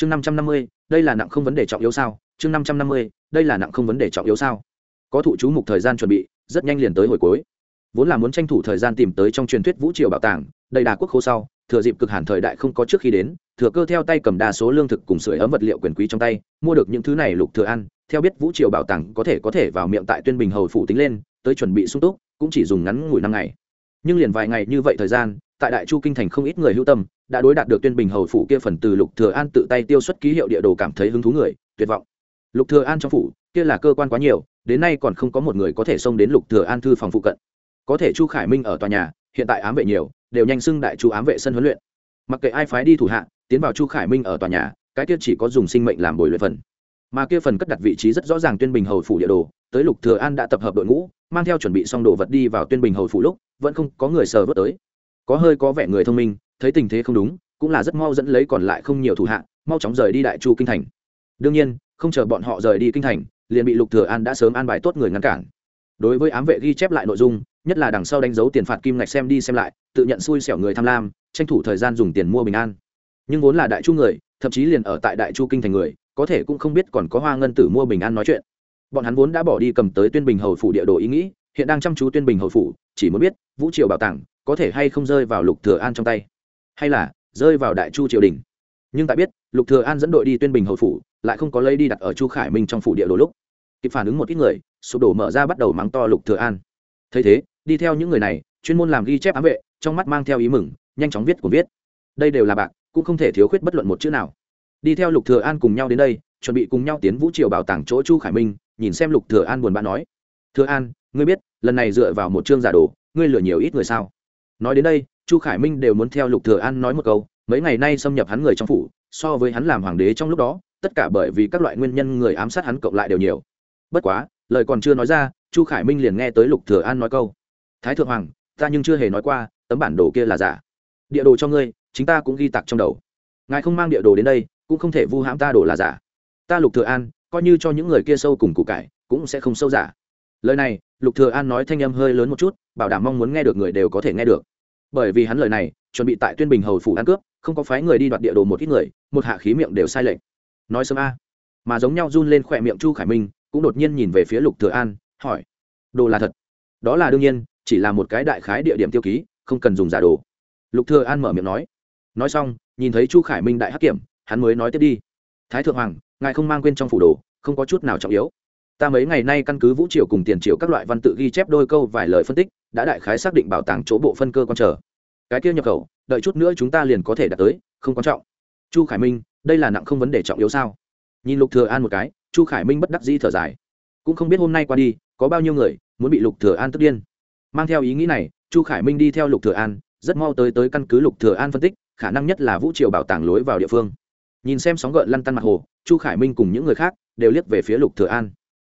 chương năm trăm năm mươi, đây là nặng không vấn đề trọng yếu sao? Chương năm trăm năm mươi, đây là nặng không vấn đề trọng yếu sao? Có thụ chú mục thời gian chuẩn bị, rất nhanh liền tới hồi cuối. Vốn là muốn tranh thủ thời gian tìm tới trong truyền thuyết vũ triều bảo tàng, đầy đà quốc khô sau, thừa dịp cực hàn thời đại không có trước khi đến, thừa cơ theo tay cầm đa số lương thực cùng sưởi ấm vật liệu quyền quý trong tay, mua được những thứ này lục thừa ăn. Theo biết vũ triều bảo tàng có thể có thể vào miệng tại tuyên bình hầu phủ tính lên, tới chuẩn bị sung túc, cũng chỉ dùng ngắn ngủi năm ngày. Nhưng liền vài ngày như vậy thời gian tại đại chu kinh thành không ít người hữu tâm, đã đối đạt được tuyên bình hầu phủ kia phần từ lục thừa an tự tay tiêu xuất ký hiệu địa đồ cảm thấy hứng thú người, tuyệt vọng. Lục thừa an trong phủ, kia là cơ quan quá nhiều, đến nay còn không có một người có thể xông đến lục thừa an thư phòng phụ cận. Có thể chu khải minh ở tòa nhà, hiện tại ám vệ nhiều, đều nhanh xưng đại chu ám vệ sân huấn luyện. Mặc kệ ai phái đi thủ hạ, tiến vào chu khải minh ở tòa nhà, cái kia chỉ có dùng sinh mệnh làm bồi luyện phần. Mà kia phần cất đặt vị trí rất rõ ràng tuyên bình hầu phủ địa đồ, tới lục thừa an đã tập hợp đội ngũ, mang theo chuẩn bị xong đồ vật đi vào tuyên bình hầu phủ lúc, vẫn không có người sờ vớt tới có hơi có vẻ người thông minh, thấy tình thế không đúng, cũng là rất mau dẫn lấy còn lại không nhiều thủ hạ, mau chóng rời đi đại chu kinh thành. Đương nhiên, không chờ bọn họ rời đi kinh thành, liền bị lục thừa an đã sớm an bài tốt người ngăn cản. Đối với ám vệ ghi chép lại nội dung, nhất là đằng sau đánh dấu tiền phạt kim ngạch xem đi xem lại, tự nhận xui xẻo người tham lam, tranh thủ thời gian dùng tiền mua bình an. Nhưng vốn là đại chu người, thậm chí liền ở tại đại chu kinh thành người, có thể cũng không biết còn có hoa ngân tử mua bình an nói chuyện. Bọn hắn vốn đã bỏ đi cầm tới tuyên bình hầu phủ địa đồ ý nghĩ, hiện đang chăm chú tuyên bình hầu phủ, chỉ muốn biết vũ triều bảo tàng có thể hay không rơi vào lục thừa an trong tay? Hay là rơi vào đại chu triều đình? Nhưng tại biết, lục thừa an dẫn đội đi tuyên bình hầu phủ, lại không có lấy đi đặt ở chu khải minh trong phủ địa đồ lúc. Kịp phản ứng một ít người, sụp đổ mở ra bắt đầu mắng to lục thừa an. Thấy thế, đi theo những người này, chuyên môn làm ghi chép ám vệ, trong mắt mang theo ý mừng, nhanh chóng viết của viết. Đây đều là bạc, cũng không thể thiếu khuyết bất luận một chữ nào. Đi theo lục thừa an cùng nhau đến đây, chuẩn bị cùng nhau tiến vũ triều bảo tàng chỗ chu khải minh, nhìn xem lục thừa an buồn bã nói. Thừa an, ngươi biết, lần này dựa vào một chương giả đồ, ngươi lừa nhiều ít người sao? Nói đến đây, chu khải minh đều muốn theo lục thừa an nói một câu, mấy ngày nay xâm nhập hắn người trong phủ, so với hắn làm hoàng đế trong lúc đó, tất cả bởi vì các loại nguyên nhân người ám sát hắn cộng lại đều nhiều. Bất quá, lời còn chưa nói ra, chu khải minh liền nghe tới lục thừa an nói câu. Thái thượng hoàng, ta nhưng chưa hề nói qua, tấm bản đồ kia là giả. Địa đồ cho ngươi, chính ta cũng ghi tặc trong đầu. Ngài không mang địa đồ đến đây, cũng không thể vu hãm ta đồ là giả. Ta lục thừa an, coi như cho những người kia sâu cùng củ cải, cũng sẽ không sâu giả. Lời này, lục thừa an nói thanh âm hơi lớn một chút, bảo đảm mong muốn nghe được người đều có thể nghe được bởi vì hắn lời này, chuẩn bị tại tuyên bình hầu phủ ăn cướp, không có phái người đi đoạt địa đồ một ít người, một hạ khí miệng đều sai lệch. Nói sớm a. Mà giống nhau run lên khỏe miệng chu khải minh, cũng đột nhiên nhìn về phía lục thừa an, hỏi, đồ là thật? Đó là đương nhiên, chỉ là một cái đại khái địa điểm tiêu ký, không cần dùng giả đồ. Lục thừa an mở miệng nói. Nói xong, nhìn thấy chu khải minh đại hắc kiểm, hắn mới nói tiếp đi. Thái thượng hoàng, ngài không mang quên trong phủ đồ, không có chút nào trọng yếu. Ta mấy ngày nay căn cứ vũ triều cùng tiền triều các loại văn tự ghi chép đôi câu vài lời phân tích, đã đại khái xác định bảo tàng chỗ bộ phân cơ quan trở cái kia nhập khẩu, đợi chút nữa chúng ta liền có thể đạt tới, không quan trọng. Chu khải minh, đây là nặng không vấn đề trọng yếu sao? Nhìn lục thừa an một cái, chu khải minh bất đắc dĩ thở dài. Cũng không biết hôm nay qua đi, có bao nhiêu người muốn bị lục thừa an tức điên. Mang theo ý nghĩ này, chu khải minh đi theo lục thừa an, rất mau tới tới căn cứ lục thừa an phân tích, khả năng nhất là vũ triều bảo tàng lối vào địa phương. Nhìn xem sóng gợn lăn tăn mặt hồ, chu khải minh cùng những người khác đều liếc về phía lục thừa an.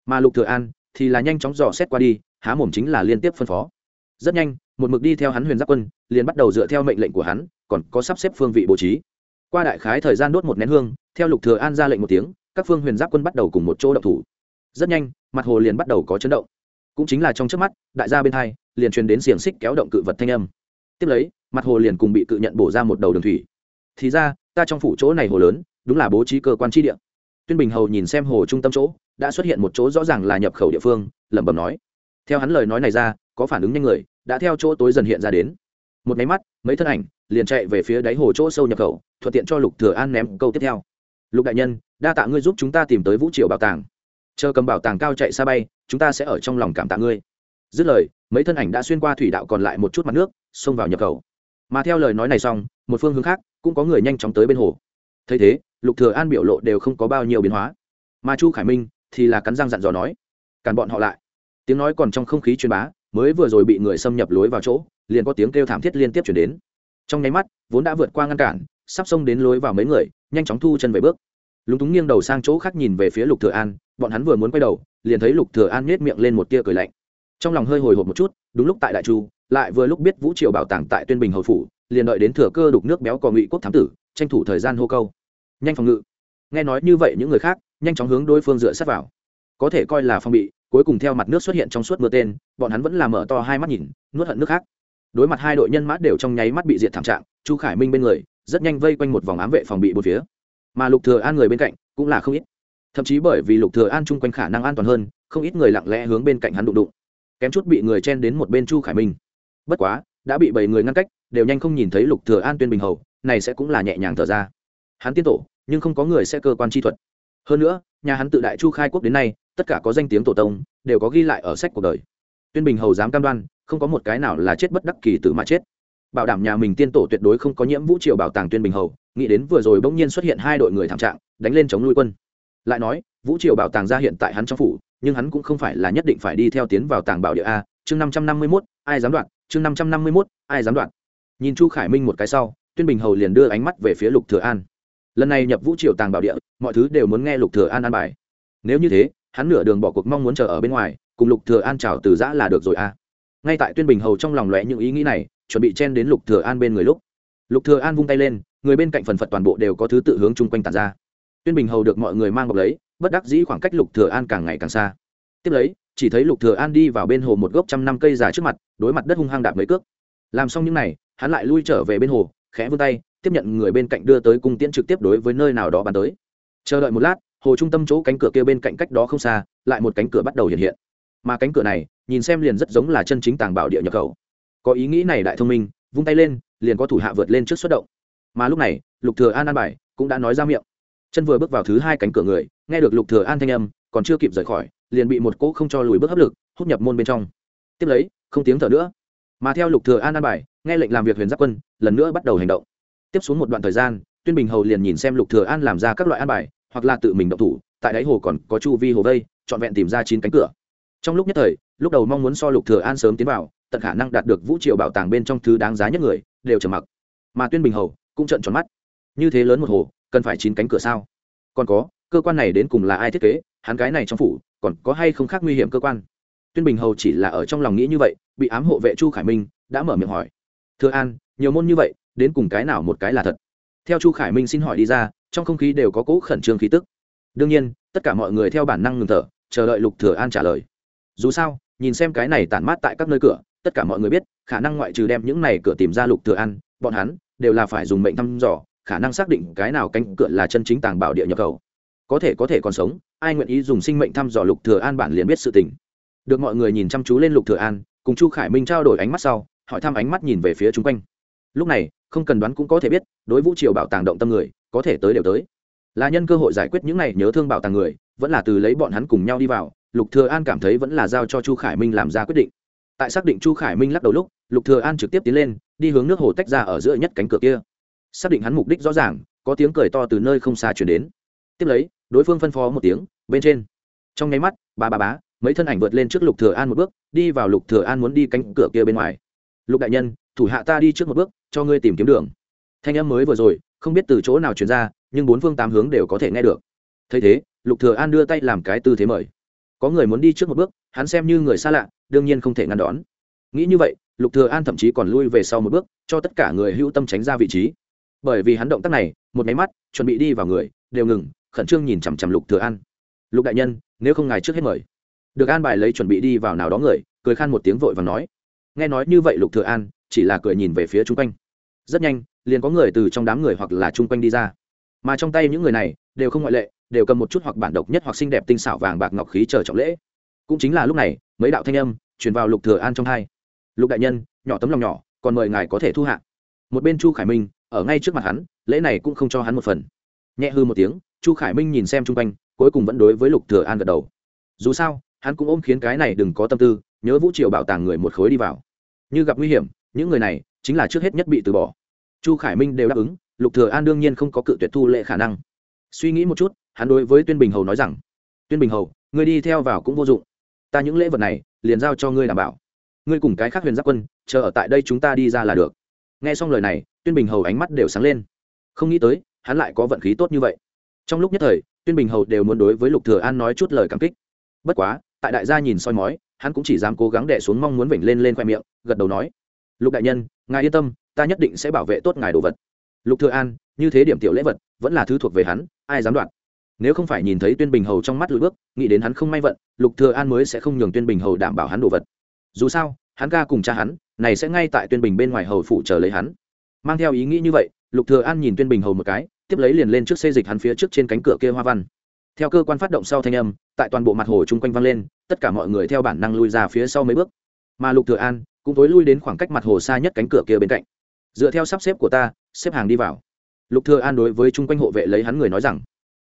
Mà lục thừa an thì là nhanh chóng dò xét qua đi, há mồm chính là liên tiếp phân phó. Rất nhanh một mực đi theo hắn huyền giáp quân, liền bắt đầu dựa theo mệnh lệnh của hắn, còn có sắp xếp phương vị bố trí. Qua đại khái thời gian đốt một nén hương, theo lục thừa an ra lệnh một tiếng, các phương huyền giáp quân bắt đầu cùng một chỗ động thủ. Rất nhanh, mặt hồ liền bắt đầu có chấn động. Cũng chính là trong trước mắt, đại gia bên hai, liền truyền đến xiềng xích kéo động cự vật thanh âm. Tiếp lấy, mặt hồ liền cùng bị cự nhận bổ ra một đầu đường thủy. Thì ra, ta trong phủ chỗ này hồ lớn, đúng là bố trí cơ quan chi địa. Tuyên bình hầu nhìn xem hồ trung tâm chỗ, đã xuất hiện một chỗ rõ ràng là nhập khẩu địa phương, lẩm bẩm nói. Theo hắn lời nói này ra, có phản ứng nhanh người đã theo chỗ tối dần hiện ra đến. Một máy mắt, mấy thân ảnh, liền chạy về phía đáy hồ chỗ sâu nhập khẩu, thuận tiện cho lục thừa an ném câu tiếp theo. Lục đại nhân, đa tạ ngươi giúp chúng ta tìm tới vũ triều bảo tàng. Chờ cầm bảo tàng cao chạy xa bay, chúng ta sẽ ở trong lòng cảm tạ ngươi. Dứt lời, mấy thân ảnh đã xuyên qua thủy đạo còn lại một chút mặt nước, xông vào nhập khẩu. Mà theo lời nói này xong, một phương hướng khác, cũng có người nhanh chóng tới bên hồ. Thấy thế, lục thừa an biểu lộ đều không có bao nhiêu biến hóa. Mà chu khải minh thì là cắn răng dặn dò nói, cản bọn họ lại. Tiếng nói còn trong không khí truyền bá mới vừa rồi bị người xâm nhập lối vào chỗ, liền có tiếng kêu thảm thiết liên tiếp chuyển đến. Trong nháy mắt, vốn đã vượt qua ngăn cản, sắp xông đến lối vào mấy người, nhanh chóng thu chân về bước. Lúng túng nghiêng đầu sang chỗ khác nhìn về phía lục thừa an, bọn hắn vừa muốn quay đầu, liền thấy lục thừa an nhếch miệng lên một tia cười lạnh. Trong lòng hơi hồi hộp một chút, đúng lúc tại đại chu, lại vừa lúc biết vũ triều bảo tàng tại tuyên bình hầu phủ, liền đợi đến thừa cơ đục nước béo cò ngụy quốc thám tử, tranh thủ thời gian hô câu. Nhanh phòng ngự. Nghe nói như vậy những người khác, nhanh chóng hướng đối phương dựa sát vào. Có thể coi là phong bị cuối cùng theo mặt nước xuất hiện trong suốt mưa tên, bọn hắn vẫn làm mở to hai mắt nhìn, nuốt hận nước khác. Đối mặt hai đội nhân mã đều trong nháy mắt bị diệt thảm trạng, chu khải minh bên người, rất nhanh vây quanh một vòng ám vệ phòng bị một phía. Mà lục thừa an người bên cạnh, cũng là không ít. Thậm chí bởi vì lục thừa an chung quanh khả năng an toàn hơn, không ít người lặng lẽ hướng bên cạnh hắn đụng đụng. Kém chút bị người chen đến một bên chu khải minh. Bất quá, đã bị bảy người ngăn cách, đều nhanh không nhìn thấy lục thừa an tuyên bình hầu, này sẽ cũng là nhẹ nhàng thở ra. Hắn tiên tổ, nhưng không có người sẽ cơ quan chi thuật. Hơn nữa, nhà hắn tự đại chu khai quốc đến nay tất cả có danh tiếng tổ tông, đều có ghi lại ở sách cuộc đời. Tuyên bình hầu dám cam đoan, không có một cái nào là chết bất đắc kỳ tử mà chết. Bảo đảm nhà mình tiên tổ tuyệt đối không có nhiễm vũ triều bảo tàng tuyên bình hầu, nghĩ đến vừa rồi bỗng nhiên xuất hiện hai đội người thảm trạng, đánh lên chống nuôi quân. Lại nói, vũ triều bảo tàng ra hiện tại hắn trong phủ, nhưng hắn cũng không phải là nhất định phải đi theo tiến vào tàng bảo địa a, chương năm trăm năm mươi mốt, ai dám đoạn, chương năm trăm năm mươi mốt, ai dám đoạn. Nhìn chu khải minh một cái sau, tuyên bình hầu liền đưa ánh mắt về phía lục thừa an. Lần này nhập vũ triều tàng bảo địa, mọi thứ đều muốn nghe lục thừa an an bài. Nếu như thế hắn nửa đường bỏ cuộc mong muốn chờ ở bên ngoài, cùng lục thừa an chào từ giã là được rồi a ngay tại tuyên bình hầu trong lòng lóe những ý nghĩ này, chuẩn bị chen đến lục thừa an bên người lúc. Lục thừa an vung tay lên, người bên cạnh phần phật toàn bộ đều có thứ tự hướng chung quanh tản ra. Tuyên bình hầu được mọi người mang bọc lấy, bất đắc dĩ khoảng cách lục thừa an càng ngày càng xa. Tiếp lấy, chỉ thấy lục thừa an đi vào bên hồ một gốc trăm năm cây già trước mặt, đối mặt đất hung hăng đạp mấy cước. Làm xong những này, hắn lại lui trở về bên hồ, khẽ vươn tay, tiếp nhận người bên cạnh đưa tới cung tiễn trực tiếp đối với nơi nào đó bắn tới. Chờ đợi một lát hồ trung tâm chỗ cánh cửa kia bên cạnh cách đó không xa, lại một cánh cửa bắt đầu hiện hiện. Mà cánh cửa này, nhìn xem liền rất giống là chân chính tàng bảo địa nhập khẩu. Có ý nghĩ này đại thông minh, vung tay lên, liền có thủ hạ vượt lên trước xuất động. Mà lúc này, lục thừa an an bài, cũng đã nói ra miệng. Chân vừa bước vào thứ hai cánh cửa người, nghe được lục thừa an thanh âm, còn chưa kịp rời khỏi, liền bị một cỗ không cho lùi bước hấp lực, hút nhập môn bên trong. Tiếp lấy, không tiếng thở nữa. Mà theo lục thừa an an bài, nghe lệnh làm việc huyền giáp quân, lần nữa bắt đầu hành động. Tiếp xuống một đoạn thời gian, tuyên bình hầu liền nhìn xem lục thừa an làm ra các loại an bài hoặc là tự mình động thủ, tại đáy hồ còn có chu vi hồ vây chọn vẹn tìm ra chín cánh cửa. Trong lúc nhất thời, lúc đầu mong muốn so lục thừa an sớm tiến vào, tận khả năng đạt được vũ triều bảo tàng bên trong thứ đáng giá nhất người, đều trầm mặc. Mà tuyên bình hầu cũng trợn tròn mắt. Như thế lớn một hồ, cần phải chín cánh cửa sao? Còn có, cơ quan này đến cùng là ai thiết kế? Hắn cái này trong phủ, còn có hay không khác nguy hiểm cơ quan? Tuyên bình hầu chỉ là ở trong lòng nghĩ như vậy, bị ám hộ vệ chu khải minh đã mở miệng hỏi. Thưa an, nhiều môn như vậy, đến cùng cái nào một cái là thật? Theo chu khải minh xin hỏi đi ra trong không khí đều có cỗ khẩn trương khí tức. Đương nhiên, tất cả mọi người theo bản năng ngừng thở, chờ đợi lục thừa an trả lời. Dù sao, nhìn xem cái này tản mát tại các nơi cửa, tất cả mọi người biết, khả năng ngoại trừ đem những này cửa tìm ra lục thừa an, bọn hắn đều là phải dùng mệnh thăm dò, khả năng xác định cái nào cánh cửa là chân chính tàng bảo địa nhập khẩu. Có thể có thể còn sống, ai nguyện ý dùng sinh mệnh thăm dò lục thừa an bản liền biết sự tình. Được mọi người nhìn chăm chú lên lục thừa an, cùng chu khải minh trao đổi ánh mắt sau, hỏi thăm ánh mắt nhìn về phía chúng quanh. Lúc này, không cần đoán cũng có thể biết, đối vũ triều bảo tàng động tâm người có thể tới đều tới. Là nhân cơ hội giải quyết những này nhớ thương bảo tàng người, vẫn là từ lấy bọn hắn cùng nhau đi vào, lục thừa an cảm thấy vẫn là giao cho chu khải minh làm ra quyết định. Tại xác định chu khải minh lắc đầu lúc, lục thừa an trực tiếp tiến lên, đi hướng nước hồ tách ra ở giữa nhất cánh cửa kia. Xác định hắn mục đích rõ ràng, có tiếng cười to từ nơi không xa truyền đến. Tiếp lấy, đối phương phân phó một tiếng, bên trên. Trong nháy mắt, ba ba bá, mấy thân ảnh vượt lên trước lục thừa an một bước, đi vào lục thừa an muốn đi cánh cửa kia bên ngoài. Lục đại nhân, thủ hạ ta đi trước một bước, cho ngươi tìm kiếm đường. Thanh âm mới vừa rồi không biết từ chỗ nào truyền ra, nhưng bốn phương tám hướng đều có thể nghe được. Thấy thế, lục thừa an đưa tay làm cái tư thế mời. Có người muốn đi trước một bước, hắn xem như người xa lạ, đương nhiên không thể ngăn đón. Nghĩ như vậy, lục thừa an thậm chí còn lui về sau một bước, cho tất cả người hữu tâm tránh ra vị trí. Bởi vì hắn động tác này, một máy mắt, chuẩn bị đi vào người, đều ngừng, khẩn trương nhìn chằm chằm lục thừa an. Lục đại nhân, nếu không ngài trước hết mời. Được an bài lấy chuẩn bị đi vào nào đó người, cười khan một tiếng vội và nói. Nghe nói như vậy lục thừa an, chỉ là cười nhìn về phía trung quanh. Rất nhanh liền có người từ trong đám người hoặc là trung quanh đi ra. Mà trong tay những người này, đều không ngoại lệ, đều cầm một chút hoặc bản độc nhất hoặc xinh đẹp tinh xảo vàng bạc ngọc khí chờ trọng lễ. Cũng chính là lúc này, mấy đạo thanh âm truyền vào lục thừa an trong hai. Lục đại nhân, nhỏ tấm lòng nhỏ, còn mời ngài có thể thu hạ. Một bên chu khải minh, ở ngay trước mặt hắn, lễ này cũng không cho hắn một phần. Nhẹ hư một tiếng, chu khải minh nhìn xem chung quanh, cuối cùng vẫn đối với lục thừa an gật đầu. Dù sao, hắn cũng ôm khiến cái này đừng có tâm tư, nhớ vũ triều bảo tàng người một khối đi vào. Như gặp nguy hiểm, những người này chính là trước hết nhất bị từ bỏ chu khải minh đều đáp ứng, lục thừa an đương nhiên không có cự tuyệt thu lệ khả năng. Suy nghĩ một chút, hắn đối với tuyên bình hầu nói rằng, tuyên bình hầu, ngươi đi theo vào cũng vô dụng. Ta những lễ vật này, liền giao cho ngươi đảm bảo. Ngươi cùng cái khác huyền giáp quân, chờ ở tại đây chúng ta đi ra là được. Nghe xong lời này, tuyên bình hầu ánh mắt đều sáng lên. Không nghĩ tới, hắn lại có vận khí tốt như vậy. Trong lúc nhất thời, tuyên bình hầu đều muốn đối với lục thừa an nói chút lời cảm kích. Bất quá, tại đại gia nhìn soi mói, hắn cũng chỉ dám cố gắng đè xuống mong muốn vểnh lên lên khoe miệng, gật đầu nói lục đại nhân, ngài yên tâm, ta nhất định sẽ bảo vệ tốt ngài đồ vật. Lục thừa an, như thế điểm tiểu lễ vật, vẫn là thứ thuộc về hắn, ai dám đoạt? Nếu không phải nhìn thấy tuyên bình hầu trong mắt lùi bước, nghĩ đến hắn không may vận, lục thừa an mới sẽ không nhường tuyên bình hầu đảm bảo hắn đồ vật. Dù sao, hắn ca cùng cha hắn, này sẽ ngay tại tuyên bình bên ngoài hầu phụ chờ lấy hắn. Mang theo ý nghĩ như vậy, lục thừa an nhìn tuyên bình hầu một cái, tiếp lấy liền lên trước xây dịch hắn phía trước trên cánh cửa kia hoa văn. Theo cơ quan phát động sau thanh âm, tại toàn bộ mặt hồ chung quanh vang lên, tất cả mọi người theo bản năng lui ra phía sau mấy bước. Mà lục thừa an cũng tối lui đến khoảng cách mặt hồ xa nhất cánh cửa kia bên cạnh. Dựa theo sắp xếp của ta, xếp hàng đi vào. Lục thừa an đối với chung quanh hộ vệ lấy hắn người nói rằng,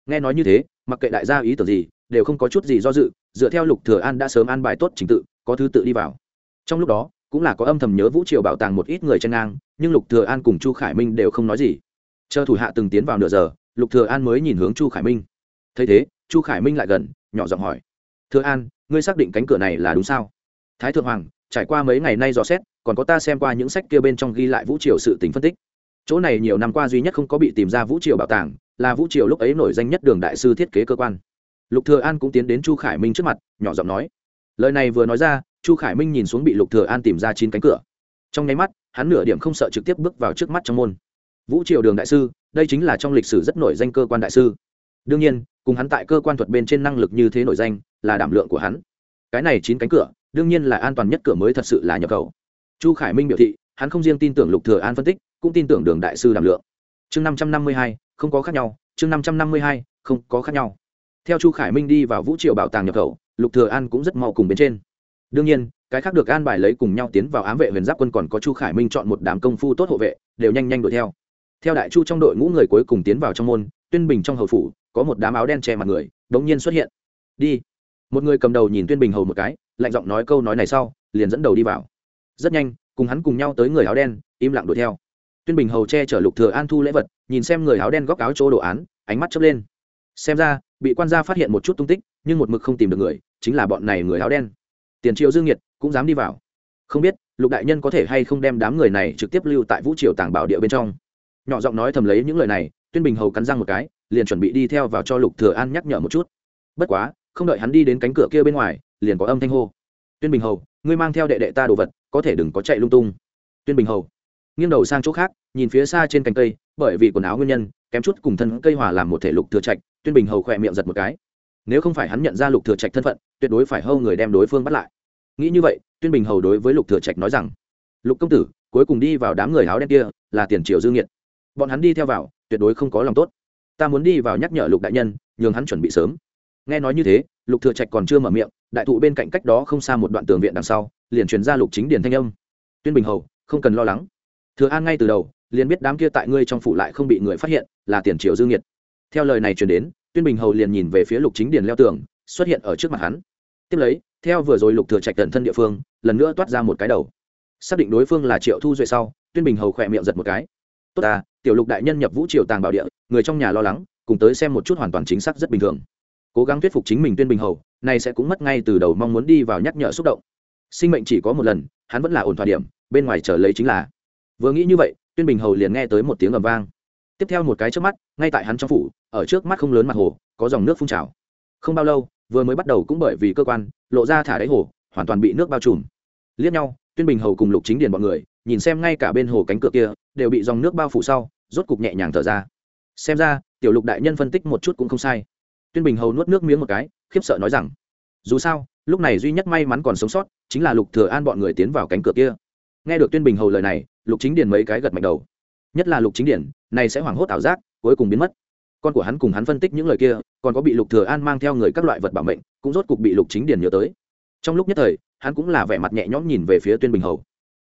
nghe nói như thế, mặc kệ đại gia ý tưởng gì, đều không có chút gì do dự, dựa theo lục thừa an đã sớm an bài tốt trình tự, có thứ tự đi vào. Trong lúc đó, cũng là có âm thầm nhớ vũ triều bảo tàng một ít người chen ngang, nhưng lục thừa an cùng chu khải minh đều không nói gì. Chờ thủ hạ từng tiến vào nửa giờ, lục thừa an mới nhìn hướng chu khải minh. Thấy thế, chu khải minh lại gần, nhỏ giọng hỏi, thừa an, ngươi xác định cánh cửa này là đúng sao? Thái thượng hoàng trải qua mấy ngày nay dò xét, còn có ta xem qua những sách kia bên trong ghi lại vũ triều sự tính phân tích. Chỗ này nhiều năm qua duy nhất không có bị tìm ra vũ triều bảo tàng, là vũ triều lúc ấy nổi danh nhất đường đại sư thiết kế cơ quan. Lục thừa an cũng tiến đến chu khải minh trước mặt, nhỏ giọng nói. Lời này vừa nói ra, chu khải minh nhìn xuống bị lục thừa an tìm ra chín cánh cửa. Trong nháy mắt, hắn nửa điểm không sợ trực tiếp bước vào trước mắt trong môn. Vũ triều đường đại sư, đây chính là trong lịch sử rất nổi danh cơ quan đại sư. Đương nhiên, cùng hắn tại cơ quan thuật bên trên năng lực như thế nổi danh, là đảm lượng của hắn. Cái này chín cánh cửa đương nhiên là an toàn nhất cửa mới thật sự là nhập khẩu. Chu khải minh biểu thị, hắn không riêng tin tưởng lục thừa an phân tích, cũng tin tưởng đường đại sư đảm lượng. Chương năm trăm năm mươi hai, không có khác nhau. Chương năm trăm năm mươi hai, không có khác nhau. Theo chu khải minh đi vào vũ triều bảo tàng nhập khẩu, lục thừa an cũng rất mau cùng bên trên. Đương nhiên, cái khác được an bài lấy cùng nhau tiến vào ám vệ huyền giáp quân còn có chu khải minh chọn một đám công phu tốt hộ vệ, đều nhanh nhanh đuổi theo. Theo đại chu trong đội ngũ người cuối cùng tiến vào trong môn, tuyên bình trong hầu phủ, có một đám áo đen che mặt người, đống nhiên xuất hiện. Đi. Một người cầm đầu nhìn tuyên bình hầu một cái lạnh giọng nói câu nói này sau, liền dẫn đầu đi vào. Rất nhanh, cùng hắn cùng nhau tới người áo đen, im lặng đuổi theo. Tuyên bình hầu che chở lục thừa an thu lễ vật, nhìn xem người áo đen góc áo chỗ đồ án, ánh mắt chớp lên. Xem ra, bị quan gia phát hiện một chút tung tích, nhưng một mực không tìm được người, chính là bọn này người áo đen. Tiền triệu dương nhiệt cũng dám đi vào. Không biết, lục đại nhân có thể hay không đem đám người này trực tiếp lưu tại vũ triều tàng bảo địa bên trong. Nhỏ giọng nói thầm lấy những lời này, tuyên bình hầu cắn răng một cái, liền chuẩn bị đi theo vào cho lục thừa an nhắc nhở một chút. Bất quá, không đợi hắn đi đến cánh cửa kia bên ngoài liền có âm thanh hô. Tuyên bình hầu, ngươi mang theo đệ đệ ta đồ vật, có thể đừng có chạy lung tung. Tuyên bình hầu, nghiêng đầu sang chỗ khác, nhìn phía xa trên cành cây, bởi vì quần áo nguyên nhân, kém chút cùng thân cây hòa làm một thể lục thừa trạch, tuyên bình hầu khỏe miệng giật một cái. Nếu không phải hắn nhận ra lục thừa trạch thân phận, tuyệt đối phải hâu người đem đối phương bắt lại. Nghĩ như vậy, tuyên bình hầu đối với lục thừa trạch nói rằng, lục công tử, cuối cùng đi vào đám người áo đen kia, là tiền triều dương nghiệt. Bọn hắn đi theo vào, tuyệt đối không có lòng tốt. Ta muốn đi vào nhắc nhở lục đại nhân, nhường hắn chuẩn bị sớm. Nghe nói như thế, lục thừa trạch còn chưa mở miệng đại thụ bên cạnh cách đó không xa một đoạn tường viện đằng sau, liền truyền ra lục chính điền thanh âm. Tuyên bình hầu, không cần lo lắng. Thừa an ngay từ đầu, liền biết đám kia tại ngươi trong phủ lại không bị người phát hiện, là tiền triều dương nhiệt theo lời này truyền đến, tuyên bình hầu liền nhìn về phía lục chính điền leo tường, xuất hiện ở trước mặt hắn. Tiếp lấy, theo vừa rồi lục thừa trạch tận thân địa phương, lần nữa toát ra một cái đầu. Xác định đối phương là triệu thu duệ sau, tuyên bình hầu khỏe miệng giật một cái. Tốt ta, tiểu lục đại nhân nhập vũ triều tàng bảo địa, người trong nhà lo lắng, cùng tới xem một chút hoàn toàn chính xác rất bình thường. Cố gắng thuyết phục chính mình tuyên bình hầu này sẽ cũng mất ngay từ đầu mong muốn đi vào nhắc nhở xúc động. Sinh mệnh chỉ có một lần, hắn vẫn là ổn thỏa điểm, bên ngoài trở lấy chính là. Vừa nghĩ như vậy, tuyên bình hầu liền nghe tới một tiếng ầm vang. Tiếp theo một cái trước mắt, ngay tại hắn trong phủ, ở trước mắt không lớn mặt hồ, có dòng nước phun trào. Không bao lâu, vừa mới bắt đầu cũng bởi vì cơ quan, lộ ra thả đáy hồ, hoàn toàn bị nước bao trùm. Liếc nhau, tuyên bình hầu cùng lục chính điền bọn người, nhìn xem ngay cả bên hồ cánh cửa kia, đều bị dòng nước bao phủ sau, rốt cục nhẹ nhàng thở ra. Xem ra, tiểu lục đại nhân phân tích một chút cũng không sai tuyên bình hầu nuốt nước miếng một cái, khiếp sợ nói rằng, dù sao, lúc này duy nhất may mắn còn sống sót, chính là lục thừa an bọn người tiến vào cánh cửa kia. Nghe được tuyên bình hầu lời này, lục chính điền mấy cái gật mạnh đầu. Nhất là lục chính điền, này sẽ hoảng hốt ảo giác, cuối cùng biến mất. Con của hắn cùng hắn phân tích những lời kia, còn có bị lục thừa an mang theo người các loại vật bảo mệnh, cũng rốt cục bị lục chính điền nhớ tới. Trong lúc nhất thời, hắn cũng là vẻ mặt nhẹ nhõm nhìn về phía tuyên bình hầu.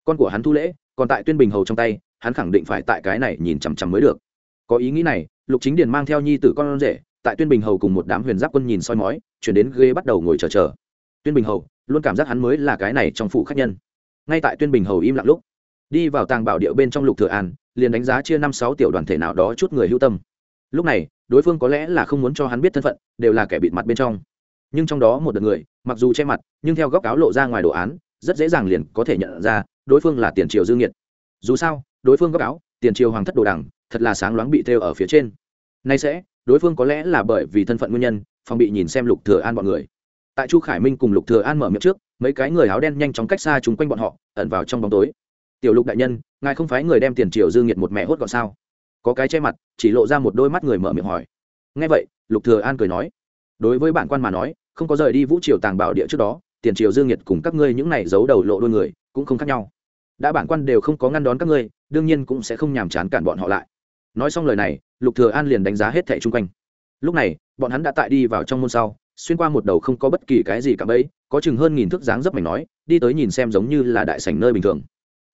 Con của hắn thu lễ, còn tại tuyên bình hầu trong tay, hắn khẳng định phải tại cái này nhìn chằm chằm mới được. Có ý nghĩ này, lục chính điền mang theo nhi tử con rể tại tuyên bình hầu cùng một đám huyền giáp quân nhìn soi mói, chuyển đến ghê bắt đầu ngồi chờ chờ. Tuyên bình hầu, luôn cảm giác hắn mới là cái này trong phủ khách nhân. Ngay tại tuyên bình hầu im lặng lúc, đi vào tàng bảo địa bên trong lục thừa an, liền đánh giá chia năm sáu tiểu đoàn thể nào đó chút người hữu tâm. Lúc này, đối phương có lẽ là không muốn cho hắn biết thân phận, đều là kẻ bịt mặt bên trong. Nhưng trong đó một đợt người, mặc dù che mặt, nhưng theo góc áo lộ ra ngoài đồ án, rất dễ dàng liền có thể nhận ra, đối phương là tiền triều dương nhiệt dù sao, đối phương góc áo, tiền triều hoàng thất đồ đằng, thật là sáng loáng bị thêu ở phía trên. Nay sẽ đối phương có lẽ là bởi vì thân phận nguyên nhân, phòng bị nhìn xem lục thừa an bọn người. Tại chu khải minh cùng lục thừa an mở miệng trước, mấy cái người áo đen nhanh chóng cách xa chúng quanh bọn họ, ẩn vào trong bóng tối. Tiểu lục đại nhân, ngài không phải người đem tiền triều dương nhiệt một mẹ hốt gọn sao? Có cái che mặt, chỉ lộ ra một đôi mắt người mở miệng hỏi. Nghe vậy, lục thừa an cười nói, đối với bản quan mà nói, không có rời đi vũ triều tàng bảo địa trước đó, tiền triều dương nhiệt cùng các ngươi những này giấu đầu lộ đôi người cũng không khác nhau. Đã bản quan đều không có ngăn đón các ngươi, đương nhiên cũng sẽ không nhàm chán cản bọn họ lại nói xong lời này, lục thừa an liền đánh giá hết thảy chung quanh. Lúc này, bọn hắn đã tại đi vào trong môn sau, xuyên qua một đầu không có bất kỳ cái gì cả bấy có chừng hơn nghìn thước dáng dấp mảnh nói, đi tới nhìn xem giống như là đại sảnh nơi bình thường.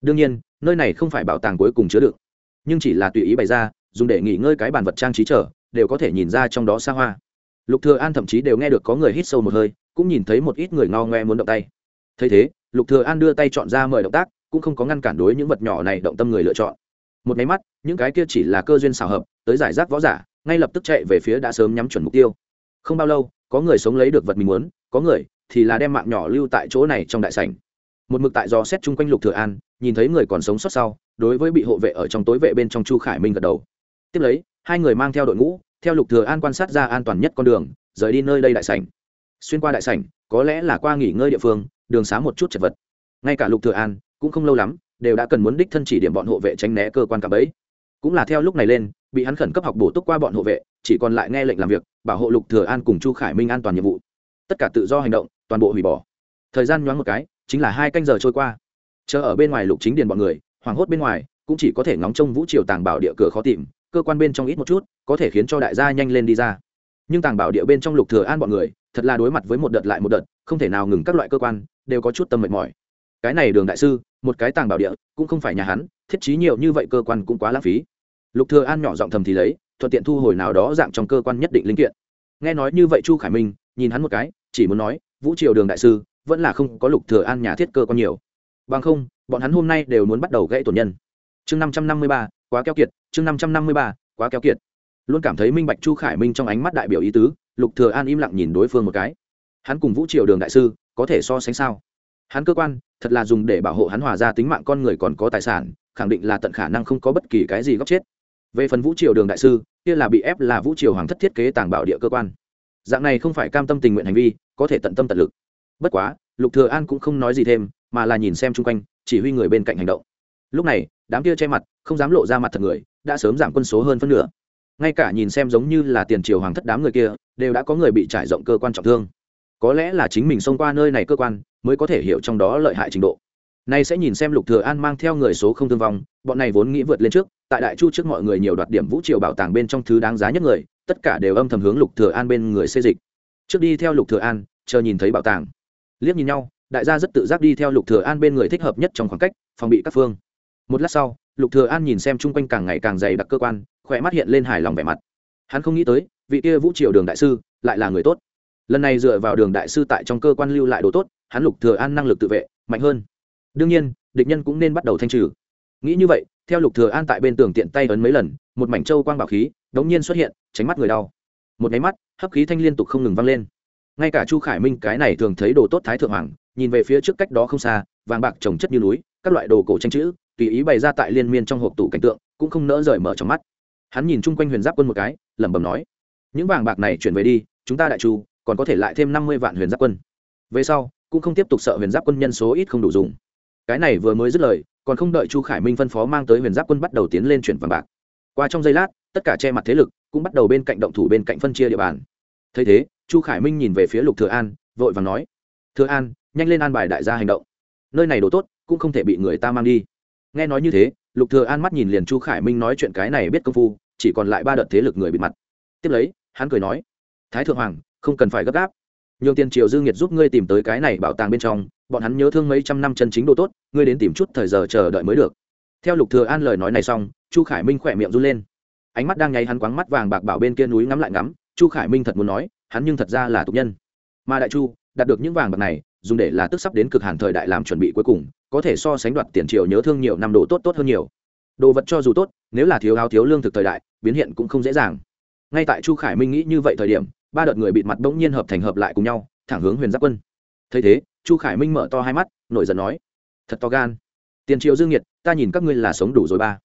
Đương nhiên, nơi này không phải bảo tàng cuối cùng chứa đựng, nhưng chỉ là tùy ý bày ra, dùng để nghỉ ngơi cái bàn vật trang trí trở đều có thể nhìn ra trong đó xa hoa. Lục thừa an thậm chí đều nghe được có người hít sâu một hơi, cũng nhìn thấy một ít người ngao ngoe muốn động tay. Thấy thế, lục thừa an đưa tay chọn ra mời động tác, cũng không có ngăn cản đối những vật nhỏ này động tâm người lựa chọn một máy mắt, những cái kia chỉ là cơ duyên xào hợp, tới giải rác võ giả, ngay lập tức chạy về phía đã sớm nhắm chuẩn mục tiêu. Không bao lâu, có người sống lấy được vật mình muốn, có người thì là đem mạng nhỏ lưu tại chỗ này trong đại sảnh. Một mực tại do xét chung quanh lục thừa an, nhìn thấy người còn sống sót sau, đối với bị hộ vệ ở trong tối vệ bên trong chu khải minh gật đầu. Tiếp lấy, hai người mang theo đội ngũ, theo lục thừa an quan sát ra an toàn nhất con đường, rời đi nơi đây đại sảnh. Xuyên qua đại sảnh, có lẽ là qua nghỉ ngơi địa phương, đường xá một chút chật vật. Ngay cả lục thừa an cũng không lâu lắm đều đã cần muốn đích thân chỉ điểm bọn hộ vệ tránh né cơ quan cả bấy cũng là theo lúc này lên, bị hắn khẩn cấp học bổ túc qua bọn hộ vệ, chỉ còn lại nghe lệnh làm việc, bảo hộ lục thừa an cùng chu khải minh an toàn nhiệm vụ. Tất cả tự do hành động, toàn bộ hủy bỏ. Thời gian nhoáng một cái, chính là hai canh giờ trôi qua. Chờ ở bên ngoài lục chính điền bọn người hoảng hốt bên ngoài, cũng chỉ có thể ngóng trông vũ triều tàng bảo địa cửa khó tìm, cơ quan bên trong ít một chút, có thể khiến cho đại gia nhanh lên đi ra. Nhưng tàng bảo địa bên trong lục thừa an bọn người, thật là đối mặt với một đợt lại một đợt, không thể nào ngừng các loại cơ quan, đều có chút tâm mệt mỏi. Cái này đường đại sư một cái tàng bảo địa, cũng không phải nhà hắn, thiết trí nhiều như vậy cơ quan cũng quá lãng phí. Lục thừa an nhỏ giọng thầm thì lấy, thuận tiện thu hồi nào đó dạng trong cơ quan nhất định linh kiện. Nghe nói như vậy chu khải minh, nhìn hắn một cái, chỉ muốn nói, vũ triều đường đại sư, vẫn là không có lục thừa an nhà thiết cơ quan nhiều. Bằng không, bọn hắn hôm nay đều muốn bắt đầu gãy tổn nhân. Chương năm trăm năm mươi ba, quá keo kiệt, chương năm trăm năm mươi ba, quá keo kiệt. Luôn cảm thấy minh bạch chu khải minh trong ánh mắt đại biểu ý tứ, lục thừa an im lặng nhìn đối phương một cái. Hắn cùng vũ triều đường đại sư, có thể so sánh sao? Hắn cơ quan, thật là dùng để bảo hộ hắn hòa ra tính mạng con người còn có tài sản, khẳng định là tận khả năng không có bất kỳ cái gì góc chết. Về phần vũ triều đường đại sư, kia là bị ép là vũ triều hoàng thất thiết kế tàng bảo địa cơ quan. Dạng này không phải cam tâm tình nguyện hành vi, có thể tận tâm tận lực. Bất quá, lục thừa an cũng không nói gì thêm, mà là nhìn xem chung quanh, chỉ huy người bên cạnh hành động. Lúc này, đám kia che mặt, không dám lộ ra mặt thật người, đã sớm giảm quân số hơn phân nửa. Ngay cả nhìn xem giống như là tiền triều hoàng thất đám người kia, đều đã có người bị trải rộng cơ quan trọng thương. Có lẽ là chính mình xông qua nơi này cơ quan mới có thể hiểu trong đó lợi hại trình độ. Nay sẽ nhìn xem lục thừa an mang theo người số không thương vong, bọn này vốn nghĩ vượt lên trước, tại đại chu trước mọi người nhiều đoạt điểm vũ triều bảo tàng bên trong thứ đáng giá nhất người, tất cả đều âm thầm hướng lục thừa an bên người xê dịch. Trước đi theo lục thừa an, chờ nhìn thấy bảo tàng. Liếc nhìn nhau, đại gia rất tự giác đi theo lục thừa an bên người thích hợp nhất trong khoảng cách, phòng bị các phương. Một lát sau, lục thừa an nhìn xem chung quanh càng ngày càng dày đặc cơ quan, khỏe mắt hiện lên hài lòng vẻ mặt. Hắn không nghĩ tới, vị kia vũ triều đường đại sư lại là người tốt lần này dựa vào đường đại sư tại trong cơ quan lưu lại đồ tốt, hắn lục thừa an năng lực tự vệ, mạnh hơn. Đương nhiên, địch nhân cũng nên bắt đầu thanh trừ. Nghĩ như vậy, theo lục thừa an tại bên tường tiện tay ấn mấy lần, một mảnh châu quang bảo khí, đống nhiên xuất hiện, tránh mắt người đau. Một máy mắt, hấp khí thanh liên tục không ngừng vang lên. Ngay cả chu khải minh cái này thường thấy đồ tốt thái thượng hoàng, nhìn về phía trước cách đó không xa, vàng bạc trồng chất như núi, các loại đồ cổ tranh chữ, tùy ý bày ra tại liên miên trong hộp tủ cảnh tượng, cũng không nỡ rời mở trong mắt. Hắn nhìn chung quanh huyền giáp quân một cái, lẩm bẩm nói, những vàng bạc này chuyển về đi, chúng ta đại chu còn có thể lại thêm năm mươi vạn huyền giáp quân. Về sau, cũng không tiếp tục sợ huyền giáp quân nhân số ít không đủ dùng. Cái này vừa mới dứt lời, còn không đợi chu khải minh phân phó mang tới huyền giáp quân bắt đầu tiến lên chuyển vàng bạc. Qua trong giây lát, tất cả che mặt thế lực cũng bắt đầu bên cạnh động thủ bên cạnh phân chia địa bàn. Thấy thế, chu khải minh nhìn về phía lục thừa an, vội vàng nói, thừa an, nhanh lên an bài đại gia hành động. Nơi này đồ tốt, cũng không thể bị người ta mang đi. Nghe nói như thế, lục thừa an mắt nhìn liền chu khải minh nói chuyện cái này biết công phu, chỉ còn lại ba đợt thế lực người bị mặt. Tiếp lấy, hắn cười nói, thái thượng hoàng không cần phải gấp gáp. Nhường tiền triều dương nhiệt giúp ngươi tìm tới cái này bảo tàng bên trong, bọn hắn nhớ thương mấy trăm năm chân chính đồ tốt, ngươi đến tìm chút thời giờ chờ đợi mới được. Theo lục thừa an lời nói này xong, chu khải minh khỏe miệng run lên. Ánh mắt đang nháy hắn quáng mắt vàng bạc bảo bên kia núi ngắm lại ngắm, chu khải minh thật muốn nói, hắn nhưng thật ra là tục nhân. Mà đại chu, đạt được những vàng bạc này, dùng để là tức sắp đến cực hàn thời đại làm chuẩn bị cuối cùng, có thể so sánh đoạt tiền triều nhớ thương nhiều năm đồ tốt tốt hơn nhiều. Đồ vật cho dù tốt, nếu là thiếu áo thiếu lương thực thời đại, biến hiện cũng không dễ dàng ngay tại chu khải minh nghĩ như vậy thời điểm, ba đợt người bịt mặt bỗng nhiên hợp thành hợp lại cùng nhau, thẳng hướng huyền giáp quân. Thấy thế, chu khải minh mở to hai mắt, nổi giận nói, thật to gan. Tiền triệu dương nhiệt, ta nhìn các ngươi là sống đủ rồi ba.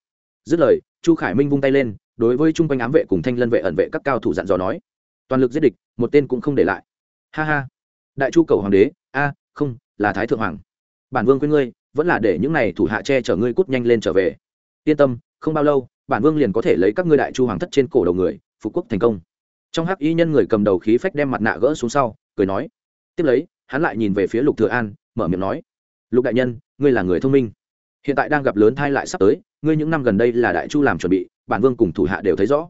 Dứt lời, chu khải minh vung tay lên, đối với chung quanh ám vệ cùng thanh lân vệ ẩn vệ các cao thủ dặn dò nói, toàn lực giết địch, một tên cũng không để lại. Ha ha. Đại chu cầu hoàng đế, a, không, là thái thượng hoàng. Bản vương quên ngươi, vẫn là để những này thủ hạ che chở ngươi cút nhanh lên trở về. Yên tâm, không bao lâu, bản vương liền có thể lấy các ngươi đại chu hoàng thất trên cổ đầu người phục quốc thành công. Trong hắc y nhân người cầm đầu khí phách đem mặt nạ gỡ xuống sau, cười nói. Tiếp lấy, hắn lại nhìn về phía lục thừa an, mở miệng nói. Lục đại nhân, ngươi là người thông minh. Hiện tại đang gặp lớn thai lại sắp tới, ngươi những năm gần đây là đại chu làm chuẩn bị, bản vương cùng thủ hạ đều thấy rõ.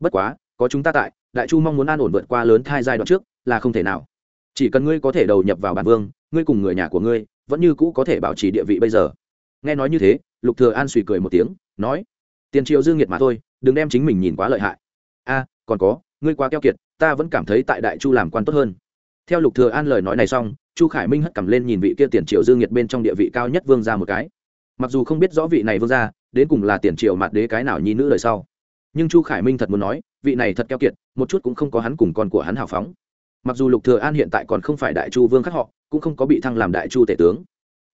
Bất quá, có chúng ta tại, đại chu mong muốn an ổn vượt qua lớn thai giai đoạn trước, là không thể nào. Chỉ cần ngươi có thể đầu nhập vào bản vương, ngươi cùng người nhà của ngươi, vẫn như cũ có thể bảo trì địa vị bây giờ. Nghe nói như thế, lục thừa an suy cười một tiếng, nói. Tiền triệu dương nhiệt mà thôi, đừng đem chính mình nhìn quá lợi hại a, còn có, ngươi quá keo kiệt, ta vẫn cảm thấy tại đại chu làm quan tốt hơn. Theo lục thừa an lời nói này xong, chu khải minh hất cầm lên nhìn vị kia tiền triệu dương nhiệt bên trong địa vị cao nhất vương gia một cái. Mặc dù không biết rõ vị này vương gia, đến cùng là tiền triệu mặt đế cái nào nhi nữ đời sau. Nhưng chu khải minh thật muốn nói, vị này thật keo kiệt, một chút cũng không có hắn cùng con của hắn hào phóng. Mặc dù lục thừa an hiện tại còn không phải đại chu vương khác họ, cũng không có bị thăng làm đại chu tể tướng.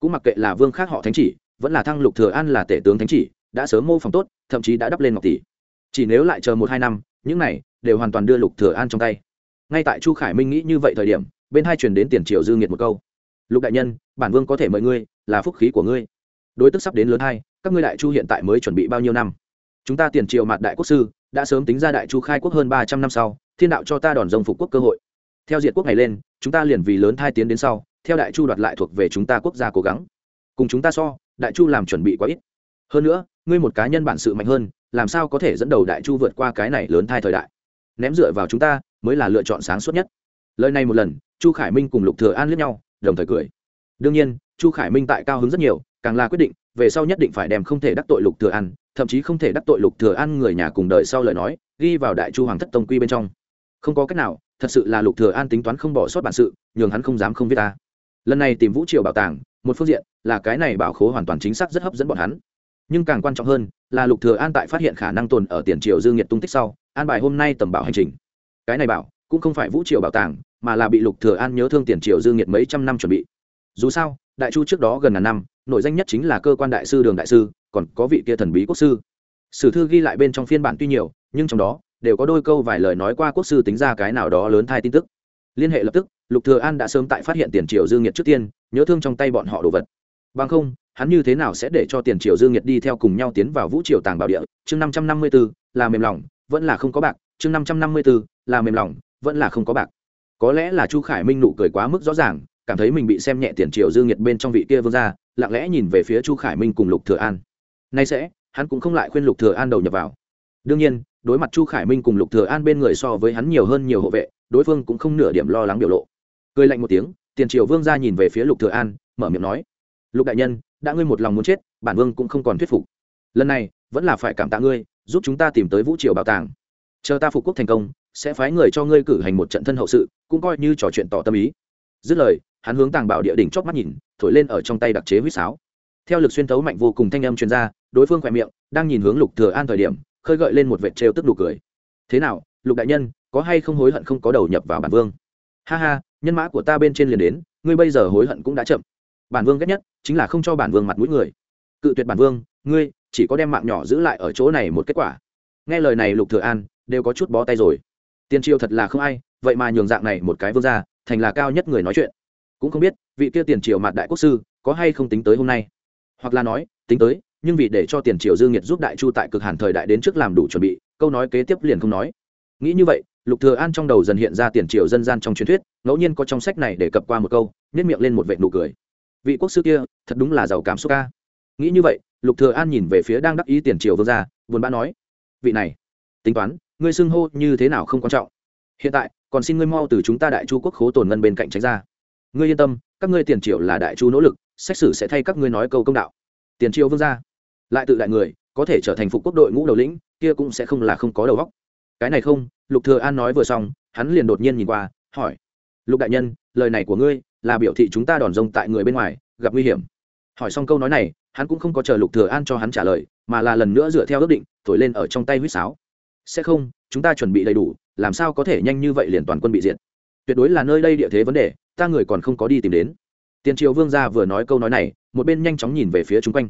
Cũng mặc kệ là vương khác họ thánh chỉ, vẫn là thăng lục thừa an là tể tướng thánh chỉ, đã sớm mô phỏng tốt, thậm chí đã đắp lên ngọc tỷ. Chỉ nếu lại chờ một hai năm những này đều hoàn toàn đưa lục thừa an trong tay ngay tại chu khải minh nghĩ như vậy thời điểm bên hai truyền đến tiền triều dư nghiệt một câu lục đại nhân bản vương có thể mời ngươi là phúc khí của ngươi đối tức sắp đến lớn hai các ngươi đại chu hiện tại mới chuẩn bị bao nhiêu năm chúng ta tiền triều mặt đại quốc sư đã sớm tính ra đại chu khai quốc hơn ba trăm năm sau thiên đạo cho ta đòn rông phục quốc cơ hội theo diệt quốc này lên chúng ta liền vì lớn thai tiến đến sau theo đại chu đoạt lại thuộc về chúng ta quốc gia cố gắng cùng chúng ta so đại chu làm chuẩn bị quá ít hơn nữa ngươi một cá nhân bản sự mạnh hơn làm sao có thể dẫn đầu đại chu vượt qua cái này lớn thai thời đại? Ném dựa vào chúng ta mới là lựa chọn sáng suốt nhất. Lời này một lần, chu khải minh cùng lục thừa an liếc nhau, đồng thời cười. Đương nhiên, chu khải minh tại cao hứng rất nhiều, càng là quyết định, về sau nhất định phải đem không thể đắc tội lục thừa an, thậm chí không thể đắc tội lục thừa an người nhà cùng đời sau lời nói, ghi vào đại chu hoàng thất tông quy bên trong. Không có cách nào, thật sự là lục thừa an tính toán không bỏ sót bản sự, nhường hắn không dám không viết ta. Lần này tìm vũ triều bảo tàng, một phương diện là cái này bảo khố hoàn toàn chính xác rất hấp dẫn bọn hắn nhưng càng quan trọng hơn là lục thừa an tại phát hiện khả năng tồn ở tiền triều dương nhiệt tung tích sau, an bài hôm nay tầm bảo hành trình. Cái này bảo cũng không phải vũ triều bảo tàng, mà là bị lục thừa an nhớ thương tiền triều dương nhiệt mấy trăm năm chuẩn bị. Dù sao, đại chu trước đó gần ngàn năm nội danh nhất chính là cơ quan đại sư đường đại sư, còn có vị kia thần bí quốc sư. Sử thư ghi lại bên trong phiên bản tuy nhiều, nhưng trong đó đều có đôi câu vài lời nói qua quốc sư tính ra cái nào đó lớn thai tin tức. Liên hệ lập tức, lục thừa an đã sớm tại phát hiện tiền triều dương nhiệt trước tiên, nhớ thương trong tay bọn họ đồ vật. Bằng không hắn như thế nào sẽ để cho tiền triều dương nhiệt đi theo cùng nhau tiến vào vũ triều tàng bảo địa? Chương năm trăm năm mươi 554, là mềm lòng vẫn là không có bạc. Chương năm trăm năm mươi 554, là mềm lòng vẫn là không có bạc. Có lẽ là chu khải minh nụ cười quá mức rõ ràng cảm thấy mình bị xem nhẹ tiền triều dương nhiệt bên trong vị kia vương gia lặng lẽ nhìn về phía chu khải minh cùng lục thừa an. Nay sẽ hắn cũng không lại khuyên lục thừa an đầu nhập vào. Đương nhiên đối mặt chu khải minh cùng lục thừa an bên người so với hắn nhiều hơn nhiều hộ vệ đối phương cũng không nửa điểm lo lắng biểu lộ. Cười lạnh một tiếng tiền triều vương gia nhìn về phía lục thừa an mở miệng nói lục đại nhân, đã ngươi một lòng muốn chết, bản vương cũng không còn thuyết phục. Lần này, vẫn là phải cảm tạ ngươi, giúp chúng ta tìm tới vũ triều bảo tàng. Chờ ta phục quốc thành công, sẽ phái người cho ngươi cử hành một trận thân hậu sự, cũng coi như trò chuyện tỏ tâm ý. Dứt lời, hắn hướng tàng bảo địa đỉnh chót mắt nhìn, thổi lên ở trong tay đặc chế huýt sáo. Theo lực xuyên thấu mạnh vô cùng thanh âm truyền ra, đối phương khỏe miệng, đang nhìn hướng lục thừa an thời điểm, khơi gợi lên một vệt trêu tức nụ cười. Thế nào, lục đại nhân, có hay không hối hận không có đầu nhập vào bản vương? Ha ha, nhân mã của ta bên trên liền đến, ngươi bây giờ hối hận cũng đã chậm bản vương ghét nhất chính là không cho bản vương mặt mũi người. Cự tuyệt bản vương, ngươi chỉ có đem mạng nhỏ giữ lại ở chỗ này một kết quả. Nghe lời này lục thừa an đều có chút bó tay rồi. Tiên triều thật là không ai, vậy mà nhường dạng này một cái vương gia thành là cao nhất người nói chuyện. Cũng không biết vị kia tiền triều mặt đại quốc sư có hay không tính tới hôm nay. Hoặc là nói, tính tới, nhưng vì để cho tiền triều dương nhiệt giúp đại chu tại cực hàn thời đại đến trước làm đủ chuẩn bị, câu nói kế tiếp liền không nói. Nghĩ như vậy, lục thừa an trong đầu dần hiện ra tiền triều dân gian trong truyền thuyết, ngẫu nhiên có trong sách này để cập qua một câu nét miệng lên một vệt nụ cười vị quốc sư kia, thật đúng là giàu cảm xúc ca nghĩ như vậy, lục thừa an nhìn về phía đang đắc ý tiền triều vương gia, buồn bã nói, vị này, tính toán, ngươi xưng hô như thế nào không quan trọng. Hiện tại, còn xin ngươi mau từ chúng ta đại chu quốc khố tồn ngân bên cạnh tránh ra. Ngươi yên tâm, các ngươi tiền triều là đại chu nỗ lực, xét xử sẽ thay các ngươi nói câu công đạo. Tiền triều vương gia, lại tự đại người, có thể trở thành phục quốc đội ngũ đầu lĩnh, kia cũng sẽ không là không có đầu óc. Cái này không, lục thừa an nói vừa xong, hắn liền đột nhiên nhìn qua, hỏi, lục đại nhân, lời này của ngươi là biểu thị chúng ta đòn rông tại người bên ngoài, gặp nguy hiểm. Hỏi xong câu nói này, hắn cũng không có chờ lục thừa an cho hắn trả lời, mà là lần nữa dựa theo ước định, thổi lên ở trong tay huýt sáo. Sẽ không, chúng ta chuẩn bị đầy đủ, làm sao có thể nhanh như vậy liền toàn quân bị diệt? Tuyệt đối là nơi đây địa thế vấn đề, ta người còn không có đi tìm đến. Tiền triều vương gia vừa nói câu nói này, một bên nhanh chóng nhìn về phía chung quanh.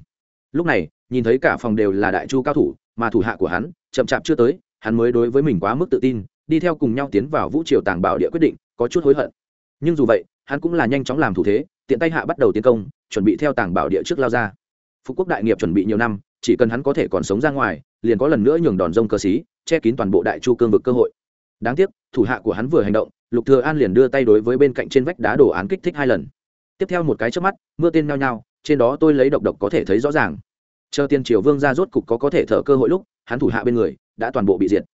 Lúc này, nhìn thấy cả phòng đều là đại chu cao thủ, mà thủ hạ của hắn, chậm chạp chưa tới, hắn mới đối với mình quá mức tự tin, đi theo cùng nhau tiến vào vũ triều tàng bảo địa quyết định, có chút hối hận. Nhưng dù vậy hắn cũng là nhanh chóng làm thủ thế, tiện tay hạ bắt đầu tiến công, chuẩn bị theo tảng bảo địa trước lao ra. Phú quốc đại nghiệp chuẩn bị nhiều năm, chỉ cần hắn có thể còn sống ra ngoài, liền có lần nữa nhường đòn rông cơ xí, che kín toàn bộ đại chu cương vực cơ hội. Đáng tiếc, thủ hạ của hắn vừa hành động, lục thừa an liền đưa tay đối với bên cạnh trên vách đá đổ án kích thích hai lần. Tiếp theo một cái chớp mắt, mưa tên nhao nhao, trên đó tôi lấy độc độc có thể thấy rõ ràng. Chờ tiên triều vương ra rốt cục có có thể thở cơ hội lúc, hắn thủ hạ bên người đã toàn bộ bị diệt.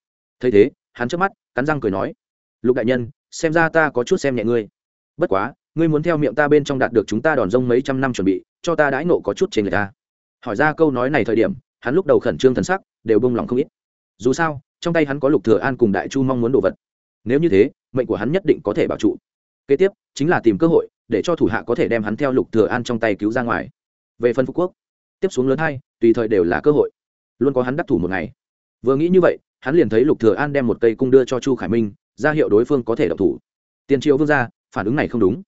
Thấy thế, hắn trước mắt, cắn răng cười nói, lục đại nhân, xem ra ta có chút xem nhẹ ngươi bất quá, ngươi muốn theo miệng ta bên trong đạt được chúng ta đòn rông mấy trăm năm chuẩn bị, cho ta đãi nộ có chút trên người ta. Hỏi ra câu nói này thời điểm, hắn lúc đầu khẩn trương thần sắc, đều bông lòng không ít. Dù sao, trong tay hắn có lục thừa an cùng đại chu mong muốn đồ vật. Nếu như thế, mệnh của hắn nhất định có thể bảo trụ. Kế tiếp, chính là tìm cơ hội, để cho thủ hạ có thể đem hắn theo lục thừa an trong tay cứu ra ngoài. Về phân phú quốc, tiếp xuống lớn hai, tùy thời đều là cơ hội. Luôn có hắn đắc thủ một ngày. Vừa nghĩ như vậy, hắn liền thấy lục thừa an đem một cây cung đưa cho chu khải minh, ra hiệu đối phương có thể động thủ. Tiền triều vương gia phản ứng này không đúng.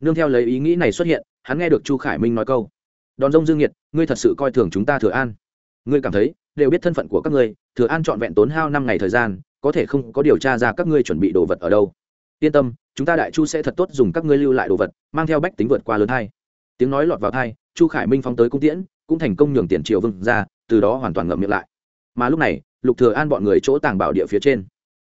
Nương theo lấy ý nghĩ này xuất hiện, hắn nghe được chu khải minh nói câu. Đòn rông dương nhiệt, ngươi thật sự coi thường chúng ta thừa an. Ngươi cảm thấy, đều biết thân phận của các ngươi, thừa an trọn vẹn tốn hao năm ngày thời gian, có thể không có điều tra ra các ngươi chuẩn bị đồ vật ở đâu. Yên tâm, chúng ta đại chu sẽ thật tốt dùng các ngươi lưu lại đồ vật, mang theo bách tính vượt qua lớn hai tiếng nói lọt vào thai, chu khải minh phóng tới cung tiễn, cũng thành công nhường tiền triều vương ra, từ đó hoàn toàn ngậm miệng lại. Mà lúc này, lục thừa an bọn người chỗ tàng bảo địa phía trên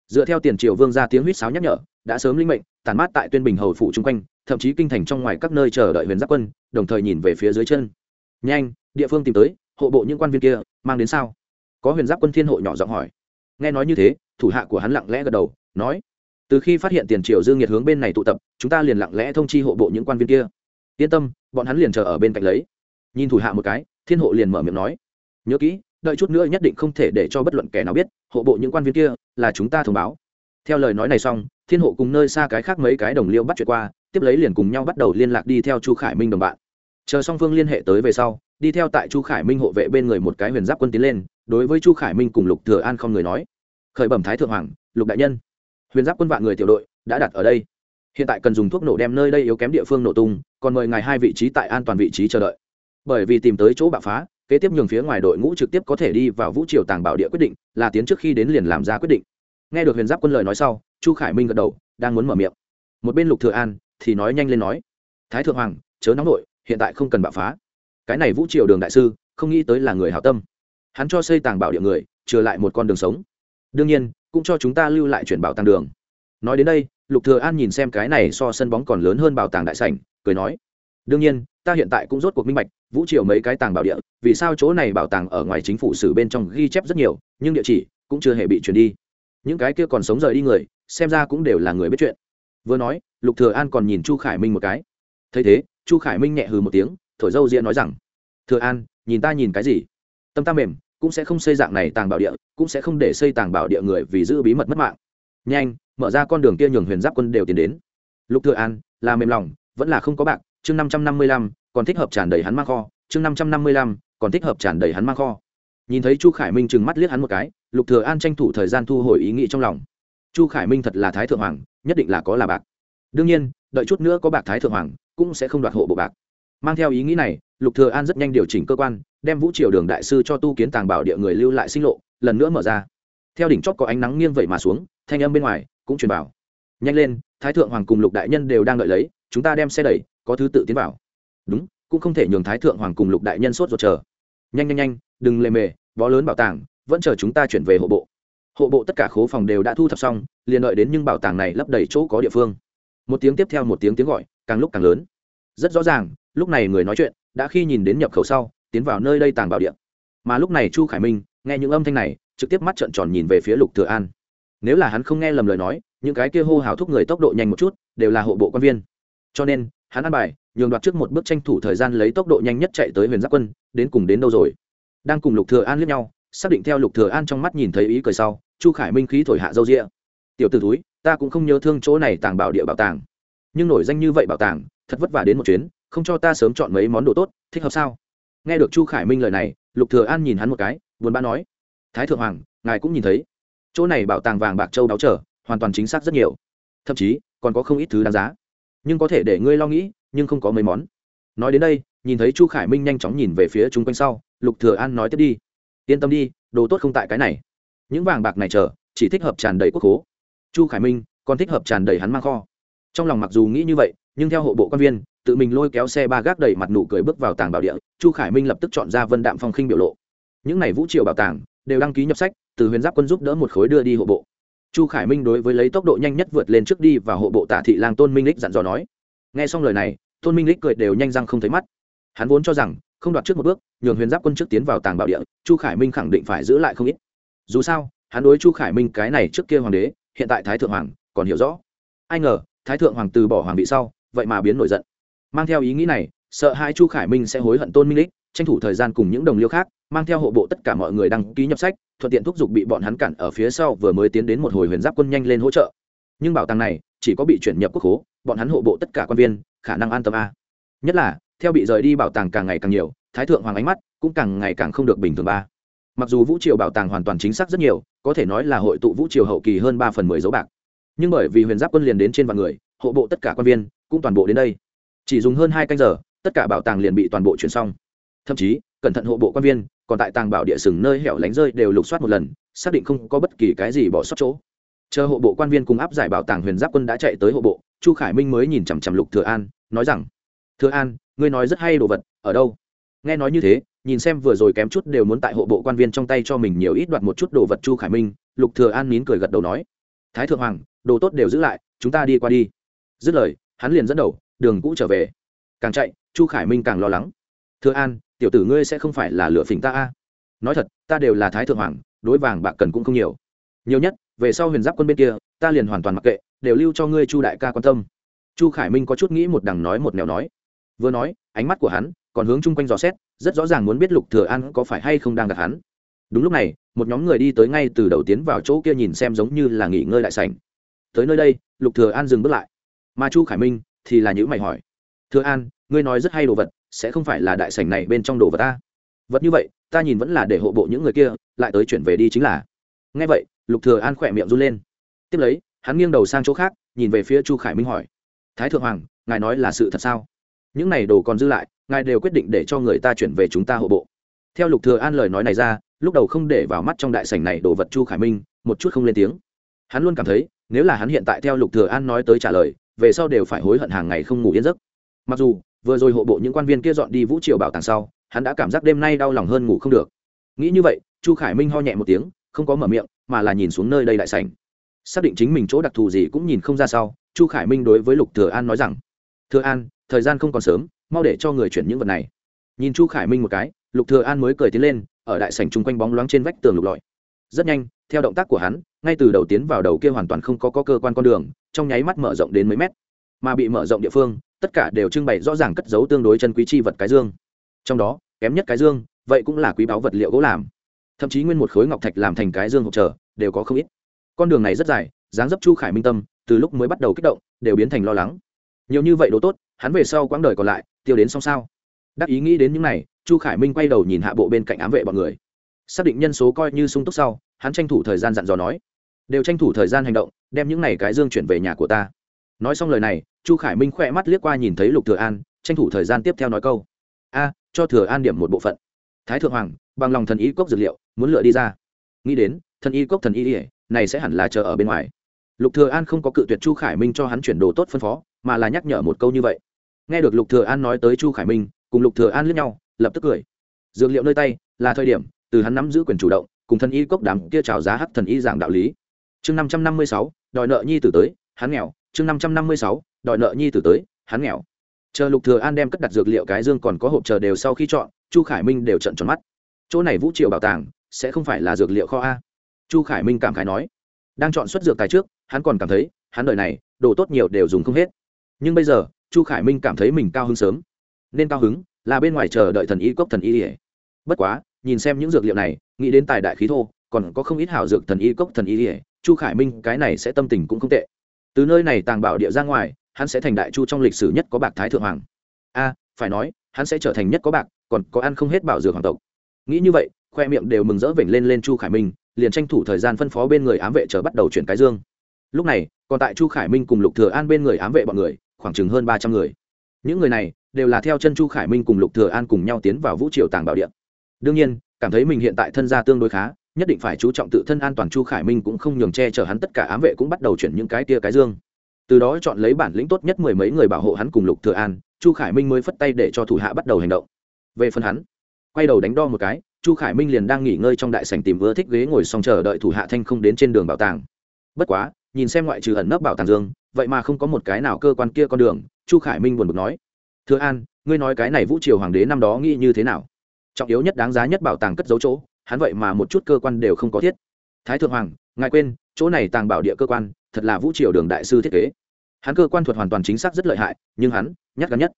dựa theo tiền triều vương ra tiếng huýt sáo nhắc nhở, đã sớm linh mệnh tàn mát tại tuyên bình hầu phủ chung quanh, thậm chí kinh thành trong ngoài các nơi chờ đợi huyền giáp quân, đồng thời nhìn về phía dưới chân. Nhanh, địa phương tìm tới, hộ bộ những quan viên kia, mang đến sao? Có huyền giáp quân thiên hộ nhỏ giọng hỏi. Nghe nói như thế, thủ hạ của hắn lặng lẽ gật đầu, nói, từ khi phát hiện tiền triều dương nhiệt hướng bên này tụ tập, chúng ta liền lặng lẽ thông chi hộ bộ những quan viên kia. Yên tâm, bọn hắn liền chờ ở bên cạnh lấy. Nhìn thủ hạ một cái, thiên hộ liền mở miệng nói, nhớ kỹ đợi chút nữa nhất định không thể để cho bất luận kẻ nào biết, hộ bộ những quan viên kia là chúng ta thông báo. Theo lời nói này xong, thiên hộ cùng nơi xa cái khác mấy cái đồng liêu bắt chuyện qua, tiếp lấy liền cùng nhau bắt đầu liên lạc đi theo chu khải minh đồng bạn. Chờ song phương liên hệ tới về sau, đi theo tại chu khải minh hộ vệ bên người một cái huyền giáp quân tiến lên, đối với chu khải minh cùng lục thừa an không người nói. Khởi bẩm thái thượng hoàng, lục đại nhân. Huyền giáp quân vạn người tiểu đội đã đặt ở đây. Hiện tại cần dùng thuốc nổ đem nơi đây yếu kém địa phương nổ tung, còn mời ngài hai vị trí tại an toàn vị trí chờ đợi. Bởi vì tìm tới chỗ bạo phá kế tiếp nhường phía ngoài đội ngũ trực tiếp có thể đi vào vũ triều tàng bảo địa quyết định, là tiến trước khi đến liền làm ra quyết định. Nghe được huyền giáp quân lời nói sau, chu khải minh gật đầu, đang muốn mở miệng. Một bên lục thừa an thì nói nhanh lên nói, thái thượng hoàng, chớ nóng nội, hiện tại không cần bạo phá. Cái này vũ triều đường đại sư, không nghĩ tới là người hảo tâm. Hắn cho xây tàng bảo địa người, trừ lại một con đường sống. Đương nhiên, cũng cho chúng ta lưu lại chuyển bảo tàng đường. Nói đến đây, lục thừa an nhìn xem cái này so sân bóng còn lớn hơn bảo tàng đại sảnh, cười nói, đương nhiên ta hiện tại cũng rốt cuộc minh bạch, vũ triều mấy cái tàng bảo địa, vì sao chỗ này bảo tàng ở ngoài chính phủ sử bên trong ghi chép rất nhiều, nhưng địa chỉ cũng chưa hề bị chuyển đi. Những cái kia còn sống rời đi người, xem ra cũng đều là người biết chuyện. Vừa nói, lục thừa an còn nhìn chu khải minh một cái. Thấy thế, chu khải minh nhẹ hừ một tiếng, thổi dâu diện nói rằng, thừa an, nhìn ta nhìn cái gì? Tâm ta mềm, cũng sẽ không xây dạng này tàng bảo địa, cũng sẽ không để xây tàng bảo địa người vì giữ bí mật mất mạng. Nhanh, mở ra con đường kia nhường huyền giáp quân đều tiến đến. Lục thừa an, là mềm lòng, vẫn là không có bạc, chương năm trăm năm mươi lăm còn thích hợp tràn đầy hắn mang kho. Chương năm trăm năm mươi lăm, còn thích hợp tràn đầy hắn mang kho. Nhìn thấy chu khải minh trừng mắt liếc hắn một cái, lục thừa an tranh thủ thời gian thu hồi ý nghĩ trong lòng. Chu khải minh thật là thái thượng hoàng, nhất định là có là bạc. Đương nhiên, đợi chút nữa có bạc thái thượng hoàng, cũng sẽ không đoạt hộ bộ bạc. Mang theo ý nghĩ này, lục thừa an rất nhanh điều chỉnh cơ quan, đem vũ triều đường đại sư cho tu kiến tàng bảo địa người lưu lại sinh lộ, lần nữa mở ra. Theo đỉnh chót có ánh nắng nghiêng vậy mà xuống, thanh âm bên ngoài cũng truyền vào. Nhanh lên, thái thượng hoàng cùng lục đại nhân đều đang đợi lấy, chúng ta đem xe đẩy, có thứ tự tiến vào đúng, cũng không thể nhường thái thượng hoàng cùng lục đại nhân sốt ruột chờ. Nhanh nhanh nhanh, đừng lề mề, bó lớn bảo tàng, vẫn chờ chúng ta chuyển về hộ bộ. Hộ bộ tất cả khố phòng đều đã thu thập xong, liền đợi đến nhưng bảo tàng này lấp đầy chỗ có địa phương. Một tiếng tiếp theo một tiếng tiếng gọi, càng lúc càng lớn. Rất rõ ràng, lúc này người nói chuyện, đã khi nhìn đến nhập khẩu sau, tiến vào nơi đây tàng bảo điện mà lúc này chu khải minh, nghe những âm thanh này, trực tiếp mắt trợn tròn nhìn về phía lục thừa an. Nếu là hắn không nghe lầm lời nói, những cái kia hô hào thúc người tốc độ nhanh một chút, đều là hộ bộ quan viên. Cho nên, hắn ăn bài nhường đoạt trước một bước tranh thủ thời gian lấy tốc độ nhanh nhất chạy tới huyền giáp quân, đến cùng đến đâu rồi? Đang cùng lục thừa an liếc nhau, xác định theo lục thừa an trong mắt nhìn thấy ý cười sau, chu khải minh khí thổi hạ dâu dịa tiểu tử túi ta cũng không nhớ thương chỗ này tàng bảo địa bảo tàng. Nhưng nổi danh như vậy bảo tàng, thật vất vả đến một chuyến, không cho ta sớm chọn mấy món đồ tốt, thích hợp sao? Nghe được chu khải minh lời này, lục thừa an nhìn hắn một cái, buồn bã nói, thái thượng hoàng, ngài cũng nhìn thấy. Chỗ này bảo tàng vàng bạc châu đáo trở, hoàn toàn chính xác rất nhiều. Thậm chí, còn có không ít thứ đáng giá. Nhưng có thể để ngươi lo nghĩ nhưng không có mấy món. Nói đến đây, nhìn thấy chu khải minh nhanh chóng nhìn về phía chung quanh sau, lục thừa an nói tiếp đi. Yên tâm đi, đồ tốt không tại cái này. Những vàng bạc này chờ, chỉ thích hợp tràn đầy quốc khố. Chu khải minh, còn thích hợp tràn đầy hắn mang kho. Trong lòng mặc dù nghĩ như vậy, nhưng theo hộ bộ quan viên, tự mình lôi kéo xe ba gác đầy mặt nụ cười bước vào tàng bảo địa, chu khải minh lập tức chọn ra vân đạm phong khinh biểu lộ. Những này vũ triều bảo tàng, đều đăng ký nhập sách, từ huyền giáp quân giúp đỡ một khối đưa đi hộ bộ. Chu khải minh đối với lấy tốc độ nhanh nhất vượt lên trước đi và hộ bộ tả thị lang tôn minh lích dặn dò nói nghe xong lời này, tôn minh lích cười đều nhanh răng không thấy mắt. Hắn vốn cho rằng, không đoạt trước một bước, nhường huyền giáp quân trước tiến vào tàng bảo địa, chu khải minh khẳng định phải giữ lại không ít. Dù sao, hắn đối chu khải minh cái này trước kia hoàng đế, hiện tại thái thượng hoàng còn hiểu rõ. Ai ngờ, thái thượng hoàng từ bỏ hoàng vị sau, vậy mà biến nổi giận. Mang theo ý nghĩ này, sợ hai chu khải minh sẽ hối hận tôn minh lích tranh thủ thời gian cùng những đồng liêu khác, mang theo hộ bộ tất cả mọi người đăng ký nhập sách, thuận tiện thúc giục bị bọn hắn cản ở phía sau vừa mới tiến đến một hồi huyền giáp quân nhanh lên hỗ trợ. Nhưng bảo tàng này chỉ có bị chuyển nhập quốc hố bọn hắn hộ bộ tất cả quan viên, khả năng an tâm a. Nhất là, theo bị rời đi bảo tàng càng ngày càng nhiều, thái thượng hoàng ánh mắt cũng càng ngày càng không được bình thường ba. Mặc dù vũ triều bảo tàng hoàn toàn chính xác rất nhiều, có thể nói là hội tụ vũ triều hậu kỳ hơn ba phần mười dấu bạc. Nhưng bởi vì huyền giáp quân liền đến trên vạn người, hộ bộ tất cả quan viên cũng toàn bộ đến đây. Chỉ dùng hơn hai canh giờ, tất cả bảo tàng liền bị toàn bộ chuyển xong. Thậm chí, cẩn thận hộ bộ quan viên, còn tại tàng bảo địa sừng nơi hẻo lánh rơi đều lục soát một lần, xác định không có bất kỳ cái gì bỏ sót chỗ chờ hộ bộ quan viên cùng áp giải bảo tàng huyền giáp quân đã chạy tới hộ bộ, chu khải minh mới nhìn chằm chằm lục thừa an, nói rằng, thừa an, ngươi nói rất hay đồ vật, ở đâu? Nghe nói như thế, nhìn xem vừa rồi kém chút đều muốn tại hộ bộ quan viên trong tay cho mình nhiều ít đoạt một chút đồ vật chu khải minh, lục thừa an nín cười gật đầu nói, thái thượng hoàng, đồ tốt đều giữ lại, chúng ta đi qua đi. Dứt lời, hắn liền dẫn đầu, đường cũ trở về. Càng chạy, chu khải minh càng lo lắng. Thừa an, tiểu tử ngươi sẽ không phải là lựa phỉnh ta a? Nói thật, ta đều là thái thượng hoàng, đối vàng bạc cần cũng không nhiều. Nhiều nhất về sau huyền giáp quân bên kia, ta liền hoàn toàn mặc kệ, đều lưu cho ngươi chu đại ca quan tâm. Chu khải minh có chút nghĩ một đằng nói một nẻo nói. Vừa nói, ánh mắt của hắn còn hướng chung quanh dò xét, rất rõ ràng muốn biết lục thừa an có phải hay không đang gặp hắn. Đúng lúc này, một nhóm người đi tới ngay từ đầu tiến vào chỗ kia nhìn xem giống như là nghỉ ngơi đại sảnh. Tới nơi đây, lục thừa an dừng bước lại. Mà chu khải minh thì là những mày hỏi, thừa an, ngươi nói rất hay đồ vật, sẽ không phải là đại sảnh này bên trong đồ vật ta? Vật như vậy, ta nhìn vẫn là để hộ bộ những người kia, lại tới chuyển về đi chính là. Nghe vậy lục thừa an khỏe miệng run lên. Tiếp lấy, hắn nghiêng đầu sang chỗ khác, nhìn về phía chu khải minh hỏi, thái thượng hoàng, ngài nói là sự thật sao? Những này đồ còn dư lại, ngài đều quyết định để cho người ta chuyển về chúng ta hộ bộ. Theo lục thừa an lời nói này ra, lúc đầu không để vào mắt trong đại sảnh này đồ vật chu khải minh, một chút không lên tiếng. Hắn luôn cảm thấy, nếu là hắn hiện tại theo lục thừa an nói tới trả lời, về sau đều phải hối hận hàng ngày không ngủ yên giấc. Mặc dù, vừa rồi hộ bộ những quan viên kia dọn đi vũ triều bảo tàng sau, hắn đã cảm giác đêm nay đau lòng hơn ngủ không được. Nghĩ như vậy, chu khải minh ho nhẹ một tiếng, không có mở miệng mà là nhìn xuống nơi đây đại sảnh. Xác định chính mình chỗ đặc thù gì cũng nhìn không ra sau chu khải minh đối với lục thừa an nói rằng thừa an thời gian không còn sớm mau để cho người chuyển những vật này. Nhìn chu khải minh một cái lục thừa an mới cười tiến lên ở đại sảnh chung quanh bóng loáng trên vách tường lục lọi. Rất nhanh theo động tác của hắn ngay từ đầu tiến vào đầu kia hoàn toàn không có, có cơ quan con đường trong nháy mắt mở rộng đến mấy mét. Mà bị mở rộng địa phương tất cả đều trưng bày rõ ràng cất giấu tương đối chân quý chi vật cái dương. Trong đó kém nhất cái dương vậy cũng là quý báu vật liệu gỗ làm thậm chí nguyên một khối ngọc thạch làm thành cái dương hộp trở đều có không ít. Con đường này rất dài, dáng dấp chu khải minh tâm, từ lúc mới bắt đầu kích động, đều biến thành lo lắng. Nhiều như vậy đồ tốt, hắn về sau quãng đời còn lại, tiêu đến xong sao? Đắc ý nghĩ đến những này, chu khải minh quay đầu nhìn hạ bộ bên cạnh ám vệ bọn người. Xác định nhân số coi như sung túc sau, hắn tranh thủ thời gian dặn dò nói, đều tranh thủ thời gian hành động, đem những này cái dương chuyển về nhà của ta. Nói xong lời này, chu khải minh khỏe mắt liếc qua nhìn thấy lục thừa an, tranh thủ thời gian tiếp theo nói câu, a, cho thừa an điểm một bộ phận. Thái thượng hoàng, bằng lòng thần ý cốc dược liệu muốn lựa đi ra. Nghĩ đến, thần y cốc thần y ỉa, này sẽ hẳn là chờ ở bên ngoài. Lục thừa an không có cự tuyệt chu khải minh cho hắn chuyển đồ tốt phân phó, mà là nhắc nhở một câu như vậy. Nghe được lục thừa an nói tới chu khải minh, cùng lục thừa an liếc nhau, lập tức cười. Dược liệu nơi tay, là thời điểm, từ hắn nắm giữ quyền chủ động, cùng thần y cốc đám kia chào giá hắc thần y giảng đạo lý. Chương năm trăm năm mươi sáu, đòi nợ nhi tử tới, hắn nghèo. Chương năm trăm năm mươi sáu, đòi nợ nhi tử tới, hắn nghèo. Chờ lục thừa an đem cất đặt dược liệu cái dương còn có hộp chờ đều sau khi chọn, chu khải minh đều trận tròn mắt. Chỗ này vũ triều bảo tàng sẽ không phải là dược liệu kho a. Chu khải minh cảm khái nói. Đang chọn xuất dược tài trước, hắn còn cảm thấy, hắn đời này, đồ tốt nhiều đều dùng không hết. Nhưng bây giờ, chu khải minh cảm thấy mình cao hứng sớm. Nên cao hứng là bên ngoài chờ đợi thần y cốc thần y ỉa bất quá, nhìn xem những dược liệu này, nghĩ đến tài đại khí thô, còn có không ít hảo dược thần y cốc thần y ỉa chu khải minh cái này sẽ tâm tình cũng không tệ. Từ nơi này tàng bảo địa ra ngoài, hắn sẽ thành đại chu trong lịch sử nhất có bạc thái thượng hoàng. A, phải nói, hắn sẽ trở thành nhất có bạc, còn có ăn không hết bảo dược hoàng tộc. Nghĩ như vậy khoe miệng đều mừng rỡ vểnh lên lên chu khải minh, liền tranh thủ thời gian phân phó bên người ám vệ chờ bắt đầu chuyển cái dương. Lúc này, còn tại chu khải minh cùng lục thừa an bên người ám vệ bọn người, khoảng chừng hơn ba trăm người. Những người này đều là theo chân chu khải minh cùng lục thừa an cùng nhau tiến vào vũ triều tàng bảo điện. Đương nhiên, cảm thấy mình hiện tại thân gia tương đối khá, nhất định phải chú trọng tự thân an toàn chu khải minh cũng không nhường che chở hắn tất cả ám vệ cũng bắt đầu chuyển những cái tia cái dương. Từ đó chọn lấy bản lĩnh tốt nhất mười mấy người bảo hộ hắn cùng lục thừa an, chu khải minh mới phất tay để cho thủ hạ bắt đầu hành động. Về phần hắn, quay đầu đánh đo một cái chu khải minh liền đang nghỉ ngơi trong đại sảnh tìm vừa thích ghế ngồi xong chờ đợi thủ hạ thanh không đến trên đường bảo tàng. Bất quá, nhìn xem ngoại trừ ẩn nấp bảo tàng dương, vậy mà không có một cái nào cơ quan kia con đường, chu khải minh buồn bực nói. Thừa an, ngươi nói cái này vũ triều hoàng đế năm đó nghĩ như thế nào? Trọng yếu nhất đáng giá nhất bảo tàng cất dấu chỗ, hắn vậy mà một chút cơ quan đều không có thiết. Thái thượng hoàng, ngài quên, chỗ này tàng bảo địa cơ quan, thật là vũ triều đường đại sư thiết kế. Hắn cơ quan thuật hoàn toàn chính xác rất lợi hại, nhưng hắn nhắc gắn nhất.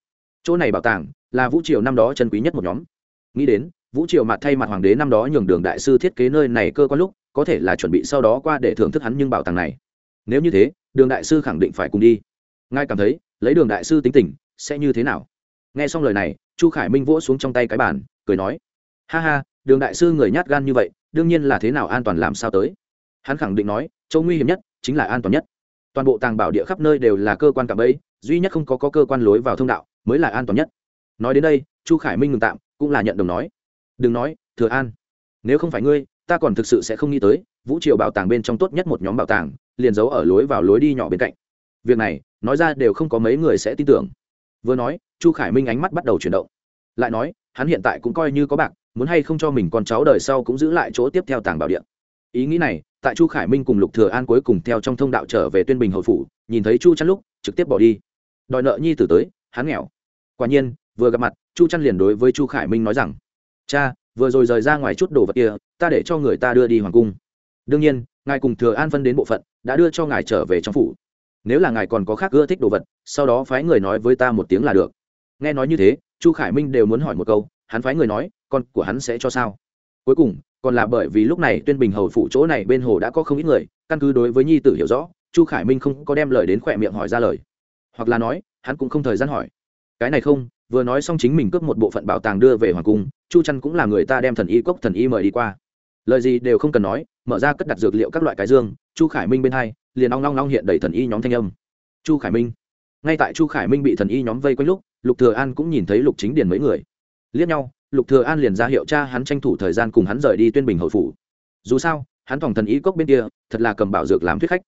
Chỗ này bảo tàng là vũ triều năm đó chân quý nhất một nhóm. Nghĩ đến vũ triều mặt thay mặt hoàng đế năm đó nhường đường đại sư thiết kế nơi này cơ quan lúc có thể là chuẩn bị sau đó qua để thưởng thức hắn nhưng bảo tàng này. Nếu như thế đường đại sư khẳng định phải cùng đi. Ngài cảm thấy lấy đường đại sư tính tình sẽ như thế nào? Nghe xong lời này chu khải minh vỗ xuống trong tay cái bàn cười nói ha ha đường đại sư người nhát gan như vậy đương nhiên là thế nào an toàn làm sao tới? Hắn khẳng định nói châu nguy hiểm nhất chính là an toàn nhất. Toàn bộ tàng bảo địa khắp nơi đều là cơ quan cạm bẫy duy nhất không có, có cơ quan lối vào thông đạo mới là an toàn nhất. Nói đến đây chu khải minh ngừng tạm cũng là nhận đồng nói đừng nói, thừa an. Nếu không phải ngươi, ta còn thực sự sẽ không nghĩ tới, vũ triều bảo tàng bên trong tốt nhất một nhóm bảo tàng, liền giấu ở lối vào lối đi nhỏ bên cạnh. Việc này, nói ra đều không có mấy người sẽ tin tưởng. Vừa nói, chu khải minh ánh mắt bắt đầu chuyển động. Lại nói, hắn hiện tại cũng coi như có bạc, muốn hay không cho mình con cháu đời sau cũng giữ lại chỗ tiếp theo tàng bảo điện. Ý nghĩ này, tại chu khải minh cùng lục thừa an cuối cùng theo trong thông đạo trở về tuyên bình hậu phủ, nhìn thấy chu chăn lúc, trực tiếp bỏ đi. Đòi nợ nhi tử tới, hắn nghèo. Quả nhiên, vừa gặp mặt, chu chăn liền đối với chu khải minh nói rằng cha, vừa rồi rời ra ngoài chút đồ vật kia, ta để cho người ta đưa đi hoàng cung. Đương nhiên, ngài cùng thừa an phân đến bộ phận, đã đưa cho ngài trở về trong phủ. Nếu là ngài còn có khác ưa thích đồ vật, sau đó phái người nói với ta một tiếng là được. Nghe nói như thế, chu khải minh đều muốn hỏi một câu, hắn phái người nói, con của hắn sẽ cho sao? Cuối cùng, còn là bởi vì lúc này tuyên bình hầu phủ chỗ này bên hồ đã có không ít người, căn cứ đối với nhi tử hiểu rõ, chu khải minh không có đem lời đến khỏe miệng hỏi ra lời. Hoặc là nói, hắn cũng không thời gian hỏi. Cái này không vừa nói xong chính mình cướp một bộ phận bảo tàng đưa về hoàng cung, chu trăn cũng là người ta đem thần y cốc thần y mời đi qua. Lời gì đều không cần nói, mở ra cất đặt dược liệu các loại cái dương, chu khải minh bên hai, liền ong long long hiện đầy thần y nhóm thanh âm. Chu khải minh. Ngay tại chu khải minh bị thần y nhóm vây quanh lúc, lục thừa an cũng nhìn thấy lục chính điền mấy người. Liếc nhau, lục thừa an liền ra hiệu cha hắn tranh thủ thời gian cùng hắn rời đi tuyên bình hội phủ. Dù sao, hắn phòng thần y cốc bên kia, thật là cầm bảo dược làm thuyết khách.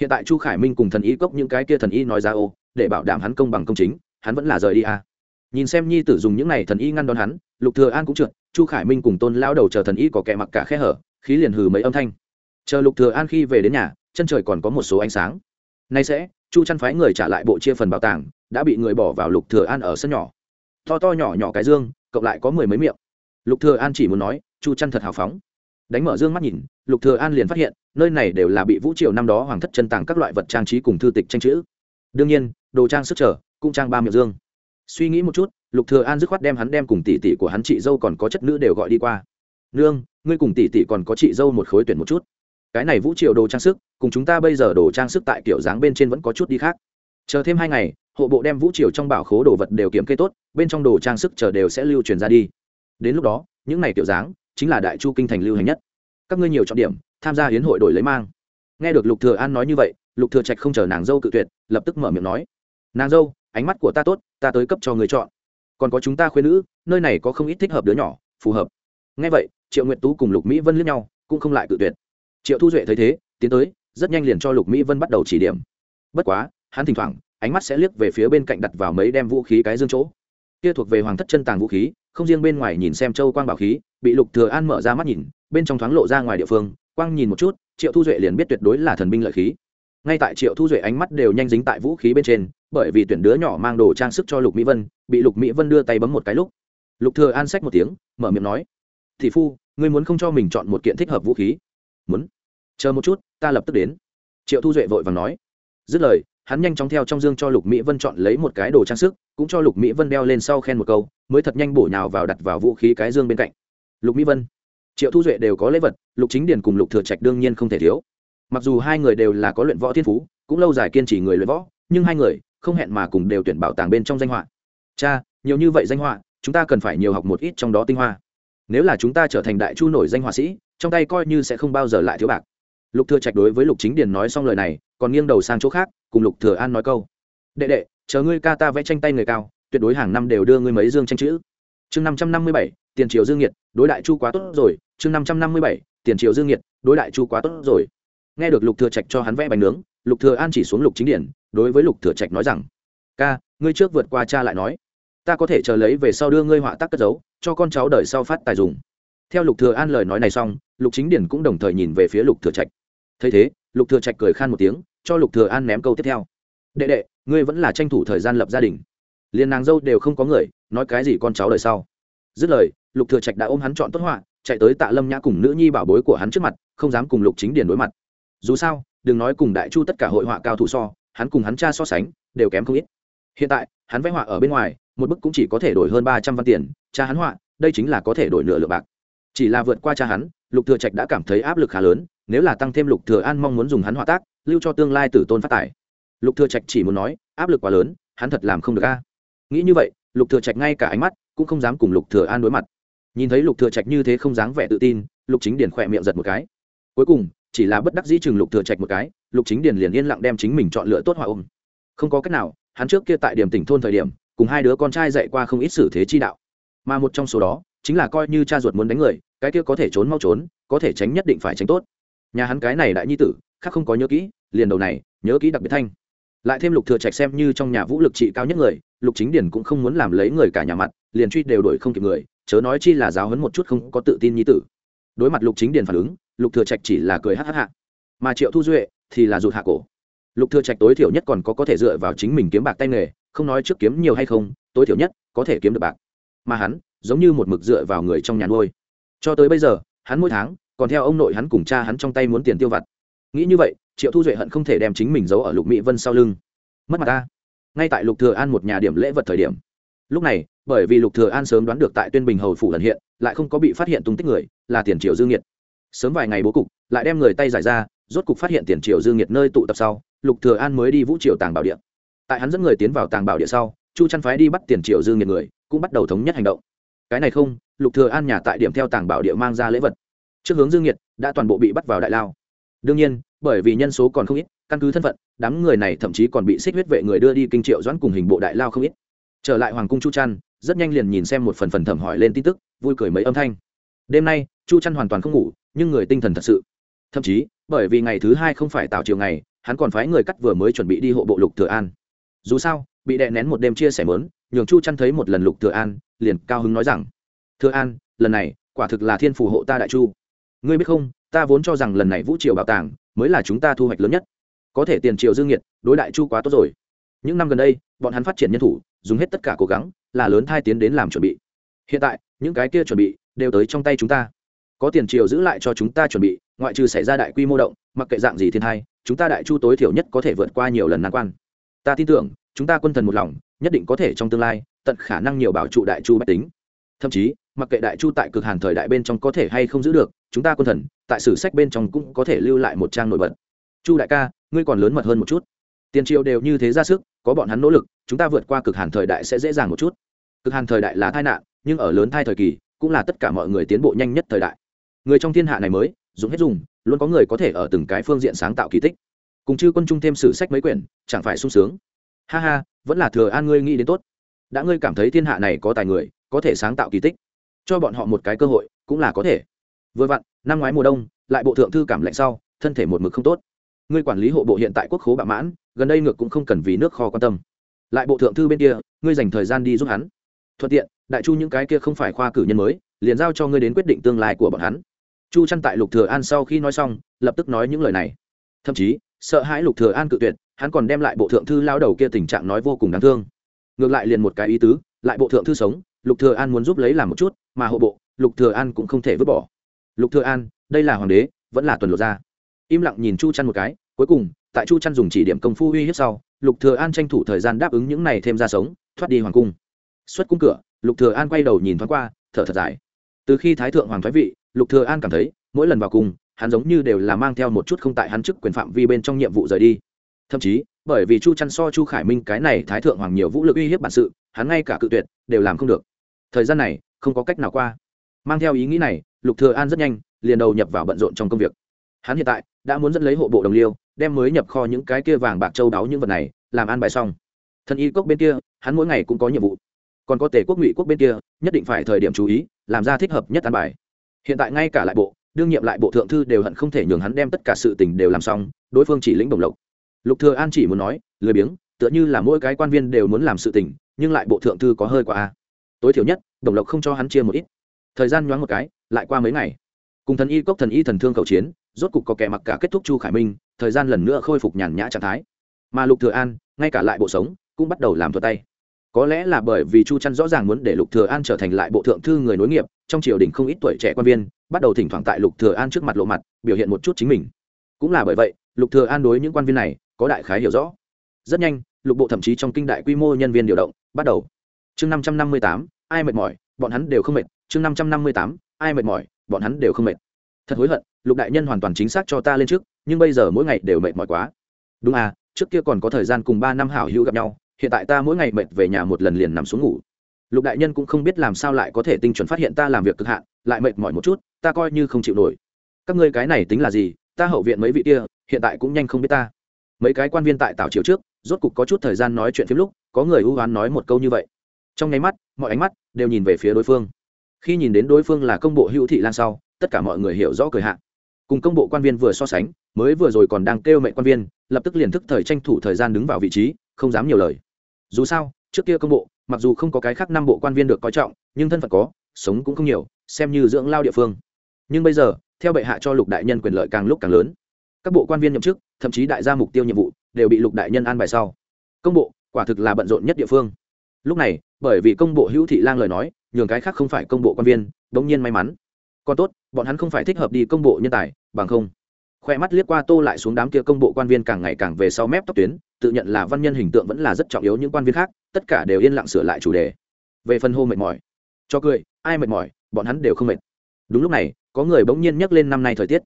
Hiện tại chu khải minh cùng thần y cốc những cái kia thần y nói ra ô, để bảo đảm hắn công bằng công chính, hắn vẫn là rời đi à nhìn xem nhi tử dùng những này thần y ngăn đón hắn, lục thừa an cũng trượt, chu khải minh cùng tôn lão đầu chờ thần y có kẻ mặc cả khe hở, khí liền hừ mấy âm thanh. Chờ lục thừa an khi về đến nhà, chân trời còn có một số ánh sáng. Nay sẽ, chu chăn phái người trả lại bộ chia phần bảo tàng, đã bị người bỏ vào lục thừa an ở sân nhỏ. To to nhỏ nhỏ cái dương, cộng lại có mười mấy miệng. Lục thừa an chỉ muốn nói, chu chăn thật hào phóng. Đánh mở dương mắt nhìn, lục thừa an liền phát hiện, nơi này đều là bị vũ triều năm đó hoàng thất chân tàng các loại vật trang trí cùng thư tịch tranh chữ. Đương nhiên, đồ trang sức trở cũng trang ba miệng dương suy nghĩ một chút, lục thừa an dứt khoát đem hắn đem cùng tỷ tỷ của hắn chị dâu còn có chất nữ đều gọi đi qua. Nương, ngươi cùng tỷ tỷ còn có chị dâu một khối tuyển một chút. Cái này vũ triều đồ trang sức, cùng chúng ta bây giờ đồ trang sức tại kiểu dáng bên trên vẫn có chút đi khác. Chờ thêm hai ngày, hộ bộ đem vũ triều trong bảo khố đồ vật đều kiểm kê tốt, bên trong đồ trang sức chờ đều sẽ lưu truyền ra đi. Đến lúc đó, những này kiểu dáng chính là đại chu kinh thành lưu hành nhất. Các ngươi nhiều trọng điểm, tham gia hiến hội đổi lấy mang. Nghe được lục thừa an nói như vậy, lục thừa trạch không chờ nàng dâu cự tuyệt, lập tức mở miệng nói, nàng dâu ánh mắt của ta tốt, ta tới cấp cho người chọn. Còn có chúng ta khuyên nữ, nơi này có không ít thích hợp đứa nhỏ, phù hợp. Nghe vậy, triệu nguyệt tú cùng lục mỹ vân liếc nhau, cũng không lại cự tuyệt. Triệu thu duệ thấy thế, tiến tới, rất nhanh liền cho lục mỹ vân bắt đầu chỉ điểm. Bất quá, hắn thỉnh thoảng, ánh mắt sẽ liếc về phía bên cạnh đặt vào mấy đem vũ khí cái dương chỗ. Kia thuộc về hoàng thất chân tàng vũ khí, không riêng bên ngoài nhìn xem châu quang bảo khí, bị lục thừa an mở ra mắt nhìn, bên trong thoáng lộ ra ngoài địa phương, quang nhìn một chút, triệu thu duệ liền biết tuyệt đối là thần binh lợi khí ngay tại triệu thu duệ ánh mắt đều nhanh dính tại vũ khí bên trên, bởi vì tuyển đứa nhỏ mang đồ trang sức cho lục mỹ vân, bị lục mỹ vân đưa tay bấm một cái lúc. Lục thừa an sách một tiếng, mở miệng nói thị phu, ngươi muốn không cho mình chọn một kiện thích hợp vũ khí? Muốn. Chờ một chút, ta lập tức đến. Triệu thu duệ vội vàng nói. Dứt lời, hắn nhanh chóng theo trong dương cho lục mỹ vân chọn lấy một cái đồ trang sức, cũng cho lục mỹ vân đeo lên sau khen một câu, mới thật nhanh bổ nhào vào đặt vào vũ khí cái dương bên cạnh. Lục mỹ vân. Triệu thu duệ đều có lễ vật, lục chính điền cùng lục thừa trạch đương nhiên không thể thiếu mặc dù hai người đều là có luyện võ thiên phú, cũng lâu dài kiên trì người luyện võ, nhưng hai người không hẹn mà cùng đều tuyển bảo tàng bên trong danh họa. Cha, nhiều như vậy danh họa, chúng ta cần phải nhiều học một ít trong đó tinh hoa. Nếu là chúng ta trở thành đại chu nổi danh họa sĩ, trong tay coi như sẽ không bao giờ lại thiếu bạc. Lục thừa trạch đối với lục chính điền nói xong lời này, còn nghiêng đầu sang chỗ khác, cùng lục thừa an nói câu. Đệ đệ, chờ ngươi ca ta vẽ tranh tay người cao, tuyệt đối hàng năm đều đưa ngươi mấy dương tranh chữ. Chương năm trăm năm mươi bảy, tiền triều dương nhiệt đối đại chu quá tốt rồi. Chương năm trăm năm mươi bảy, tiền triều dương nhiệt đối đại chu quá tốt rồi nghe được lục thừa trạch cho hắn vẽ bánh nướng, lục thừa an chỉ xuống lục chính điển, đối với lục thừa trạch nói rằng, ca, ngươi trước vượt qua cha lại nói. Ta có thể chờ lấy về sau đưa ngươi họa tác cất giấu, cho con cháu đời sau phát tài dùng. Theo lục thừa an lời nói này xong, lục chính điển cũng đồng thời nhìn về phía lục thừa trạch. Thấy thế, lục thừa trạch cười khan một tiếng, cho lục thừa an ném câu tiếp theo. Đệ đệ, ngươi vẫn là tranh thủ thời gian lập gia đình. Liền nàng dâu đều không có người, nói cái gì con cháu đời sau? Dứt lời, lục thừa trạch đã ôm hắn chọn tốt họa, chạy tới tạ lâm nhã cùng nữ nhi bảo bối của hắn trước mặt, không dám cùng lục chính điền đối mặt dù sao, đừng nói cùng đại chu tất cả hội họa cao thủ so, hắn cùng hắn cha so sánh, đều kém không ít. Hiện tại, hắn vẽ họa ở bên ngoài, một bức cũng chỉ có thể đổi hơn ba trăm văn tiền, cha hắn họa, đây chính là có thể đổi nửa lượng bạc. Chỉ là vượt qua cha hắn, lục thừa trạch đã cảm thấy áp lực khá lớn, nếu là tăng thêm lục thừa an mong muốn dùng hắn họa tác, lưu cho tương lai tử tôn phát tài. Lục thừa trạch chỉ muốn nói, áp lực quá lớn, hắn thật làm không được a. Nghĩ như vậy, lục thừa trạch ngay cả ánh mắt cũng không dám cùng lục thừa an đối mặt. Nhìn thấy lục thừa trạch như thế không dáng vẻ tự tin, lục chính điền khoẹt miệng giật một cái. Cuối cùng chỉ là bất đắc dĩ chừng lục thừa trạch một cái, lục chính điền liền yên lặng đem chính mình chọn lựa tốt hòa ôm. Không có cách nào, hắn trước kia tại điểm tỉnh thôn thời điểm, cùng hai đứa con trai dạy qua không ít xử thế chi đạo. Mà một trong số đó, chính là coi như cha ruột muốn đánh người, cái kia có thể trốn mau trốn, có thể tránh nhất định phải tránh tốt. Nhà hắn cái này đại nhi tử, khác không có nhớ kỹ, liền đầu này, nhớ kỹ đặc biệt thanh. Lại thêm lục thừa trạch xem như trong nhà vũ lực trị cao nhất người, lục chính điển cũng không muốn làm lấy người cả nhà mặt, liền truy đều đuổi không kịp người, chớ nói chi là giáo huấn một chút không có tự tin nhi tử. Đối mặt lục chính điển phản ứng lục thừa trạch chỉ là cười hắc hắc hạ mà triệu thu duệ thì là rụt hạ cổ. Lục thừa trạch tối thiểu nhất còn có có thể dựa vào chính mình kiếm bạc tay nghề, không nói trước kiếm nhiều hay không, tối thiểu nhất có thể kiếm được bạc. Mà hắn giống như một mực dựa vào người trong nhà nuôi. Cho tới bây giờ, hắn mỗi tháng, còn theo ông nội hắn cùng cha hắn trong tay muốn tiền tiêu vặt. Nghĩ như vậy, triệu thu duệ hận không thể đem chính mình giấu ở lục mỹ vân sau lưng. Mất mặt ta. Ngay tại lục thừa an một nhà điểm lễ vật thời điểm. Lúc này, bởi vì lục thừa an sớm đoán được tại tuyên bình hầu phủ lần hiện, lại không có bị phát hiện tung tích người, là tiền Triệu dương nhiệt sớm vài ngày bố cục, lại đem người tay giải ra, rốt cục phát hiện tiền triều dương nhiệt nơi tụ tập sau, lục thừa an mới đi vũ triều tàng bảo địa. Tại hắn dẫn người tiến vào tàng bảo địa sau, chu chăn phái đi bắt tiền triều dương nhiệt người, cũng bắt đầu thống nhất hành động. Cái này không, lục thừa an nhà tại điểm theo tàng bảo địa mang ra lễ vật. Trước hướng dương nhiệt, đã toàn bộ bị bắt vào đại lao. Đương nhiên, bởi vì nhân số còn không ít, căn cứ thân phận, đám người này thậm chí còn bị xích huyết vệ người đưa đi kinh triệu doãn cùng hình bộ đại lao không ít. Trở lại hoàng cung chu trăn rất nhanh liền nhìn xem một phần phần thẩm hỏi lên tin tức, vui cười mấy âm thanh. Đêm nay, chu trăn hoàn toàn không ngủ nhưng người tinh thần thật sự. Thậm chí, bởi vì ngày thứ hai không phải tạo chiều ngày, hắn còn phái người cắt vừa mới chuẩn bị đi hộ bộ lục thừa an. Dù sao, bị đè nén một đêm chia sẻ mớn, nhường chu chăn thấy một lần lục thừa an, liền cao hứng nói rằng, thừa an, lần này, quả thực là thiên phù hộ ta đại chu. Ngươi biết không, ta vốn cho rằng lần này vũ triều bảo tàng mới là chúng ta thu hoạch lớn nhất. Có thể tiền triều dương nhiệt, đối đại chu quá tốt rồi. Những năm gần đây, bọn hắn phát triển nhân thủ, dùng hết tất cả cố gắng, là lớn thai tiến đến làm chuẩn bị. Hiện tại, những cái kia chuẩn bị đều tới trong tay chúng ta có tiền triều giữ lại cho chúng ta chuẩn bị, ngoại trừ xảy ra đại quy mô động, mặc kệ dạng gì thiên hai, chúng ta đại chu tối thiểu nhất có thể vượt qua nhiều lần nan quan. Ta tin tưởng, chúng ta quân thần một lòng, nhất định có thể trong tương lai, tận khả năng nhiều bảo trụ đại chu bách tính. Thậm chí, mặc kệ đại chu tại cực hàn thời đại bên trong có thể hay không giữ được, chúng ta quân thần, tại sử sách bên trong cũng có thể lưu lại một trang nổi bật. Chu đại ca, ngươi còn lớn mật hơn một chút. Tiền triều đều như thế ra sức, có bọn hắn nỗ lực, chúng ta vượt qua cực hàn thời đại sẽ dễ dàng một chút. Cực hàn thời đại là tai nạn, nhưng ở lớn thai thời kỳ, cũng là tất cả mọi người tiến bộ nhanh nhất thời đại người trong thiên hạ này mới, dùng hết dùng, luôn có người có thể ở từng cái phương diện sáng tạo kỳ tích. Cùng chư quân trung thêm sử sách mấy quyển, chẳng phải sung sướng. Ha ha, vẫn là thừa an ngươi nghĩ đến tốt. Đã ngươi cảm thấy thiên hạ này có tài người, có thể sáng tạo kỳ tích, cho bọn họ một cái cơ hội, cũng là có thể. Vừa vặn, năm ngoái mùa đông, lại bộ thượng thư cảm lạnh sau, thân thể một mực không tốt. Ngươi quản lý hộ bộ hiện tại quốc khố bạ mãn, gần đây ngược cũng không cần vì nước kho quan tâm. Lại bộ thượng thư bên kia, ngươi dành thời gian đi giúp hắn. Thuận tiện, đại chu những cái kia không phải khoa cử nhân mới, liền giao cho ngươi đến quyết định tương lai của bọn hắn chu chăn tại lục thừa an sau khi nói xong, lập tức nói những lời này. Thậm chí, sợ hãi lục thừa an cự tuyệt, hắn còn đem lại bộ thượng thư lao đầu kia tình trạng nói vô cùng đáng thương. Ngược lại liền một cái ý tứ, lại bộ thượng thư sống, lục thừa an muốn giúp lấy làm một chút, mà hộ bộ, lục thừa an cũng không thể vứt bỏ. Lục thừa an, đây là hoàng đế, vẫn là tuần lộ ra. Im lặng nhìn chu chăn một cái, cuối cùng, tại chu chăn dùng chỉ điểm công phu uy hiếp sau, lục thừa an tranh thủ thời gian đáp ứng những này thêm ra sống, thoát đi hoàng cung. Xuất cung cửa, lục thừa an quay đầu nhìn thoáng qua, thở thật dài từ khi thái thượng hoàng thái vị, lục thừa an cảm thấy, mỗi lần vào cung hắn giống như đều là mang theo một chút không tại hắn chức quyền phạm vi bên trong nhiệm vụ rời đi. Thậm chí, bởi vì chu chăn so chu khải minh cái này thái thượng hoàng nhiều vũ lực uy hiếp bản sự, hắn ngay cả cự tuyệt đều làm không được. Thời gian này, không có cách nào qua. Mang theo ý nghĩ này, lục thừa an rất nhanh, liền đầu nhập vào bận rộn trong công việc. Hắn hiện tại đã muốn dẫn lấy hộ bộ đồng liêu, đem mới nhập kho những cái kia vàng bạc châu đáo những vật này, làm an bài xong. Thân y cốc bên kia, hắn mỗi ngày cũng có nhiệm vụ còn có tề quốc ngụy quốc bên kia, nhất định phải thời điểm chú ý, làm ra thích hợp nhất an bài. Hiện tại ngay cả lại bộ, đương nhiệm lại bộ thượng thư đều hận không thể nhường hắn đem tất cả sự tình đều làm xong, đối phương chỉ lĩnh đồng lộc. Lục thừa an chỉ muốn nói, lười biếng, tựa như là mỗi cái quan viên đều muốn làm sự tình, nhưng lại bộ thượng thư có hơi quá a. Tối thiểu nhất, đồng lộc không cho hắn chia một ít. Thời gian nhoáng một cái, lại qua mấy ngày. Cùng thần y cốc thần y thần thương cầu chiến, rốt cục có kẻ mặc cả kết thúc chu khải minh, thời gian lần nữa khôi phục nhàn nhã trạng thái. Mà lục thừa an, ngay cả lại bộ sống, cũng bắt đầu làm thuật tay có lẽ là bởi vì chu chăn rõ ràng muốn để lục thừa an trở thành lại bộ thượng thư người nối nghiệp, trong triều đình không ít tuổi trẻ quan viên bắt đầu thỉnh thoảng tại lục thừa an trước mặt lộ mặt, biểu hiện một chút chính mình. Cũng là bởi vậy, lục thừa an đối những quan viên này có đại khái hiểu rõ. Rất nhanh, lục bộ thậm chí trong kinh đại quy mô nhân viên điều động bắt đầu. Chương năm trăm năm mươi tám, ai mệt mỏi, bọn hắn đều không mệt. Chương năm trăm năm mươi tám, ai mệt mỏi, bọn hắn đều không mệt. Thật hối hận, lục đại nhân hoàn toàn chính xác cho ta lên trước, nhưng bây giờ mỗi ngày đều mệt mỏi quá. Đúng à trước kia còn có thời gian cùng ba năm hảo hữu gặp nhau hiện tại ta mỗi ngày mệt về nhà một lần liền nằm xuống ngủ. Lục đại nhân cũng không biết làm sao lại có thể tinh chuẩn phát hiện ta làm việc cực hạn, lại mệt mỏi một chút, ta coi như không chịu nổi. Các ngươi cái này tính là gì? Ta hậu viện mấy vị kia, hiện tại cũng nhanh không biết ta. Mấy cái quan viên tại tảo chiều trước, rốt cục có chút thời gian nói chuyện phim lúc, có người ưu oán nói một câu như vậy. Trong nháy mắt, mọi ánh mắt đều nhìn về phía đối phương. Khi nhìn đến đối phương là công bộ hữu thị lan sau, tất cả mọi người hiểu rõ cười hạn cùng công bộ quan viên vừa so sánh, mới vừa rồi còn đang kêu mệnh quan viên, lập tức liền thức thời tranh thủ thời gian đứng vào vị trí, không dám nhiều lời dù sao, trước kia công bộ, mặc dù không có cái khác năm bộ quan viên được coi trọng, nhưng thân phận có, sống cũng không nhiều, xem như dưỡng lao địa phương. Nhưng bây giờ, theo bệ hạ cho lục đại nhân quyền lợi càng lúc càng lớn. Các bộ quan viên nhậm chức, thậm chí đại gia mục tiêu nhiệm vụ, đều bị lục đại nhân an bài sau. Công bộ, quả thực là bận rộn nhất địa phương. Lúc này, bởi vì công bộ hữu thị lang lời nói, nhường cái khác không phải công bộ quan viên, bỗng nhiên may mắn. Còn tốt, bọn hắn không phải thích hợp đi công bộ nhân tài, bằng không khoe mắt liếc qua tô lại xuống đám kia công bộ quan viên càng ngày càng về sau mép tóc tuyến, tự nhận là văn nhân hình tượng vẫn là rất trọng yếu những quan viên khác, tất cả đều yên lặng sửa lại chủ đề. Về phần hô mệt mỏi, cho cười, ai mệt mỏi, bọn hắn đều không mệt. Đúng lúc này, có người bỗng nhiên nhắc lên năm nay thời tiết.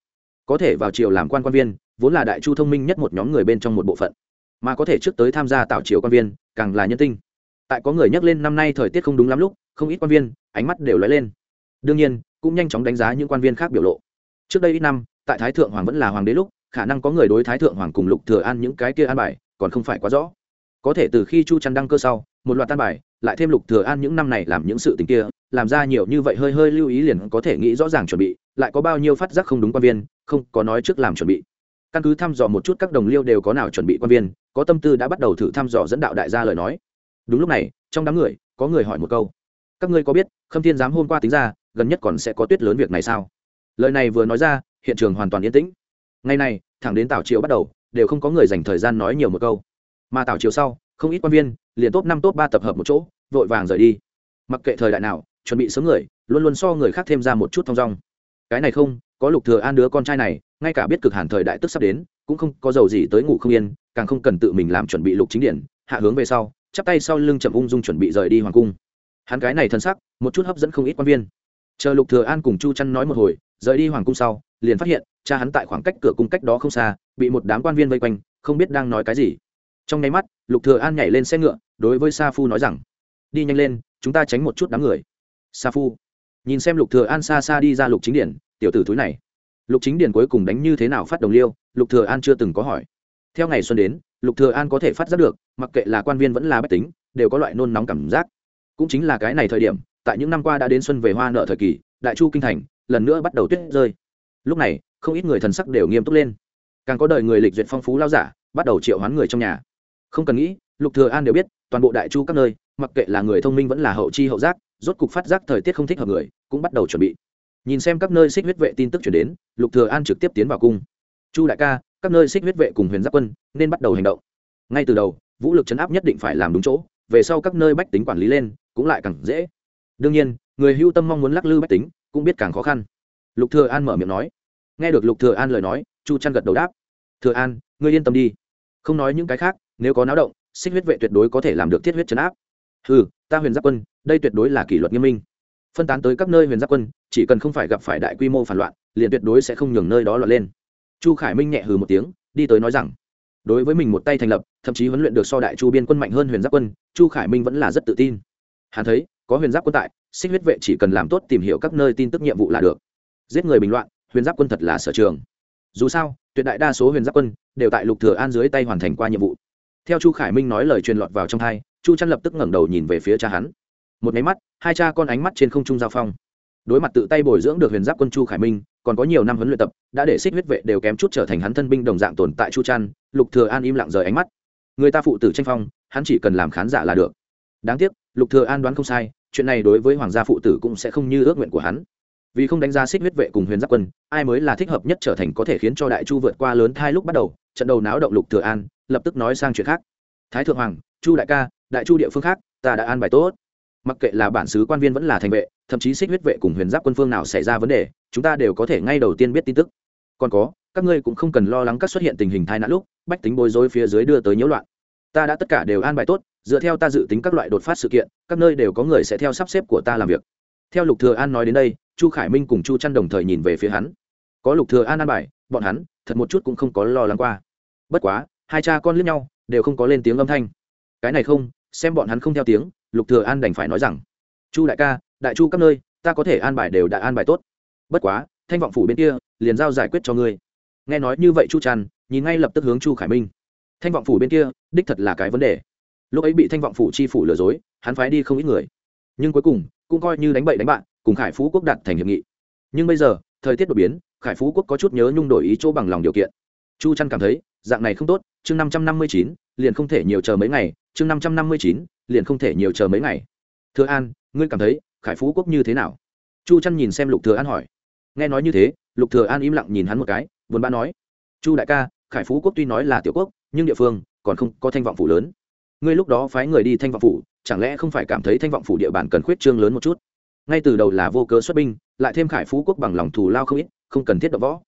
Có thể vào triều làm quan quan viên, vốn là đại chu thông minh nhất một nhóm người bên trong một bộ phận. Mà có thể trước tới tham gia tạo triều quan viên, càng là nhân tinh. Tại có người nhắc lên năm nay thời tiết không đúng lắm lúc, không ít quan viên, ánh mắt đều lóe lên. Đương nhiên, cũng nhanh chóng đánh giá những quan viên khác biểu lộ. Trước đây ít năm tại thái thượng hoàng vẫn là hoàng đế lúc, khả năng có người đối thái thượng hoàng cùng lục thừa an những cái kia an bài, còn không phải quá rõ. Có thể từ khi chu trăn đăng cơ sau, một loạt tan bài, lại thêm lục thừa an những năm này làm những sự tình kia, làm ra nhiều như vậy hơi hơi lưu ý liền có thể nghĩ rõ ràng chuẩn bị, lại có bao nhiêu phát giác không đúng quan viên, không có nói trước làm chuẩn bị. Căn cứ thăm dò một chút các đồng liêu đều có nào chuẩn bị quan viên, có tâm tư đã bắt đầu thử thăm dò dẫn đạo đại gia lời nói. Đúng lúc này, trong đám người, có người hỏi một câu. Các ngươi có biết, khâm thiên giám hôm qua tính ra, gần nhất còn sẽ có tuyết lớn việc này sao? Lời này vừa nói ra, hiện trường hoàn toàn yên tĩnh. Ngày này, thẳng đến tảo triều bắt đầu, đều không có người dành thời gian nói nhiều một câu. Mà tảo triều sau, không ít quan viên, liền top năm, top ba tập hợp một chỗ, vội vàng rời đi. Mặc kệ thời đại nào, chuẩn bị sớm người, luôn luôn so người khác thêm ra một chút thong dong. Cái này không, có lục thừa an đứa con trai này, ngay cả biết cực hàn thời đại tức sắp đến, cũng không có dầu gì tới ngủ không yên, càng không cần tự mình làm chuẩn bị lục chính điển hạ hướng về sau, chắp tay sau lưng chậm ung dung chuẩn bị rời đi hoàng cung. Hắn cái này thân sắc, một chút hấp dẫn không ít quan viên chờ lục thừa an cùng chu chăn nói một hồi, rời đi hoàng cung sau, liền phát hiện, cha hắn tại khoảng cách cửa cung cách đó không xa, bị một đám quan viên vây quanh, không biết đang nói cái gì. Trong nháy mắt, lục thừa an nhảy lên xe ngựa, đối với sa phu nói rằng, đi nhanh lên, chúng ta tránh một chút đám người. Sa phu nhìn xem lục thừa an xa xa đi ra lục chính điển, tiểu tử túi này, lục chính điển cuối cùng đánh như thế nào phát đồng liêu? Lục thừa an chưa từng có hỏi. Theo ngày xuân đến, lục thừa an có thể phát giác được, mặc kệ là quan viên vẫn là bách tính, đều có loại nôn nóng cảm giác. Cũng chính là cái này thời điểm tại những năm qua đã đến xuân về hoa nợ thời kỳ, đại chu kinh thành, lần nữa bắt đầu tuyết rơi. Lúc này, không ít người thần sắc đều nghiêm túc lên. Càng có đời người lịch duyệt phong phú lao giả, bắt đầu triệu hoán người trong nhà. Không cần nghĩ, lục thừa an đều biết, toàn bộ đại chu các nơi, mặc kệ là người thông minh vẫn là hậu chi hậu giác, rốt cục phát giác thời tiết không thích hợp người, cũng bắt đầu chuẩn bị. Nhìn xem các nơi xích huyết vệ tin tức chuyển đến, lục thừa an trực tiếp tiến vào cung. Chu đại ca, các nơi xích huyết vệ cùng huyền giáp quân nên bắt đầu hành động. Ngay từ đầu, vũ lực chấn áp nhất định phải làm đúng chỗ, về sau các nơi bách tính quản lý lên cũng lại càng dễ đương nhiên, người hưu tâm mong muốn lắc lư bách tính, cũng biết càng khó khăn. Lục thừa an mở miệng nói. Nghe được lục thừa an lời nói, chu trăn gật đầu đáp. Thừa an, ngươi yên tâm đi. Không nói những cái khác, nếu có náo động, xích huyết vệ tuyệt đối có thể làm được thiết huyết chấn áp. Hừ, ta huyền giáp quân, đây tuyệt đối là kỷ luật nghiêm minh. Phân tán tới các nơi huyền giáp quân, chỉ cần không phải gặp phải đại quy mô phản loạn, liền tuyệt đối sẽ không nhường nơi đó loạn lên. Chu khải minh nhẹ hừ một tiếng, đi tới nói rằng, đối với mình một tay thành lập, thậm chí huấn luyện được so đại chu biên quân mạnh hơn huyền giáp quân, chu khải minh vẫn là rất tự tin. Hắn thấy có huyền giáp quân tại, xích huyết vệ chỉ cần làm tốt tìm hiểu các nơi tin tức nhiệm vụ là được. Giết người bình loạn, huyền giáp quân thật là sở trường. Dù sao, tuyệt đại đa số huyền giáp quân đều tại lục thừa an dưới tay hoàn thành qua nhiệm vụ. Theo chu khải minh nói lời truyền lọt vào trong thai chu trăn lập tức ngẩng đầu nhìn về phía cha hắn. Một máy mắt, hai cha con ánh mắt trên không trung giao phong. Đối mặt tự tay bồi dưỡng được huyền giáp quân chu khải minh, còn có nhiều năm huấn luyện tập, đã để xích huyết vệ đều kém chút trở thành hắn thân binh đồng dạng tồn tại chu trăn lục thừa an im lặng rời ánh mắt. Người ta phụ tử tranh phong, hắn chỉ cần làm khán giả là được. Đáng tiếc lục thừa an đoán không sai, chuyện này đối với hoàng gia phụ tử cũng sẽ không như ước nguyện của hắn. Vì không đánh giá xích huyết vệ cùng huyền giáp quân, ai mới là thích hợp nhất trở thành có thể khiến cho đại chu vượt qua lớn thai lúc bắt đầu, trận đầu náo động lục thừa an, lập tức nói sang chuyện khác. Thái thượng hoàng, chu đại ca, đại chu địa phương khác, ta đã an bài tốt. Mặc kệ là bản xứ quan viên vẫn là thành vệ, thậm chí xích huyết vệ cùng huyền giáp quân phương nào xảy ra vấn đề, chúng ta đều có thể ngay đầu tiên biết tin tức. Còn có, các ngươi cũng không cần lo lắng các xuất hiện tình hình tai nạn lúc, bách tính bối rối phía dưới đưa tới nhiễu loạn ta đã tất cả đều an bài tốt, dựa theo ta dự tính các loại đột phát sự kiện, các nơi đều có người sẽ theo sắp xếp của ta làm việc. Theo lục thừa an nói đến đây, chu khải minh cùng chu trăn đồng thời nhìn về phía hắn. Có lục thừa an an bài, bọn hắn, thật một chút cũng không có lo lắng qua. Bất quá, hai cha con liếc nhau, đều không có lên tiếng âm thanh. Cái này không, xem bọn hắn không theo tiếng, lục thừa an đành phải nói rằng, chu đại ca, đại chu các nơi, ta có thể an bài đều đã an bài tốt. Bất quá, thanh vọng phủ bên kia, liền giao giải quyết cho ngươi. Nghe nói như vậy chu trăn, nhìn ngay lập tức hướng chu khải minh thanh vọng phủ bên kia, đích thật là cái vấn đề. Lúc ấy bị thanh vọng phủ chi phủ lừa dối, hắn phái đi không ít người. Nhưng cuối cùng, cũng coi như đánh bậy đánh bạn, cùng khải phú quốc đạt thành hiệp nghị. Nhưng bây giờ, thời tiết đột biến, khải phú quốc có chút nhớ nhung đổi ý chỗ bằng lòng điều kiện. Chu trăn cảm thấy, dạng này không tốt, chương năm trăm năm mươi chín, liền không thể nhiều chờ mấy ngày, chương năm trăm năm mươi chín, liền không thể nhiều chờ mấy ngày. Thừa an, ngươi cảm thấy, khải phú quốc như thế nào? Chu trăn nhìn xem lục thừa an hỏi. Nghe nói như thế, lục thừa an im lặng nhìn hắn một cái, buồn bã nói. Chu đại ca, khải phú quốc tuy nói là tiểu quốc nhưng địa phương còn không có thanh vọng phủ lớn. Ngươi lúc đó phái người đi thanh vọng phủ, chẳng lẽ không phải cảm thấy thanh vọng phủ địa bàn cần khuyết trương lớn một chút? Ngay từ đầu là vô cớ xuất binh, lại thêm khải phú quốc bằng lòng thù lao không ít, không cần thiết đập võ.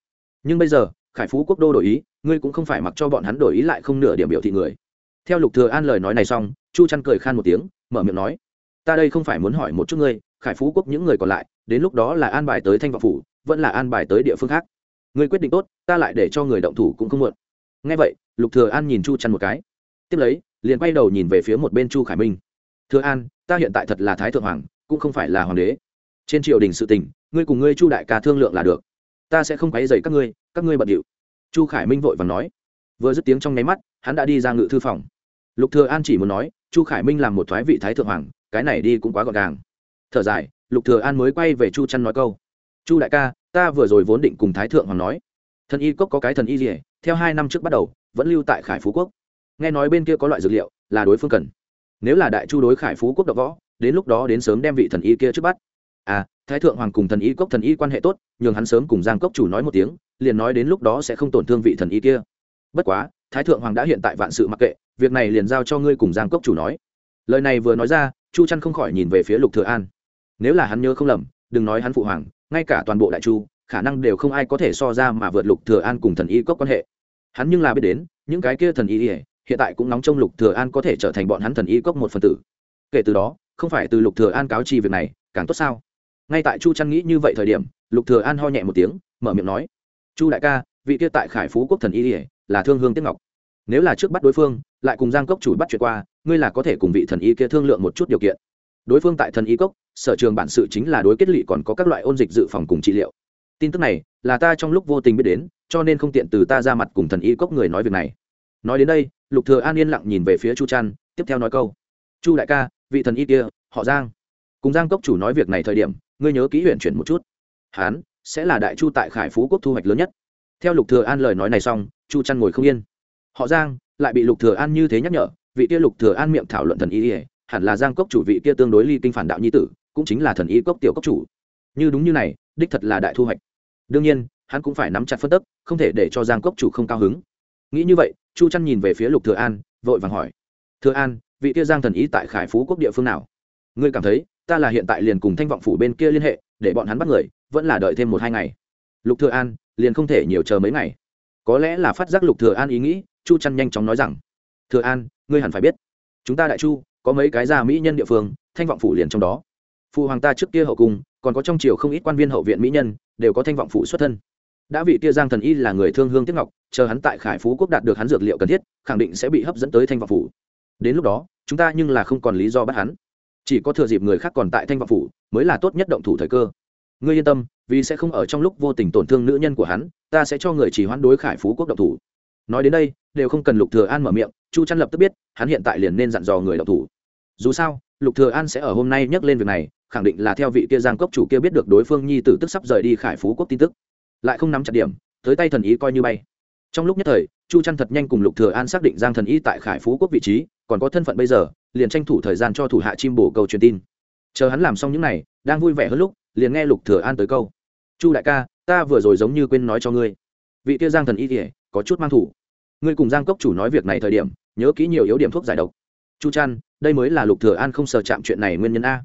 Nhưng bây giờ, khải phú quốc đô đổi ý, ngươi cũng không phải mặc cho bọn hắn đổi ý lại không nửa điểm biểu thị người. Theo lục thừa an lời nói này xong, chu chăn cười khan một tiếng, mở miệng nói, ta đây không phải muốn hỏi một chút ngươi, khải phú quốc những người còn lại, đến lúc đó là an bài tới thanh vọng phủ, vẫn là an bài tới địa phương khác. Ngươi quyết định tốt, ta lại để cho người động thủ cũng không muộn. Nghe vậy lục thừa an nhìn chu chăn một cái tiếp lấy liền quay đầu nhìn về phía một bên chu khải minh thừa an ta hiện tại thật là thái thượng hoàng cũng không phải là hoàng đế trên triều đình sự tình ngươi cùng ngươi chu đại ca thương lượng là được ta sẽ không quấy rầy các ngươi các ngươi bận điệu chu khải minh vội vàng nói vừa dứt tiếng trong nháy mắt hắn đã đi ra ngự thư phòng lục thừa an chỉ muốn nói chu khải minh làm một thoái vị thái thượng hoàng cái này đi cũng quá gọn gàng thở dài lục thừa an mới quay về chu chăn nói câu chu đại ca ta vừa rồi vốn định cùng thái thượng hoàng nói thần y cốc có cái thần y gì, theo hai năm trước bắt đầu vẫn lưu tại khải phú quốc. Nghe nói bên kia có loại dược liệu là đối phương cần. Nếu là đại chu đối khải phú quốc đ võ, đến lúc đó đến sớm đem vị thần y kia trước bắt. À thái thượng hoàng cùng thần y cốc thần y quan hệ tốt, nhường hắn sớm cùng giang cốc chủ nói một tiếng, liền nói đến lúc đó sẽ không tổn thương vị thần y kia. Bất quá, thái thượng hoàng đã hiện tại vạn sự mặc kệ, việc này liền giao cho ngươi cùng giang cốc chủ nói. Lời này vừa nói ra, chu trăn không khỏi nhìn về phía lục thừa an. Nếu là hắn nhớ không lầm, đừng nói hắn phụ hoàng, ngay cả toàn bộ đại chu, khả năng đều không ai có thể so ra mà vượt lục thừa an cùng thần y cốc quan hệ hắn nhưng là biết đến, những cái kia thần y hiện tại cũng nóng trong lục thừa an có thể trở thành bọn hắn thần y cốc một phần tử. Kể từ đó, không phải từ lục thừa an cáo chi việc này, càng tốt sao? Ngay tại chu trăn nghĩ như vậy thời điểm, lục thừa an ho nhẹ một tiếng, mở miệng nói, chu đại ca, vị kia tại khải phú quốc thần y là thương hương tiết ngọc. Nếu là trước bắt đối phương, lại cùng giang cốc chủ bắt chuyện qua, ngươi là có thể cùng vị thần y kia thương lượng một chút điều kiện. Đối phương tại thần y cốc, sở trường bản sự chính là đối kết lị còn có các loại ôn dịch dự phòng cùng trị liệu. Tin tức này là ta trong lúc vô tình biết đến cho nên không tiện từ ta ra mặt cùng thần y cốc người nói việc này. Nói đến đây, lục thừa an yên lặng nhìn về phía chu trăn tiếp theo nói câu. Chu đại ca, vị thần y kia, họ giang. Cùng giang cốc chủ nói việc này thời điểm, ngươi nhớ kỹ huyện chuyển một chút. Hán, sẽ là đại chu tại khải phú quốc thu hoạch lớn nhất. Theo lục thừa an lời nói này xong, chu trăn ngồi không yên. Họ giang, lại bị lục thừa an như thế nhắc nhở, vị kia lục thừa an miệng thảo luận thần y ỉa hẳn là giang cốc chủ vị kia tương đối ly kinh phản đạo nhi tử, cũng chính là thần y cốc tiểu cốc chủ. Như đúng như này, đích thật là đại thu hoạch. Đương nhiên hắn cũng phải nắm chặt phân tức, không thể để cho giang cốc chủ không cao hứng. Nghĩ như vậy, chu trăn nhìn về phía lục thừa an, vội vàng hỏi. Thừa an, vị kia giang thần ý tại khải phú quốc địa phương nào? Ngươi cảm thấy, ta là hiện tại liền cùng thanh vọng phủ bên kia liên hệ, để bọn hắn bắt người, vẫn là đợi thêm một hai ngày. Lục thừa an, liền không thể nhiều chờ mấy ngày. Có lẽ là phát giác lục thừa an ý nghĩ, chu trăn nhanh chóng nói rằng, thừa an, ngươi hẳn phải biết, chúng ta đại chu, có mấy cái gia mỹ nhân địa phương, thanh vọng phủ liền trong đó. Phụ hoàng ta trước kia hậu cung, còn có trong triều không ít quan viên hậu viện mỹ nhân, đều có thanh vọng phủ xuất thân đã vị kia giang thần y là người thương hương tiếp ngọc, chờ hắn tại khải phú quốc đạt được hắn dược liệu cần thiết, khẳng định sẽ bị hấp dẫn tới thanh vọng phủ. Đến lúc đó, chúng ta nhưng là không còn lý do bắt hắn. Chỉ có thừa dịp người khác còn tại thanh vọng phủ, mới là tốt nhất động thủ thời cơ. Ngươi yên tâm, vì sẽ không ở trong lúc vô tình tổn thương nữ nhân của hắn, ta sẽ cho người chỉ hoãn đối khải phú quốc động thủ. Nói đến đây, đều không cần lục thừa an mở miệng, chu trăn lập tức biết, hắn hiện tại liền nên dặn dò người động thủ. Dù sao, lục thừa an sẽ ở hôm nay nhắc lên việc này, khẳng định là theo vị kia giang cốc chủ kia biết được đối phương nhi tử tức sắp rời đi khải phú quốc tin tức lại không nắm chặt điểm, tới tay thần ý coi như bay. Trong lúc nhất thời, chu trăn thật nhanh cùng lục thừa an xác định giang thần y tại khải phú quốc vị trí, còn có thân phận bây giờ, liền tranh thủ thời gian cho thủ hạ chim bổ câu truyền tin. Chờ hắn làm xong những này, đang vui vẻ hơn lúc, liền nghe lục thừa an tới câu. Chu đại ca, ta vừa rồi giống như quên nói cho ngươi. Vị kia giang thần y kể có chút mang thủ. Ngươi cùng giang cốc chủ nói việc này thời điểm, nhớ kỹ nhiều yếu điểm thuốc giải độc. Chu trăn, đây mới là lục thừa an không sờ chạm chuyện này nguyên nhân a.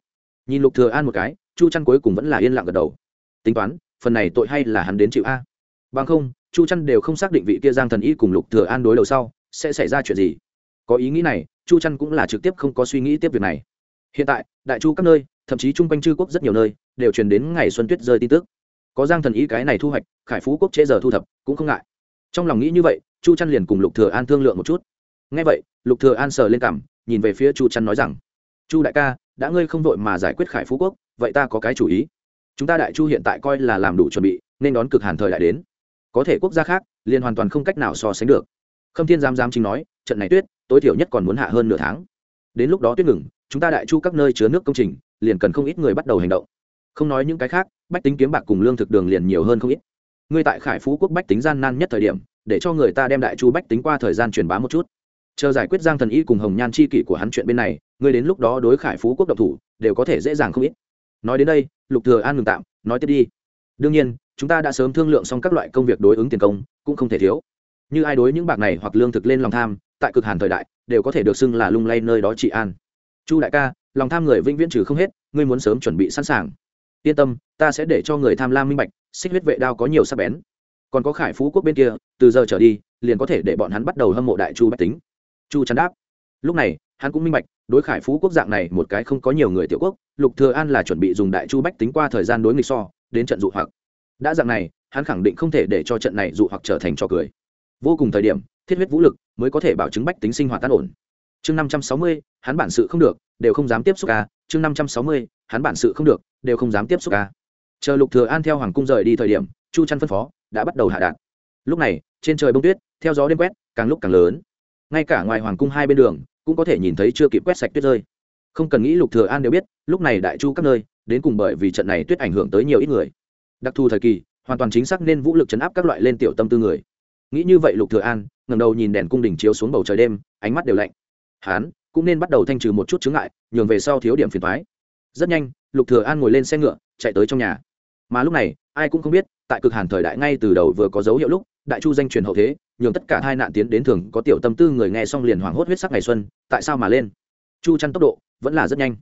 Nhìn lục thừa an một cái, chu trăn cuối cùng vẫn là yên lặng gật đầu. Tính toán phần này tội hay là hắn đến chịu a? Bằng không, chu chăn đều không xác định vị kia giang thần y cùng lục thừa an đối đầu sau sẽ xảy ra chuyện gì. Có ý nghĩ này, chu chăn cũng là trực tiếp không có suy nghĩ tiếp việc này. Hiện tại, đại chu các nơi, thậm chí chung quanh chư quốc rất nhiều nơi, đều truyền đến ngày xuân tuyết rơi tin tức. Có giang thần y cái này thu hoạch, khải phú quốc chế giờ thu thập, cũng không ngại. Trong lòng nghĩ như vậy, chu chăn liền cùng lục thừa an thương lượng một chút. Nghe vậy, lục thừa an sờ lên cằm, nhìn về phía chu chăn nói rằng, chu đại ca, đã ngươi không vội mà giải quyết khải phú quốc, vậy ta có cái chủ ý chúng ta đại chu hiện tại coi là làm đủ chuẩn bị, nên đón cực hàn thời đại đến. Có thể quốc gia khác, liền hoàn toàn không cách nào so sánh được. Khâm thiên giám giám chính nói, trận này tuyết, tối thiểu nhất còn muốn hạ hơn nửa tháng. Đến lúc đó tuyết ngừng, chúng ta đại chu các nơi chứa nước công trình, liền cần không ít người bắt đầu hành động. Không nói những cái khác, bách tính kiếm bạc cùng lương thực đường liền nhiều hơn không ít. Ngươi tại khải phú quốc bách tính gian nan nhất thời điểm, để cho người ta đem đại chu bách tính qua thời gian truyền bá một chút. Chờ giải quyết giang thần y cùng hồng nhan chi kỷ của hắn chuyện bên này, ngươi đến lúc đó đối khải phú quốc độc thủ, đều có thể dễ dàng không ít nói đến đây, lục thừa an ngừng tạm, nói tiếp đi. Đương nhiên, chúng ta đã sớm thương lượng xong các loại công việc đối ứng tiền công, cũng không thể thiếu. Như ai đối những bạc này hoặc lương thực lên lòng tham, tại cực hàn thời đại, đều có thể được xưng là lung lay nơi đó trị an. Chu đại ca, lòng tham người vĩnh viễn trừ không hết, ngươi muốn sớm chuẩn bị sẵn sàng. Yên tâm, ta sẽ để cho người tham lam minh bạch, xích huyết vệ đao có nhiều sắc bén. Còn có khải phú quốc bên kia, từ giờ trở đi, liền có thể để bọn hắn bắt đầu hâm mộ đại chu bách tính. Chu chắn đáp lúc này, hắn cũng minh bạch, đối khải phú quốc dạng này một cái không có nhiều người tiểu quốc, lục thừa an là chuẩn bị dùng đại chu bách tính qua thời gian đối nghịch so, đến trận dụ hoặc. Đã dạng này, hắn khẳng định không thể để cho trận này dụ hoặc trở thành trò cười. Vô cùng thời điểm, thiết huyết vũ lực mới có thể bảo chứng bách tính sinh hoạt an ổn. Chương năm trăm sáu mươi, hắn bản sự không được, đều không dám tiếp xúc ca chương năm trăm sáu mươi, hắn bản sự không được, đều không dám tiếp xúc ca chờ lục thừa an theo hoàng cung rời đi thời điểm, chu trăn phân phó, đã bắt đầu hạ đạn. Lúc này, trên trời bông tuyết, theo gió đêm quét, càng lúc càng lớn. Ngay cả ngoài hoàng cung hai bên đường cũng có thể nhìn thấy chưa kịp quét sạch tuyết rơi. Không cần nghĩ lục thừa an đều biết, lúc này đại chu các nơi, đến cùng bởi vì trận này tuyết ảnh hưởng tới nhiều ít người. Đặc thù thời kỳ, hoàn toàn chính xác nên vũ lực chấn áp các loại lên tiểu tâm tư người. Nghĩ như vậy lục thừa an, ngẩng đầu nhìn đèn cung đỉnh chiếu xuống bầu trời đêm, ánh mắt đều lạnh. Hắn cũng nên bắt đầu thanh trừ một chút chướng ngại, nhường về sau thiếu điểm phiền toái. Rất nhanh, lục thừa an ngồi lên xe ngựa, chạy tới trong nhà. Mà lúc này, ai cũng không biết, tại cực hàn thời đại ngay từ đầu vừa có dấu hiệu lúc đại chu danh truyền hậu thế, nhường tất cả hai nạn tiến đến thường có tiểu tâm tư người nghe xong liền hoảng hốt huyết sắc ngày xuân, tại sao mà lên? Chu chăn tốc độ vẫn là rất nhanh.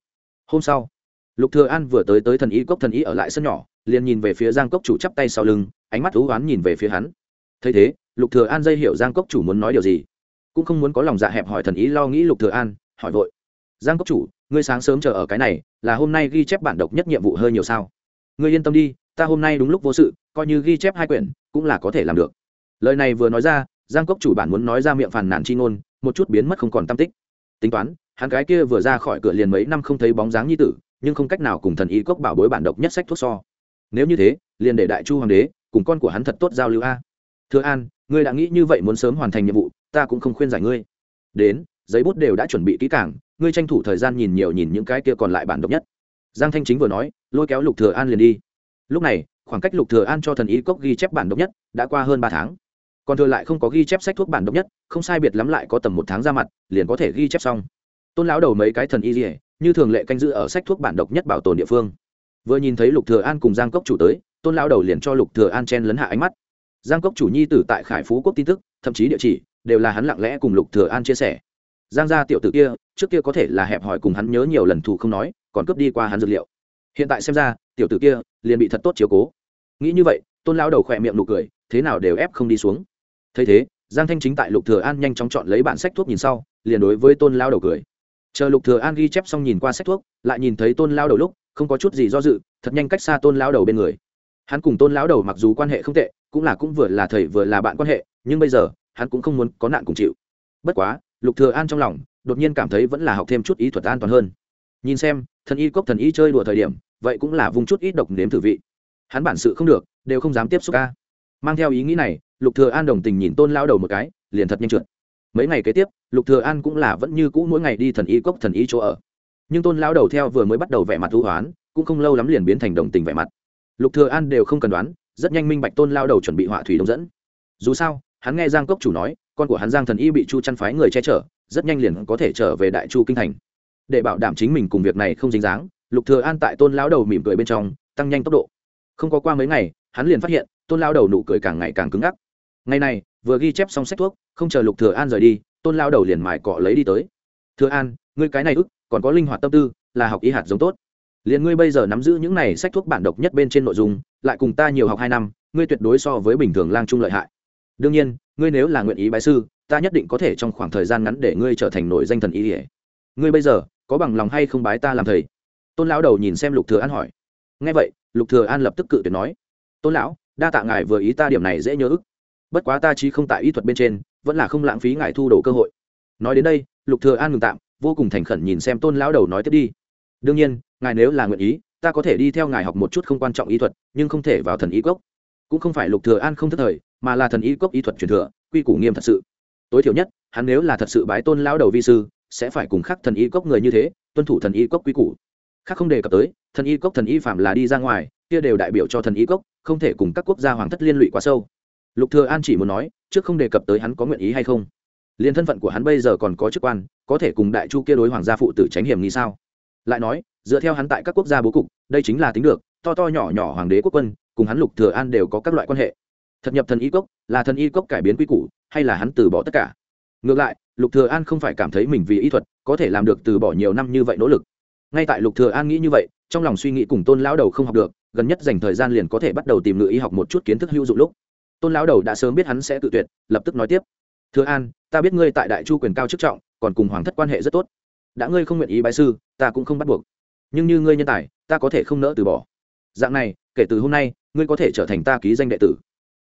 Hôm sau, lục thừa an vừa tới tới thần y cốc thần y ở lại sân nhỏ, liền nhìn về phía giang cốc chủ chắp tay sau lưng, ánh mắt thú oán nhìn về phía hắn. Thấy thế, lục thừa an dây hiểu giang cốc chủ muốn nói điều gì, cũng không muốn có lòng dạ hẹp hỏi thần ý lo nghĩ lục thừa an, hỏi vội. Giang cốc chủ, ngươi sáng sớm chờ ở cái này, là hôm nay ghi chép bản độc nhất nhiệm vụ hơi nhiều sao? Ngươi yên tâm đi, ta hôm nay đúng lúc vô sự, coi như ghi chép hai quyển, cũng là có thể làm được lời này vừa nói ra, giang cốc chủ bản muốn nói ra miệng phàn nàn chi ngôn, một chút biến mất không còn tâm tích. Tính toán, hắn gái kia vừa ra khỏi cửa liền mấy năm không thấy bóng dáng nhi tử, nhưng không cách nào cùng thần y cốc bảo bối bản độc nhất sách thuốc so. Nếu như thế, liền để đại chu hoàng đế cùng con của hắn thật tốt giao lưu a. Thưa an, ngươi đã nghĩ như vậy muốn sớm hoàn thành nhiệm vụ, ta cũng không khuyên giải ngươi. Đến, giấy bút đều đã chuẩn bị kỹ càng, ngươi tranh thủ thời gian nhìn nhiều nhìn những cái kia còn lại bản độc nhất. Giang thanh chính vừa nói, lôi kéo lục thừa an liền đi. Lúc này, khoảng cách lục thừa an cho thần y cốc ghi chép bản độc nhất đã qua hơn ba tháng còn thừa lại không có ghi chép sách thuốc bản độc nhất, không sai biệt lắm lại có tầm một tháng ra mặt, liền có thể ghi chép xong. Tôn lão đầu mấy cái thần y dỉa như thường lệ canh giữ ở sách thuốc bản độc nhất bảo tồn địa phương. Vừa nhìn thấy lục thừa an cùng giang cốc chủ tới, tôn lão đầu liền cho lục thừa an chen lấn hạ ánh mắt. Giang cốc chủ nhi tử tại khải phú quốc tin tức, thậm chí địa chỉ, đều là hắn lặng lẽ cùng lục thừa an chia sẻ. Giang gia tiểu tử kia, trước kia có thể là hẹp hỏi cùng hắn nhớ nhiều lần thù không nói, còn cướp đi qua hắn dược liệu. Hiện tại xem ra, tiểu tử kia, liền bị thật tốt chiếu cố. Nghĩ như vậy, tôn lão đầu khỏe miệng nụ cười, thế nào đều ép không đi xuống thấy thế, giang thanh chính tại lục thừa an nhanh chóng chọn lấy bản sách thuốc nhìn sau, liền đối với tôn lão đầu cười. Chờ lục thừa an ghi chép xong nhìn qua sách thuốc, lại nhìn thấy tôn lão đầu lúc, không có chút gì do dự, thật nhanh cách xa tôn lão đầu bên người. Hắn cùng tôn lão đầu mặc dù quan hệ không tệ, cũng là cũng vừa là thầy vừa là bạn quan hệ, nhưng bây giờ, hắn cũng không muốn có nạn cùng chịu. Bất quá, lục thừa an trong lòng, đột nhiên cảm thấy vẫn là học thêm chút ý thuật an toàn hơn. Nhìn xem, thần y cốc thần y chơi đùa thời điểm, vậy cũng là vùng chút ít độc nếm thử vị. Hắn bản sự không được, đều không dám tiếp xúc ca mang theo ý nghĩ này, lục thừa an đồng tình nhìn tôn lão đầu một cái, liền thật nhanh trượt. Mấy ngày kế tiếp, lục thừa an cũng là vẫn như cũ mỗi ngày đi thần y cốc thần y chỗ ở. Nhưng tôn lão đầu theo vừa mới bắt đầu vẻ mặt thu hoán, cũng không lâu lắm liền biến thành đồng tình vẻ mặt. Lục thừa an đều không cần đoán, rất nhanh minh bạch tôn lao đầu chuẩn bị họa thủy đông dẫn. Dù sao, hắn nghe giang cốc chủ nói, con của hắn giang thần y bị chu chăn phái người che chở, rất nhanh liền có thể trở về đại chu kinh thành. Để bảo đảm chính mình cùng việc này không dính dáng, lục thừa an tại tôn lão đầu mỉm cười bên trong, tăng nhanh tốc độ. Không có qua mấy ngày, hắn liền phát hiện tôn lão đầu nụ cười càng ngày càng cứng ngắc. Ngày này, vừa ghi chép xong sách thuốc, không chờ lục thừa an rời đi, tôn lão đầu liền mài cọ lấy đi tới. Thừa an, ngươi cái này ức, còn có linh hoạt tâm tư, là học y hạt giống tốt. Liền ngươi bây giờ nắm giữ những này sách thuốc bản độc nhất bên trên nội dung, lại cùng ta nhiều học hai năm, ngươi tuyệt đối so với bình thường lang trung lợi hại. Đương nhiên, ngươi nếu là nguyện ý bái sư, ta nhất định có thể trong khoảng thời gian ngắn để ngươi trở thành nổi danh thần y ỉa ngươi bây giờ, có bằng lòng hay không bái ta làm thầy? Tôn lão đầu nhìn xem lục thừa an hỏi. Nghe vậy, lục thừa an lập tức cự tuyệt nói. Tôn lão đa tạ ngài vừa ý ta điểm này dễ nhớ ức. Bất quá ta chí không tại ý thuật bên trên, vẫn là không lãng phí ngài thu đồ cơ hội. Nói đến đây, lục thừa an ngừng tạm, vô cùng thành khẩn nhìn xem tôn lão đầu nói tiếp đi. Đương nhiên, ngài nếu là nguyện ý, ta có thể đi theo ngài học một chút không quan trọng ý thuật, nhưng không thể vào thần y cốc. Cũng không phải lục thừa an không thất thời, mà là thần y cốc ý thuật truyền thừa, quy củ nghiêm thật sự. Tối thiểu nhất, hắn nếu là thật sự bái tôn lão đầu vi sư, sẽ phải cùng khắc thần y cốc người như thế, tuân thủ thần y cốc quy củ. Khác không đề cập tới, thần y cốc thần y phạm là đi ra ngoài kia đều đại biểu cho thần y cốc, không thể cùng các quốc gia hoàng thất liên lụy quá sâu. Lục thừa an chỉ muốn nói, trước không đề cập tới hắn có nguyện ý hay không. Liền thân phận của hắn bây giờ còn có chức quan, có thể cùng đại chu kia đối hoàng gia phụ tử tránh hiểm nghi sao? Lại nói, dựa theo hắn tại các quốc gia bố cục, đây chính là tính được, to to nhỏ nhỏ hoàng đế quốc quân, cùng hắn lục thừa an đều có các loại quan hệ. Thật nhập thần y cốc, là thần y cốc cải biến quy củ, hay là hắn từ bỏ tất cả? Ngược lại, lục thừa an không phải cảm thấy mình vì y thuật, có thể làm được từ bỏ nhiều năm như vậy nỗ lực. Ngay tại lục thừa an nghĩ như vậy, trong lòng suy nghĩ cùng tôn lão đầu không học được gần nhất dành thời gian liền có thể bắt đầu tìm ngự y học một chút kiến thức hữu dụng lúc. Tôn lão đầu đã sớm biết hắn sẽ tự tuyệt, lập tức nói tiếp. Thừa an, ta biết ngươi tại đại chu quyền cao chức trọng, còn cùng hoàng thất quan hệ rất tốt. Đã ngươi không nguyện ý bái sư, ta cũng không bắt buộc. Nhưng như ngươi nhân tài, ta có thể không nỡ từ bỏ. Dạng này, kể từ hôm nay, ngươi có thể trở thành ta ký danh đệ tử.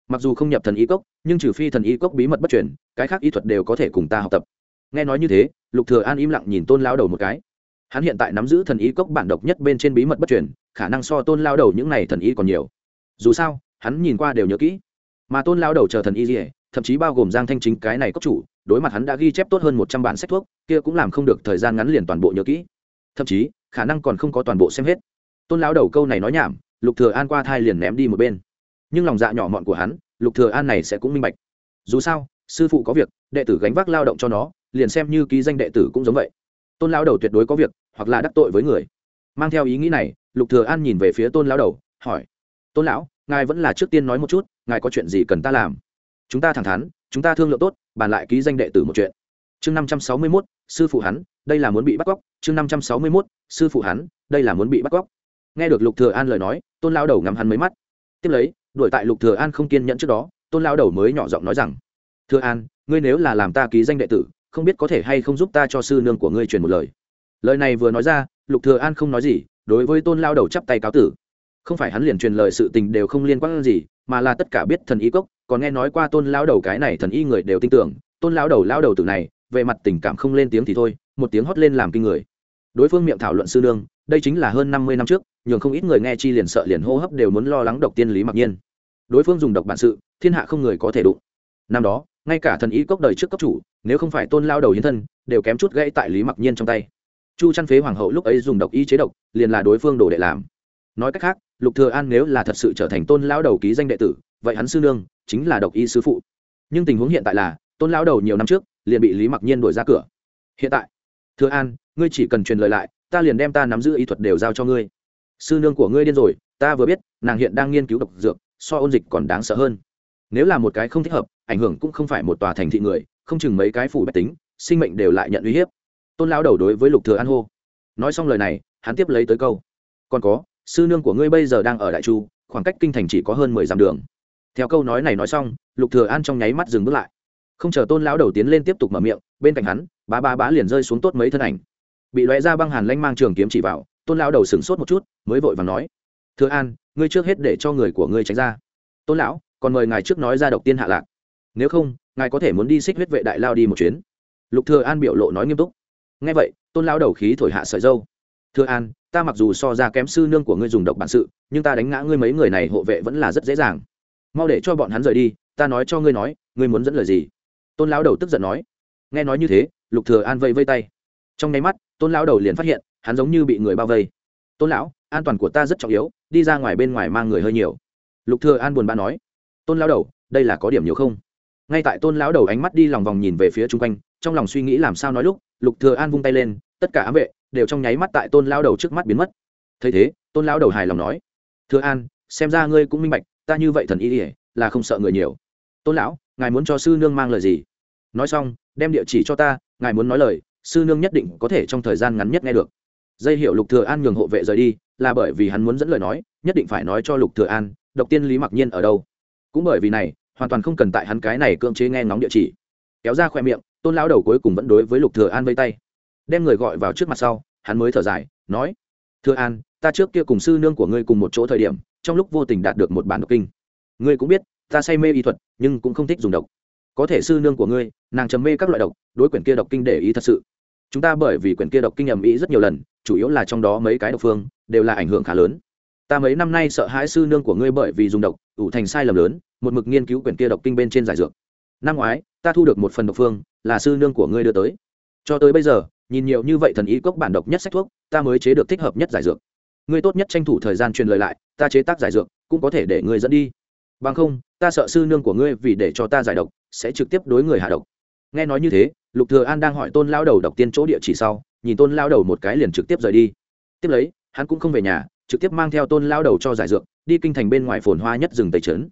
Mặc dù không nhập thần y cốc, nhưng trừ phi thần y cốc bí mật bất truyền, cái khác y thuật đều có thể cùng ta học tập. Nghe nói như thế, lục thừa an im lặng nhìn tôn lão đầu một cái hắn hiện tại nắm giữ thần y cốc bản độc nhất bên trên bí mật bất chuyển khả năng so tôn lão đầu những này thần y còn nhiều. Dù sao, hắn nhìn qua đều nhớ kỹ. Mà tôn lão đầu chờ thần y gì, thậm chí bao gồm giang thanh chính cái này cốc chủ, đối mặt hắn đã ghi chép tốt hơn một trăm bản sách thuốc, kia cũng làm không được thời gian ngắn liền toàn bộ nhớ kỹ. Thậm chí, khả năng còn không có toàn bộ xem hết. Tôn lão đầu câu này nói nhảm, lục thừa an qua thai liền ném đi một bên. Nhưng lòng dạ nhỏ mọn của hắn, lục thừa an này sẽ cũng minh bạch. Dù sao, sư phụ có việc, đệ tử gánh vác lao động cho nó, liền xem như ký danh đệ tử cũng giống vậy tôn lão đầu tuyệt đối có việc hoặc là đắc tội với người. Mang theo ý nghĩ này lục thừa an nhìn về phía tôn lão đầu hỏi tôn lão ngài vẫn là trước tiên nói một chút ngài có chuyện gì cần ta làm? Chúng ta thẳng thắn chúng ta thương lượng tốt bàn lại ký danh đệ tử một chuyện. Chương năm trăm sáu mươi 561, sư phụ hắn đây là muốn bị bắt cóc. Chương năm trăm sáu mươi 561, sư phụ hắn đây là muốn bị bắt cóc. Nghe được lục thừa an lời nói tôn lão đầu ngắm hắn mấy mắt. Tiếp lấy đuổi tại lục thừa an không kiên nhẫn trước đó tôn lão đầu mới nhỏ giọng nói rằng thừa an ngươi nếu là làm ta ký danh đệ tử không biết có thể hay không giúp ta cho sư nương của ngươi truyền một lời. Lời này vừa nói ra, lục thừa an không nói gì, đối với tôn lão đầu chắp tay cáo tử. Không phải hắn liền truyền lời sự tình đều không liên quan gì, mà là tất cả biết thần y cốc, còn nghe nói qua tôn lão đầu cái này thần y người đều tin tưởng. Tôn lão đầu lão đầu tử này, về mặt tình cảm không lên tiếng thì thôi, một tiếng hót lên làm kinh người. Đối phương miệng thảo luận sư nương, đây chính là hơn năm mươi năm trước, nhường không ít người nghe chi liền sợ liền hô hấp đều muốn lo lắng độc tiên lý mặc nhiên. Đối phương dùng độc bản sự, thiên hạ không người có thể đụng. Năm đó, ngay cả thần ý cốc đời trước cấp chủ nếu không phải tôn lao đầu hiến thân, đều kém chút gãy tại lý mặc nhiên trong tay. Chu chăn phế hoàng hậu lúc ấy dùng độc y chế độc, liền là đối phương đồ để làm. Nói cách khác, lục thừa an nếu là thật sự trở thành tôn lao đầu ký danh đệ tử, vậy hắn sư nương chính là độc y sư phụ. Nhưng tình huống hiện tại là, tôn lao đầu nhiều năm trước, liền bị lý mặc nhiên đuổi ra cửa. Hiện tại, thừa an, ngươi chỉ cần truyền lời lại, ta liền đem ta nắm giữ y thuật đều giao cho ngươi. Sư nương của ngươi điên rồi, ta vừa biết, nàng hiện đang nghiên cứu độc dược, so ôn dịch còn đáng sợ hơn. Nếu là một cái không thích hợp, ảnh hưởng cũng không phải một tòa thành thị người không chừng mấy cái phủ bách tính, sinh mệnh đều lại nhận uy hiếp. Tôn lão đầu đối với lục thừa an hô. Nói xong lời này, hắn tiếp lấy tới câu. Còn có, sư nương của ngươi bây giờ đang ở đại chu, khoảng cách kinh thành chỉ có hơn mười dặm đường. Theo câu nói này nói xong, lục thừa an trong nháy mắt dừng bước lại. Không chờ tôn lão đầu tiến lên tiếp tục mở miệng, bên cạnh hắn, bá bá bá liền rơi xuống tốt mấy thân ảnh. Bị lóe ra băng hàn lanh mang trường kiếm chỉ vào, tôn lão đầu sửng sốt một chút, mới vội vàng nói, thừa an, ngươi trước hết để cho người của ngươi tránh ra. Tôn lão, còn mời ngài trước nói ra độc tiên hạ lạc nếu không, ngài có thể muốn đi xích huyết vệ đại lao đi một chuyến. Lục thừa an biểu lộ nói nghiêm túc. Nghe vậy, tôn lão đầu khí thổi hạ sợi dâu. Thừa an, ta mặc dù so ra kém sư nương của ngươi dùng độc bản sự, nhưng ta đánh ngã ngươi mấy người này hộ vệ vẫn là rất dễ dàng. Mau để cho bọn hắn rời đi, ta nói cho ngươi nói, ngươi muốn dẫn lời gì? Tôn lão đầu tức giận nói. Nghe nói như thế, lục thừa an vây vây tay. Trong nháy mắt, tôn lão đầu liền phát hiện, hắn giống như bị người bao vây. Tôn lão, an toàn của ta rất trọng yếu, đi ra ngoài bên ngoài mang người hơi nhiều. Lục thừa an buồn bã nói. Tôn lão đầu, đây là có điểm nhiều không? Ngay tại tôn lão đầu ánh mắt đi lòng vòng nhìn về phía chung quanh, trong lòng suy nghĩ làm sao nói lúc, lục thừa an vung tay lên, tất cả ám vệ đều trong nháy mắt tại tôn lão đầu trước mắt biến mất. Thấy thế, tôn lão đầu hài lòng nói, thừa an, xem ra ngươi cũng minh bạch, ta như vậy thần y ỉa là không sợ người nhiều. Tôn lão, ngài muốn cho sư nương mang lời gì? Nói xong, đem địa chỉ cho ta, ngài muốn nói lời, sư nương nhất định có thể trong thời gian ngắn nhất nghe được. Dây hiệu lục thừa an nhường hộ vệ rời đi, là bởi vì hắn muốn dẫn lời nói, nhất định phải nói cho lục thừa an, độc tiên lý mặc nhiên ở đâu? Cũng bởi vì này hoàn toàn không cần tại hắn cái này cưỡng chế nghe ngóng địa chỉ. Kéo ra khoe miệng, tôn lão đầu cuối cùng vẫn đối với lục thừa an vây tay. Đem người gọi vào trước mặt sau, hắn mới thở dài, nói, thừa an, ta trước kia cùng sư nương của ngươi cùng một chỗ thời điểm, trong lúc vô tình đạt được một bản độc kinh. Ngươi cũng biết, ta say mê y thuật, nhưng cũng không thích dùng độc. Có thể sư nương của ngươi, nàng trầm mê các loại độc, đối quyển kia độc kinh để ý thật sự. Chúng ta bởi vì quyển kia độc kinh ầm ĩ rất nhiều lần, chủ yếu là trong đó mấy cái độc phương, đều là ảnh hưởng khá lớn. Ta mấy năm nay sợ hãi sư nương của ngươi bởi vì dùng độc ủ thành sai lầm lớn, một mực nghiên cứu quyển kia độc kinh bên trên giải dược. Năm ngoái, ta thu được một phần độc phương, là sư nương của ngươi đưa tới. Cho tới bây giờ, nhìn nhiều như vậy thần ý cốc bản độc nhất sách thuốc, ta mới chế được thích hợp nhất giải dược. Ngươi tốt nhất tranh thủ thời gian truyền lời lại, ta chế tác giải dược, cũng có thể để ngươi dẫn đi. Bằng không, ta sợ sư nương của ngươi vì để cho ta giải độc, sẽ trực tiếp đối người hạ độc. Nghe nói như thế, lục thừa an đang hỏi tôn lao đầu độc tiên chỗ địa chỉ sau, nhìn tôn lao đầu một cái liền trực tiếp rời đi. Tiếp lấy, hắn cũng không về nhà, trực tiếp mang theo tôn lao đầu cho giải dược đi kinh thành bên ngoài phồn hoa nhất rừng tây trấn.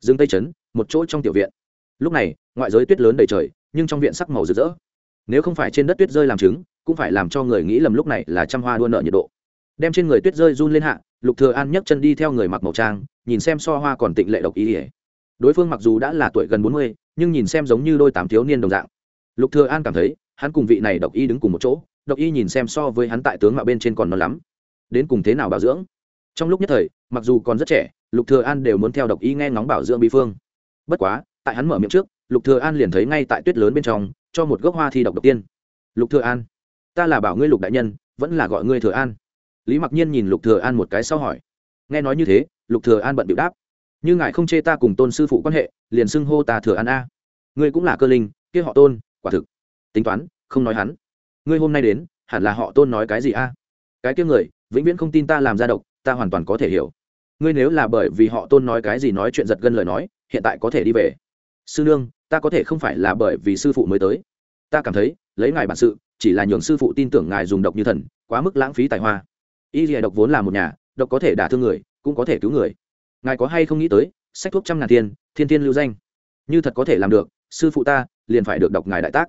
Rừng tây trấn, một chỗ trong tiểu viện. Lúc này, ngoại giới tuyết lớn đầy trời, nhưng trong viện sắc màu rực rỡ. Nếu không phải trên đất tuyết rơi làm trứng cũng phải làm cho người nghĩ lầm lúc này là trăm hoa đua nợ nhiệt độ. Đem trên người tuyết rơi run lên hạ, lục thừa an nhấc chân đi theo người mặc màu trang, nhìn xem so hoa còn tịnh lệ độc ý ỉa đối phương mặc dù đã là tuổi gần bốn mươi, nhưng nhìn xem giống như đôi tám thiếu niên đồng dạng. Lục thừa an cảm thấy, hắn cùng vị này độc y đứng cùng một chỗ, độc y nhìn xem so với hắn tại tướng mạo bên trên còn non lắm. Đến cùng thế nào bảo dưỡng? Trong lúc nhất thời, mặc dù còn rất trẻ, lục thừa an đều muốn theo độc y nghe ngóng bảo dưỡng bí phương. Bất quá, tại hắn mở miệng trước, lục thừa an liền thấy ngay tại tuyết lớn bên trong, cho một gốc hoa thi độc độc tiên. Lục thừa an, ta là bảo ngươi lục đại nhân, vẫn là gọi ngươi thừa an. Lý mặc nhiên nhìn lục thừa an một cái sau hỏi. Nghe nói như thế, lục thừa an bận biểu đáp. Như ngài không chê ta cùng tôn sư phụ quan hệ, liền xưng hô ta thừa an a. Ngươi cũng là cơ linh, kia họ tôn, quả thực. Tính toán, không nói hắn. Ngươi hôm nay đến, hẳn là họ tôn nói cái gì a? Cái kia người, vĩnh viễn không tin ta làm ra độc ta hoàn toàn có thể hiểu. Ngươi nếu là bởi vì họ tôn nói cái gì nói chuyện giật gân lời nói, hiện tại có thể đi về. Sư nương, ta có thể không phải là bởi vì sư phụ mới tới. Ta cảm thấy, lấy ngài bản sự, chỉ là nhường sư phụ tin tưởng ngài dùng độc như thần, quá mức lãng phí tài hoa. Y dìa độc vốn là một nhà, độc có thể đả thương người, cũng có thể cứu người. Ngài có hay không nghĩ tới, sách thuốc trăm ngàn tiền, thiên thiên lưu danh. Như thật có thể làm được, sư phụ ta, liền phải được đọc ngài đại tác.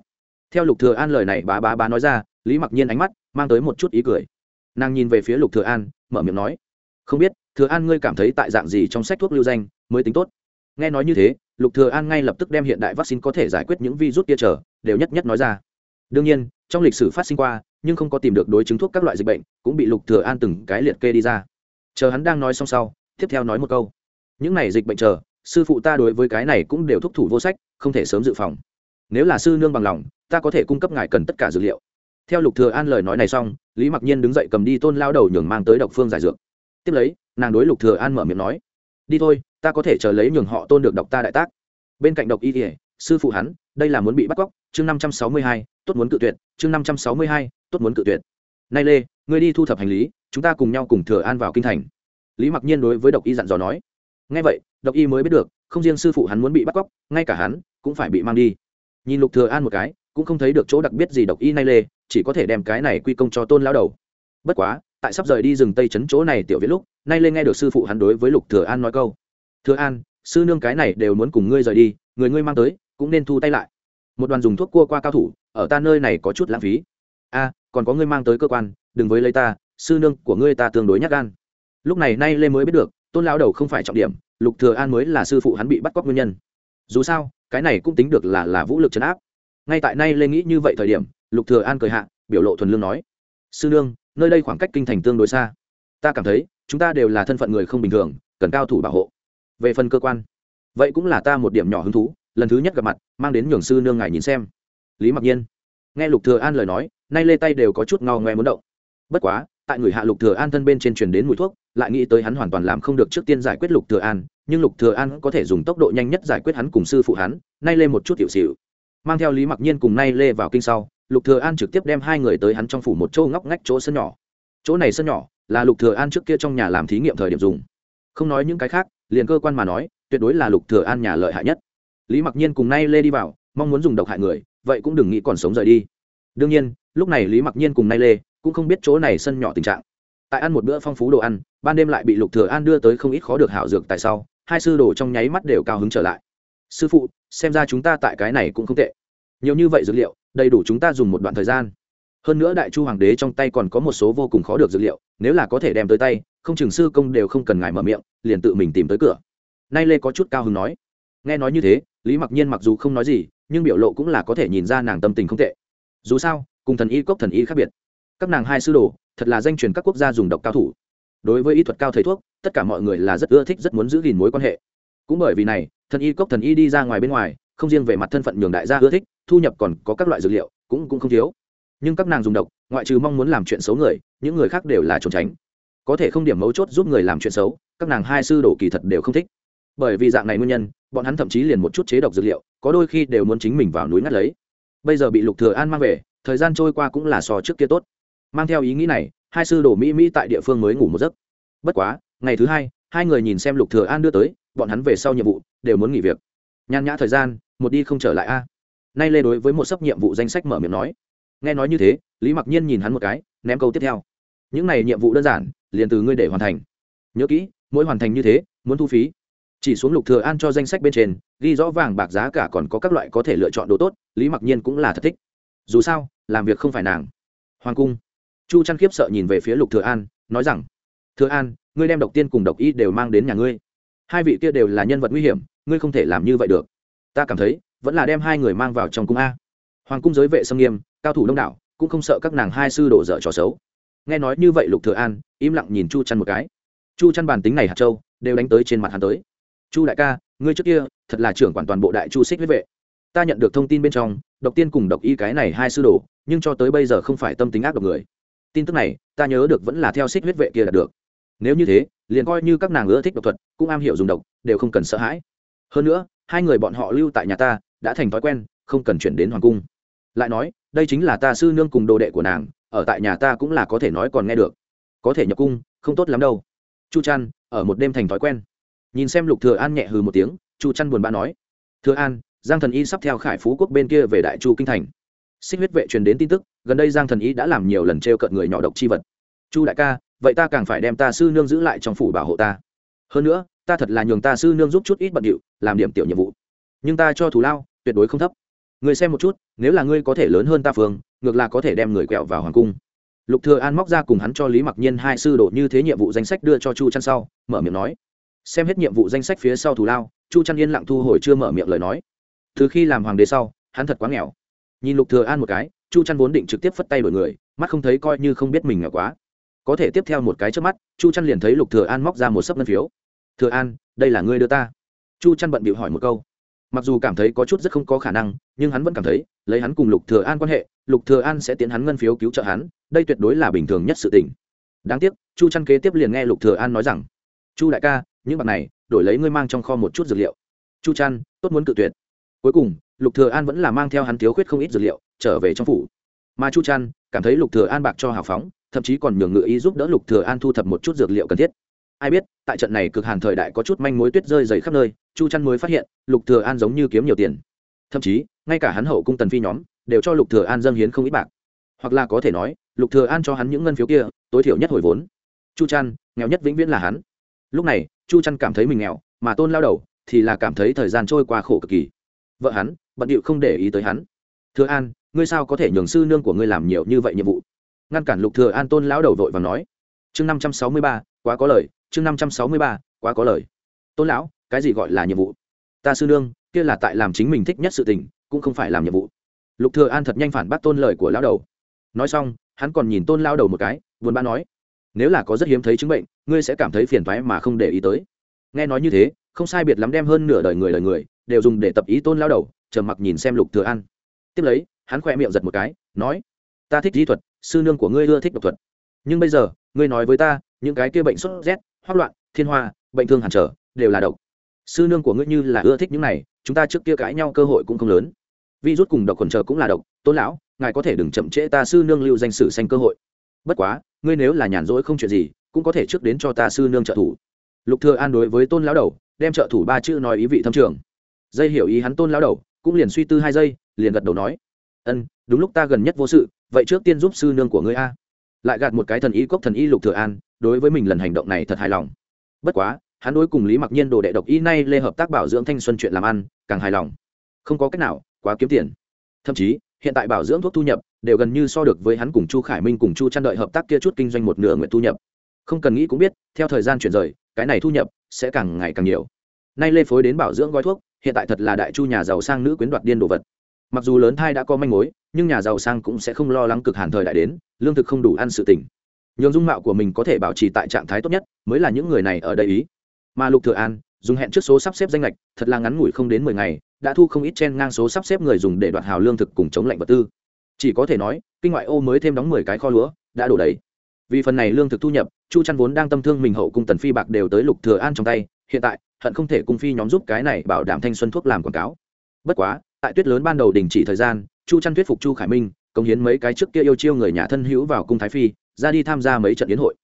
Theo lục thừa an lời này bá bá bá nói ra, lý mặc nhiên ánh mắt, mang tới một chút ý cười. Nàng nhìn về phía lục thừa an, mở miệng nói không biết, thừa an ngươi cảm thấy tại dạng gì trong sách thuốc lưu danh mới tính tốt? Nghe nói như thế, lục thừa an ngay lập tức đem hiện đại vaccine có thể giải quyết những virus kia trở đều nhất nhất nói ra. Đương nhiên, trong lịch sử phát sinh qua, nhưng không có tìm được đối chứng thuốc các loại dịch bệnh, cũng bị lục thừa an từng cái liệt kê đi ra. Chờ hắn đang nói xong sau, tiếp theo nói một câu. Những này dịch bệnh chờ, sư phụ ta đối với cái này cũng đều thúc thủ vô sách, không thể sớm dự phòng. Nếu là sư nương bằng lòng, ta có thể cung cấp ngài cần tất cả dữ liệu. Theo lục thừa an lời nói này xong, lý mặc nhiên đứng dậy cầm đi tôn lao đầu nhường mang tới độc phương giải dược tiếp lấy, nàng đối lục thừa an mở miệng nói, đi thôi, ta có thể chờ lấy nhường họ tôn được độc ta đại tác. Bên cạnh độc y kỉa sư phụ hắn, đây là muốn bị bắt cóc, chương năm trăm sáu mươi hai, tốt muốn cự tuyệt, chương năm trăm sáu mươi hai, tốt muốn cự tuyệt. Nay lê, ngươi đi thu thập hành lý, chúng ta cùng nhau cùng thừa an vào kinh thành. Lý mặc nhiên đối với độc y dặn dò nói ngay vậy, độc y mới biết được, không riêng sư phụ hắn muốn bị bắt cóc, ngay cả hắn cũng phải bị mang đi. Nhìn lục thừa an một cái, cũng không thấy được chỗ đặc biệt gì độc y nay lê, chỉ có thể đem cái này quy công cho tôn lão đầu. Bất quá tại sắp rời đi rừng tây trấn chỗ này tiểu viết lúc, nay lên nghe được sư phụ hắn đối với lục thừa an nói câu. Thừa an, sư nương cái này đều muốn cùng ngươi rời đi, người ngươi mang tới, cũng nên thu tay lại. Một đoàn dùng thuốc cua qua cao thủ, ở ta nơi này có chút lãng phí. A, còn có ngươi mang tới cơ quan, đừng với lấy ta, sư nương của ngươi ta tương đối nhát gan. Lúc này nay lê mới biết được, tôn lão đầu không phải trọng điểm, lục thừa an mới là sư phụ hắn bị bắt cóc nguyên nhân. Dù sao, cái này cũng tính được là là vũ lực chấn áp. Ngay tại nay lê nghĩ như vậy thời điểm, lục thừa an cười hạ, biểu lộ thuần lương nói, sư nương nơi đây khoảng cách kinh thành tương đối xa. Ta cảm thấy, chúng ta đều là thân phận người không bình thường, cần cao thủ bảo hộ. Về phần cơ quan, vậy cũng là ta một điểm nhỏ hứng thú, lần thứ nhất gặp mặt, mang đến nhường sư nương ngài nhìn xem. Lý mặc nhiên. Nghe lục thừa an lời nói, nay lê tay đều có chút ngao ngoe muốn động. Bất quá, tại người hạ lục thừa an thân bên trên truyền đến mùi thuốc, lại nghĩ tới hắn hoàn toàn làm không được trước tiên giải quyết lục thừa an, nhưng lục thừa an có thể dùng tốc độ nhanh nhất giải quyết hắn cùng sư phụ hắn, nay lê một chút tiểu xỉu mang theo lý mặc nhiên cùng nay lê vào kinh sau lục thừa an trực tiếp đem hai người tới hắn trong phủ một chỗ ngóc ngách chỗ sân nhỏ. Chỗ này sân nhỏ là lục thừa an trước kia trong nhà làm thí nghiệm thời điểm dùng. Không nói những cái khác, liền cơ quan mà nói, tuyệt đối là lục thừa an nhà lợi hại nhất. Lý mặc nhiên cùng nay lê đi vào, mong muốn dùng độc hại người, vậy cũng đừng nghĩ còn sống rời đi. Đương nhiên, lúc này lý mặc nhiên cùng nay lê cũng không biết chỗ này sân nhỏ tình trạng. Tại ăn một bữa phong phú đồ ăn, ban đêm lại bị lục thừa an đưa tới không ít khó được hảo dược tại sau, hai sư đồ trong nháy mắt đều cao hứng trở lại. Sư phụ, xem ra chúng ta tại cái này cũng không tệ nhiều như vậy dược liệu, đầy đủ chúng ta dùng một đoạn thời gian. Hơn nữa đại chu hoàng đế trong tay còn có một số vô cùng khó được dược liệu, nếu là có thể đem tới tay, không chừng sư công đều không cần ngài mở miệng, liền tự mình tìm tới cửa. Nay lê có chút cao hứng nói. Nghe nói như thế, lý mặc nhiên mặc dù không nói gì, nhưng biểu lộ cũng là có thể nhìn ra nàng tâm tình không tệ. Dù sao, cùng thần y cốc thần y khác biệt. Các nàng hai sư đồ, thật là danh truyền các quốc gia dùng độc cao thủ. Đối với y thuật cao thầy thuốc, tất cả mọi người là rất ưa thích, rất muốn giữ gìn mối quan hệ. Cũng bởi vì này, thần y cốc thần y đi ra ngoài bên ngoài, không riêng về mặt thân phận nhường đại gia ưa thích thu nhập còn có các loại dược liệu, cũng cũng không thiếu. Nhưng các nàng dùng độc, ngoại trừ mong muốn làm chuyện xấu người, những người khác đều là trốn tránh. Có thể không điểm mấu chốt giúp người làm chuyện xấu, các nàng hai sư đồ kỳ thật đều không thích. Bởi vì dạng này nguyên nhân, bọn hắn thậm chí liền một chút chế độc dược liệu, có đôi khi đều muốn chính mình vào núi ngắt lấy. Bây giờ bị lục thừa an mang về, thời gian trôi qua cũng là so trước kia tốt. Mang theo ý nghĩ này, hai sư đồ mỹ mỹ tại địa phương mới ngủ một giấc. Bất quá, ngày thứ hai hai người nhìn xem lục thừa an đưa tới, bọn hắn về sau nhiệm vụ, đều muốn nghỉ việc. Nhàn nhã thời gian, một đi không trở lại a nay lê đối với một sấp nhiệm vụ danh sách mở miệng nói. Nghe nói như thế, lý mặc nhiên nhìn hắn một cái, ném câu tiếp theo. Những này nhiệm vụ đơn giản, liền từ ngươi để hoàn thành. Nhớ kỹ, mỗi hoàn thành như thế, muốn thu phí. Chỉ xuống lục thừa an cho danh sách bên trên, ghi rõ vàng bạc giá cả còn có các loại có thể lựa chọn đồ tốt, lý mặc nhiên cũng là thật thích. Dù sao, làm việc không phải nàng. Hoàng cung. Chu trăn khiếp sợ nhìn về phía lục thừa an, nói rằng, thừa an, ngươi đem độc tiên cùng độc y đều mang đến nhà ngươi. Hai vị kia đều là nhân vật nguy hiểm, ngươi không thể làm như vậy được. Ta cảm thấy vẫn là đem hai người mang vào trong cung a. Hoàng cung giới vệ sâm nghiêm, cao thủ đông đảo, cũng không sợ các nàng hai sư đổ dở trò xấu. Nghe nói như vậy lục thừa an, im lặng nhìn chu chăn một cái. Chu chăn bản tính này hạt châu, đều đánh tới trên mặt hắn tới. Chu đại ca, ngươi trước kia, thật là trưởng quản toàn bộ đại chu xích huyết vệ. Ta nhận được thông tin bên trong, độc tiên cùng độc y cái này hai sư đồ, nhưng cho tới bây giờ không phải tâm tính ác độc người. Tin tức này, ta nhớ được vẫn là theo xích huyết vệ kia đạt được. Nếu như thế, liền coi như các nàng ưa thích độc thuật, cũng am hiểu dùng độc, đều không cần sợ hãi. Hơn nữa, hai người bọn họ lưu tại nhà ta đã thành thói quen, không cần chuyển đến hoàng cung. Lại nói, đây chính là ta sư nương cùng đồ đệ của nàng, ở tại nhà ta cũng là có thể nói còn nghe được. Có thể nhập cung, không tốt lắm đâu. Chu trăn ở một đêm thành thói quen. Nhìn xem lục thừa an nhẹ hừ một tiếng, chu trăn buồn bã nói, thừa an, giang thần y sắp theo khải phú quốc bên kia về đại chu kinh thành. Xích huyết vệ truyền đến tin tức, gần đây giang thần y đã làm nhiều lần treo cận người nhỏ độc chi vật. Chu đại ca, vậy ta càng phải đem ta sư nương giữ lại trong phủ bảo hộ ta. Hơn nữa, ta thật là nhường ta sư nương giúp chút ít bận điệu, làm điểm tiểu nhiệm vụ. Nhưng ta cho thù lao tuyệt đối không thấp. Người xem một chút, nếu là ngươi có thể lớn hơn ta phương, ngược là có thể đem người quẹo vào hoàng cung. Lục thừa an móc ra cùng hắn cho lý mặc nhiên hai sư đồ như thế nhiệm vụ danh sách đưa cho chu chăn sau, mở miệng nói. Xem hết nhiệm vụ danh sách phía sau thù lao, chu chăn yên lặng thu hồi chưa mở miệng lời nói. Từ khi làm hoàng đế sau, hắn thật quá nghèo. Nhìn lục thừa an một cái, chu chăn vốn định trực tiếp phất tay đổi người, mắt không thấy coi như không biết mình nghèo quá. Có thể tiếp theo một cái trước mắt, chu chăn liền thấy lục thừa an móc ra một sấp ngân phiếu. Thừa an, đây là ngươi đưa ta. Chu chăn bận bịu hỏi một câu mặc dù cảm thấy có chút rất không có khả năng, nhưng hắn vẫn cảm thấy, lấy hắn cùng lục thừa an quan hệ, lục thừa an sẽ tiến hắn ngân phiếu cứu trợ hắn, đây tuyệt đối là bình thường nhất sự tình. Đáng tiếc, chu chăn kế tiếp liền nghe lục thừa an nói rằng, chu đại ca, những bạc này, đổi lấy ngươi mang trong kho một chút dược liệu. Chu chăn tốt muốn cự tuyệt. Cuối cùng, lục thừa an vẫn là mang theo hắn thiếu khuyết không ít dược liệu, trở về trong phủ. Mà chu chăn cảm thấy lục thừa an bạc cho hào phóng, thậm chí còn nhường ngự ý giúp đỡ lục thừa an thu thập một chút dược liệu cần thiết ai biết, tại trận này cực hàn thời đại có chút manh mối tuyết rơi dày khắp nơi, chu chăn mới phát hiện, lục thừa an giống như kiếm nhiều tiền. Thậm chí, ngay cả hắn hậu cung tần phi nhóm, đều cho lục thừa an dâng hiến không ít bạc. Hoặc là có thể nói, lục thừa an cho hắn những ngân phiếu kia, tối thiểu nhất hồi vốn. Chu chăn, nghèo nhất vĩnh viễn là hắn. Lúc này, chu chăn cảm thấy mình nghèo, mà tôn lao đầu thì là cảm thấy thời gian trôi qua khổ cực kỳ. Vợ hắn, bận điệu không để ý tới hắn. Thừa an, ngươi sao có thể nhường sư nương của ngươi làm nhiều như vậy nhiệm vụ? Ngăn cản lục thừa an, tôn lão đầu vội và nói. Chương năm trăm sáu mươi ba, quá có lời chương năm trăm sáu mươi ba, quá có lời. Tôn lão, cái gì gọi là nhiệm vụ? Ta sư nương, kia là tại làm chính mình thích nhất sự tình, cũng không phải làm nhiệm vụ. Lục thừa an thật nhanh phản bác tôn lời của lão đầu. Nói xong, hắn còn nhìn tôn lão đầu một cái, buồn bã nói, nếu là có rất hiếm thấy chứng bệnh, ngươi sẽ cảm thấy phiền toái mà không để ý tới. Nghe nói như thế, không sai biệt lắm đem hơn nửa đời người đời người đều dùng để tập ý tôn lão đầu, trầm mặc nhìn xem lục thừa an. Tiếp lấy, hắn khoe miệng giật một cái, nói, ta thích di thuật, sư nương của ngươi ưa thích độc thuật. Nhưng bây giờ, ngươi nói với ta, những cái kia bệnh sốt rét hoác loạn, thiên hoa, bệnh thương hàn trở, đều là độc. Sư nương của ngươi như là ưa thích những này, chúng ta trước kia cãi nhau cơ hội cũng không lớn. Vi rút cùng độc quần chờ cũng là độc, tôn lão, ngài có thể đừng chậm trễ ta sư nương lưu danh sử xanh cơ hội. Bất quá, ngươi nếu là nhàn rỗi không chuyện gì, cũng có thể trước đến cho ta sư nương trợ thủ. Lục thừa an đối với tôn lão đầu, đem trợ thủ ba chữ nói ý vị thâm trường. Dây hiểu ý hắn tôn lão đầu, cũng liền suy tư hai giây, liền gật đầu nói, ân, đúng lúc ta gần nhất vô sự, vậy trước tiên giúp sư nương của ngươi a. Lại gạt một cái thần y cốc thần y lục thừa an đối với mình lần hành động này thật hài lòng. Bất quá, hắn đối cùng lý mặc nhiên đồ đệ độc y nay lê hợp tác bảo dưỡng thanh xuân chuyện làm ăn, càng hài lòng. Không có cách nào, quá kiếm tiền. Thậm chí, hiện tại bảo dưỡng thuốc thu nhập đều gần như so được với hắn cùng chu khải minh cùng chu chăn đợi hợp tác kia chút kinh doanh một nửa nguyện thu nhập. Không cần nghĩ cũng biết, theo thời gian chuyển rời, cái này thu nhập sẽ càng ngày càng nhiều. Nay lê phối đến bảo dưỡng gói thuốc, hiện tại thật là đại chu nhà giàu sang nữ quyến đoạt điên đồ vật. Mặc dù lớn thai đã có manh mối, nhưng nhà giàu sang cũng sẽ không lo lắng cực hàn thời đại đến, lương thực không đủ ăn sự tỉnh nhường dung mạo của mình có thể bảo trì tại trạng thái tốt nhất, mới là những người này ở đây ý. Mà lục thừa an, dùng hẹn trước số sắp xếp danh lệch, thật là ngắn ngủi không đến mười ngày, đã thu không ít chen ngang số sắp xếp người dùng để đoạt hào lương thực cùng chống lạnh vật tư. Chỉ có thể nói, kinh ngoại ô mới thêm đóng mười cái kho lúa, đã đủ đầy. Vì phần này lương thực thu nhập, chu chăn vốn đang tâm thương mình hậu cung tần phi bạc đều tới lục thừa an trong tay, hiện tại, hận không thể cung phi nhóm giúp cái này bảo đảm thanh xuân thuốc làm quảng cáo. Bất quá, tại tuyết lớn ban đầu đình chỉ thời gian, chu chăn thuyết phục chu khải minh công hiến mấy cái trước kia yêu chiêu người nhà thân hữu vào cung thái phi ra đi tham gia mấy trận yến hội.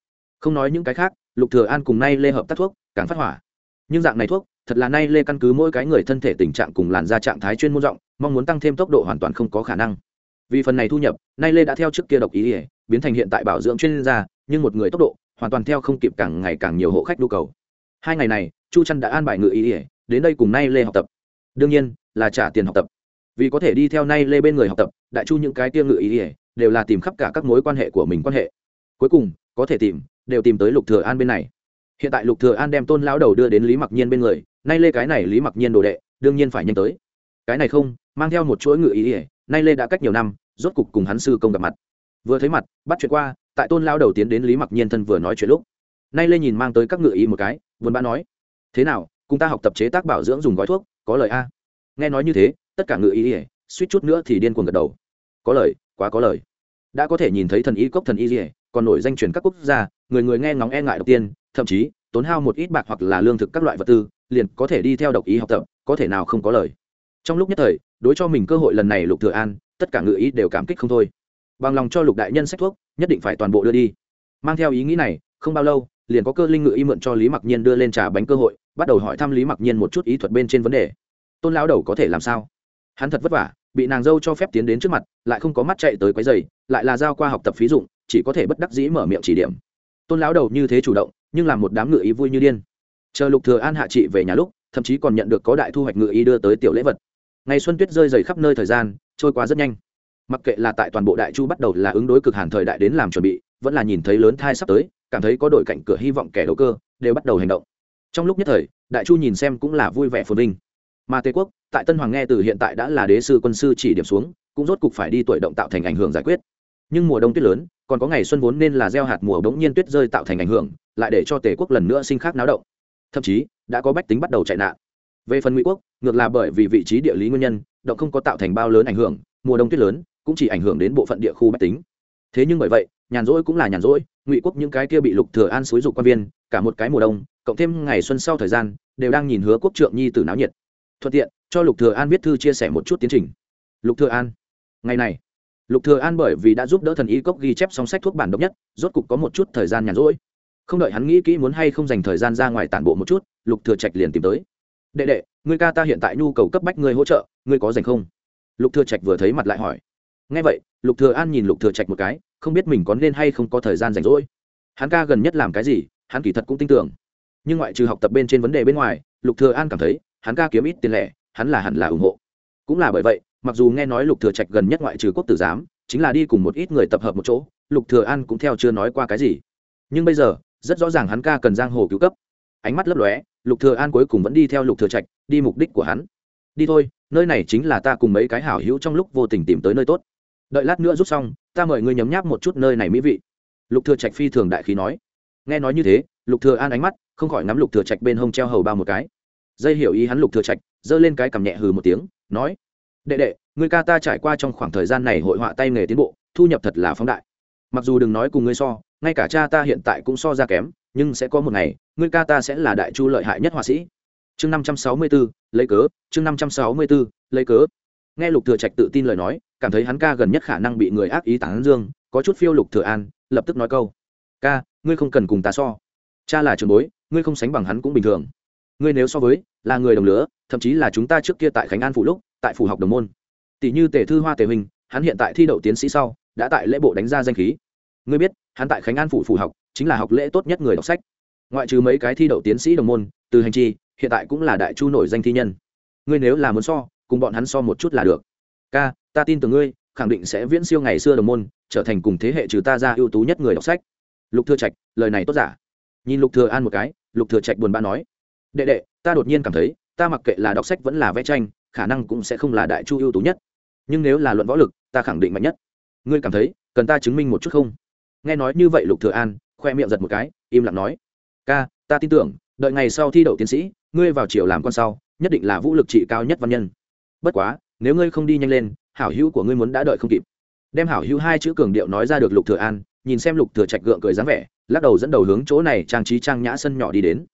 Không nói những cái khác, lục thừa an cùng nay lê hợp tác thuốc, càng phát hỏa. Nhưng dạng này thuốc, thật là nay lê căn cứ mỗi cái người thân thể tình trạng cùng làn da trạng thái chuyên môn rộng, mong muốn tăng thêm tốc độ hoàn toàn không có khả năng. Vì phần này thu nhập, nay lê đã theo trước kia độc ý ỉa biến thành hiện tại bảo dưỡng chuyên gia, nhưng một người tốc độ, hoàn toàn theo không kịp càng ngày càng nhiều hộ khách nhu cầu. Hai ngày này, chu trăn đã an bài ngự ý ỉa đến đây cùng nay lê học tập. Đương nhiên, là trả tiền học tập. Vì có thể đi theo nay lê bên người học tập, đại chu những cái tiêm ngự ý ỉa đều là tìm khắp cả các mối quan hệ của mình quan hệ cuối cùng, có thể tìm, đều tìm tới lục thừa an bên này. Hiện tại lục thừa an đem tôn lão đầu đưa đến lý mặc nhiên bên người, nay lê cái này lý mặc nhiên đồ đệ, đương nhiên phải nhanh tới. Cái này không, mang theo một chuỗi ngự ý ỉa nay lê đã cách nhiều năm, rốt cục cùng hắn sư công gặp mặt. Vừa thấy mặt, bắt chuyện qua, tại tôn lão đầu tiến đến lý mặc nhiên thân vừa nói chuyện lúc. Nay lê nhìn mang tới các ngự ý một cái, buồn bã nói, thế nào, cùng ta học tập chế tác bảo dưỡng dùng gói thuốc, có lời a? Nghe nói như thế, tất cả ngự ý ỉa suýt chút nữa thì điên cuồng gật đầu. Có lời, quá có lời. Đã có thể nhìn thấy thần y cốc thần y ỉa còn nổi danh truyền các quốc gia, người người nghe ngóng e ngại đầu tiên, thậm chí, tốn hao một ít bạc hoặc là lương thực các loại vật tư, liền có thể đi theo độc ý học tập, có thể nào không có lời. Trong lúc nhất thời, đối cho mình cơ hội lần này lục thừa an, tất cả ngự ý đều cảm kích không thôi. Bằng lòng cho lục đại nhân sách thuốc, nhất định phải toàn bộ đưa đi. Mang theo ý nghĩ này, không bao lâu, liền có cơ linh ngự y mượn cho lý mặc nhiên đưa lên trà bánh cơ hội, bắt đầu hỏi thăm lý mặc nhiên một chút ý thuật bên trên vấn đề. Tôn lão đầu có thể làm sao? Hắn thật vất vả, bị nàng dâu cho phép tiến đến trước mặt, lại không có mắt chạy tới quấy giày lại là giao qua học tập phí dụng chỉ có thể bất đắc dĩ mở miệng chỉ điểm. Tôn lão đầu như thế chủ động, nhưng làm một đám ngự ý vui như điên. Chờ lục thừa an hạ trị về nhà lúc, thậm chí còn nhận được có đại thu hoạch ngự ý đưa tới tiểu lễ vật. Ngày xuân tuyết rơi dày khắp nơi thời gian, trôi qua rất nhanh. Mặc kệ là tại toàn bộ đại chu bắt đầu là ứng đối cực hàn thời đại đến làm chuẩn bị, vẫn là nhìn thấy lớn thai sắp tới, cảm thấy có đội cạnh cửa hy vọng kẻ đầu cơ, đều bắt đầu hành động. Trong lúc nhất thời, đại chu nhìn xem cũng là vui vẻ phồn vinh. Mà tề quốc, tại tân hoàng nghe từ hiện tại đã là đế sư quân sư chỉ điểm xuống, cũng rốt cục phải đi tuổi động tạo thành ảnh hưởng giải quyết. Nhưng mùa đông tuyết lớn còn có ngày xuân vốn nên là gieo hạt mùa bỗng nhiên tuyết rơi tạo thành ảnh hưởng, lại để cho tề quốc lần nữa sinh khác náo động. Thậm chí, đã có bách tính bắt đầu chạy nạn. Về phần ngụy quốc, ngược là bởi vì vị trí địa lý nguyên nhân, động không có tạo thành bao lớn ảnh hưởng, mùa đông tuyết lớn cũng chỉ ảnh hưởng đến bộ phận địa khu bách tính. Thế nhưng bởi vậy, nhàn rỗi cũng là nhàn rỗi, ngụy quốc những cái kia bị lục thừa an xúi dục quan viên, cả một cái mùa đông, cộng thêm ngày xuân sau thời gian, đều đang nhìn hứa quốc trượng nhi tử náo nhiệt. Thuận tiện, cho lục thừa an viết thư chia sẻ một chút tiến trình. Lục thừa an, ngày này lục thừa an bởi vì đã giúp đỡ thần y cốc ghi chép xong sách thuốc bản độc nhất, rốt cục có một chút thời gian nhàn rỗi. Không đợi hắn nghĩ kỹ muốn hay không dành thời gian ra ngoài tản bộ một chút, lục thừa trạch liền tìm tới. Đệ đệ ngươi ca ta hiện tại nhu cầu cấp bách ngươi hỗ trợ ngươi có dành không? Lục thừa trạch vừa thấy mặt lại hỏi. Nghe vậy, lục thừa an nhìn lục thừa trạch một cái, không biết mình có nên hay không có thời gian rảnh rỗi. Hắn ca gần nhất làm cái gì, hắn kỳ thật cũng tin tưởng. Nhưng ngoại trừ học tập bên trên vấn đề bên ngoài, lục thừa an cảm thấy, hắn ca kiếm ít tiền lẻ, hắn là hẳn là ủng hộ. Cũng là bởi vậy mặc dù nghe nói lục thừa trạch gần nhất ngoại trừ quốc tử giám, chính là đi cùng một ít người tập hợp một chỗ, lục thừa an cũng theo chưa nói qua cái gì. Nhưng bây giờ, rất rõ ràng hắn ca cần giang hồ cứu cấp. Ánh mắt lấp lóe, lục thừa an cuối cùng vẫn đi theo lục thừa trạch, đi mục đích của hắn. Đi thôi, nơi này chính là ta cùng mấy cái hảo hữu trong lúc vô tình tìm tới nơi tốt. Đợi lát nữa rút xong, ta mời ngươi nhấm nháp một chút nơi này mỹ vị. Lục thừa trạch phi thường đại khí nói. Nghe nói như thế, lục thừa an ánh mắt không khỏi ngắm lục thừa trạch bên hông treo hầu bao một cái. Dây hiểu ý hắn lục thừa trạch, giơ lên cái cằm nhẹ hừ một tiếng, nói đệ đệ ngươi ca ta trải qua trong khoảng thời gian này hội họa tay nghề tiến bộ thu nhập thật là phóng đại. Mặc dù đừng nói cùng ngươi so ngay cả cha ta hiện tại cũng so ra kém nhưng sẽ có một ngày ngươi ca ta sẽ là đại chu lợi hại nhất họa sĩ. Chương năm trăm sáu mươi 564, lấy cớ chương năm trăm sáu mươi 564, lấy cớ. Nghe lục thừa trạch tự tin lời nói cảm thấy hắn ca gần nhất khả năng bị người ác ý tán dương có chút phiêu lục thừa an lập tức nói câu. Ca ngươi không cần cùng ta so. Cha là trường bối ngươi không sánh bằng hắn cũng bình thường. Ngươi nếu so với là người đồng lứa thậm chí là chúng ta trước kia tại khánh an phụ lúc tại phủ học đồng môn. Tỷ như tề thư hoa tề huynh hắn hiện tại thi đậu tiến sĩ sau, đã tại lễ bộ đánh ra danh khí. Ngươi biết, hắn tại khánh an phủ phủ học, chính là học lễ tốt nhất người đọc sách. Ngoại trừ mấy cái thi đậu tiến sĩ đồng môn, từ hành chi hiện tại cũng là đại chu nổi danh thi nhân. Ngươi nếu là muốn so, cùng bọn hắn so một chút là được. Ca, ta tin tưởng ngươi, khẳng định sẽ viễn siêu ngày xưa đồng môn, trở thành cùng thế hệ trừ ta ra ưu tú nhất người đọc sách. Lục thừa trạch, lời này tốt giả. Nhìn lục thừa an một cái, lục thừa trạch buồn bã nói. Đệ đệ, ta đột nhiên cảm thấy, ta mặc kệ là đọc sách vẫn là vẽ tranh khả năng cũng sẽ không là đại chu ưu tú nhất. Nhưng nếu là luận võ lực, ta khẳng định mạnh nhất. Ngươi cảm thấy, cần ta chứng minh một chút không? Nghe nói như vậy lục thừa an, khoe miệng giật một cái, im lặng nói, ca, ta tin tưởng, đợi ngày sau thi đậu tiến sĩ, ngươi vào triều làm con sau, nhất định là vũ lực trị cao nhất văn nhân. Bất quá, nếu ngươi không đi nhanh lên, hảo hữu của ngươi muốn đã đợi không kịp. Đem hảo hữu hai chữ cường điệu nói ra được lục thừa an, nhìn xem lục thừa trạch gượng cười dáng vẻ, lắc đầu dẫn đầu hướng chỗ này trang trí trang nhã sân nhỏ đi đến.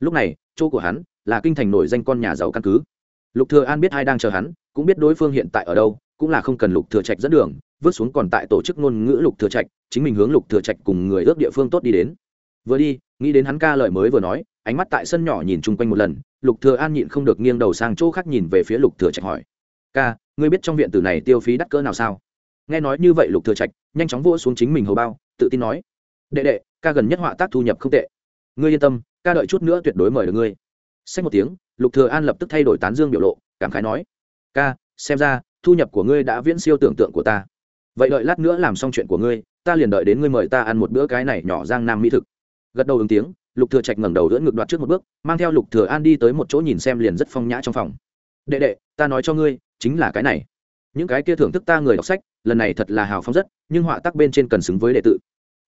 Lúc này, chỗ của hắn là kinh thành nổi danh con nhà giàu căn cứ lục thừa an biết ai đang chờ hắn, cũng biết đối phương hiện tại ở đâu, cũng là không cần lục thừa trạch dẫn đường, vứt xuống còn tại tổ chức ngôn ngữ lục thừa trạch, chính mình hướng lục thừa trạch cùng người ước địa phương tốt đi đến. Vừa đi, nghĩ đến hắn ca lời mới vừa nói, ánh mắt tại sân nhỏ nhìn chung quanh một lần, lục thừa an nhịn không được nghiêng đầu sang chỗ khác nhìn về phía lục thừa trạch hỏi. Ca, ngươi biết trong viện tử này tiêu phí đắt cỡ nào sao? Nghe nói như vậy, lục thừa trạch nhanh chóng vỗ xuống chính mình hầu bao, tự tin nói. Đệ đệ, ca gần nhất họa tác thu nhập không tệ. Ngươi yên tâm, ca đợi chút nữa tuyệt đối mời được ngươi. Xách một tiếng lục thừa an lập tức thay đổi tán dương biểu lộ, cảm khái nói, ca, xem ra, thu nhập của ngươi đã viễn siêu tưởng tượng của ta vậy đợi lát nữa làm xong chuyện của ngươi, ta liền đợi đến ngươi mời ta ăn một bữa cái này nhỏ giang nam mỹ thực gật đầu ứng tiếng, lục thừa trạch ngẩng đầu đỡ ngực đoạt trước một bước, mang theo lục thừa an đi tới một chỗ nhìn xem liền rất phong nhã trong phòng đệ đệ, ta nói cho ngươi, chính là cái này những cái kia thưởng thức ta người đọc sách, lần này thật là hào phóng rất, nhưng họa tác bên trên cần xứng với đệ tử.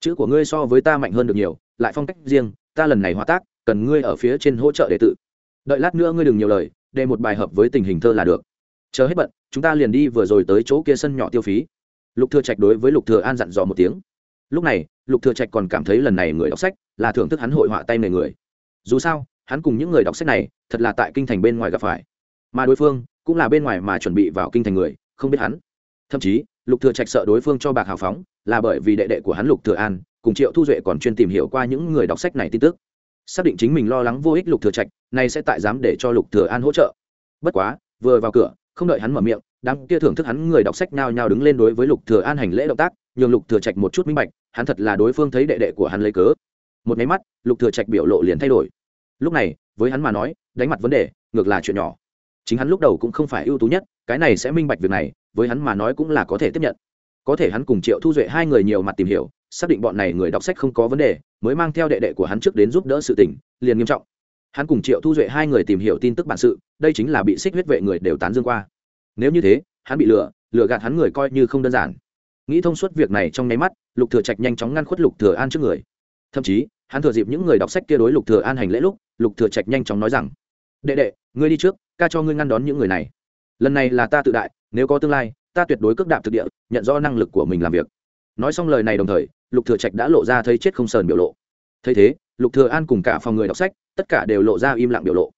chữ của ngươi so với ta mạnh hơn được nhiều, lại phong cách riêng, ta lần này họa tác, cần ngươi ở phía trên hỗ trợ đệ tử." Đợi lát nữa ngươi đừng nhiều lời đề một bài hợp với tình hình thơ là được. Chờ hết bận, chúng ta liền đi vừa rồi tới chỗ kia sân nhỏ tiêu phí. Lục thừa trạch đối với lục thừa an dặn dò một tiếng. Lúc này, lục thừa trạch còn cảm thấy lần này người đọc sách là thưởng thức hắn hội họa tay nghề người. Dù sao, hắn cùng những người đọc sách này thật là tại kinh thành bên ngoài gặp phải. Mà đối phương cũng là bên ngoài mà chuẩn bị vào kinh thành người, không biết hắn. Thậm chí, lục thừa trạch sợ đối phương cho bạc hào phóng, là bởi vì đệ đệ của hắn lục thừa an cùng triệu thu duệ còn chuyên tìm hiểu qua những người đọc sách này tin tức xác định chính mình lo lắng vô ích lục thừa trạch, nay sẽ tại dám để cho lục thừa an hỗ trợ. Bất quá, vừa vào cửa, không đợi hắn mở miệng đang kia thưởng thức hắn người đọc sách nhao nhao đứng lên đối với lục thừa an hành lễ động tác, nhường lục thừa trạch một chút minh bạch, hắn thật là đối phương thấy đệ đệ của hắn lấy cớ. Một máy mắt, lục thừa trạch biểu lộ liền thay đổi. Lúc này, với hắn mà nói, đánh mặt vấn đề, ngược là chuyện nhỏ. Chính hắn lúc đầu cũng không phải ưu tú nhất, cái này sẽ minh bạch việc này, với hắn mà nói cũng là có thể tiếp nhận có thể hắn cùng triệu thu duệ hai người nhiều mặt tìm hiểu, xác định bọn này người đọc sách không có vấn đề, mới mang theo đệ đệ của hắn trước đến giúp đỡ sự tình, liền nghiêm trọng. Hắn cùng triệu thu duệ hai người tìm hiểu tin tức bản sự, đây chính là bị xích huyết vệ người đều tán dương qua. Nếu như thế, hắn bị lừa lừa gạt hắn người coi như không đơn giản. Nghĩ thông suốt việc này trong nháy mắt, lục thừa trạch nhanh chóng ngăn khuất lục thừa an trước người. Thậm chí, hắn thừa dịp những người đọc sách kia đối lục thừa an hành lễ lúc, lục thừa trạch nhanh chóng nói rằng, đệ đệ, ngươi đi trước, ca cho ngươi ngăn đón những người này. Lần này là ta tự đại, nếu có tương lai ta tuyệt đối cước đạp thực địa, nhận rõ năng lực của mình làm việc. Nói xong lời này đồng thời, lục thừa trạch đã lộ ra thấy chết không sờn biểu lộ. Thấy thế, lục thừa an cùng cả phòng người đọc sách, tất cả đều lộ ra im lặng biểu lộ.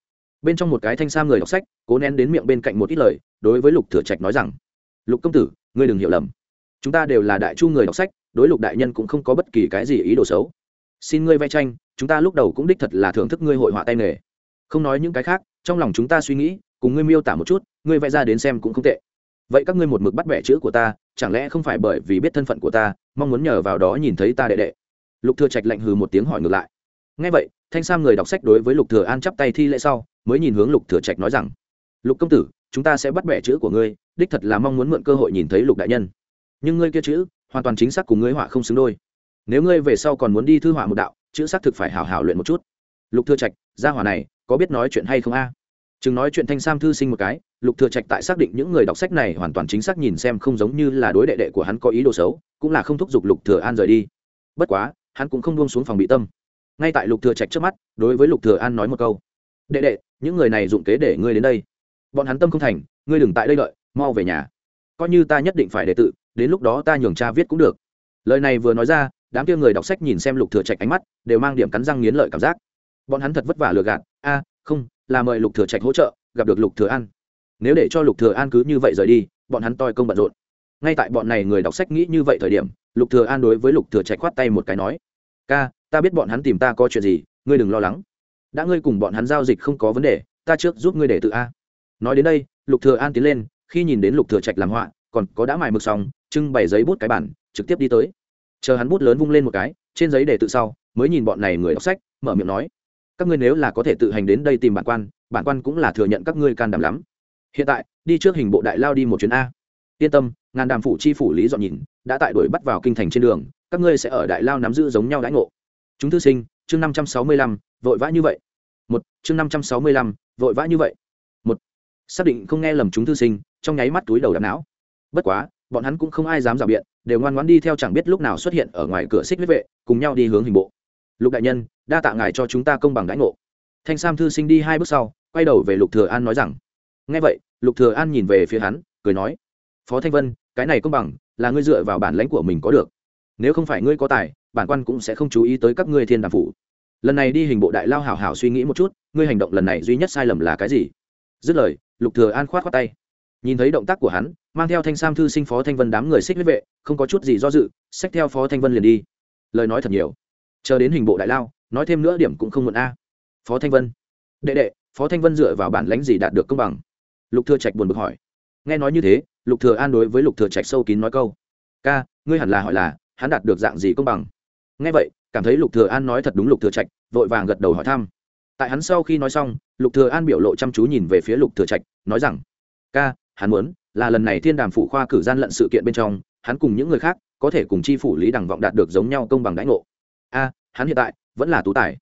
Bên trong một cái thanh sam người đọc sách, cố nén đến miệng bên cạnh một ít lời, đối với lục thừa trạch nói rằng, lục công tử, ngươi đừng hiểu lầm. Chúng ta đều là đại chu người đọc sách, đối lục đại nhân cũng không có bất kỳ cái gì ý đồ xấu. Xin ngươi vẽ tranh, chúng ta lúc đầu cũng đích thật là thưởng thức ngươi hội họa tay nghề. Không nói những cái khác, trong lòng chúng ta suy nghĩ, cùng ngươi miêu tả một chút, ngươi vẽ ra đến xem cũng không tệ vậy các ngươi một mực bắt bẻ chữ của ta, chẳng lẽ không phải bởi vì biết thân phận của ta, mong muốn nhờ vào đó nhìn thấy ta đệ đệ? Lục thừa trạch lạnh hừ một tiếng hỏi ngược lại. Nghe vậy, thanh sam người đọc sách đối với lục thừa an chắp tay thi lễ sau, mới nhìn hướng lục thừa trạch nói rằng, lục công tử, chúng ta sẽ bắt bẻ chữ của ngươi, đích thật là mong muốn mượn cơ hội nhìn thấy lục đại nhân. Nhưng ngươi kia chữ, hoàn toàn chính xác cùng ngươi họa không xứng đôi. Nếu ngươi về sau còn muốn đi thư họa một đạo, chữ xác thực phải hảo hảo luyện một chút. Lục thừa trạch, gia hỏa này, có biết nói chuyện hay không a? Chừng nói chuyện thanh sam thư sinh một cái, lục thừa trạch tại xác định những người đọc sách này hoàn toàn chính xác nhìn xem không giống như là đối đệ đệ của hắn có ý đồ xấu, cũng là không thúc giục lục thừa an rời đi. Bất quá, hắn cũng không buông xuống phòng bị tâm. Ngay tại lục thừa trạch trước mắt, đối với lục thừa an nói một câu. Đệ đệ, những người này dụng kế để ngươi đến đây. Bọn hắn tâm không thành, ngươi đừng tại đây đợi, mau về nhà. Coi như ta nhất định phải đệ tự đến lúc đó ta nhường cha viết cũng được. Lời này vừa nói ra, đám kia người đọc sách nhìn xem lục thừa trạch ánh mắt, đều mang điểm cắn răng nghiến lợi cảm giác. Bọn hắn thật vất vả lừa gạt. A, không là mời lục thừa trạch hỗ trợ, gặp được lục thừa an. Nếu để cho lục thừa an cứ như vậy rời đi, bọn hắn toi công bận rộn. Ngay tại bọn này người đọc sách nghĩ như vậy thời điểm, lục thừa an đối với lục thừa trạch khoát tay một cái nói, ca, ta biết bọn hắn tìm ta có chuyện gì, ngươi đừng lo lắng. Đã ngươi cùng bọn hắn giao dịch không có vấn đề, ta trước giúp ngươi để tự a. Nói đến đây, lục thừa an tiến lên, khi nhìn đến lục thừa trạch làm họa, còn có đã mài mực xong, trưng bày giấy bút cái bản, trực tiếp đi tới. Chờ hắn bút lớn vung lên một cái, trên giấy để tự sau, mới nhìn bọn này người đọc sách, mở miệng nói các ngươi nếu là có thể tự hành đến đây tìm bản quan bản quan cũng là thừa nhận các ngươi can đảm lắm. Hiện tại, đi trước hình bộ đại lao đi một chuyến a. Yên tâm, ngàn đàm phủ chi phủ lý dọn nhìn, đã tại đuổi bắt vào kinh thành trên đường, các ngươi sẽ ở đại lao nắm giữ giống nhau đãi ngộ. Chúng thư sinh, chương năm trăm sáu mươi lăm, vội vã như vậy. Một, chương năm trăm sáu mươi lăm, vội vã như vậy. Một, xác định không nghe lầm chúng thư sinh, trong nháy mắt túi đầu đạp não. Bất quá, bọn hắn cũng không ai dám rào biện, đều ngoan ngoãn đi theo chẳng biết lúc nào xuất hiện ở ngoài cửa xích huyết vệ, cùng nhau đi hướng hình bộ lục đại nhân, đa tạ ngài cho chúng ta công bằng đãi ngộ. Thanh sam thư sinh đi hai bước sau, quay đầu về lục thừa an nói rằng, nghe vậy, lục thừa an nhìn về phía hắn, cười nói, phó thanh vân, cái này công bằng là ngươi dựa vào bản lãnh của mình có được. Nếu không phải ngươi có tài, bản quan cũng sẽ không chú ý tới các ngươi thiên đàm phủ. Lần này đi hình bộ đại lao hảo hảo suy nghĩ một chút, ngươi hành động lần này duy nhất sai lầm là cái gì? Dứt lời, lục thừa an khoát khoát tay. Nhìn thấy động tác của hắn, mang theo thanh sam thư sinh phó thanh vân đám người xích huyết vệ, không có chút gì do dự, xách theo phó thanh vân liền đi. Lời nói thật nhiều chờ đến hình bộ đại lao, nói thêm nữa điểm cũng không muộn a. Phó thanh vân. Đệ đệ, phó thanh vân dựa vào bản lãnh gì đạt được công bằng? Lục thừa trạch buồn bực hỏi. Nghe nói như thế, lục thừa an đối với lục thừa trạch sâu kín nói câu. Ca, ngươi hẳn là hỏi là, hắn đạt được dạng gì công bằng? Nghe vậy, cảm thấy lục thừa an nói thật đúng lục thừa trạch, vội vàng gật đầu hỏi thăm. Tại hắn sau khi nói xong, lục thừa an biểu lộ chăm chú nhìn về phía lục thừa trạch, nói rằng, ca, hắn muốn là lần này thiên đàm phụ khoa cử gian lận sự kiện bên trong, hắn cùng những người khác có thể cùng chi phủ lý đằng vọng đạt được giống nhau công bằng đãi ngộ a, hắn hiện tại vẫn là tú tài.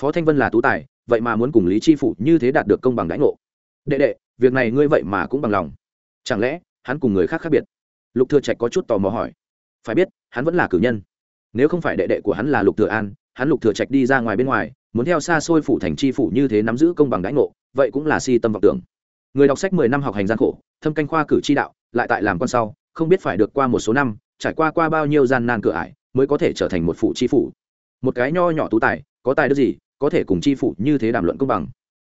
Phó thanh vân là tú tài, vậy mà muốn cùng lý chi phủ như thế đạt được công bằng đãi ngộ. Đệ đệ, việc này ngươi vậy mà cũng bằng lòng. Chẳng lẽ hắn cùng người khác khác biệt? Lục thừa trạch có chút tò mò hỏi. Phải biết, hắn vẫn là cử nhân. Nếu không phải đệ đệ của hắn là lục thừa an, hắn lục thừa trạch đi ra ngoài bên ngoài, muốn theo xa xôi phủ thành chi phủ như thế nắm giữ công bằng đãi ngộ, vậy cũng là si tâm vọng tưởng. Người đọc sách mười năm học hành gian khổ, thâm canh khoa cử chi đạo, lại tại làm con sau, không biết phải được qua một số năm, trải qua qua bao nhiêu gian nan cửa ải, mới có thể trở thành một phủ chi phủ một cái nho nhỏ tú tài, có tài đức gì, có thể cùng chi phủ như thế đàm luận công bằng.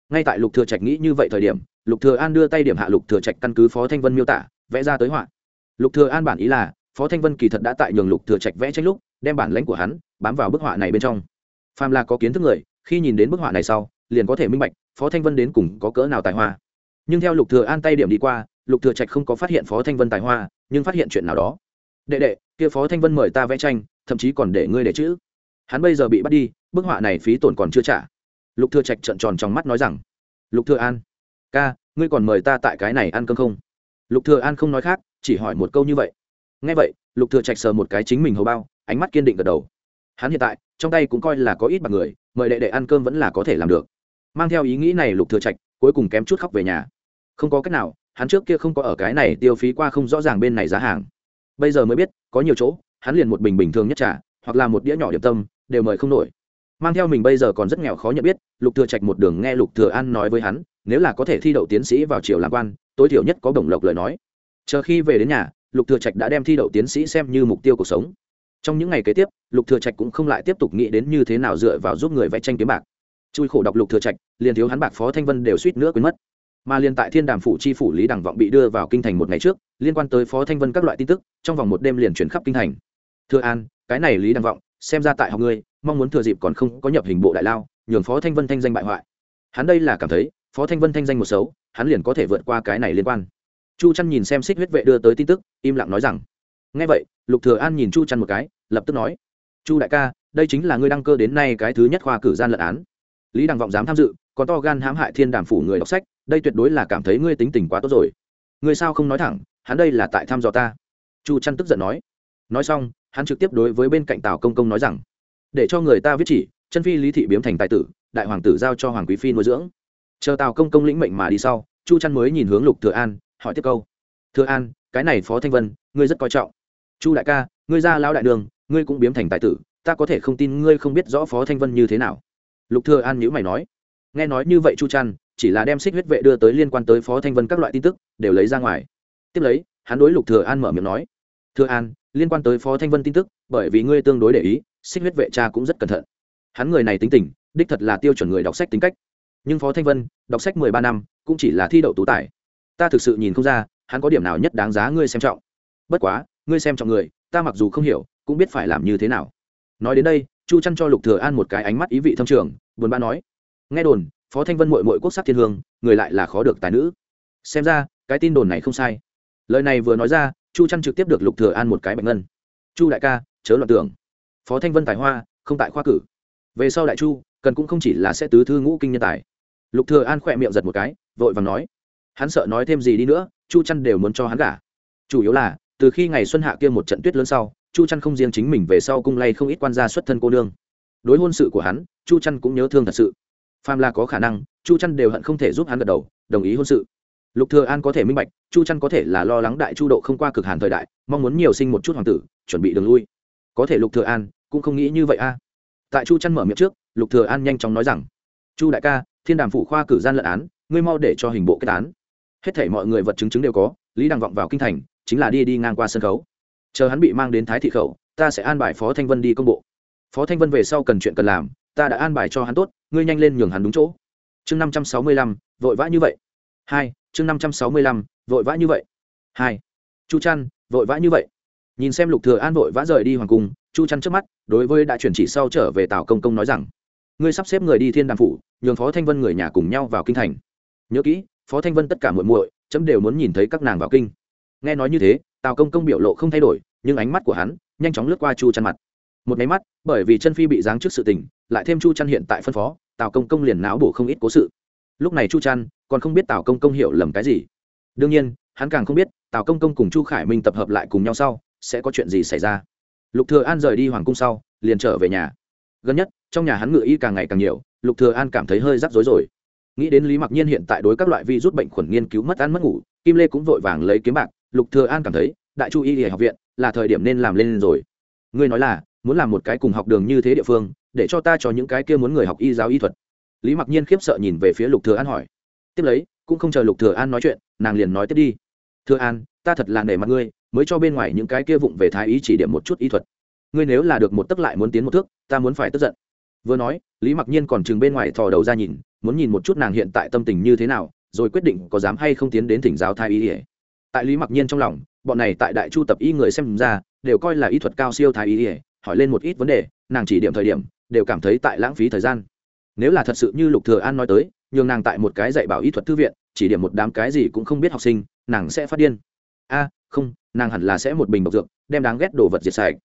Ngay tại lục thừa trạch nghĩ như vậy thời điểm, lục thừa an đưa tay điểm hạ lục thừa trạch căn cứ phó thanh vân miêu tả, vẽ ra tới họa. Lục thừa an bản ý là, phó thanh vân kỳ thật đã tại nhường lục thừa trạch vẽ tranh lúc, đem bản lãnh của hắn bám vào bức họa này bên trong. Phàm là có kiến thức người, khi nhìn đến bức họa này sau, liền có thể minh bạch, phó thanh vân đến cùng có cỡ nào tài hoa. Nhưng theo lục thừa an tay điểm đi qua, lục thừa trạch không có phát hiện phó thanh vân tài hoa, nhưng phát hiện chuyện nào đó. Đệ đệ, kia phó thanh vân mời ta vẽ tranh, thậm chí còn để ngươi để chữ hắn bây giờ bị bắt đi, bức họa này phí tổn còn chưa trả. Lục thừa trạch trợn tròn trong mắt nói rằng, lục thừa an, ca, ngươi còn mời ta tại cái này ăn cơm không? Lục thừa an không nói khác, chỉ hỏi một câu như vậy. Nghe vậy, lục thừa trạch sờ một cái chính mình hầu bao, ánh mắt kiên định gật đầu. Hắn hiện tại, trong tay cũng coi là có ít bạc người, mời đệ đệ ăn cơm vẫn là có thể làm được. Mang theo ý nghĩ này, lục thừa trạch cuối cùng kém chút khóc về nhà. Không có cách nào, hắn trước kia không có ở cái này tiêu phí qua không rõ ràng bên này giá hàng. Bây giờ mới biết, có nhiều chỗ, hắn liền một bình bình thường nhất trả hoặc là một đĩa nhỏ điểm tâm đều mời không nổi. Mang theo mình bây giờ còn rất nghèo khó nhận biết, lục thừa trạch một đường nghe lục thừa an nói với hắn, nếu là có thể thi đậu tiến sĩ vào triều làm quan, tối thiểu nhất có đồng lộc lời nói. Chờ khi về đến nhà, lục thừa trạch đã đem thi đậu tiến sĩ xem như mục tiêu cuộc sống. Trong những ngày kế tiếp, lục thừa trạch cũng không lại tiếp tục nghĩ đến như thế nào dựa vào giúp người vẽ tranh kiếm bạc. Chui khổ đọc lục thừa trạch, liền thiếu hắn bạc phó thanh vân đều suýt nữa quên mất. Mà liên tại thiên đàm phủ chi phủ lý đằng vọng bị đưa vào kinh thành một ngày trước, liên quan tới phó thanh vân các loại tin tức, trong vòng một đêm liền chuyển khắp kinh thành. Thưa an, cái này lý đằng vọng xem ra tại học ngươi, mong muốn thừa dịp còn không có nhập hình bộ đại lao, nhường phó thanh vân thanh danh bại hoại. Hắn đây là cảm thấy, phó thanh vân thanh danh một xấu, hắn liền có thể vượt qua cái này liên quan. Chu chăn nhìn xem xích huyết vệ đưa tới tin tức, im lặng nói rằng ngay vậy, lục thừa an nhìn chu chăn một cái, lập tức nói, chu đại ca, đây chính là ngươi đăng cơ đến nay cái thứ nhất khoa cử gian lận án. Lý đằng vọng dám tham dự, còn to gan hãm hại thiên đàm phủ người đọc sách, đây tuyệt đối là cảm thấy ngươi tính tình quá tốt rồi. Ngươi sao không nói thẳng, hắn đây là tại thăm dò ta. Chu chăn tức giận nói. Nói xong hắn trực tiếp đối với bên cạnh tào công công nói rằng, để cho người ta viết chỉ, chân phi lý thị biếm thành tài tử, đại hoàng tử giao cho hoàng quý phi nuôi dưỡng. Chờ tào công công lĩnh mệnh mà đi sau, chu trăn mới nhìn hướng lục thừa an, hỏi tiếp câu, thừa an, cái này phó thanh vân, ngươi rất coi trọng. Chu đại ca, ngươi ra lão đại đường, ngươi cũng biếm thành tài tử, ta có thể không tin ngươi không biết rõ phó thanh vân như thế nào. Lục thừa an nhíu mày nói, nghe nói như vậy chu trăn chỉ là đem xích huyết vệ đưa tới liên quan tới phó thanh vân các loại tin tức, đều lấy ra ngoài. Tiếp lấy, hắn đối lục thừa an mở miệng nói thừa an, liên quan tới phó thanh vân tin tức, bởi vì ngươi tương đối để ý, xích huyết vệ cha cũng rất cẩn thận. Hắn người này tính tình, đích thật là tiêu chuẩn người đọc sách tính cách. Nhưng phó thanh vân, đọc sách mười ba năm, cũng chỉ là thi đậu tú tài. Ta thực sự nhìn không ra, hắn có điểm nào nhất đáng giá ngươi xem trọng. Bất quá, ngươi xem trọng người, ta mặc dù không hiểu, cũng biết phải làm như thế nào. Nói đến đây, chu chăn cho lục thừa an một cái ánh mắt ý vị thâm trường, buồn bã nói. Nghe đồn, phó thanh vân mội mội quốc sắc thiên hương, người lại là khó được tài nữ. Xem ra, cái tin đồn này không sai. Lời này vừa nói ra chu chăn trực tiếp được lục thừa an một cái bạch ngân. Chu đại ca, chớ loạn tưởng. Phó thanh vân tài hoa, không tại khoa cử. Về sau đại chu, cần cũng không chỉ là sẽ tứ thư ngũ kinh nhân tài. Lục thừa an khỏe miệng giật một cái, vội vàng nói, hắn sợ nói thêm gì đi nữa, chu chăn đều muốn cho hắn cả chủ yếu là, từ khi ngày xuân hạ kia một trận tuyết lớn sau, chu chăn không riêng chính mình về sau cung lay không ít quan gia xuất thân cô nương. Đối hôn sự của hắn, chu chăn cũng nhớ thương thật sự. Phàm là có khả năng, chu chăn đều hận không thể giúp hắn gật đầu, đồng ý hôn sự lục thừa an có thể minh bạch, chu Trăn có thể là lo lắng đại chu độ không qua cực hàn thời đại, mong muốn nhiều sinh một chút hoàng tử, chuẩn bị đường lui. Có thể lục thừa an cũng không nghĩ như vậy a. Tại chu Trăn mở miệng trước, lục thừa an nhanh chóng nói rằng, chu đại ca, thiên đàm phụ khoa cử gian lận án, ngươi mau để cho hình bộ kết án. Hết thảy mọi người vật chứng chứng đều có, lý đằng vọng vào kinh thành, chính là đi đi ngang qua sân khấu. Chờ hắn bị mang đến thái thị khẩu, ta sẽ an bài phó thanh vân đi công bộ. Phó thanh vân về sau cần chuyện cần làm, ta đã an bài cho hắn tốt, ngươi nhanh lên nhường hắn đúng chỗ. Chương năm trăm sáu mươi lăm, vội vã như vậy hai, chương năm trăm sáu mươi lăm, vội vã như vậy. Hai, chu trăn, vội vã như vậy. Nhìn xem lục thừa an vội vã rời đi hoàng cung, chu trăn trước mắt, đối với đã chuyển chỉ sau trở về tào công công nói rằng, ngươi sắp xếp người đi thiên đàm phủ, nhường phó thanh vân người nhà cùng nhau vào kinh thành. Nhớ kỹ, phó thanh vân tất cả muội muội, chấm đều muốn nhìn thấy các nàng vào kinh. Nghe nói như thế, tào công công biểu lộ không thay đổi, nhưng ánh mắt của hắn nhanh chóng lướt qua chu chăn mặt. Một máy mắt, bởi vì chân phi bị giáng trước sự tình, lại thêm chu chăn hiện tại phân phó, tào công công liền náo bổ không ít cố sự lúc này chu trăn còn không biết tào công công hiểu lầm cái gì. Đương nhiên, hắn càng không biết tào công công cùng chu khải minh tập hợp lại cùng nhau sau sẽ có chuyện gì xảy ra. Lục thừa an rời đi hoàng cung sau, liền trở về nhà. Gần nhất, trong nhà hắn ngựa y càng ngày càng nhiều, lục thừa an cảm thấy hơi rắc rối rồi. Nghĩ đến lý mặc nhiên hiện tại đối các loại vi rút bệnh khuẩn nghiên cứu mất ăn mất ngủ, kim lê cũng vội vàng lấy kiếm bạc, lục thừa an cảm thấy, đại chu y y học viện là thời điểm nên làm lên rồi. Ngươi nói là, muốn làm một cái cùng học đường như thế địa phương, để cho ta cho những cái kia muốn người học y giáo y thuật lý mặc nhiên khiếp sợ nhìn về phía lục thừa an hỏi. Tiếp lấy, cũng không chờ lục thừa an nói chuyện, nàng liền nói tiếp đi. Thừa an, ta thật là nể mặt ngươi, mới cho bên ngoài những cái kia vụng về thái ý chỉ điểm một chút y thuật. Ngươi nếu là được một tức lại muốn tiến một thước, ta muốn phải tức giận. Vừa nói, lý mặc nhiên còn chừng bên ngoài thò đầu ra nhìn, muốn nhìn một chút nàng hiện tại tâm tình như thế nào, rồi quyết định có dám hay không tiến đến thỉnh giáo thái y ỉa tại lý mặc nhiên trong lòng, bọn này tại đại chu tập y người xem ra, đều coi là y thuật cao siêu thái y ỉa hỏi lên một ít vấn đề, nàng chỉ điểm thời điểm, đều cảm thấy tại lãng phí thời gian nếu là thật sự như lục thừa an nói tới, nhường nàng tại một cái dạy bảo y thuật thư viện, chỉ điểm một đám cái gì cũng không biết học sinh, nàng sẽ phát điên. A, không, nàng hẳn là sẽ một bình bọc dược, đem đáng ghét đồ vật diệt sạch.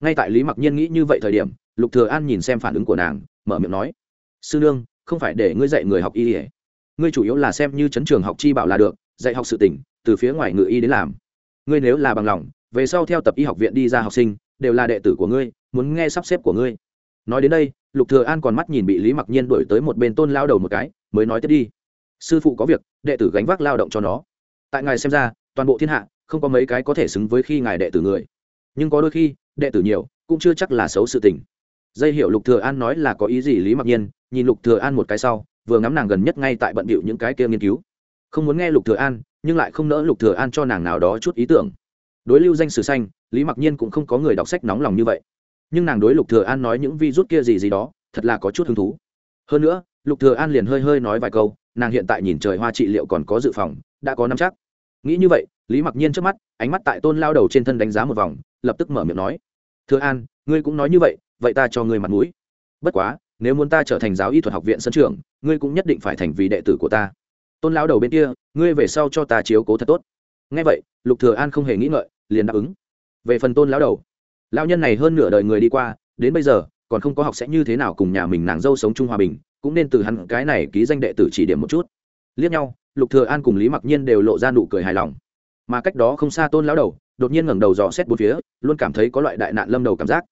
Ngay tại lý mặc nhiên nghĩ như vậy thời điểm, lục thừa an nhìn xem phản ứng của nàng, mở miệng nói, sư nương, không phải để ngươi dạy người học y ngươi chủ yếu là xem như chấn trường học chi bảo là được, dạy học sự tỉnh từ phía ngoài ngự y đến làm. Ngươi nếu là bằng lòng, về sau theo tập y học viện đi ra học sinh, đều là đệ tử của ngươi, muốn nghe sắp xếp của ngươi. Nói đến đây lục thừa an còn mắt nhìn bị lý mặc nhiên đuổi tới một bên tôn lao đầu một cái, mới nói tiếp đi. Sư phụ có việc, đệ tử gánh vác lao động cho nó. Tại ngài xem ra, toàn bộ thiên hạ, không có mấy cái có thể xứng với khi ngài đệ tử người. Nhưng có đôi khi, đệ tử nhiều, cũng chưa chắc là xấu sự tình. Dây hiểu lục thừa an nói là có ý gì lý mặc nhiên, nhìn lục thừa an một cái sau, vừa ngắm nàng gần nhất ngay tại bận bịu những cái kia nghiên cứu. Không muốn nghe lục thừa an, nhưng lại không nỡ lục thừa an cho nàng nào đó chút ý tưởng. Đối lưu danh sử xanh, lý mặc nhiên cũng không có người đọc sách nóng lòng như vậy nhưng nàng đối lục thừa an nói những vi rút kia gì gì đó, thật là có chút hứng thú. Hơn nữa, lục thừa an liền hơi hơi nói vài câu, nàng hiện tại nhìn trời hoa trị liệu còn có dự phòng, đã có nắm chắc. Nghĩ như vậy, lý mặc nhiên trước mắt, ánh mắt tại tôn lao đầu trên thân đánh giá một vòng, lập tức mở miệng nói, thừa an, ngươi cũng nói như vậy vậy ta cho ngươi mặt mũi. Bất quá, nếu muốn ta trở thành giáo y thuật học viện sân trường, ngươi cũng nhất định phải thành vì đệ tử của ta. Tôn lão đầu bên kia, ngươi về sau cho ta chiếu cố thật tốt. Nghe vậy, lục thừa an không hề nghĩ ngợi, liền đáp ứng. Về phần tôn lão đầu lão nhân này hơn nửa đời người đi qua, đến bây giờ, còn không có học sẽ như thế nào cùng nhà mình nàng dâu sống chung hòa bình, cũng nên từ hắn cái này ký danh đệ tử chỉ điểm một chút. Liếc nhau, lục thừa an cùng lý mặc nhiên đều lộ ra nụ cười hài lòng. Mà cách đó không xa tôn lão đầu, đột nhiên ngẩng đầu dò xét bốn phía, luôn cảm thấy có loại đại nạn lâm đầu cảm giác.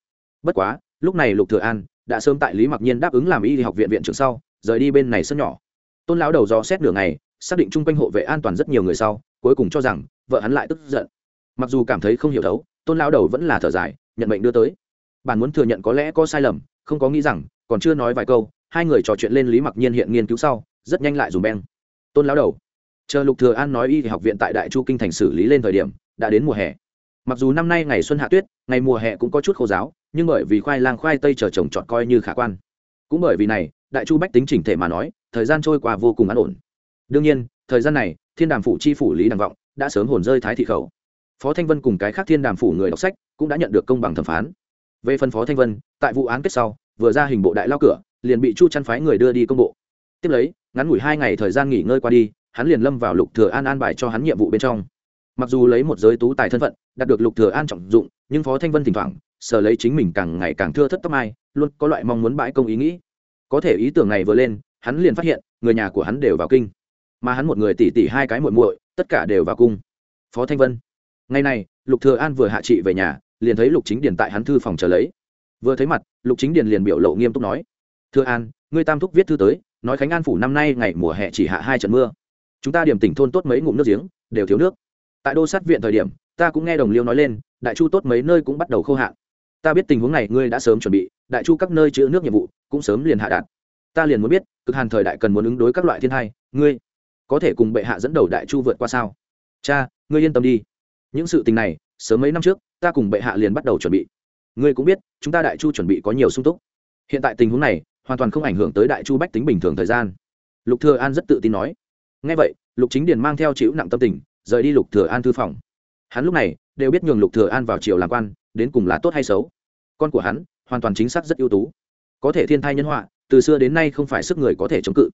Bất quá, lúc này lục thừa an đã sớm tại lý mặc nhiên đáp ứng làm y học viện viện trưởng sau, rời đi bên này sân nhỏ. Tôn lão đầu dò xét nửa ngày, xác định chung quanh hộ vệ an toàn rất nhiều người sau, cuối cùng cho rằng vợ hắn lại tức giận. Mặc dù cảm thấy không hiểu thấu, tôn lão đầu vẫn là thở dài nhận mệnh đưa tới. Bản muốn thừa nhận có lẽ có sai lầm, không có nghĩ rằng, còn chưa nói vài câu, hai người trò chuyện lên lý mặc nhiên hiện nghiên cứu sau, rất nhanh lại dùng beng. Tôn lão đầu, chờ lục thừa an nói y thì học viện tại đại chu kinh thành xử lý lên thời điểm, đã đến mùa hè. Mặc dù năm nay ngày xuân hạ tuyết, ngày mùa hè cũng có chút khô giáo, nhưng bởi vì khoai lang khoai tây chờ trồng trọt coi như khả quan. Cũng bởi vì này, đại chu bách tính chỉnh thể mà nói, thời gian trôi qua vô cùng an ổn. Đương nhiên, thời gian này, thiên đàm phủ chi phủ lý đằng vọng đã sớm hồn rơi thái thị khẩu phó thanh vân cùng cái khác thiên đàm phủ người đọc sách cũng đã nhận được công bằng thẩm phán. Về phần phó thanh vân, tại vụ án kết sau, vừa ra hình bộ đại lao cửa, liền bị chu chăn phái người đưa đi công bộ. Tiếp lấy, ngắn ngủi hai ngày thời gian nghỉ ngơi qua đi, hắn liền lâm vào lục thừa an an bài cho hắn nhiệm vụ bên trong. Mặc dù lấy một giới tú tài thân phận, đạt được lục thừa an trọng dụng, nhưng phó thanh vân thỉnh thoảng sở lấy chính mình càng ngày càng thưa thất tóc mai, luôn có loại mong muốn bãi công ý nghĩ. Có thể ý tưởng này vừa lên, hắn liền phát hiện, người nhà của hắn đều vào kinh. Mà hắn một người tỉ tỉ hai cái muội muội, tất cả đều vào cung. Phó thanh vân ngày này, lục thừa an vừa hạ trị về nhà, liền thấy lục chính điền tại hắn thư phòng chờ lấy. Vừa thấy mặt, lục chính điền liền biểu lộ nghiêm túc nói, thừa an, ngươi tam thúc viết thư tới, nói khánh an phủ năm nay ngày mùa hè chỉ hạ hai trận mưa. Chúng ta điểm tỉnh thôn tốt mấy ngụm nước giếng, đều thiếu nước. Tại đô sát viện thời điểm, ta cũng nghe đồng liêu nói lên, đại chu tốt mấy nơi cũng bắt đầu khô hạn. Ta biết tình huống này ngươi đã sớm chuẩn bị, đại chu các nơi chữ nước nhiệm vụ cũng sớm liền hạ đạt. Ta liền muốn biết, cực hàn thời đại cần muốn ứng đối các loại thiên hai ngươi có thể cùng bệ hạ dẫn đầu đại chu vượt qua sao? Cha, ngươi yên tâm đi những sự tình này, sớm mấy năm trước, ta cùng bệ hạ liền bắt đầu chuẩn bị. Ngươi cũng biết, chúng ta đại chu chuẩn bị có nhiều sung túc. Hiện tại tình huống này, hoàn toàn không ảnh hưởng tới đại chu bách tính bình thường thời gian. Lục thừa an rất tự tin nói. Ngay vậy, lục chính điền mang theo chịu nặng tâm tình, rời đi lục thừa an thư phòng. Hắn lúc này, đều biết nhường lục thừa an vào triều làm quan, đến cùng là tốt hay xấu. Con của hắn, hoàn toàn chính xác rất ưu tú. Có thể thiên thai nhân họa, từ xưa đến nay không phải sức người có thể chống cự.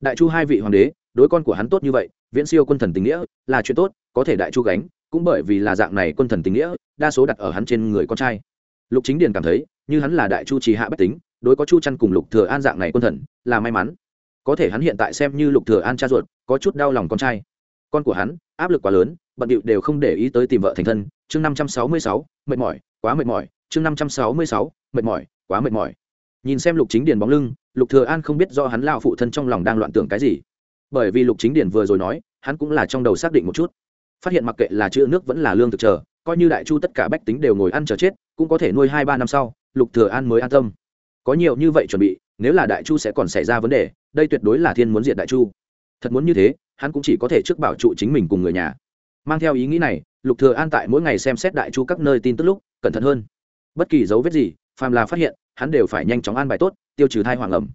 Đại chu hai vị hoàng đế, đối con của hắn tốt như vậy, viễn siêu quân thần tình nghĩa, là chuyện tốt, có thể đại chu gánh cũng bởi vì là dạng này quân thần tình nghĩa, đa số đặt ở hắn trên người con trai. Lục chính điền cảm thấy, như hắn là đại chu trì hạ bách tính, đối có chu chăn cùng lục thừa an dạng này quân thần, là may mắn. Có thể hắn hiện tại xem như lục thừa an cha ruột, có chút đau lòng con trai. Con của hắn, áp lực quá lớn, bận điệu đều không để ý tới tìm vợ thành thân. Chương năm trăm sáu mươi sáu, mệt mỏi, quá mệt mỏi. Chương năm trăm sáu mươi sáu, mệt mỏi, quá mệt mỏi. Nhìn xem lục chính điền bóng lưng, lục thừa an không biết do hắn lao phụ thân trong lòng đang loạn tưởng cái gì. Bởi vì lục chính điền vừa rồi nói, hắn cũng là trong đầu xác định một chút phát hiện mặc kệ là chữ nước vẫn là lương thực chờ, coi như đại chu tất cả bách tính đều ngồi ăn chờ chết, cũng có thể nuôi hai ba năm sau, lục thừa an mới an tâm. Có nhiều như vậy chuẩn bị, nếu là đại chu sẽ còn xảy ra vấn đề, đây tuyệt đối là thiên muốn diệt đại chu. Thật muốn như thế, hắn cũng chỉ có thể trước bảo trụ chính mình cùng người nhà. Mang theo ý nghĩ này, lục thừa an tại mỗi ngày xem xét đại chu các nơi tin tức lúc, cẩn thận hơn. Bất kỳ dấu vết gì, phàm là phát hiện, hắn đều phải nhanh chóng an bài tốt, tiêu trừ thai hoàng ẩm.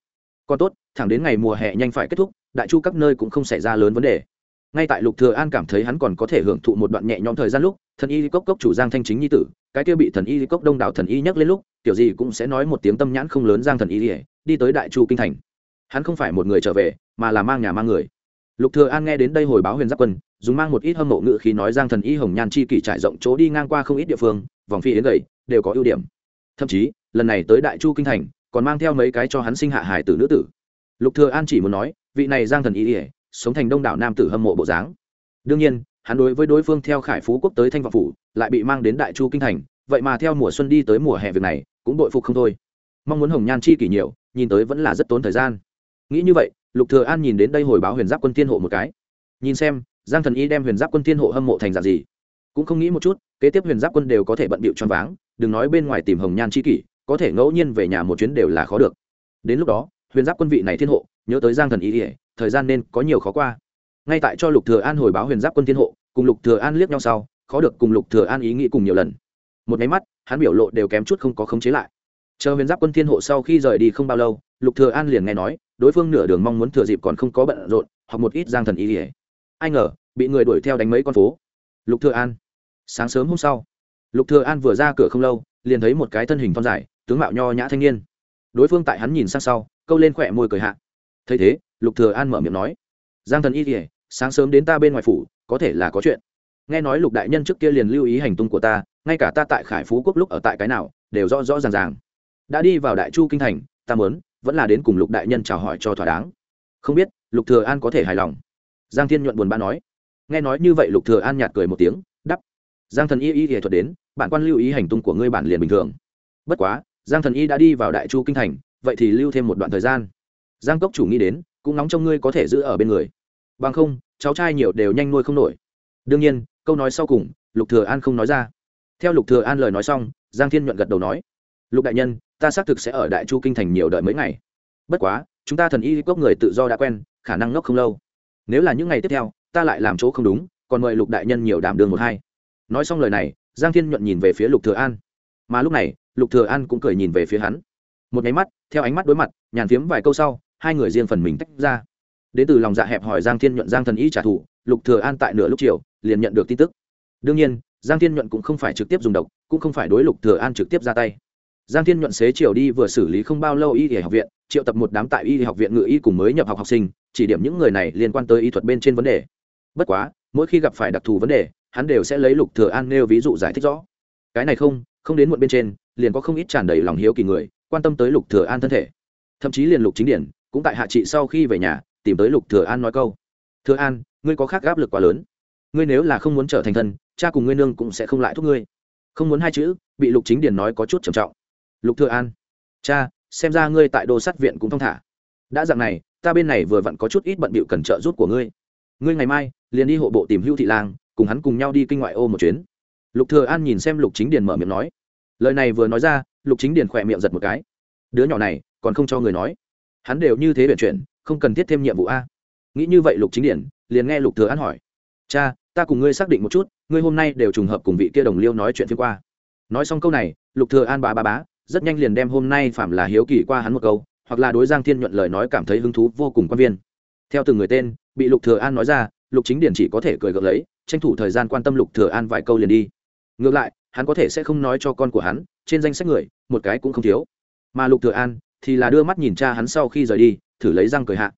Còn tốt, thẳng đến ngày mùa hè nhanh phải kết thúc, đại chu các nơi cũng không xảy ra lớn vấn đề ngay tại lục thừa an cảm thấy hắn còn có thể hưởng thụ một đoạn nhẹ nhõm thời gian lúc, thần y cốc cốc chủ giang thanh chính nhi tử, cái kia bị thần y cốc đông đảo thần y nhắc lên lúc tiểu gì cũng sẽ nói một tiếng tâm nhãn không lớn giang thần y đi tới đại chu kinh thành. Hắn không phải một người trở về, mà là mang nhà mang người. Lục thừa an nghe đến đây hồi báo huyền giáp quân, dùng mang một ít hâm mộ ngự khí nói giang thần y hồng nhan chi kỷ trải rộng chỗ đi ngang qua không ít địa phương, vòng phi yến gầy, đều có ưu điểm. Thậm chí, lần này tới đại chu kinh thành, còn mang theo mấy cái cho hắn sinh hạ hải tử nữ tử. Lục thừa an chỉ muốn nói, vị này giang thần y ỉa sống thành đông đảo nam tử hâm mộ bộ dáng. Đương nhiên, hắn đối với đối phương theo khải phú quốc tới thanh vọng phủ lại bị mang đến đại chu kinh thành, vậy mà theo mùa xuân đi tới mùa hè việc này cũng bội phục không thôi. Mong muốn hồng nhan chi kỷ nhiều, nhìn tới vẫn là rất tốn thời gian. Nghĩ như vậy, lục thừa an nhìn đến đây hồi báo huyền giáp quân tiên hộ một cái. Nhìn xem, giang thần y đem huyền giáp quân tiên hộ hâm mộ thành dạng gì. Cũng không nghĩ một chút, kế tiếp huyền giáp quân đều có thể bận bịu choáng váng, đừng nói bên ngoài tìm hồng nhan chi kỷ, có thể ngẫu nhiên về nhà một chuyến đều là khó được. Đến lúc đó, huyền giáp quân vị này thiên hộ, nhớ tới giang thần y ỉa thời gian nên có nhiều khó qua. Ngay tại cho lục thừa an hồi báo huyền giáp quân thiên hộ, cùng lục thừa an liếc nhau sau, khó được cùng lục thừa an ý nghĩ cùng nhiều lần. Một máy mắt, hắn biểu lộ đều kém chút không có khống chế lại. Chờ huyền giáp quân thiên hộ sau khi rời đi không bao lâu, lục thừa an liền nghe nói, đối phương nửa đường mong muốn thừa dịp còn không có bận rộn hoặc một ít giang thần ý ỉa ai ngờ, bị người đuổi theo đánh mấy con phố. Lục thừa an, sáng sớm hôm sau, lục thừa an vừa ra cửa không lâu, liền thấy một cái thân hình thon dài, tướng mạo nho nhã thanh niên. Đối phương tại hắn nhìn sang sau, câu lên khỏe môi cười hạ. Thấy thế lục thừa an mở miệng nói, giang thần y kỉa sáng sớm đến ta bên ngoài phủ, có thể là có chuyện. Nghe nói lục đại nhân trước kia liền lưu ý hành tung của ta, ngay cả ta tại khải phú quốc lúc ở tại cái nào, đều rõ rõ ràng ràng. Đã đi vào đại chu kinh thành, ta muốn, vẫn là đến cùng lục đại nhân chào hỏi cho thỏa đáng. Không biết, lục thừa an có thể hài lòng. Giang thiên nhuận buồn bã nói. Nghe nói như vậy lục thừa an nhạt cười một tiếng đắp giang thần y y y thuật đến bản quan lưu ý hành tung của ngươi bản liền bình thường. Bất quá, giang thần y đã đi vào đại chu kinh thành, vậy thì lưu thêm một đoạn thời gian. Giang cốc chủ nghĩ đến cũng nóng trong ngươi có thể giữ ở bên người. Bằng không, cháu trai nhiều đều nhanh nuôi không nổi. Đương nhiên, câu nói sau cùng, lục thừa an không nói ra. Theo lục thừa an lời nói xong, giang thiên nhuận gật đầu nói, lục đại nhân, ta xác thực sẽ ở đại chu kinh thành nhiều đợi mấy ngày. Bất quá, chúng ta thần y cốc người tự do đã quen, khả năng ngốc không lâu. Nếu là những ngày tiếp theo, ta lại làm chỗ không đúng, còn mời lục đại nhân nhiều đảm đường một hai. Nói xong lời này, giang thiên nhuận nhìn về phía lục thừa an. Mà lúc này, lục thừa an cũng cười nhìn về phía hắn. Một máy mắt, theo ánh mắt đối mặt, nhàn phiếm vài câu sau hai người riêng phần mình tách ra. Đến từ lòng dạ hẹp hỏi giang thiên nhuận giang thần y trả thù, lục thừa an tại nửa lúc chiều, liền nhận được tin tức. Đương nhiên, giang thiên nhuận cũng không phải trực tiếp dùng độc, cũng không phải đối lục thừa an trực tiếp ra tay. Giang thiên nhuận xế chiều đi vừa xử lý không bao lâu y y học viện, triệu tập một đám tại y học viện ngự y cùng mới nhập học học sinh, chỉ điểm những người này liên quan tới y thuật bên trên vấn đề. Bất quá, mỗi khi gặp phải đặc thù vấn đề, hắn đều sẽ lấy lục thừa an nêu ví dụ giải thích rõ. Cái này không không đến muộn bên trên, liền có không ít tràn đầy lòng hiếu kỳ người, quan tâm tới lục thừa an thân thể. Thậm chí liền lục chính điển cũng tại hạ trị sau khi về nhà, tìm tới lục thừa an nói câu. Thừa an, ngươi có khác áp lực quá lớn. Ngươi nếu là không muốn trở thành thân, cha cùng ngươi nương cũng sẽ không lại thúc ngươi. Không muốn hai chữ, bị lục chính điền nói có chút trầm trọng. Lục thừa an, cha, xem ra ngươi tại đồ sát viện cũng thông thả. Đã dạng này, ta bên này vừa vặn có chút ít bận bịu cần trợ giúp của ngươi. Ngươi ngày mai, liền đi hộ bộ tìm hưu thị lang, cùng hắn cùng nhau đi kinh ngoại ô một chuyến. Lục thừa an nhìn xem lục chính điền mở miệng nói. Lời này vừa nói ra, lục chính điền khỏe miệng giật một cái. Đứa nhỏ này, còn không cho người nói hắn đều như thế biện chuyện không cần thiết thêm nhiệm vụ a. Nghĩ như vậy lục chính điển, liền nghe lục thừa an hỏi. Cha, ta cùng ngươi xác định một chút, ngươi hôm nay đều trùng hợp cùng vị kia đồng liêu nói chuyện phiên qua. Nói xong câu này, lục thừa an bá bá bá, rất nhanh liền đem hôm nay phạm là hiếu kỳ qua hắn một câu, hoặc là đối giang thiên nhuận lời nói cảm thấy hứng thú vô cùng quan viên. Theo từng người tên, bị lục thừa an nói ra, lục chính điển chỉ có thể cười gượng lấy, tranh thủ thời gian quan tâm lục thừa an vài câu liền đi. Ngược lại, hắn có thể sẽ không nói cho con của hắn, trên danh sách người, một cái cũng không thiếu. Mà lục thừa an thì là đưa mắt nhìn cha hắn sau khi rời đi, thử lấy răng cười hạ.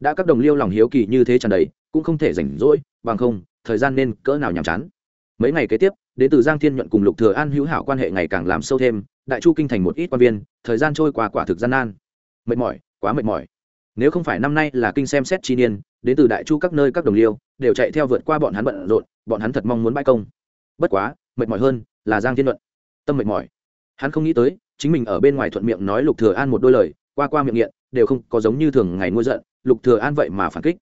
Đã các đồng liêu lòng hiếu kỳ như thế tràn đầy, cũng không thể rảnh rỗi, bằng không, thời gian nên cỡ nào nhàm chán. Mấy ngày kế tiếp đến từ giang thiên nhuận cùng lục thừa an hữu hảo quan hệ ngày càng làm sâu thêm, đại chu kinh thành một ít quan viên, thời gian trôi qua quả thực gian nan. Mệt mỏi, quá mệt mỏi. Nếu không phải năm nay là kinh xem xét chi niên, đến từ đại chu các nơi các đồng liêu, đều chạy theo vượt qua bọn hắn bận rộn, bọn hắn thật mong muốn bãi công. Bất quá, mệt mỏi hơn là giang thiên nhuận. Tâm mệt mỏi hắn không nghĩ tới, chính mình ở bên ngoài thuận miệng nói lục thừa an một đôi lời, qua qua miệng nghiện, đều không có giống như thường ngày ngôi giận, lục thừa an vậy mà phản kích.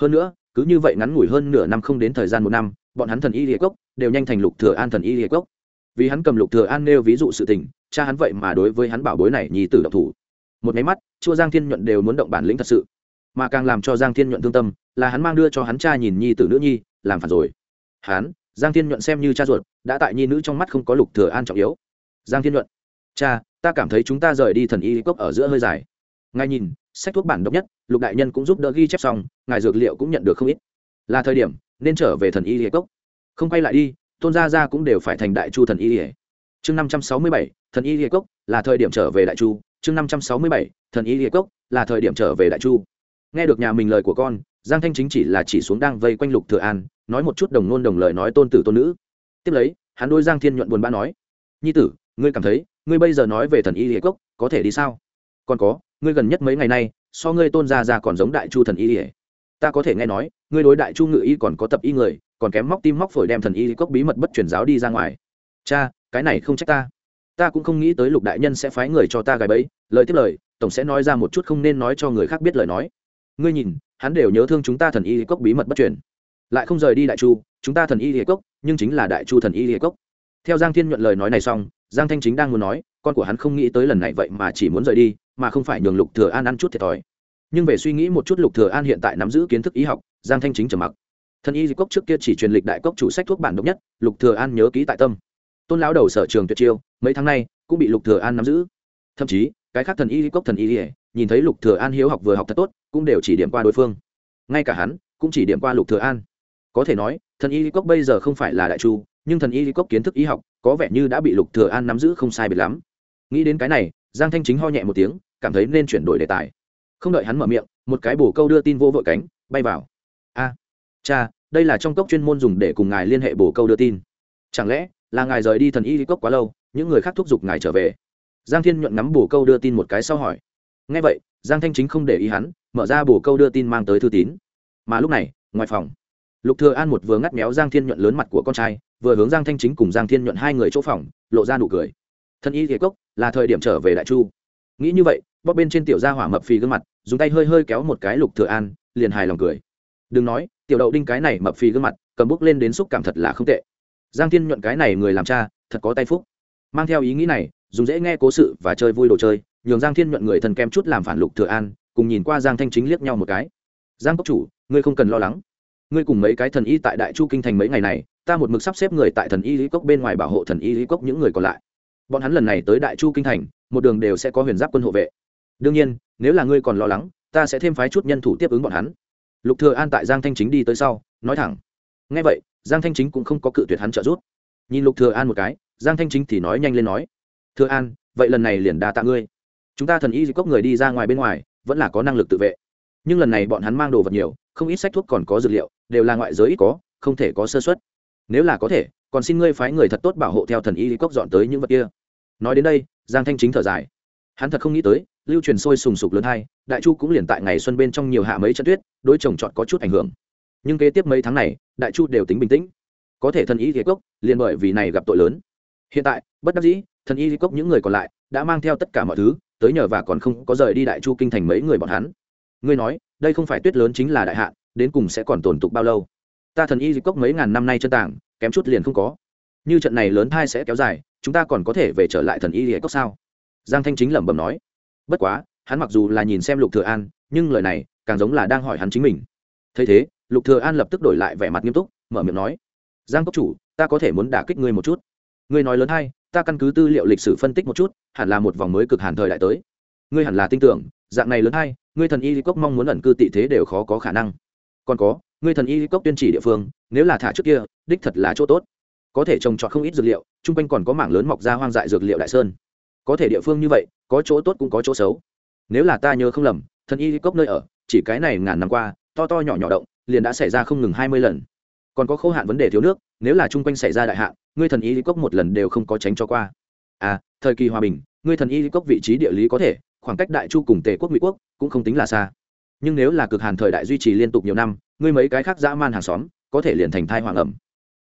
Hơn nữa, cứ như vậy ngắn ngủi hơn nửa năm không đến thời gian một năm, bọn hắn thần y liệt cốc đều nhanh thành lục thừa an thần y liệt cốc vì hắn cầm lục thừa an nêu ví dụ sự tình, cha hắn vậy mà đối với hắn bảo bối này nhì tử độc thủ. Một máy mắt, chua giang thiên nhuận đều muốn động bản lĩnh thật sự. Mà càng làm cho giang thiên nhuận thương tâm, là hắn mang đưa cho hắn cha nhìn nhi tử nữ nhi, làm phản rồi. Hắn, giang thiên nhuận xem như cha ruột, đã tại nhi nữ trong mắt không có lục thừa an trọng yếu giang thiên nhuận cha, ta cảm thấy chúng ta rời đi thần y cốc ở giữa hơi dài. Ngay nhìn, sách thuốc bản độc nhất, lục đại nhân cũng giúp đỡ ghi chép xong, ngài dược liệu cũng nhận được không ít. Là thời điểm, nên trở về thần y liệt cốc. Không quay lại đi, tôn gia gia cũng đều phải thành đại chu thần y liệt chương năm trăm sáu mươi bảy, thần y liệt cốc, là thời điểm trở về đại chu. Chương năm trăm sáu mươi bảy, thần y liệt cốc, là thời điểm trở về đại chu. Nghe được nhà mình lời của con, giang thanh chính chỉ là chỉ xuống đang vây quanh lục thừa an, nói một chút đồng nôn đồng lời nói tôn tử tôn nữ. Tiếp lấy, hắn đôi giang thiên nhuận buồn bã nói, nhi tử ngươi cảm thấy, ngươi bây giờ nói về thần y liệt cốc có thể đi sao? Còn có, ngươi gần nhất mấy ngày nay, so ngươi tôn gia ra còn giống đại chu thần y ỉa ta có thể nghe nói, ngươi đối đại chu ngự y còn có tập y người, còn kém móc tim móc phổi đem thần y cốc bí mật bất truyền giáo đi ra ngoài. Cha, cái này không trách ta. Ta cũng không nghĩ tới lục đại nhân sẽ phái người cho ta gài bẫy. Lời tiếp lời, tổng sẽ nói ra một chút không nên nói cho người khác biết lời nói. Ngươi nhìn, hắn đều nhớ thương chúng ta thần y cốc bí mật bất truyền. Lại không rời đi đại chu, chúng ta thần y cốc nhưng chính là đại chu thần y cốc theo giang thiên nhuận lời nói này xong giang thanh chính đang muốn nói, con của hắn không nghĩ tới lần này vậy mà chỉ muốn rời đi, mà không phải nhường lục thừa an ăn chút thiệt thòi. Nhưng về suy nghĩ một chút lục thừa an hiện tại nắm giữ kiến thức y học, giang thanh chính trầm mặc. Thần y cốc trước kia chỉ truyền lịch đại cốc chủ sách thuốc bản độc nhất, lục thừa an nhớ kỹ tại tâm. Tôn lão đầu sở trường tuyệt chiêu, mấy tháng nay, cũng bị lục thừa an nắm giữ. Thậm chí, cái khác thần y cốc thần y nhìn thấy lục thừa an hiếu học vừa học thật tốt, cũng đều chỉ điểm qua đối phương. Ngay cả hắn, cũng chỉ điểm qua lục thừa an. Có thể nói, thần y cốc bây giờ không phải là đại chu, nhưng thần y cốc kiến thức y học có vẻ như đã bị lục thừa an nắm giữ không sai biệt lắm. Nghĩ đến cái này, giang thanh chính ho nhẹ một tiếng, cảm thấy nên chuyển đổi đề tài. Không đợi hắn mở miệng, một cái bổ câu đưa tin vô vội cánh, bay vào. A, cha, đây là trong cốc chuyên môn dùng để cùng ngài liên hệ bổ câu đưa tin. Chẳng lẽ là ngài rời đi thần y cốc quá lâu, những người khác thúc giục ngài trở về? Giang thiên nhuận ngắm bổ câu đưa tin một cái sau hỏi. Nghe vậy, giang thanh chính không để ý hắn, mở ra bổ câu đưa tin mang tới thư tín. Mà lúc này, ngoài phòng, lục thừa an một vừa ngắt méo giang thiên nhuận lớn mặt của con trai vừa hướng giang thanh chính cùng giang thiên nhuận hai người chỗ phòng, lộ ra nụ cười. Thân y ghế cốc, là thời điểm trở về đại chu. Nghĩ như vậy, bóp bên trên tiểu gia hỏa mập phì gương mặt, dùng tay hơi hơi kéo một cái lục thừa an, liền hài lòng cười. Đừng nói, tiểu đậu đinh cái này mập phì gương mặt, cầm bút lên đến xúc cảm thật là không tệ. Giang thiên nhuận cái này người làm cha, thật có tay phúc. Mang theo ý nghĩ này, dùng dễ nghe cố sự và chơi vui đồ chơi, nhường giang thiên nhuận người thần kem chút làm phản lục thừa an, cùng nhìn qua giang thanh chính liếc nhau một cái. Giang cốc chủ, ngươi không cần lo lắng. Ngươi cùng mấy cái thần y tại đại chu kinh thành mấy ngày này ta một mực sắp xếp người tại thần y lý cốc bên ngoài bảo hộ thần y lý cốc những người còn lại. Bọn hắn lần này tới đại chu kinh thành, một đường đều sẽ có huyền giáp quân hộ vệ. Đương nhiên, nếu là ngươi còn lo lắng, ta sẽ thêm phái chút nhân thủ tiếp ứng bọn hắn. Lục thừa an tại giang thanh chính đi tới sau, nói thẳng. Nghe vậy, giang thanh chính cũng không có cự tuyệt hắn trợ giúp. Nhìn lục thừa an một cái, giang thanh chính thì nói nhanh lên nói. Thừa an, vậy lần này liền đa tạ ngươi. Chúng ta thần y cốc người đi ra ngoài bên ngoài, vẫn là có năng lực tự vệ. Nhưng lần này bọn hắn mang đồ vật nhiều, không ít sách thuốc còn có dược liệu, đều là ngoại giới ít có, không thể có sơ suất nếu là có thể, còn xin ngươi phái người thật tốt bảo hộ theo thần y cốc dọn tới những vật kia. Nói đến đây, giang thanh chính thở dài. Hắn thật không nghĩ tới, lưu truyền sôi sùng sục lớn hai, đại chu cũng liền tại ngày xuân bên trong nhiều hạ mấy trận tuyết đôi chồng chọn có chút ảnh hưởng. Nhưng kế tiếp mấy tháng này, đại chu đều tính bình tĩnh. Có thể thần y lý cốc, liền bởi vì này gặp tội lớn. Hiện tại, bất đắc dĩ, thần y lý cốc những người còn lại, đã mang theo tất cả mọi thứ, tới nhờ và còn không có rời đi đại chu kinh thành mấy người bọn hắn. Ngươi nói, đây không phải tuyết lớn chính là đại hạn đến cùng sẽ còn tồn tục bao lâu? Ta thần y dịch cốc mấy ngàn năm nay chân tảng, kém chút liền không có. Như trận này lớn thai sẽ kéo dài, chúng ta còn có thể về trở lại thần y dịch cốc sao? Giang thanh chính lẩm bẩm nói. Bất quá, hắn mặc dù là nhìn xem lục thừa an, nhưng lời này càng giống là đang hỏi hắn chính mình. Thấy thế, lục thừa an lập tức đổi lại vẻ mặt nghiêm túc, mở miệng nói. Giang cốc chủ, ta có thể muốn đả kích ngươi một chút. Ngươi nói lớn hay, ta căn cứ tư liệu lịch sử phân tích một chút, hẳn là một vòng mới cực hàn thời đại tới. Ngươi hẳn là tin tưởng, dạng này lớn hay, ngươi thần y cốc mong muốn ẩn cư tị thế đều khó có khả năng. Còn có ngươi thần y cốc tuyên chỉ địa phương, nếu là thả trước kia, đích thật là chỗ tốt. Có thể trồng trọt không ít dược liệu, chung quanh còn có mảng lớn mọc ra hoang dại dược liệu đại sơn. Có thể địa phương như vậy, có chỗ tốt cũng có chỗ xấu. Nếu là ta nhớ không lầm, thần y cốc nơi ở, chỉ cái này ngàn năm qua, to to nhỏ nhỏ động, liền đã xảy ra không ngừng hai mươi lần. Còn có khô hạn vấn đề thiếu nước, nếu là chung quanh xảy ra đại hạn, ngươi thần y cốc một lần đều không có tránh cho qua. À thời kỳ hòa bình, ngươi thần y cốc vị trí địa lý có thể, khoảng cách đại chu cùng tề quốc mỹ quốc cũng không tính là xa. Nhưng nếu là cực hàn thời đại duy trì liên tục nhiều năm ngươi mấy cái khác dã man hàng xóm, có thể liền thành thai hoàng ẩm.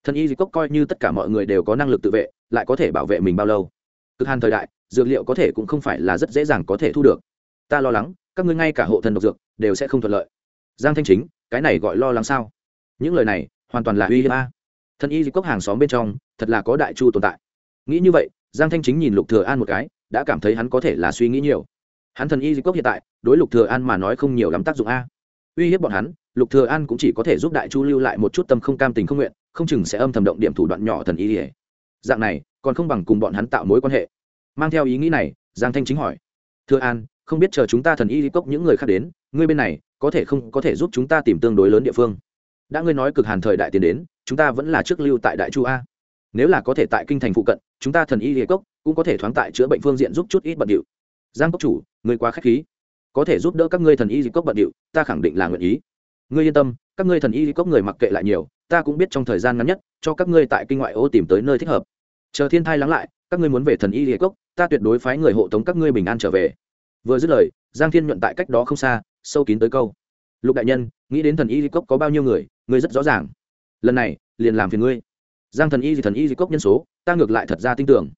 Thần y di cốc coi như tất cả mọi người đều có năng lực tự vệ, lại có thể bảo vệ mình bao lâu? Cực hàn thời đại, dược liệu có thể cũng không phải là rất dễ dàng có thể thu được. Ta lo lắng, các ngươi ngay cả hộ thần độc dược, đều sẽ không thuận lợi. Giang thanh chính, cái này gọi lo lắng sao? Những lời này, hoàn toàn là uy hiếp a. Thần y di cốc hàng xóm bên trong, thật là có đại chu tồn tại. Nghĩ như vậy, giang thanh chính nhìn lục thừa an một cái, đã cảm thấy hắn có thể là suy nghĩ nhiều. Hắn thần y di cốc hiện tại, đối lục thừa an mà nói không nhiều lắm tác dụng a. Uy hiếp bọn hắn lục thừa an cũng chỉ có thể giúp đại chu lưu lại một chút tâm không cam tình không nguyện, không chừng sẽ âm thầm động điểm thủ đoạn nhỏ thần y ỉa dạng này, còn không bằng cùng bọn hắn tạo mối quan hệ. Mang theo ý nghĩ này, giang thanh chính hỏi. Thừa an, không biết chờ chúng ta thần y cốc những người khác đến, ngươi bên này, có thể không có thể giúp chúng ta tìm tương đối lớn địa phương. Đã ngươi nói cực hàn thời đại tiến đến, chúng ta vẫn là trước lưu tại đại chu a. Nếu là có thể tại kinh thành phụ cận, chúng ta thần y địa cốc cũng có thể thoáng tại chữa bệnh phương diện giúp chút ít bận điệu. Giang cốc chủ người quá khách khí. Có thể giúp đỡ các ngươi thần y di cốc bận điệu, ta khẳng định là nguyện ý ngươi yên tâm, các ngươi thần y cốc người mặc kệ lại nhiều, ta cũng biết trong thời gian ngắn nhất, cho các ngươi tại kinh ngoại ô tìm tới nơi thích hợp. Chờ thiên thai lắng lại, các ngươi muốn về thần y di cốc, ta tuyệt đối phái người hộ tống các ngươi bình an trở về. Vừa dứt lời, giang thiên nhuận tại cách đó không xa, sâu kín tới câu. Lục đại nhân, nghĩ đến thần y di cốc có bao nhiêu người, ngươi rất rõ ràng. Lần này, liền làm phiền ngươi. Giang thần y di thần y di cốc nhân số, ta ngược lại thật ra tin tưởng.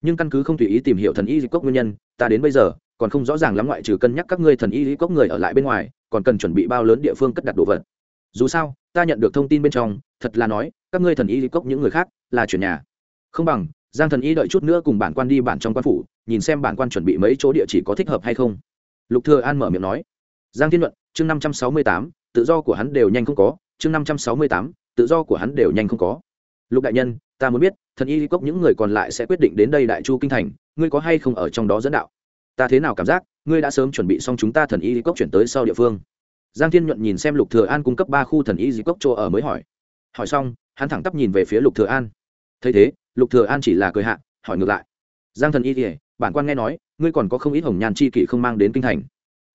Nhưng căn cứ không tùy ý tìm hiểu thần y di cốc nguyên nhân, ta đến bây giờ còn không rõ ràng lắm ngoại trừ cân nhắc các ngươi thần y lý cốc người ở lại bên ngoài, còn cần chuẩn bị bao lớn địa phương cất đặt đồ vật. Dù sao, ta nhận được thông tin bên trong, thật là nói, các ngươi thần y lý cốc những người khác là chuyển nhà. Không bằng, giang thần y đợi chút nữa cùng bản quan đi bản trong quan phủ, nhìn xem bản quan chuẩn bị mấy chỗ địa chỉ có thích hợp hay không. Lục thừa an mở miệng nói. Giang thiên luận, chương năm trăm sáu mươi tám, tự do của hắn đều nhanh không có, chương năm trăm sáu mươi tám, tự do của hắn đều nhanh không có. Lục đại nhân, ta muốn biết, thần y lý cốc những người còn lại sẽ quyết định đến đây đại chu kinh thành, ngươi có hay không ở trong đó dẫn đạo? Ta thế nào cảm giác, ngươi đã sớm chuẩn bị xong chúng ta thần y di cốc chuyển tới sau địa phương. Giang thiên nhuận nhìn xem lục thừa an cung cấp ba khu thần y di cốc chỗ ở mới hỏi. Hỏi xong, hắn thẳng tắp nhìn về phía lục thừa an. Thấy thế, lục thừa an chỉ là cười hạ, hỏi ngược lại. Giang thần y thì, bản quan nghe nói, ngươi còn có không ít hồng nhàn chi kỷ không mang đến kinh thành.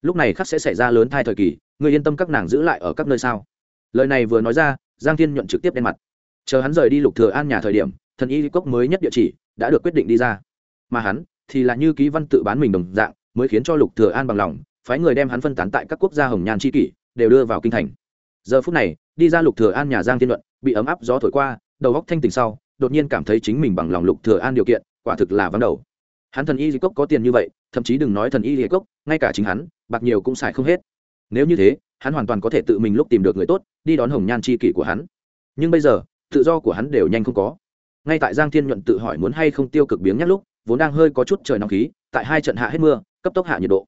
Lúc này khắc sẽ xảy ra lớn thai thời kỳ, ngươi yên tâm các nàng giữ lại ở các nơi sao? Lời này vừa nói ra, giang thiên nhuận trực tiếp đen mặt. Chờ hắn rời đi lục thừa an nhà thời điểm, thần y cốc mới nhất địa chỉ đã được quyết định đi ra. Mà hắn thì là như ký văn tự bán mình đồng dạng, mới khiến cho lục thừa an bằng lòng, phái người đem hắn phân tán tại các quốc gia hồng nhan chi kỷ, đều đưa vào kinh thành. Giờ phút này, đi ra lục thừa an nhà giang thiên luận, bị ấm áp gió thổi qua, đầu óc thanh tỉnh sau, đột nhiên cảm thấy chính mình bằng lòng lục thừa an điều kiện, quả thực là vắng đầu. Hắn thần y di cốc có tiền như vậy, thậm chí đừng nói thần y di cốc, ngay cả chính hắn, bạc nhiều cũng xài không hết. Nếu như thế, hắn hoàn toàn có thể tự mình lúc tìm được người tốt, đi đón hồng nhan chi kỷ của hắn. Nhưng bây giờ, tự do của hắn đều nhanh không có. Ngay tại giang thiên nhuận tự hỏi muốn hay không tiêu cực biếng nhắc lúc vốn đang hơi có chút trời nóng khí, tại hai trận hạ hết mưa, cấp tốc hạ nhiệt độ.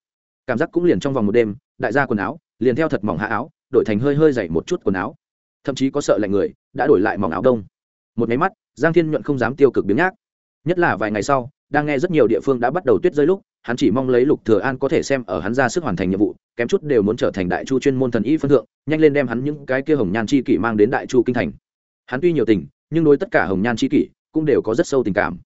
Cảm giác cũng liền trong vòng một đêm, đại gia quần áo, liền theo thật mỏng hạ áo, đổi thành hơi hơi dày một chút quần áo. Thậm chí có sợ lạnh người, đã đổi lại mỏng áo đông. Một máy mắt, giang thiên nhuận không dám tiêu cực biếng nhác. Nhất là vài ngày sau, đang nghe rất nhiều địa phương đã bắt đầu tuyết rơi lúc, hắn chỉ mong lấy lục thừa an có thể xem ở hắn ra sức hoàn thành nhiệm vụ, kém chút đều muốn trở thành đại chu chuyên môn thần y phân thượng, nhanh lên đem hắn những cái kia hồng nhan chi kỷ mang đến đại chu kinh thành. Hắn tuy nhiều tình, nhưng đối tất cả hồng nhan chi kỷ, cũng đều có rất sâu tình cảm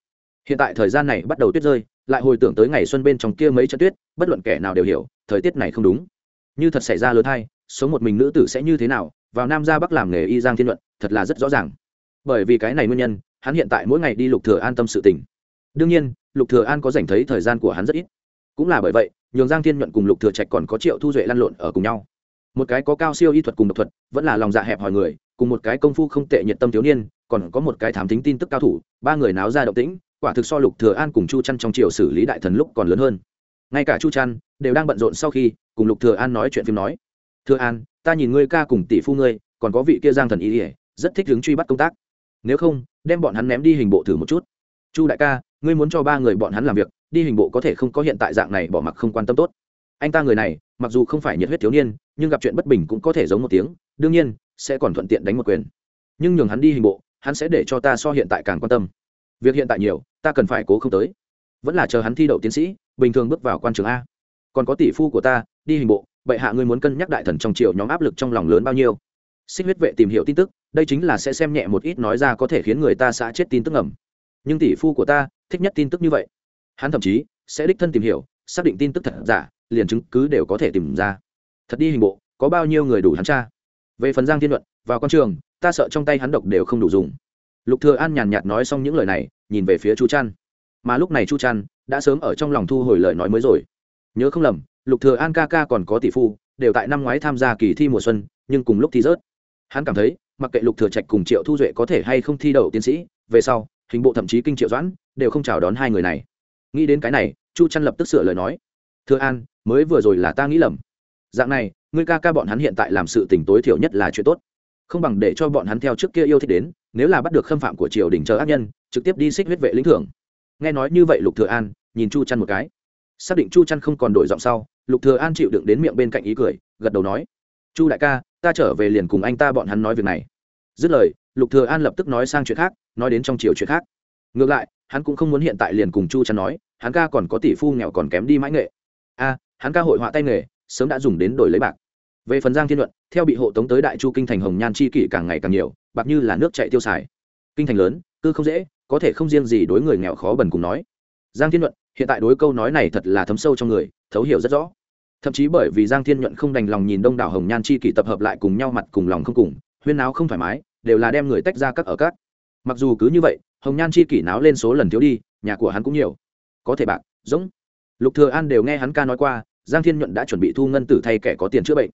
hiện tại thời gian này bắt đầu tuyết rơi, lại hồi tưởng tới ngày xuân bên trong kia mấy trận tuyết, bất luận kẻ nào đều hiểu, thời tiết này không đúng. Như thật xảy ra lớn hay sống một mình nữ tử sẽ như thế nào, vào nam ra bắc làm nghề y giang thiên luận, thật là rất rõ ràng. Bởi vì cái này nguyên nhân, hắn hiện tại mỗi ngày đi lục thừa an tâm sự tình. Đương nhiên, lục thừa an có dành thấy thời gian của hắn rất ít. Cũng là bởi vậy, nhường giang thiên nhuận cùng lục thừa trạch còn có triệu thu duệ lăn lộn ở cùng nhau. Một cái có cao siêu y thuật cùng độc thuật, vẫn là lòng dạ hẹp hòi người, cùng một cái công phu không tệ nhiệt tâm thiếu niên, còn có một cái thám tính tin tức cao thủ, ba người náo ra động tĩnh quả thực so lục thừa an cùng chu Trăn trong triều xử lý đại thần lúc còn lớn hơn. Ngay cả chu Trăn đều đang bận rộn sau khi cùng lục thừa an nói chuyện phim nói, thừa an, ta nhìn ngươi ca cùng tỷ phu ngươi, còn có vị kia giang thần ý ỉa, rất thích hứng truy bắt công tác. Nếu không, đem bọn hắn ném đi hình bộ thử một chút. Chu đại ca, ngươi muốn cho ba người bọn hắn làm việc, đi hình bộ có thể không có hiện tại dạng này bỏ mặc không quan tâm tốt. Anh ta người này, mặc dù không phải nhiệt huyết thiếu niên, nhưng gặp chuyện bất bình cũng có thể giống một tiếng, đương nhiên, sẽ còn thuận tiện đánh một quyền. Nhưng nhường hắn đi hình bộ, hắn sẽ để cho ta so hiện tại càng quan tâm. Việc hiện tại nhiều ta cần phải cố không tới. Vẫn là chờ hắn thi đậu tiến sĩ, bình thường bước vào quan trường a. Còn có tỷ phu của ta, đi hình bộ, bệ hạ ngươi muốn cân nhắc đại thần trong triều nhóm áp lực trong lòng lớn bao nhiêu. Xích huyết vệ tìm hiểu tin tức, đây chính là sẽ xem nhẹ một ít nói ra có thể khiến người ta xã chết tin tức ngầm. Nhưng tỷ phu của ta, thích nhất tin tức như vậy. Hắn thậm chí, sẽ đích thân tìm hiểu, xác định tin tức thật giả, liền chứng cứ đều có thể tìm ra. Thật đi hình bộ, có bao nhiêu người đủ hắn tra? Về phần giang thiên luận vào con trường, ta sợ trong tay hắn độc đều không đủ dùng lục thừa an nhàn nhạt nói xong những lời này, nhìn về phía chu trăn mà lúc này chu trăn đã sớm ở trong lòng thu hồi lời nói mới rồi. Nhớ không lầm, lục thừa an ca ca còn có tỷ phu, đều tại năm ngoái tham gia kỳ thi mùa xuân, nhưng cùng lúc thi rớt. Hắn cảm thấy, mặc kệ lục thừa trạch cùng triệu thu duệ có thể hay không thi đậu tiến sĩ, về sau, hình bộ thậm chí kinh triệu doãn đều không chào đón hai người này. Nghĩ đến cái này, chu trăn lập tức sửa lời nói. Thừa an, mới vừa rồi là ta nghĩ lầm. Dạng này, ngươi ca ca bọn hắn hiện tại làm sự tình tối thiểu nhất là chuyện tốt. Không bằng để cho bọn hắn theo trước kia yêu thích đến nếu là bắt được khâm phạm của triều đình chờ ác nhân, trực tiếp đi xích huyết vệ lĩnh thưởng. Nghe nói như vậy lục thừa an, nhìn chu chăn một cái. Xác định chu chăn không còn đổi giọng sau, lục thừa an chịu đựng đến miệng bên cạnh ý cười, gật đầu nói, chu đại ca, ta trở về liền cùng anh ta bọn hắn nói việc này. Dứt lời, lục thừa an lập tức nói sang chuyện khác, nói đến trong chiều chuyện khác. Ngược lại, hắn cũng không muốn hiện tại liền cùng chu chăn nói, hắn ca còn có tỷ phu nghèo còn kém đi mãi nghệ. A hắn ca hội họa tay nghề, sớm đã dùng đến đổi lấy bạc. Về phần giang thiên luận theo bị hộ tống tới đại chu kinh thành hồng nhan chi kỷ càng ngày càng nhiều, bạc như là nước chạy tiêu xài. Kinh thành lớn cứ không dễ, có thể không riêng gì đối người nghèo khó bần cùng nói. Giang thiên nhuận, hiện tại đối câu nói này thật là thấm sâu trong người, thấu hiểu rất rõ. Thậm chí bởi vì giang thiên nhuận không đành lòng nhìn đông đảo hồng nhan chi kỷ tập hợp lại cùng nhau mặt cùng lòng không cùng, huyên náo không thoải mái, đều là đem người tách ra các ở các. Mặc dù cứ như vậy, hồng nhan chi kỷ náo lên số lần thiếu đi, nhà của hắn cũng nhiều. Có thể bạc, giống. Lục thừa an đều nghe hắn ca nói qua, giang thiên nhuận đã chuẩn bị thu ngân tử thay kẻ có tiền chữa bệnh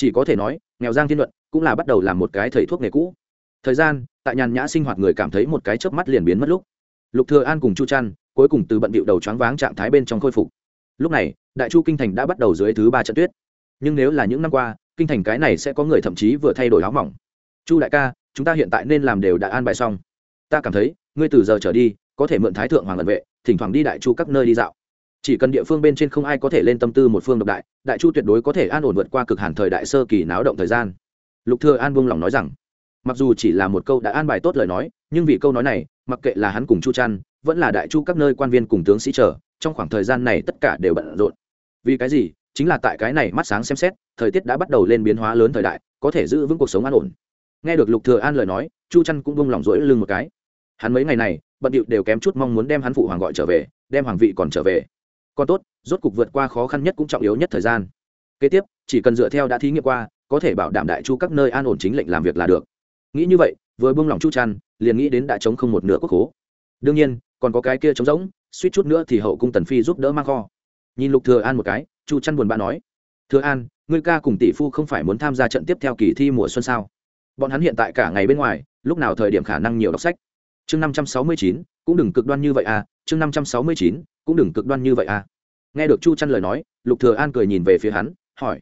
chỉ có thể nói, nghèo giang thiên Luận cũng là bắt đầu làm một cái thầy thuốc nghề cũ. Thời gian, tại nhàn nhã sinh hoạt người cảm thấy một cái chớp mắt liền biến mất lúc. Lục thừa an cùng chu trăn cuối cùng từ bận bịu đầu choáng váng trạng thái bên trong khôi phục. Lúc này, đại chu kinh thành đã bắt đầu dưới thứ ba trận tuyết. Nhưng nếu là những năm qua, kinh thành cái này sẽ có người thậm chí vừa thay đổi áo mỏng. Chu đại ca, chúng ta hiện tại nên làm đều đã an bài xong. Ta cảm thấy, ngươi từ giờ trở đi, có thể mượn thái thượng hoàng ẩn vệ, thỉnh thoảng đi đại chu các nơi đi dạo chỉ cần địa phương bên trên không ai có thể lên tâm tư một phương độc đại đại chu tuyệt đối có thể an ổn vượt qua cực hẳn thời đại sơ kỳ náo động thời gian. Lục thừa an buông lòng nói rằng, mặc dù chỉ là một câu đã an bài tốt lời nói, nhưng vì câu nói này, mặc kệ là hắn cùng chu trăn, vẫn là đại chu các nơi quan viên cùng tướng sĩ chờ, trong khoảng thời gian này tất cả đều bận rộn. Vì cái gì? Chính là tại cái này mắt sáng xem xét, thời tiết đã bắt đầu lên biến hóa lớn thời đại, có thể giữ vững cuộc sống an ổn. Nghe được lục thừa an lời nói, chu trăn cũng buông lòng rỗi lưng một cái. Hắn mấy ngày này, bận điệu đều kém chút mong muốn đem hắn phụ hoàng gọi trở về, đem hoàng vị còn trở về còn tốt, rốt cục vượt qua khó khăn nhất cũng trọng yếu nhất thời gian. Kế tiếp, chỉ cần dựa theo đã thí nghiệm qua, có thể bảo đảm đại chu các nơi an ổn chính lệnh làm việc là được. Nghĩ như vậy, vừa buông lòng chu trăn, liền nghĩ đến đã chống không một nửa quốc hố. Đương nhiên, còn có cái kia trống rỗng, suýt chút nữa thì hậu cung tần phi giúp đỡ mang kho. Nhìn lục thừa an một cái, chu trăn buồn bã nói, thừa an, ngươi ca cùng tỷ phu không phải muốn tham gia trận tiếp theo kỳ thi mùa xuân sao? Bọn hắn hiện tại cả ngày bên ngoài, lúc nào thời điểm khả năng nhiều đọc sách? Chương năm trăm sáu mươi chín, cũng đừng cực đoan như vậy à chương năm trăm sáu mươi chín cũng đừng cực đoan như vậy à. Nghe được chu chăn lời nói, lục thừa an cười nhìn về phía hắn, hỏi,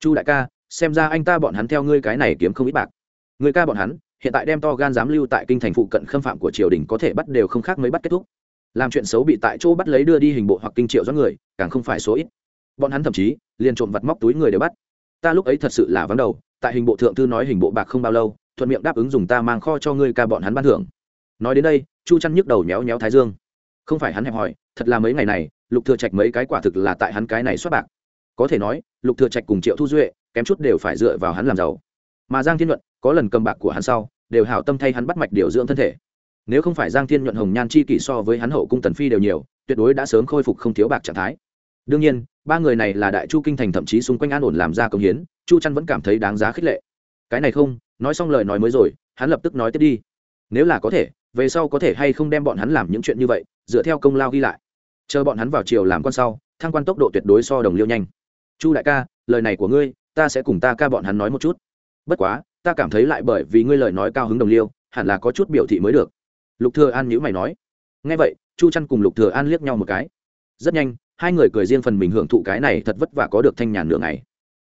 chu đại ca, xem ra anh ta bọn hắn theo ngươi cái này kiếm không ít bạc. Người ca bọn hắn, hiện tại đem to gan dám lưu tại kinh thành phụ cận khâm phạm của triều đình có thể bắt đều không khác mấy bắt kết thúc. Làm chuyện xấu bị tại chỗ bắt lấy đưa đi hình bộ hoặc kinh triệu do người, càng không phải số ít. Bọn hắn thậm chí, liền trộm vặt móc túi người để bắt. Ta lúc ấy thật sự là vắng đầu, tại hình bộ thượng thư nói hình bộ bạc không bao lâu, thuận miệng đáp ứng dùng ta mang kho cho ngươi ca bọn hắn ban thưởng. Nói đến đây, chu chăn nhức đầu nhéo nhéo thái dương không phải hắn hẹp hỏi thật là mấy ngày này, lục thừa trạch mấy cái quả thực là tại hắn cái này xuất bạc. Có thể nói, lục thừa trạch cùng triệu thu duệ, kém chút đều phải dựa vào hắn làm giàu. Mà giang thiên nhuận, có lần cầm bạc của hắn sau, đều hảo tâm thay hắn bắt mạch điều dưỡng thân thể. Nếu không phải giang thiên nhuận hồng nhan chi kỷ so với hắn hậu cung tần phi đều nhiều, tuyệt đối đã sớm khôi phục không thiếu bạc trạng thái. Đương nhiên, ba người này là đại chu kinh thành thậm chí xung quanh an ổn làm ra công hiến, chu trăn vẫn cảm thấy đáng giá khích lệ. Cái này không, nói xong lời nói mới rồi, hắn lập tức nói tiếp đi nếu là có thể, về sau có thể hay không đem bọn hắn làm những chuyện như vậy, dựa theo công lao ghi lại. Chờ bọn hắn vào chiều làm con sau, thăng quan tốc độ tuyệt đối so đồng liêu nhanh. Chu đại ca, lời này của ngươi, ta sẽ cùng ta ca bọn hắn nói một chút. Bất quá, ta cảm thấy lại bởi vì ngươi lời nói cao hứng đồng liêu, hẳn là có chút biểu thị mới được. Lục thừa an nhữ mày nói. Nghe vậy, chu trăn cùng lục thừa an liếc nhau một cái. Rất nhanh, hai người cười riêng phần mình hưởng thụ cái này thật vất vả có được thanh nhàn nửa ngày.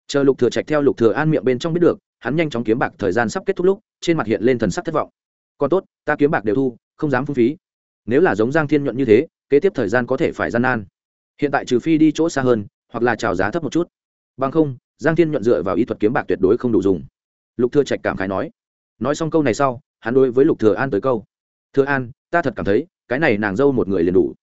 Chờ lục thừa trạch theo lục thừa an miệng bên trong biết được, hắn nhanh chóng kiếm bạc thời gian sắp kết thúc lúc, trên mặt hiện lên thần sắc thất vọng còn tốt, ta kiếm bạc đều thu, không dám phung phí. Nếu là giống giang thiên nhuận như thế, kế tiếp thời gian có thể phải gian nan. Hiện tại trừ phi đi chỗ xa hơn, hoặc là chào giá thấp một chút. Bằng không, giang thiên nhuận dựa vào y thuật kiếm bạc tuyệt đối không đủ dùng. Lục thừa trạch cảm khái nói. Nói xong câu này sau, hắn đối với lục thừa an tới câu. Thừa an, ta thật cảm thấy, cái này nàng dâu một người liền đủ.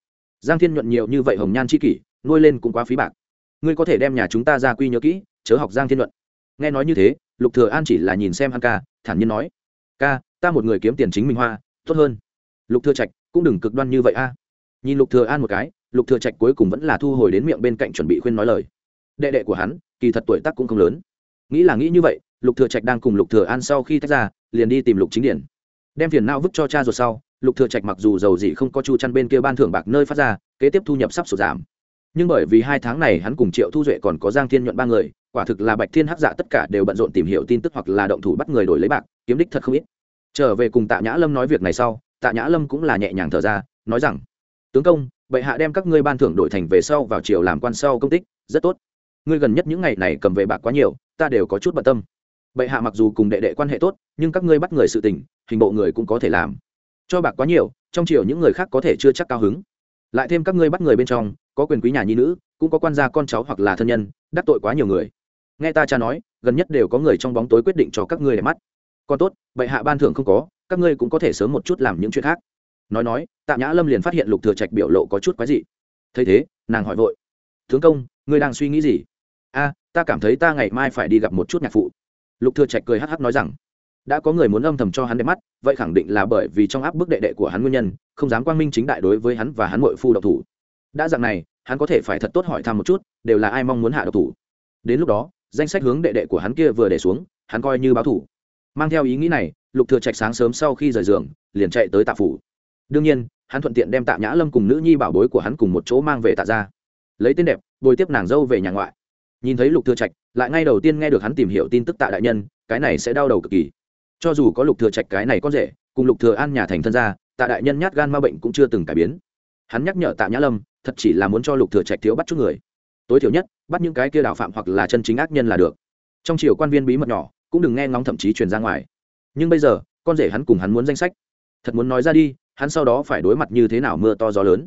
Giang thiên nhuận nhiều như vậy hồng nhan chi kỷ, nuôi lên cũng quá phí bạc. Ngươi có thể đem nhà chúng ta ra quy nhớ kỹ, chớ học giang thiên nhuận. Nghe nói như thế, lục thừa an chỉ là nhìn xem hắn ca, thản nhiên nói. Ca ta một người kiếm tiền chính mình hoa, tốt hơn. Lục thừa trạch, cũng đừng cực đoan như vậy a. Nhìn lục thừa an một cái, lục thừa trạch cuối cùng vẫn là thu hồi đến miệng bên cạnh chuẩn bị khuyên nói lời. Đệ đệ của hắn, kỳ thật tuổi tác cũng không lớn. Nghĩ là nghĩ như vậy, lục thừa trạch đang cùng lục thừa an sau khi tách ra, liền đi tìm lục chính điển. Đem phiền não vứt cho cha rồi sau, lục thừa trạch mặc dù giàu gì không có chu chăn bên kia ban thưởng bạc nơi phát ra, kế tiếp thu nhập sắp sụt giảm. Nhưng bởi vì hai tháng này hắn cùng triệu thu duệ còn có giang thiên nhuận ba người, quả thực là bạch thiên hắc dạ tất cả đều bận rộn tìm hiểu tin tức hoặc là động thủ bắt người đổi lấy bạc, kiếm đích thật không ít trở về cùng tạ nhã lâm nói việc này sau, tạ nhã lâm cũng là nhẹ nhàng thở ra, nói rằng, tướng công, bệ hạ đem các ngươi ban thưởng đổi thành về sau vào triều làm quan sau công tích, rất tốt. Ngươi gần nhất những ngày này cầm về bạc quá nhiều, ta đều có chút bận tâm. Bệ hạ mặc dù cùng đệ đệ quan hệ tốt, nhưng các ngươi bắt người sự tình, hình bộ người cũng có thể làm. Cho bạc quá nhiều, trong triều những người khác có thể chưa chắc cao hứng. Lại thêm các ngươi bắt người bên trong, có quyền quý nhà nhi nữ, cũng có quan gia con cháu hoặc là thân nhân, đắc tội quá nhiều người. Nghe ta cha nói, gần nhất đều có người trong bóng tối quyết định cho các ngươi để mắt còn tốt, bệ hạ ban thưởng không có, các ngươi cũng có thể sớm một chút làm những chuyện khác. Nói nói, tạ nhã lâm liền phát hiện lục thừa trạch biểu lộ có chút quái dị. Thấy thế, nàng hỏi vội, tướng công, ngươi đang suy nghĩ gì? A, ta cảm thấy ta ngày mai phải đi gặp một chút nhạc phụ. Lục thừa trạch cười hắc hắc nói rằng, đã có người muốn âm thầm cho hắn đẹp mắt, vậy khẳng định là bởi vì trong áp bức đệ đệ của hắn nguyên nhân, không dám quang minh chính đại đối với hắn và hắn nội phu độc thủ. Đã dạng này, hắn có thể phải thật tốt hỏi thăm một chút, đều là ai mong muốn hạ độc thủ. Đến lúc đó, danh sách hướng đệ đệ của hắn kia vừa để xuống, hắn coi như báo thủ mang theo ý nghĩ này, lục thừa trạch sáng sớm sau khi rời giường, liền chạy tới tạ phủ. Đương nhiên, hắn thuận tiện đem tạ nhã lâm cùng nữ nhi bảo bối của hắn cùng một chỗ mang về tạ gia. Lấy tên đẹp, bồi tiếp nàng dâu về nhà ngoại. Nhìn thấy lục thừa trạch, lại ngay đầu tiên nghe được hắn tìm hiểu tin tức tạ đại nhân, cái này sẽ đau đầu cực kỳ. Cho dù có lục thừa trạch cái này có rể, cùng lục thừa an nhà thành thân gia, tạ đại nhân nhát gan ma bệnh cũng chưa từng cải biến. Hắn nhắc nhở tạ nhã lâm, thật chỉ là muốn cho lục thừa trạch thiếu bắt chút người. Tối thiểu nhất, bắt những cái kia đảo phạm hoặc là chân chính ác nhân là được. Trong triều quan viên bí mật nhỏ cũng đừng nghe ngóng thậm chí truyền ra ngoài. Nhưng bây giờ, con rể hắn cùng hắn muốn danh sách. Thật muốn nói ra đi, hắn sau đó phải đối mặt như thế nào mưa to gió lớn.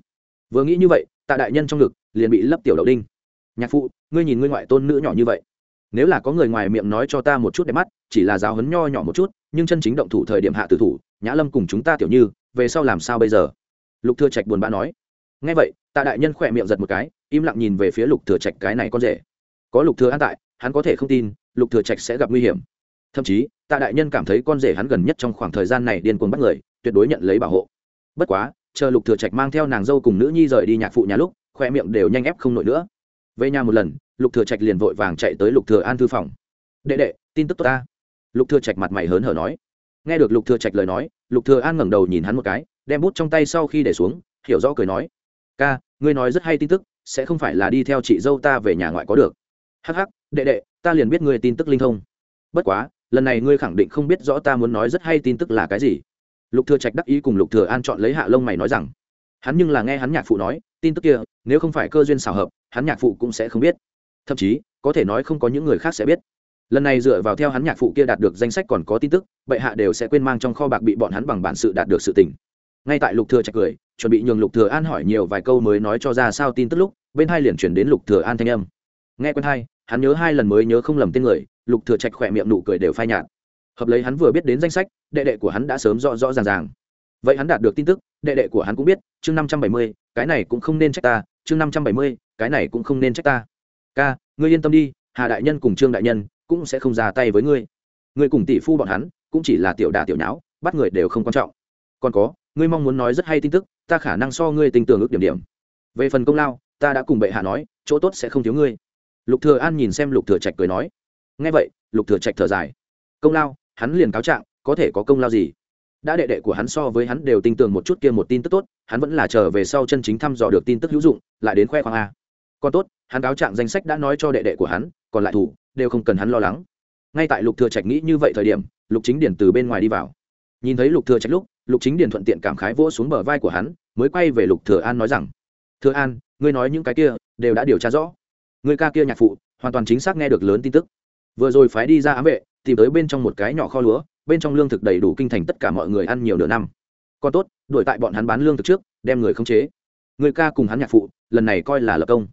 Vừa nghĩ như vậy, tạ đại nhân trong ngực, liền bị lấp tiểu đậu đinh. Nhạc phụ, ngươi nhìn ngươi ngoại tôn nữ nhỏ như vậy. Nếu là có người ngoài miệng nói cho ta một chút đẹp mắt, chỉ là giáo hấn nho nhỏ một chút, nhưng chân chính động thủ thời điểm hạ tử thủ, nhã lâm cùng chúng ta tiểu như, về sau làm sao bây giờ? Lục thừa trạch buồn bã nói. Nghe vậy, tạ đại nhân khỏe miệng giật một cái, im lặng nhìn về phía lục thừa trạch cái này con rể. Có lục thừa an tại, hắn có thể không tin, lục thừa trạch sẽ gặp nguy hiểm thậm chí, tạ đại nhân cảm thấy con rể hắn gần nhất trong khoảng thời gian này điên cuồng bắt người, tuyệt đối nhận lấy bảo hộ. Bất quá, chờ lục thừa trạch mang theo nàng dâu cùng nữ nhi rời đi nhạc phụ nhà lúc, khoe miệng đều nhanh ép không nổi nữa. Về nhà một lần, lục thừa trạch liền vội vàng chạy tới lục thừa an thư phòng. Đệ đệ, tin tức tốt ta. Lục thừa trạch mặt mày hớn hở nói. Nghe được lục thừa trạch lời nói, lục thừa an ngẩng đầu nhìn hắn một cái, đem bút trong tay sau khi để xuống, hiểu rõ cười nói. Ca, ngươi nói rất hay tin tức, sẽ không phải là đi theo chị dâu ta về nhà ngoại có được. Hắc hắc, đệ đệ, ta liền biết ngươi tin tức linh thông. Bất quá lần này ngươi khẳng định không biết rõ ta muốn nói rất hay tin tức là cái gì. Lục thừa trạch đắc ý cùng lục thừa an chọn lấy hạ lông mày nói rằng, hắn nhưng là nghe hắn nhạc phụ nói, tin tức kia, nếu không phải cơ duyên xảo hợp, hắn nhạc phụ cũng sẽ không biết. Thậm chí, có thể nói không có những người khác sẽ biết. Lần này dựa vào theo hắn nhạc phụ kia đạt được danh sách còn có tin tức, bệ hạ đều sẽ quên mang trong kho bạc bị bọn hắn bằng bản sự đạt được sự tình. Ngay tại lục thừa trạch cười, chuẩn bị nhường lục thừa an hỏi nhiều vài câu mới nói cho ra sao tin tức lúc, bên hai liền chuyển đến lục thừa an thanh âm. Nghe quen hai, hắn nhớ hai lần mới nhớ không lầm tên người lục thừa trạch khỏe miệng nụ cười đều phai nhạt. Hợp lấy hắn vừa biết đến danh sách, đệ đệ của hắn đã sớm rõ rõ ràng ràng. Vậy hắn đạt được tin tức, đệ đệ của hắn cũng biết, chương năm trăm bảy mươi, cái này cũng không nên trách ta, chương năm trăm bảy mươi, cái này cũng không nên trách ta. Ca, ngươi yên tâm đi, hà đại nhân cùng trương đại nhân cũng sẽ không ra tay với ngươi. Ngươi cùng tỷ phu bọn hắn cũng chỉ là tiểu đà tiểu nháo, bắt người đều không quan trọng. Còn có, ngươi mong muốn nói rất hay tin tức, ta khả năng so ngươi tình tưởng ước điểm điểm. Về phần công lao, ta đã cùng bệ hạ nói, chỗ tốt sẽ không thiếu ngươi. Lục thừa an nhìn xem lục thừa trạch cười nói nghe vậy, lục thừa trạch thở dài. Công lao, hắn liền cáo trạng, có thể có công lao gì? Đã đệ đệ của hắn so với hắn đều tin tưởng một chút kia một tin tức tốt, hắn vẫn là trở về sau chân chính thăm dò được tin tức hữu dụng, lại đến khoe khoang a. Còn tốt, hắn cáo trạng danh sách đã nói cho đệ đệ của hắn, còn lại thủ, đều không cần hắn lo lắng. Ngay tại lục thừa trạch nghĩ như vậy thời điểm, lục chính điển từ bên ngoài đi vào. Nhìn thấy lục thừa trạch lúc, lục chính điển thuận tiện cảm khái vỗ xuống bờ vai của hắn, mới quay về lục thừa an nói rằng, thừa an, ngươi nói những cái kia, đều đã điều tra rõ. Người ca kia nhạc phụ, hoàn toàn chính xác nghe được lớn tin tức vừa rồi phái đi ra ám vệ, tìm tới bên trong một cái nhỏ kho lúa, bên trong lương thực đầy đủ kinh thành tất cả mọi người ăn nhiều nửa năm. Còn tốt, đuổi tại bọn hắn bán lương thực trước, đem người khống chế. Người ca cùng hắn nhạc phụ, lần này coi là lập công.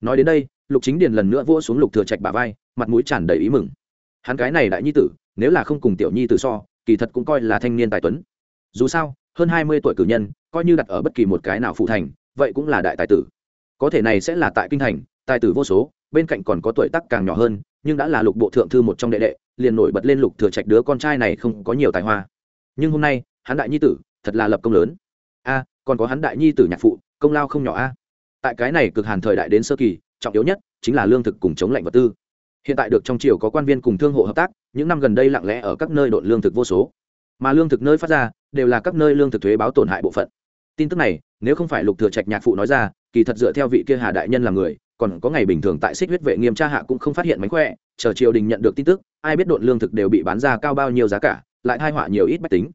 Nói đến đây, lục chính điền lần nữa vỗ xuống lục thừa trạch bả vai, mặt mũi tràn đầy ý mừng. Hắn cái này đại nhi tử, nếu là không cùng tiểu nhi tử so, kỳ thật cũng coi là thanh niên tài tuấn. Dù sao, hơn hai mươi tuổi cử nhân, coi như đặt ở bất kỳ một cái nào phụ thành, vậy cũng là đại tài tử. Có thể này sẽ là tại kinh thành, tài tử vô số, bên cạnh còn có tuổi tác càng nhỏ hơn nhưng đã là lục bộ thượng thư một trong đệ đệ, liền nổi bật lên lục thừa trạch đứa con trai này không có nhiều tài hoa. Nhưng hôm nay, hắn đại nhi tử, thật là lập công lớn. A, còn có hắn đại nhi tử nhạc phụ, công lao không nhỏ a. Tại cái này cực hàn thời đại đến sơ kỳ, trọng yếu nhất chính là lương thực cùng chống lạnh vật tư. Hiện tại được trong triều có quan viên cùng thương hộ hợp tác, những năm gần đây lặng lẽ ở các nơi đột lương thực vô số. Mà lương thực nơi phát ra, đều là các nơi lương thực thuế báo tổn hại bộ phận. Tin tức này, nếu không phải lục thừa trạch nhạc phụ nói ra, kỳ thật dựa theo vị kia hà đại nhân là người còn có ngày bình thường tại xích huyết vệ nghiêm tra hạ cũng không phát hiện mánh khỏe, chờ triều đình nhận được tin tức, ai biết độn lương thực đều bị bán ra cao bao nhiêu giá cả, lại thai họa nhiều ít bách tính.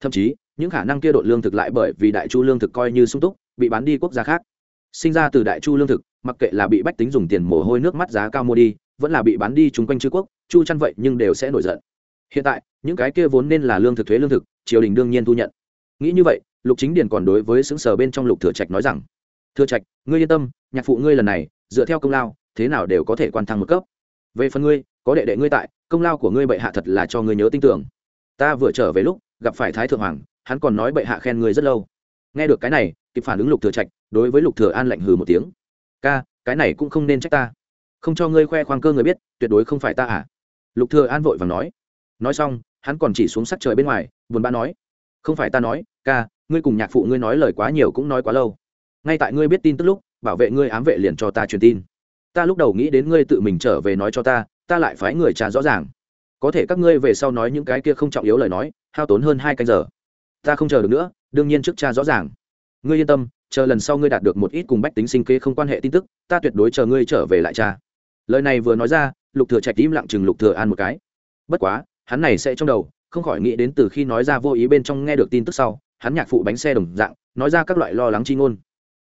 Thậm chí, những khả năng kia độn lương thực lại bởi vì đại chu lương thực coi như sung túc, bị bán đi quốc gia khác. Sinh ra từ đại chu lương thực, mặc kệ là bị bách tính dùng tiền mồ hôi nước mắt giá cao mua đi, vẫn là bị bán đi chung quanh chư quốc, chu chăn vậy nhưng đều sẽ nổi giận. Hiện tại, những cái kia vốn nên là lương thực thuế lương thực, triều đình đương nhiên thu nhận. Nghĩ như vậy, lục chính điền còn đối với xứng sở bên trong lục thừa trạch nói rằng, thừa trạch, ngươi yên tâm, nhạc phụ ngươi lần này dựa theo công lao, thế nào đều có thể quan thăng một cấp. Về phần ngươi, có đệ đệ ngươi tại, công lao của ngươi bệ hạ thật là cho ngươi nhớ tin tưởng. Ta vừa trở về lúc, gặp phải thái thượng hoàng, hắn còn nói bệ hạ khen ngươi rất lâu. Nghe được cái này, kịp phản ứng lục thừa trạch, đối với lục thừa an lạnh hừ một tiếng. Ca, cái này cũng không nên trách ta. Không cho ngươi khoe khoang cơ người biết, tuyệt đối không phải ta à. Lục thừa an vội vàng nói. Nói xong, hắn còn chỉ xuống sắc trời bên ngoài, buồn bã nói. Không phải ta nói, ca, ngươi cùng nhạc phụ ngươi nói lời quá nhiều cũng nói quá lâu. Ngay tại ngươi biết tin tức lúc bảo vệ ngươi ám vệ liền cho ta truyền tin. Ta lúc đầu nghĩ đến ngươi tự mình trở về nói cho ta ta lại phái người trả rõ ràng. Có thể các ngươi về sau nói những cái kia không trọng yếu lời nói, hao tốn hơn hai canh giờ. Ta không chờ được nữa, đương nhiên trước cha rõ ràng. Ngươi yên tâm, chờ lần sau ngươi đạt được một ít cùng bách tính sinh kế không quan hệ tin tức, ta tuyệt đối chờ ngươi trở về lại cha lời này vừa nói ra, lục thừa trạch im lặng chừng lục thừa an một cái. Bất quá, hắn này sẽ trong đầu, không khỏi nghĩ đến từ khi nói ra vô ý bên trong nghe được tin tức sau, hắn nhạc phụ bánh xe đồng dạng, nói ra các loại lo lắng chi ngôn.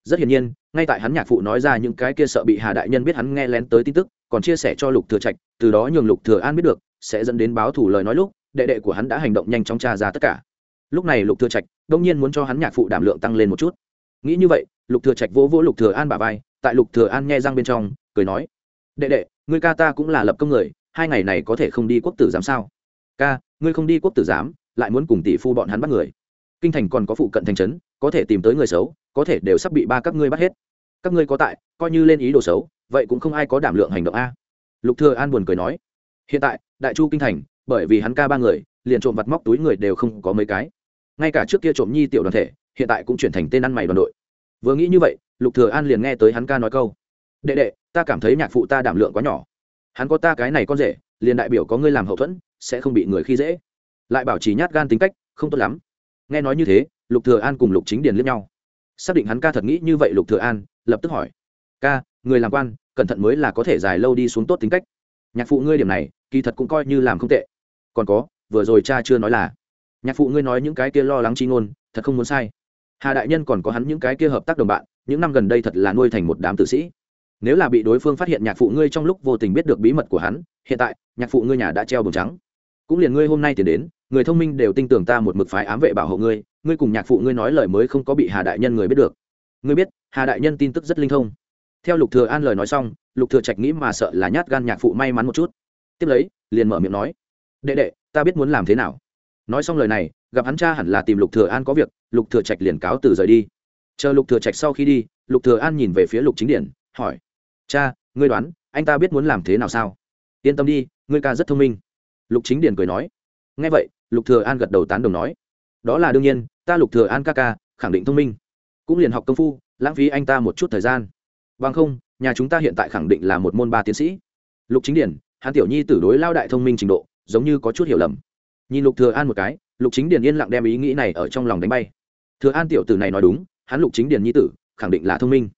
Rất hiển nhiên ngay tại hắn nhạc phụ nói ra những cái kia sợ bị hà đại nhân biết hắn nghe lén tới tin tức, còn chia sẻ cho lục thừa trạch, từ đó nhường lục thừa an biết được, sẽ dẫn đến báo thủ lời nói lúc, đệ đệ của hắn đã hành động nhanh chóng tra ra tất cả. Lúc này lục thừa trạch đông nhiên muốn cho hắn nhạc phụ đảm lượng tăng lên một chút. Nghĩ như vậy, lục thừa trạch vỗ vỗ lục thừa an bả vai, tại lục thừa an nghe răng bên trong, cười nói, đệ đệ, ngươi ca ta cũng là lập công người, hai ngày này có thể không đi quốc tử giám sao? Ca, ngươi không đi quốc tử giám, lại muốn cùng tỷ phu bọn hắn bắt người. Kinh thành còn có phụ cận thành trấn, có thể tìm tới người xấu, có thể đều sắp bị ba các ngươi bắt hết các ngươi có tại, coi như lên ý đồ xấu, vậy cũng không ai có đảm lượng hành động a. Lục thừa an buồn cười nói. Hiện tại, đại chu kinh thành, bởi vì hắn ca ba người, liền trộm vặt móc túi người đều không có mấy cái. Ngay cả trước kia trộm nhi tiểu đoàn thể, hiện tại cũng chuyển thành tên ăn mày đoàn đội. Vừa nghĩ như vậy, lục thừa an liền nghe tới hắn ca nói câu. Đệ đệ, ta cảm thấy nhạc phụ ta đảm lượng quá nhỏ. Hắn có ta cái này con rể, liền đại biểu có ngươi làm hậu thuẫn, sẽ không bị người khi dễ. Lại bảo trì nhát gan tính cách, không tốt lắm. Nghe nói như thế, lục thừa an cùng lục chính điền liếc nhau. Xác định hắn ca thật nghĩ như vậy, lục thừa an lập tức hỏi. Ca, người làm quan, cẩn thận mới là có thể dài lâu đi xuống tốt tính cách. Nhạc phụ ngươi điểm này, kỳ thật cũng coi như làm không tệ. Còn có, vừa rồi cha chưa nói là, nhạc phụ ngươi nói những cái kia lo lắng chi ngôn, thật không muốn sai. Hà đại nhân còn có hắn những cái kia hợp tác đồng bạn, những năm gần đây thật là nuôi thành một đám tử sĩ. Nếu là bị đối phương phát hiện nhạc phụ ngươi trong lúc vô tình biết được bí mật của hắn, hiện tại, nhạc phụ ngươi nhà đã treo bồng trắng. Cũng liền ngươi hôm nay tiến đến, người thông minh đều tin tưởng ta một mực phái ám vệ bảo hộ ngươi ngươi cùng nhạc phụ ngươi nói lời mới không có bị hà đại nhân người biết được. Ngươi biết hà đại nhân tin tức rất linh thông. Theo lục thừa an lời nói xong, lục thừa trạch nghĩ mà sợ là nhát gan nhạc phụ may mắn một chút. Tiếp lấy, liền mở miệng nói, đệ đệ, ta biết muốn làm thế nào. Nói xong lời này, gặp hắn cha hẳn là tìm lục thừa an có việc, lục thừa trạch liền cáo từ rời đi. Chờ lục thừa trạch sau khi đi, lục thừa an nhìn về phía lục chính điển, hỏi, cha, ngươi đoán, anh ta biết muốn làm thế nào sao? Yên tâm đi, ngươi ca rất thông minh. Lục chính điển cười nói. Nghe vậy, lục thừa an gật đầu tán đồng nói, đó là đương nhiên, ta lục thừa an ca ca, khẳng định thông minh. Cũng liền học công phu lãng phí anh ta một chút thời gian. Bằng không nhà chúng ta hiện tại khẳng định là một môn ba tiến sĩ. Lục chính điển hắn tiểu nhi tử đối lao đại thông minh trình độ giống như có chút hiểu lầm. Nhìn lục thừa an một cái lục chính điển yên lặng đem ý nghĩ này ở trong lòng đánh bay. Thừa an tiểu tử này nói đúng hắn lục chính điển nhi tử khẳng định là thông minh.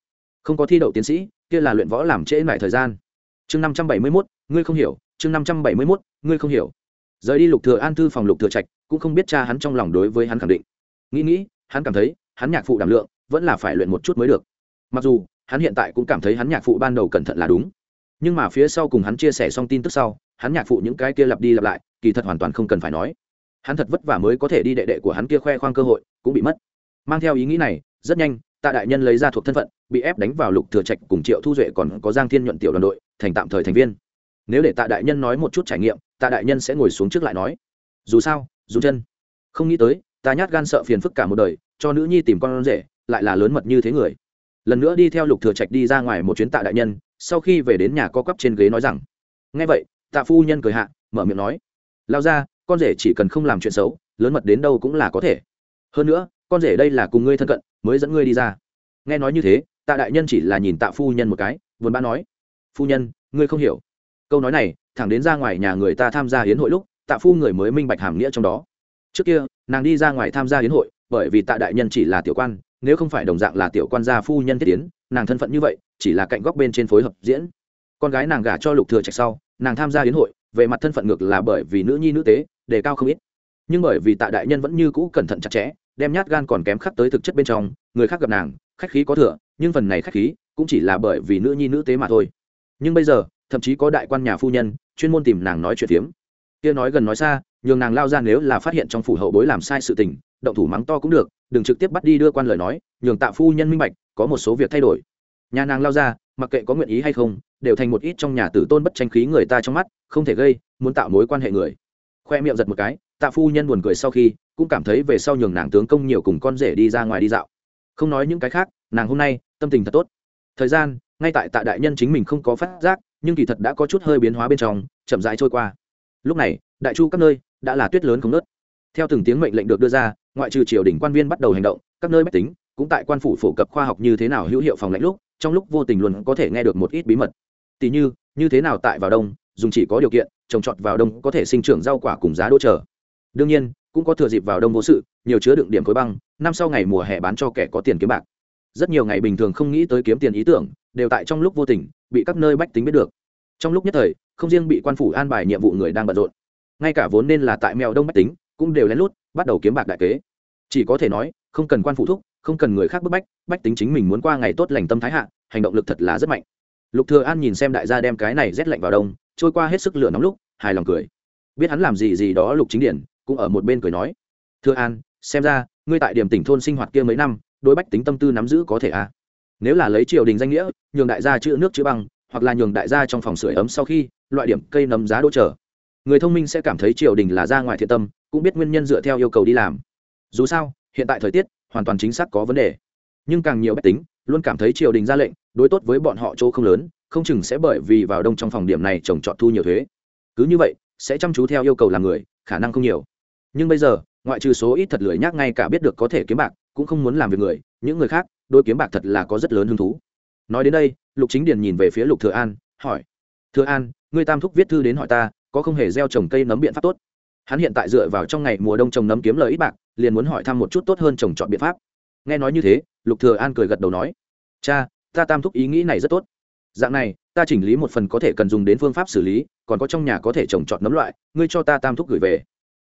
Không có thi đậu tiến sĩ kia là luyện võ làm trễ lại thời gian. Chương năm trăm bảy mươi 571, ngươi không hiểu chương năm trăm bảy mươi 571, ngươi không hiểu. Rời đi lục thừa an thư phòng lục thừa trạch cũng không biết cha hắn trong lòng đối với hắn khẳng định. Nghĩ nghĩ hắn cảm thấy hắn nhạc phụ đảm lượng vẫn là phải luyện một chút mới được. Mặc dù, hắn hiện tại cũng cảm thấy hắn nhạc phụ ban đầu cẩn thận là đúng. Nhưng mà phía sau cùng hắn chia sẻ xong tin tức sau, hắn nhạc phụ những cái kia lặp đi lặp lại, kỳ thật hoàn toàn không cần phải nói. Hắn thật vất vả mới có thể đi đệ đệ của hắn kia khoe khoang cơ hội, cũng bị mất. Mang theo ý nghĩ này, rất nhanh, tạ đại nhân lấy ra thuộc thân phận, bị ép đánh vào lục thừa trạch cùng triệu thu duệ còn có giang thiên nhuận tiểu đoàn đội, thành tạm thời thành viên. Nếu để tạ đại nhân nói một chút trải nghiệm, tạ đại nhân sẽ ngồi xuống trước lại nói. Dù sao, dù chân. Không nghĩ tới, ta nhát gan sợ phiền phức cả một đời, cho nữ nhi tìm con rể lại là lớn mật như thế người. Lần nữa đi theo lục thừa trạch đi ra ngoài một chuyến tạ đại nhân, sau khi về đến nhà co quắp trên ghế nói rằng, nghe vậy, tạ phu nhân cười hạ, mở miệng nói lao ra con rể chỉ cần không làm chuyện xấu, lớn mật đến đâu cũng là có thể. Hơn nữa, con rể đây là cùng ngươi thân cận, mới dẫn ngươi đi ra. Nghe nói như thế, tạ đại nhân chỉ là nhìn tạ phu nhân một cái, vốn bã nói, phu nhân, ngươi không hiểu. Câu nói này, thẳng đến ra ngoài nhà người ta tham gia hiến hội lúc, tạ phu người mới minh bạch hàm nghĩa trong đó. Trước kia, nàng đi ra ngoài tham gia hiến hội, bởi vì tạ đại nhân chỉ là tiểu quan nếu không phải đồng dạng là tiểu quan gia phu nhân thiết tiến nàng thân phận như vậy, chỉ là cạnh góc bên trên phối hợp diễn. Con gái nàng gả cho lục thừa trạch sau, nàng tham gia hiến hội, về mặt thân phận ngược là bởi vì nữ nhi nữ tế, đề cao không ít. Nhưng bởi vì tạ đại nhân vẫn như cũ cẩn thận chặt chẽ, đem nhát gan còn kém khắc tới thực chất bên trong, người khác gặp nàng, khách khí có thừa, nhưng phần này khách khí cũng chỉ là bởi vì nữ nhi nữ tế mà thôi. Nhưng bây giờ, thậm chí có đại quan nhà phu nhân, chuyên môn tìm nàng nói chuyện tiếm kia nói gần nói xa, nhường nàng lao ra nếu là phát hiện trong phủ hậu bối làm sai sự tình, động thủ mắng to cũng được, đừng trực tiếp bắt đi đưa quan lời nói, nhường tạ phu nhân minh bạch, có một số việc thay đổi. Nhà nàng lao ra, mặc kệ có nguyện ý hay không, đều thành một ít trong nhà tử tôn bất tranh khí người ta trong mắt, không thể gây, muốn tạo mối quan hệ người. Khoe miệng giật một cái, tạ phu nhân buồn cười sau khi, cũng cảm thấy về sau nhường nàng tướng công nhiều cùng con rể đi ra ngoài đi dạo. Không nói những cái khác, nàng hôm nay, tâm tình thật tốt. Thời gian, ngay tại tạ đại nhân chính mình không có phát giác, nhưng kỳ thật đã có chút hơi biến hóa bên trong, chậm rãi trôi qua lúc này, đại chu các nơi đã là tuyết lớn không nớt theo từng tiếng mệnh lệnh được đưa ra, ngoại trừ triều đình quan viên bắt đầu hành động, các nơi mách tính cũng tại quan phủ phổ cập khoa học như thế nào hữu hiệu phòng lãnh lúc, trong lúc vô tình luôn có thể nghe được một ít bí mật. Tỷ như như thế nào tại vào đông, dùng chỉ có điều kiện, trồng trọt vào đông có thể sinh trưởng rau quả cùng giá đỗ trở đương nhiên, cũng có thừa dịp vào đông vô sự, nhiều chứa đựng điểm khối băng, năm sau ngày mùa hè bán cho kẻ có tiền kiếm bạc. Rất nhiều ngày bình thường không nghĩ tới kiếm tiền ý tưởng, đều tại trong lúc vô tình bị các nơi bách tính biết được. Trong lúc nhất thời không riêng bị quan phủ an bài nhiệm vụ người đang bận rộn, ngay cả vốn nên là tại mèo đông bách tính, cũng đều lén lút bắt đầu kiếm bạc đại kế. Chỉ có thể nói, không cần quan phụ thúc, không cần người khác bức bách bách tính chính mình muốn qua ngày tốt lành tâm thái hạ, hành động lực thật là rất mạnh. Lục thừa an nhìn xem đại gia đem cái này rét lạnh vào đông, trôi qua hết sức lửa nóng lúc, hài lòng cười. Biết hắn làm gì gì đó lục chính điển cũng ở một bên cười nói, thừa an, xem ra, ngươi tại điểm tỉnh thôn sinh hoạt kia mấy năm, đối bách tính tâm tư nắm giữ có thể à? Nếu là lấy triều đình danh nghĩa, nhường đại gia chữ nước chữ băng, hoặc là nhường đại gia trong phòng sưởi ấm sau khi loại điểm cây nấm giá đỗ trở người thông minh sẽ cảm thấy triều đình là ra ngoài thiện tâm, cũng biết nguyên nhân dựa theo yêu cầu đi làm. Dù sao, hiện tại thời tiết hoàn toàn chính xác có vấn đề. Nhưng càng nhiều bách tính luôn cảm thấy triều đình ra lệnh, đối tốt với bọn họ chỗ không lớn, không chừng sẽ bởi vì vào đông trong phòng điểm này trồng trọt thu nhiều thuế. Cứ như vậy, sẽ chăm chú theo yêu cầu làm người, khả năng không nhiều. Nhưng bây giờ, ngoại trừ số ít thật lười nhác ngay cả biết được có thể kiếm bạc, cũng không muốn làm việc người, những người khác, đôi kiếm bạc thật là có rất lớn hứng thú. Nói đến đây, lục chính điền nhìn về phía lục thừa an, hỏi. Thừa an ngươi tam thúc viết thư đến hỏi ta, có không hề gieo trồng cây nấm biện pháp tốt? Hắn hiện tại dựa vào trong ngày mùa đông trồng nấm kiếm lời ít bạc, liền muốn hỏi thăm một chút tốt hơn trồng chọn biện pháp. Nghe nói như thế, lục thừa an cười gật đầu nói, cha, ta tam thúc ý nghĩ này rất tốt. Dạng này, ta chỉnh lý một phần có thể cần dùng đến phương pháp xử lý, còn có trong nhà có thể trồng trọt nấm loại, ngươi cho ta tam thúc gửi về.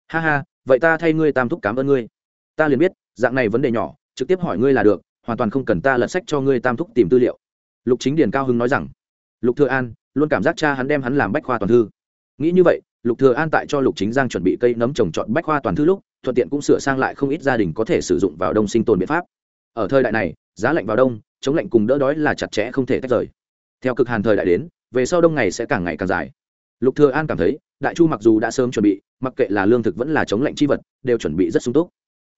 Ha ha, vậy ta thay ngươi tam thúc cảm ơn ngươi. Ta liền biết, dạng này vấn đề nhỏ, trực tiếp hỏi ngươi là được, hoàn toàn không cần ta lật sách cho ngươi tam thúc tìm tư liệu. Lục chính điền cao hưng nói rằng, lục thừa an luôn cảm giác cha hắn đem hắn làm bách khoa toàn thư. Nghĩ như vậy, lục thừa an tại cho lục chính giang chuẩn bị cây nấm trồng trọt bách khoa toàn thư lúc, thuận tiện cũng sửa sang lại không ít gia đình có thể sử dụng vào đông sinh tồn biện pháp. Ở thời đại này, giá lạnh vào đông, chống lạnh cùng đỡ đói là chặt chẽ không thể tách rời. Theo cực hàn thời đại đến, về sau đông ngày sẽ càng ngày càng dài. Lục thừa an cảm thấy, đại chu mặc dù đã sớm chuẩn bị, mặc kệ là lương thực vẫn là chống lạnh chi vật, đều chuẩn bị rất sung túc.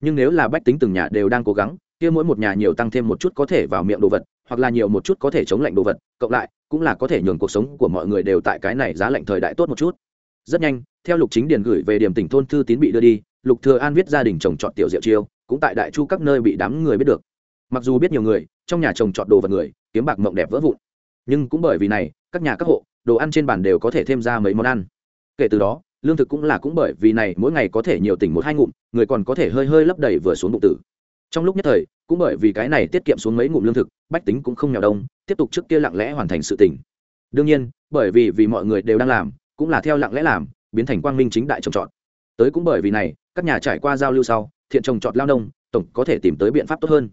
Nhưng nếu là bách tính từng nhà đều đang cố gắng, kia mỗi một nhà nhiều tăng thêm một chút có thể vào miệng đồ vật, hoặc là nhiều một chút có thể chống lạnh đồ vật, cộng lại cũng là có thể nhường cuộc sống của mọi người đều tại cái này giá lạnh thời đại tốt một chút. Rất nhanh, theo lục chính điền gửi về điểm tỉnh thôn thư tín bị đưa đi, lục thừa an viết gia đình trồng trọt tiểu diệu chiêu, cũng tại đại chu các nơi bị đám người biết được. Mặc dù biết nhiều người, trong nhà trồng trọt đồ vật người, kiếm bạc mộng đẹp vỡ vụn. Nhưng cũng bởi vì này, các nhà các hộ, đồ ăn trên bàn đều có thể thêm ra mấy món ăn. Kể từ đó, lương thực cũng là cũng bởi vì này mỗi ngày có thể nhiều tỉnh một hai ngụm, người còn có thể hơi hơi lấp đầy vừa xuống bụng tử. Trong lúc nhất thời cũng bởi vì cái này tiết kiệm xuống mấy ngụm lương thực, bách tính cũng không nghèo đông, tiếp tục trước kia lặng lẽ hoàn thành sự tỉnh đương nhiên, bởi vì vì mọi người đều đang làm, cũng là theo lặng lẽ làm, biến thành quang minh chính đại trồng trọt. Tới cũng bởi vì này, các nhà trải qua giao lưu sau, thiện trồng trọt lao nông, tổng có thể tìm tới biện pháp tốt hơn.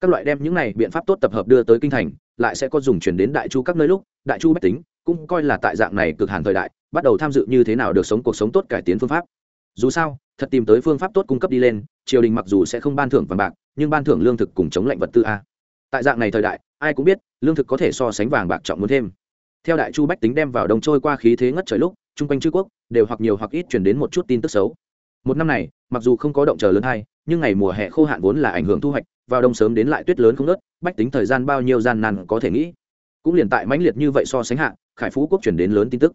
Các loại đem những này biện pháp tốt tập hợp đưa tới kinh thành, lại sẽ có dùng chuyển đến đại chu các nơi lúc, đại chu bách tính cũng coi là tại dạng này cực hàn thời đại, bắt đầu tham dự như thế nào được sống cuộc sống tốt cải tiến phương pháp. Dù sao, thật tìm tới phương pháp tốt cung cấp đi lên, triều đình mặc dù sẽ không ban thưởng vàng bạc nhưng ban thưởng lương thực cùng chống lạnh vật tư a. Tại dạng này thời đại, ai cũng biết, lương thực có thể so sánh vàng bạc trọng muốn thêm. Theo đại chu bách tính đem vào đông trôi qua khí thế ngất trời lúc, chung quanh chư quốc đều hoặc nhiều hoặc ít chuyển đến một chút tin tức xấu. Một năm này, mặc dù không có động trời lớn hay, nhưng ngày mùa hè khô hạn vốn là ảnh hưởng thu hoạch, vào đông sớm đến lại tuyết lớn không nớt bách tính thời gian bao nhiêu gian nan có thể nghĩ. Cũng liền tại mãnh liệt như vậy so sánh hạ, khải phú quốc chuyển đến lớn tin tức.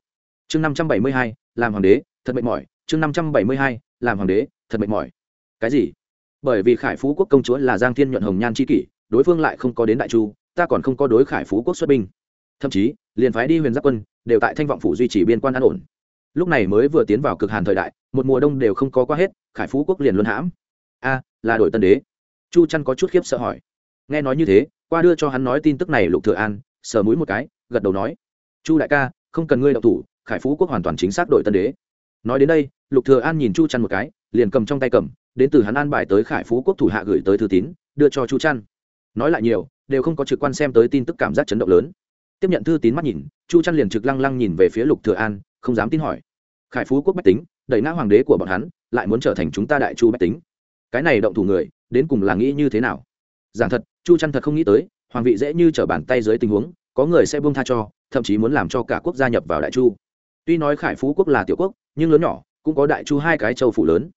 Chương năm trăm bảy mươi hai, làm hoàng đế, thật mệt mỏi. Chương năm trăm bảy mươi hai, làm hoàng đế, thật mệt mỏi. Cái gì? Bởi vì khải phú quốc công chúa là giang thiên nhuận hồng nhan c kỷ, đối phương lại không có đến đại chu, ta còn không có đối khải phú quốc xuất binh. Thậm chí, liền phái đi huyền giáp quân, đều tại thanh vọng phủ duy trì biên quan an ổn. Lúc này mới vừa tiến vào cực hàn thời đại, một mùa đông đều không có qua hết, khải phú quốc liền luân hãm. A, là đổi tân đế. Chu chăn có chút khiếp sợ hỏi. Nghe nói như thế, qua đưa cho hắn nói tin tức này lục thừa an, sờ mũi một cái, gật đầu nói. Chu đại ca, không cần ngươi đậu thủ, khải phú quốc hoàn toàn chính xác đổi tân đế. Nói đến đây, lục thừa an nhìn chu chăn một cái, liền cầm trong tay cầm đến từ hắn an bài tới khải phú quốc thủ hạ gửi tới thư tín, đưa cho chu trăn nói lại nhiều, đều không có trực quan xem tới tin tức cảm giác chấn động lớn. Tiếp nhận thư tín mắt nhìn, chu trăn liền trực lăng lăng nhìn về phía lục thừa an, không dám tin hỏi. Khải phú quốc bách tính, đẩy ngã hoàng đế của bọn hắn, lại muốn trở thành chúng ta đại chu bách tính. Cái này động thủ người, đến cùng là nghĩ như thế nào? Giảng thật, chu trăn thật không nghĩ tới, hoàng vị dễ như trở bàn tay dưới tình huống, có người sẽ buông tha cho, thậm chí muốn làm cho cả quốc gia nhập vào đại chu. Tuy nói khải phú quốc là tiểu quốc, nhưng lớn nhỏ, cũng có đại chu hai cái châu phủ lớn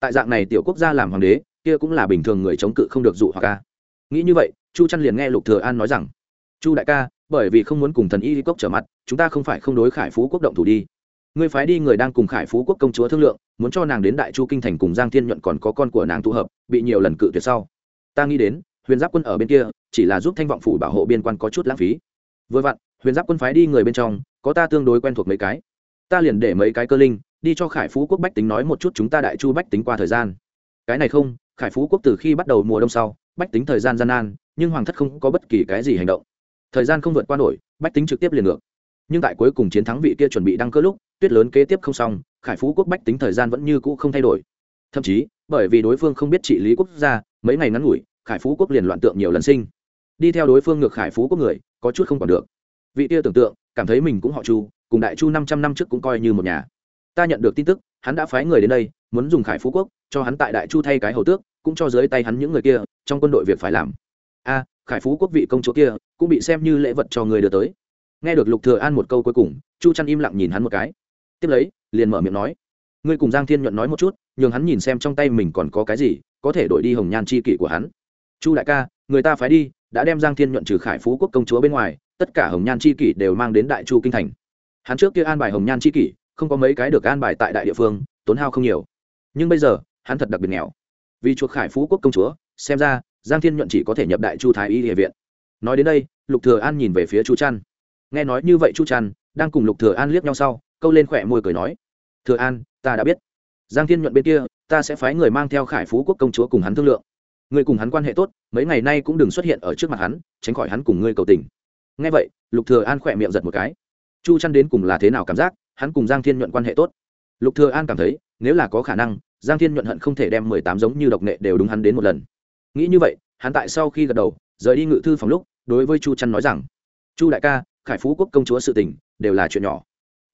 tại dạng này tiểu quốc gia làm hoàng đế, kia cũng là bình thường người chống cự không được dụ hoặc ca nghĩ như vậy, chu trăn liền nghe lục thừa an nói rằng, chu đại ca, bởi vì không muốn cùng thần y cốc trở mặt, chúng ta không phải không đối khải phú quốc động thủ đi. Ngươi phái đi người đang cùng khải phú quốc công chúa thương lượng, muốn cho nàng đến đại chu kinh thành cùng giang thiên nhuận còn có con của nàng tụ hợp, bị nhiều lần cự tuyệt sau. Ta nghĩ đến, huyền giáp quân ở bên kia, chỉ là giúp thanh vọng phủ bảo hộ biên quan có chút lãng phí. Vừa vặn, huyền giáp quân phái đi người bên trong, có ta tương đối quen thuộc mấy cái. Ta liền để mấy cái cơ linh đi cho khải phú quốc bách tính nói một chút chúng ta đại chu bách tính qua thời gian. Cái này không, khải phú quốc từ khi bắt đầu mùa đông sau, bách tính thời gian gian nan, nhưng hoàng thất không có bất kỳ cái gì hành động. Thời gian không vượt qua nổi, bách tính trực tiếp liền ngược. Nhưng tại cuối cùng chiến thắng vị kia chuẩn bị đăng cơ lúc, tuyết lớn kế tiếp không xong, khải phú quốc bách tính thời gian vẫn như cũ không thay đổi. Thậm chí, bởi vì đối phương không biết trị lý quốc gia, mấy ngày ngắn ngủi, khải phú quốc liền loạn tượng nhiều lần sinh. Đi theo đối phương ngược khải phú quốc người, có chút không còn được. Vị kia tưởng tượng, cảm thấy mình cũng họ chu, cùng đại chu năm trăm năm trước cũng coi như một nhà ta nhận được tin tức, hắn đã phái người đến đây, muốn dùng khải phú quốc, cho hắn tại đại chu thay cái hầu tước, cũng cho dưới tay hắn những người kia, trong quân đội việc phải làm. A, khải phú quốc vị công chúa kia, cũng bị xem như lễ vật cho người đưa tới. Nghe được lục thừa an một câu cuối cùng, chu trăn im lặng nhìn hắn một cái. Tiếp lấy, liền mở miệng nói, ngươi cùng giang thiên nhuận nói một chút, nhường hắn nhìn xem trong tay mình còn có cái gì, có thể đổi đi hồng nhan chi kỷ của hắn. Chu đại ca, người ta phái đi, đã đem giang thiên nhuận trừ khải phú quốc công chúa bên ngoài, tất cả hồng nhan chi kỷ đều mang đến đại chu kinh thành. Hắn trước kia an bài hồng nhan chi kỷ không có mấy cái được an bài tại đại địa phương, tốn hao không nhiều. Nhưng bây giờ, hắn thật đặc biệt nghèo. Vì chuộc khải phú quốc công chúa, xem ra, giang thiên nhuận chỉ có thể nhập đại chu thái y địa viện. Nói đến đây, lục thừa an nhìn về phía chu trăn. Nghe nói như vậy chu trăn, đang cùng lục thừa an liếc nhau sau, câu lên khỏe môi cười nói, thừa an, ta đã biết. Giang thiên nhuận bên kia, ta sẽ phái người mang theo khải phú quốc công chúa cùng hắn thương lượng. Người cùng hắn quan hệ tốt, mấy ngày nay cũng đừng xuất hiện ở trước mặt hắn, tránh khỏi hắn cùng ngươi cầu tình. Nghe vậy, lục thừa an khỏe miệng giật một cái. Chu chăn đến cùng là thế nào cảm giác? Hắn cùng giang thiên nhuận quan hệ tốt. Lục thừa an cảm thấy, nếu là có khả năng, giang thiên nhuận hận không thể đem mười tám giống như độc nghệ đều đúng hắn đến một lần. Nghĩ như vậy, hắn tại sau khi gật đầu, rời đi ngự thư phòng lúc, đối với chu trăn nói rằng, chu đại ca, khải phú quốc công chúa sự tình, đều là chuyện nhỏ.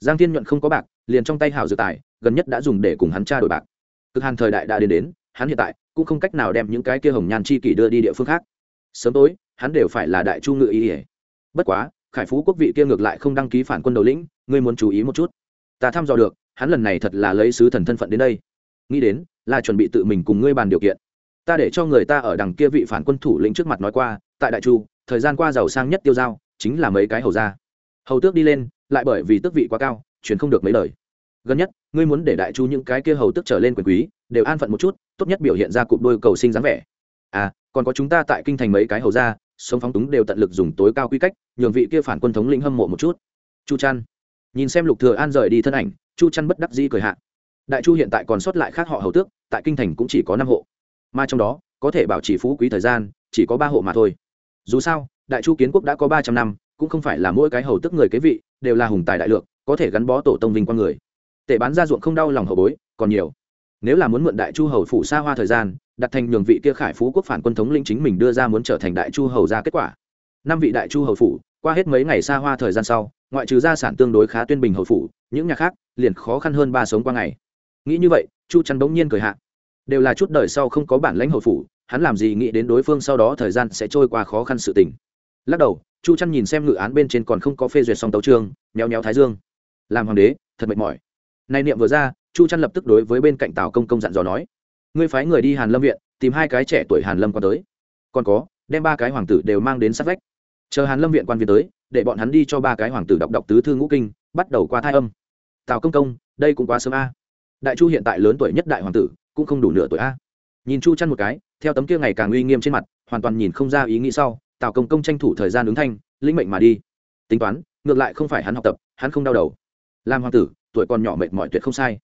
Giang thiên nhuận không có bạc, liền trong tay hảo dự tài, gần nhất đã dùng để cùng hắn tra đổi bạc. Cực hàn thời đại đã đến đến, hắn hiện tại cũng không cách nào đem những cái kia hồng nhan chi kỷ đưa đi địa phương khác. Sớm tối, hắn đều phải là đại chu ngự ý ỉa bất quá, khải phú quốc vị kia ngược lại không đăng ký phản quân đầu lĩnh ngươi muốn chú ý một chút. Ta thăm dò được hắn lần này thật là lấy sứ thần thân phận đến đây. Nghĩ đến là chuẩn bị tự mình cùng ngươi bàn điều kiện. Ta để cho người ta ở đằng kia vị phản quân thủ lĩnh trước mặt nói qua tại đại chu thời gian qua giàu sang nhất tiêu dao, chính là mấy cái hầu gia. Hầu tước đi lên lại bởi vì tước vị quá cao chuyển không được mấy lời. Gần nhất ngươi muốn để đại chu những cái kia hầu tước trở lên quyền quý đều an phận một chút tốt nhất biểu hiện ra cụp đôi cầu sinh dáng vẻ. À còn có chúng ta tại kinh thành mấy cái hầu gia sống phóng túng đều tận lực dùng tối cao quy cách nhường vị kia phản quân thống lĩnh hâm mộ một chút. Chu trăn nhìn xem lục thừa an rời đi thân ảnh, chu trăn bất đắc dĩ cười hạ. Đại chu hiện tại còn sót lại khác họ hầu tước, tại kinh thành cũng chỉ có năm hộ. Mà trong đó, có thể bảo trì phú quý thời gian, chỉ có ba hộ mà thôi. Dù sao, đại chu kiến quốc đã có ba trăm năm, cũng không phải là mỗi cái hầu tước người kế vị, đều là hùng tài đại lượng có thể gắn bó tổ tông vinh quang người. Tệ bán ra ruộng không đau lòng hậu bối, còn nhiều. Nếu là muốn mượn đại chu hầu phủ xa hoa thời gian, đặt thành nhường vị kia khải phú quốc phản quân thống lĩnh chính mình đưa ra muốn trở thành đại chu hầu ra kết quả. Năm vị đại chu hầu phủ qua hết mấy ngày xa hoa thời gian sau, ngoại trừ gia sản tương đối khá tuyên bình hồi phủ, những nhà khác liền khó khăn hơn ba sống qua ngày. Nghĩ như vậy, chu chăn bỗng nhiên cười hạ. Đều là chút đời sau không có bản lãnh hồi phủ, hắn làm gì nghĩ đến đối phương sau đó thời gian sẽ trôi qua khó khăn sự tình. Lắc đầu, chu chăn nhìn xem ngự án bên trên còn không có phê duyệt xong tấu trương méo méo thái dương. Làm hoàng đế, thật mệt mỏi. Nay niệm vừa ra, chu chăn lập tức đối với bên cạnh tào công công dặn dò nói, ngươi phái người đi hàn lâm viện, tìm hai cái trẻ tuổi hàn lâm qua tới. Còn có, đem ba cái hoàng tử đều mang đến sát vách chờ hàn lâm viện quan viên tới, để bọn hắn đi cho ba cái hoàng tử đọc đọc tứ thư ngũ kinh, bắt đầu qua thai âm. Tào công công, đây cũng quá sớm a. Đại chu hiện tại lớn tuổi nhất đại hoàng tử, cũng không đủ nửa tuổi a. Nhìn chu chăn một cái, theo tấm kia ngày càng uy nghiêm trên mặt, hoàn toàn nhìn không ra ý nghĩ sau, tào công công tranh thủ thời gian ứng thanh, lĩnh mệnh mà đi. Tính toán, ngược lại không phải hắn học tập, hắn không đau đầu. Làm hoàng tử, tuổi còn nhỏ mệt mỏi tuyệt không sai.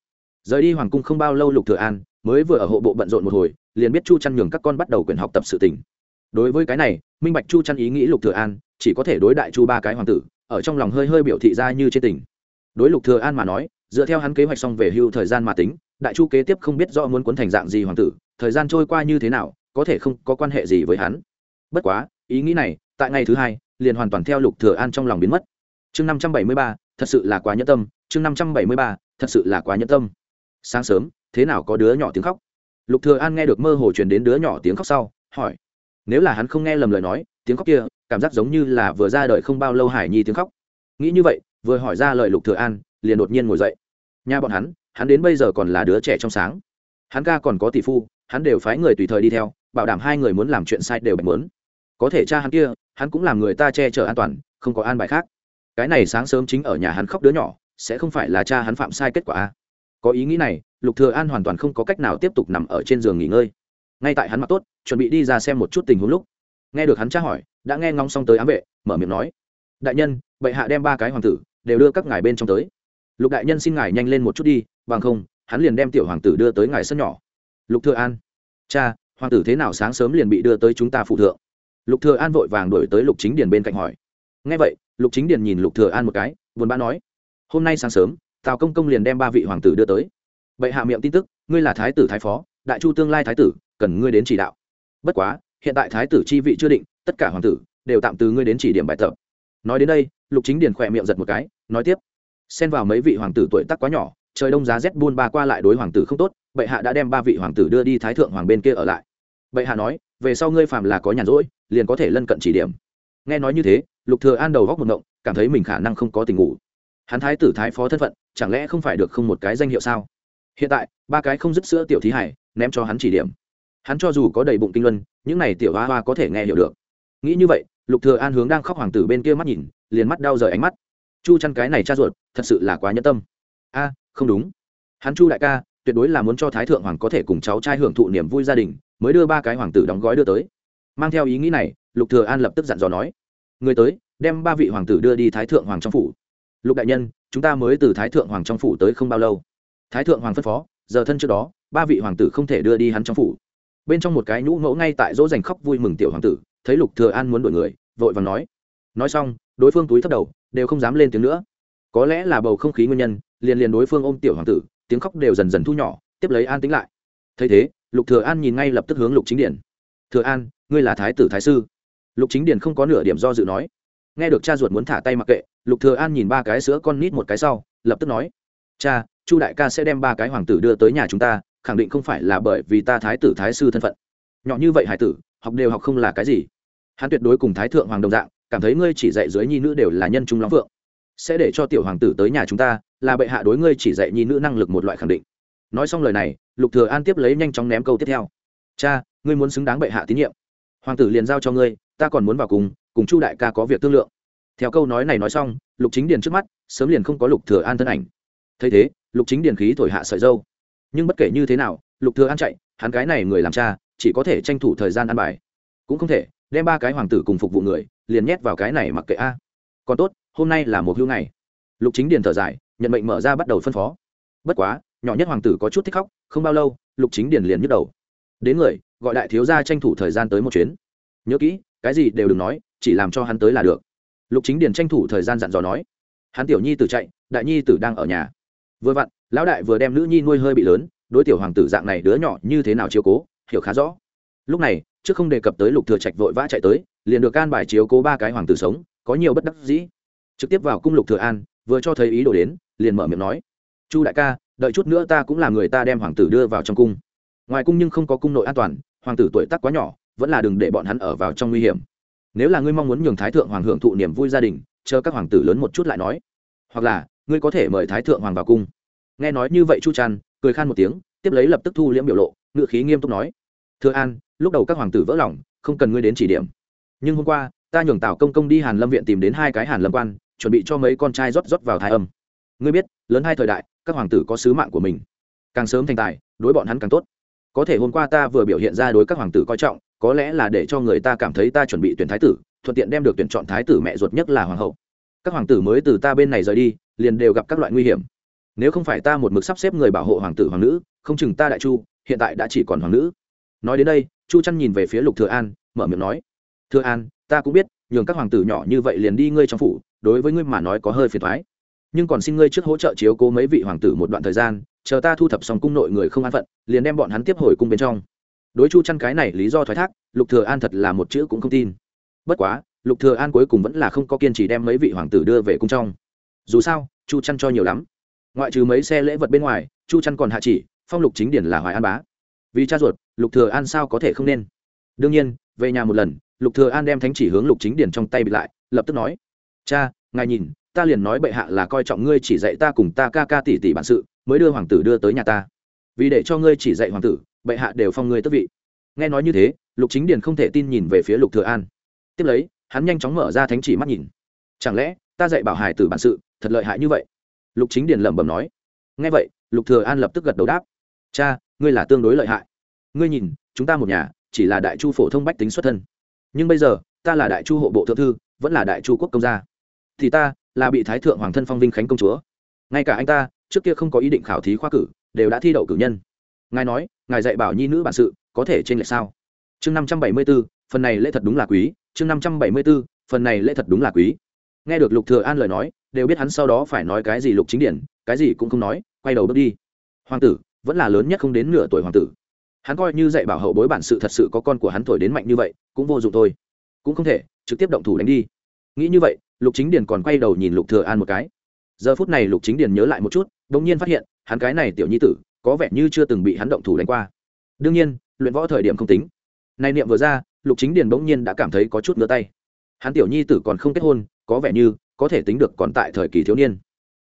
Rời đi hoàng cung không bao lâu lục thừa an mới vừa ở hộ bộ bận rộn một hồi, liền biết chu chăn nhường các con bắt đầu quyền học tập sự tình đối với cái này, minh bạch chu chăn ý nghĩ lục thừa an chỉ có thể đối đại chu ba cái hoàng tử, ở trong lòng hơi hơi biểu thị ra như trên tình. Đối lục thừa an mà nói, dựa theo hắn kế hoạch xong về hưu thời gian mà tính, đại chu kế tiếp không biết rõ muốn cuốn thành dạng gì hoàng tử, thời gian trôi qua như thế nào, có thể không có quan hệ gì với hắn. Bất quá, ý nghĩ này, tại ngày thứ hai, liền hoàn toàn theo lục thừa an trong lòng biến mất. Chương năm trăm bảy mươi ba, thật sự là quá nhẫn tâm, chương năm trăm bảy mươi ba, thật sự là quá nhẫn tâm. Sáng sớm, thế nào có đứa nhỏ tiếng khóc? Lục thừa an nghe được mơ hồ truyền đến đứa nhỏ tiếng khóc sau, hỏi nếu là hắn không nghe lầm lời nói, tiếng khóc kia, cảm giác giống như là vừa ra đời không bao lâu hải nhi tiếng khóc. Nghĩ như vậy, vừa hỏi ra lời lục thừa an, liền đột nhiên ngồi dậy. Nhà bọn hắn hắn đến bây giờ còn là đứa trẻ trong sáng. Hắn ca còn có tỷ phu, hắn đều phái người tùy thời đi theo, bảo đảm hai người muốn làm chuyện sai đều bạch muốn. Có thể cha hắn kia, hắn cũng làm người ta che chở an toàn, không có an bài khác. Cái này sáng sớm chính ở nhà hắn khóc đứa nhỏ, sẽ không phải là cha hắn phạm sai kết quả a. Có ý nghĩ này, lục thừa an hoàn toàn không có cách nào tiếp tục nằm ở trên giường nghỉ ngơi ngay tại hắn mặc tốt, chuẩn bị đi ra xem một chút tình huống lúc, nghe được hắn tra hỏi, đã nghe ngóng xong tới ám vệ, mở miệng nói, đại nhân, bệ hạ đem ba cái hoàng tử đều đưa các ngài bên trong tới. Lục đại nhân xin ngài nhanh lên một chút đi, bằng không, hắn liền đem tiểu hoàng tử đưa tới ngài sân nhỏ. Lục thừa an, cha, hoàng tử thế nào sáng sớm liền bị đưa tới chúng ta phụ thượng? Lục thừa an vội vàng đuổi tới lục chính điền bên cạnh hỏi. Nghe vậy, lục chính điền nhìn lục thừa an một cái, buồn bã nói, hôm nay sáng sớm, tào công công liền đem ba vị hoàng tử đưa tới. Bệ hạ miệng tin tức, ngươi là thái tử thái phó đại chu tương lai thái tử, cần ngươi đến chỉ đạo. Bất quá, hiện tại thái tử chi vị chưa định, tất cả hoàng tử đều tạm từ ngươi đến chỉ điểm bài tập. Nói đến đây, lục chính điền khỏe miệng giật một cái, nói tiếp. Xen vào mấy vị hoàng tử tuổi tác quá nhỏ, trời đông giá rét buôn ba qua lại đối hoàng tử không tốt, bệ hạ đã đem ba vị hoàng tử đưa đi thái thượng hoàng bên kia ở lại. Bệ hạ nói, về sau ngươi phàm là có nhàn rỗi, liền có thể lân cận chỉ điểm. Nghe nói như thế, lục thừa an đầu góc một động, cảm thấy mình khả năng không có tình ngủ. Hắn thái tử thái phó thân phận, chẳng lẽ không phải được không một cái danh hiệu sao? Hiện tại, ba cái không dứt sữa tiểu thí hải ném cho hắn chỉ điểm. Hắn cho dù có đầy bụng kinh luân, những này tiểu hoa hoa có thể nghe hiểu được. Nghĩ như vậy, lục thừa an hướng đang khóc hoàng tử bên kia mắt nhìn, liền mắt đau rời ánh mắt. Chu chăn cái này cha ruột, thật sự là quá nhẫn tâm. A, không đúng. Hắn chu đại ca, tuyệt đối là muốn cho thái thượng hoàng có thể cùng cháu trai hưởng thụ niềm vui gia đình, mới đưa ba cái hoàng tử đóng gói đưa tới. Mang theo ý nghĩ này, lục thừa an lập tức dặn dò nói, người tới, đem ba vị hoàng tử đưa đi thái thượng hoàng trong phủ. Lục đại nhân, chúng ta mới từ thái thượng hoàng trong phủ tới không bao lâu. Thái thượng hoàng phân phó giờ thân trước đó, ba vị hoàng tử không thể đưa đi hắn trong phủ. Bên trong một cái nhũ ngỗ ngay tại dỗ dành khóc vui mừng tiểu hoàng tử, thấy lục thừa an muốn đuổi người, vội vàng nói. Nói xong, đối phương túi thấp đầu, đều không dám lên tiếng nữa. Có lẽ là bầu không khí nguyên nhân, liền liền đối phương ôm tiểu hoàng tử, tiếng khóc đều dần dần thu nhỏ, tiếp lấy an tính lại. Thấy thế, lục thừa an nhìn ngay lập tức hướng lục chính điển thừa an, ngươi là thái tử thái sư? Lục chính điển không có nửa điểm do dự nói. Nghe được cha ruột muốn thả tay mặc kệ, lục thừa an nhìn ba cái sữa con nít một cái sau, lập tức nói. Cha chu đại ca sẽ đem ba cái hoàng tử đưa tới nhà chúng ta, khẳng định không phải là bởi vì ta thái tử thái sư thân phận. Nhỏ như vậy hải tử, học đều học không là cái gì. Hắn tuyệt đối cùng thái thượng hoàng đồng dạng, cảm thấy ngươi chỉ dạy dưới nhi nữ đều là nhân trung lắm vượng sẽ để cho tiểu hoàng tử tới nhà chúng ta, là bệ hạ đối ngươi chỉ dạy nhi nữ năng lực một loại khẳng định. Nói xong lời này, lục thừa an tiếp lấy nhanh chóng ném câu tiếp theo. Cha, ngươi muốn xứng đáng bệ hạ tín nhiệm. Hoàng tử liền giao cho ngươi, ta còn muốn vào cùng cùng chu đại ca có việc thương lượng. Theo câu nói này nói xong, lục chính điền trước mắt, sớm liền không có lục thừa an thân ảnh. Thấy thế lục chính điền khí thổi hạ sợi dâu. Nhưng bất kể như thế nào, lục thừa an chạy, hắn cái này người làm cha, chỉ có thể tranh thủ thời gian ăn bài. Cũng không thể, đem ba cái hoàng tử cùng phục vụ người, liền nhét vào cái này mặc kệ a. Còn tốt, hôm nay là một hưu ngày. Lục chính điền thở dài, nhận mệnh mở ra bắt đầu phân phó. Bất quá, nhỏ nhất hoàng tử có chút thích khóc, không bao lâu, lục chính điền liền nhức đầu. Đến người, gọi đại thiếu gia tranh thủ thời gian tới một chuyến. Nhớ kỹ, cái gì đều đừng nói, chỉ làm cho hắn tới là được. Lục chính điền tranh thủ thời gian dặn dò nói. Hắn tiểu nhi tử chạy, đại nhi tử đang ở nhà vừa vặn, lão đại vừa đem nữ nhi nuôi hơi bị lớn, đối tiểu hoàng tử dạng này đứa nhỏ như thế nào chiếu cố, hiểu khá rõ. Lúc này, trước không đề cập tới lục thừa trạch vội vã chạy tới, liền được can bài chiếu cố ba cái hoàng tử sống, có nhiều bất đắc dĩ. Trực tiếp vào cung lục thừa an, vừa cho thấy ý đồ đến, liền mở miệng nói, chu đại ca, đợi chút nữa ta cũng là người ta đem hoàng tử đưa vào trong cung. Ngoài cung nhưng không có cung nội an toàn, hoàng tử tuổi tác quá nhỏ, vẫn là đừng để bọn hắn ở vào trong nguy hiểm. Nếu là ngươi mong muốn nhường thái thượng hoàng hưởng thụ niềm vui gia đình, chờ các hoàng tử lớn một chút lại nói. Hoặc là ngươi có thể mời thái thượng hoàng vào cung. Nghe nói như vậy chu trăn cười khan một tiếng, tiếp lấy lập tức thu liễm biểu lộ ngự khí nghiêm túc nói. Thưa an, lúc đầu các hoàng tử vỡ lòng, không cần ngươi đến chỉ điểm. Nhưng hôm qua, ta nhường tào công công đi hàn lâm viện tìm đến hai cái hàn lâm quan, chuẩn bị cho mấy con trai rót rót vào thái âm. Ngươi biết, lớn hai thời đại, các hoàng tử có sứ mạng của mình. Càng sớm thành tài, đối bọn hắn càng tốt. Có thể hôm qua ta vừa biểu hiện ra đối các hoàng tử coi trọng, có lẽ là để cho người ta cảm thấy ta chuẩn bị tuyển thái tử, thuận tiện đem được tuyển chọn thái tử mẹ ruột nhất là hoàng hậu. Các hoàng tử mới từ ta bên này rời đi liền đều gặp các loại nguy hiểm. Nếu không phải ta một mực sắp xếp người bảo hộ hoàng tử, hoàng nữ, không chừng ta đại chu, hiện tại đã chỉ còn hoàng nữ. Nói đến đây, chu chăn nhìn về phía lục thừa an, mở miệng nói, thừa an, ta cũng biết, nhường các hoàng tử nhỏ như vậy liền đi ngươi trong phủ, đối với ngươi mà nói có hơi phiền toái. Nhưng còn xin ngươi trước hỗ trợ chiếu cố mấy vị hoàng tử một đoạn thời gian, chờ ta thu thập xong cung nội người không an phận, liền đem bọn hắn tiếp hồi cung bên trong. Đối chu chăn cái này lý do thoái thác, lục thừa an thật là một chữ cũng không tin. Bất quá, lục thừa an cuối cùng vẫn là không có kiên trì đem mấy vị hoàng tử đưa về cung trong dù sao, chu chăn cho nhiều lắm. Ngoại trừ mấy xe lễ vật bên ngoài, chu chăn còn hạ chỉ, phong lục chính điển là hoài an bá. Vì cha ruột, lục thừa an sao có thể không nên? Đương nhiên, về nhà một lần, lục thừa an đem thánh chỉ hướng lục chính điển trong tay bị lại, lập tức nói, cha, ngài nhìn, ta liền nói bệ hạ là coi trọng ngươi chỉ dạy ta cùng ta ca ca tỷ tỷ bản sự, mới đưa hoàng tử đưa tới nhà ta. Vì để cho ngươi chỉ dạy hoàng tử, bệ hạ đều phong ngươi tước vị. Nghe nói như thế, lục chính điền không thể tin nhìn về phía lục thừa an. Tiếp lấy, hắn nhanh chóng mở ra thánh chỉ mắt nhìn. Chẳng lẽ ta dạy bảo hải tử bản sự thật lợi hại như vậy. Lục chính điền lẩm bẩm nói. Nghe vậy, lục thừa an lập tức gật đầu đáp. Cha, ngươi là tương đối lợi hại. Ngươi nhìn, chúng ta một nhà, chỉ là đại chu phổ thông bách tính xuất thân. Nhưng bây giờ, ta là đại chu hộ bộ thượng thư, vẫn là đại chu quốc công gia. Thì ta là bị thái thượng hoàng thân phong vinh khánh công chúa. Ngay cả anh ta, trước kia không có ý định khảo thí khoa cử, đều đã thi đậu cử nhân. Ngài nói, ngài dạy bảo nhi nữ bản sự, có thể trên lệ sao? Chương năm trăm bảy mươi b ố phần này lễ thật đúng là quý. Chương năm trăm bảy mươi b ố phần này lễ thật đúng là quý nghe được lục thừa an lời nói, đều biết hắn sau đó phải nói cái gì lục chính điển, cái gì cũng không nói, quay đầu bước đi. Hoàng tử, vẫn là lớn nhất không đến nửa tuổi hoàng tử. Hắn coi như dạy bảo hậu bối bản sự thật sự có con của hắn thổi đến mạnh như vậy, cũng vô dụng thôi. Cũng không thể, trực tiếp động thủ đánh đi. Nghĩ như vậy, lục chính điền còn quay đầu nhìn lục thừa an một cái. Giờ phút này lục chính điền nhớ lại một chút đ nhiên phát hiện, hắn cái này tiểu nhi tử, có vẻ như chưa từng bị hắn động thủ đánh qua. Đương nhiên, luyện võ thời điểm không tính. Nay niệm vừa ra, lục chính điền bỗng nhiên đã cảm thấy có chút ngứa tay. Hắn tiểu nhi tử còn không kết hôn có vẻ như có thể tính được còn tại thời kỳ thiếu niên.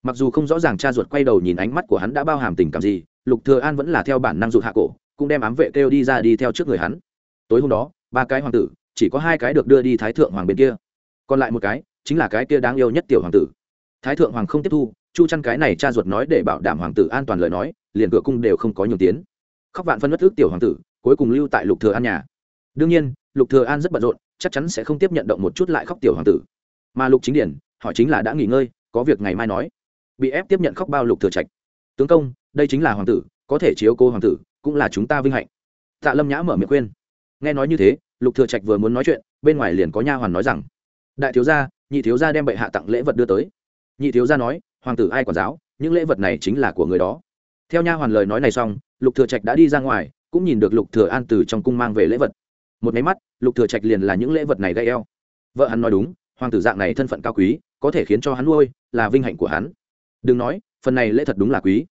Mặc dù không rõ ràng cha ruột quay đầu nhìn ánh mắt của hắn đã bao hàm tình cảm gì, lục thừa an vẫn là theo bản năng rụt hạ cổ, cũng đem ám vệ kêu đi ra đi theo trước người hắn. Tối hôm đó, ba cái hoàng tử, chỉ có hai cái được đưa đi thái thượng hoàng bên kia. Còn lại một cái, chính là cái kia đáng yêu nhất tiểu hoàng tử. Thái thượng hoàng không tiếp thu, chu chăn cái này cha ruột nói để bảo đảm hoàng tử an toàn lời nói, liền cửa cung đều không có nhường tiến. Khóc vạn phân bất ước tiểu hoàng tử, cuối cùng lưu tại lục thừa an nhà. Đương nhiên, lục thừa an rất bận rộn, chắc chắn sẽ không tiếp nhận động một chút lại khóc tiểu hoàng tử mà lục chính điển họ chính là đã nghỉ ngơi, có việc ngày mai nói. Bị ép tiếp nhận khóc bao lục thừa trạch. Tướng công, đây chính là hoàng tử, có thể chiếu cô hoàng tử, cũng là chúng ta vinh hạnh. Tạ lâm nhã mở miệng khuyên. Nghe nói như thế, lục thừa trạch vừa muốn nói chuyện, bên ngoài liền có nha hoàn nói rằng, đại thiếu gia, nhị thiếu gia đem bệ hạ tặng lễ vật đưa tới. Nhị thiếu gia nói, hoàng tử ai quản giáo, những lễ vật này chính là của người đó. Theo nha hoàn lời nói này xong, lục thừa trạch đã đi ra ngoài, cũng nhìn được lục thừa an từ trong cung mang về lễ vật. Một máy mắt, lục thừa trạch liền là những lễ vật này gây eo. Vợ hắn nói đúng hoàng tử dạng này thân phận cao quý, có thể khiến cho hắn nuôi là vinh hạnh của hắn. Đừng nói, phần này lễ thật đúng là quý.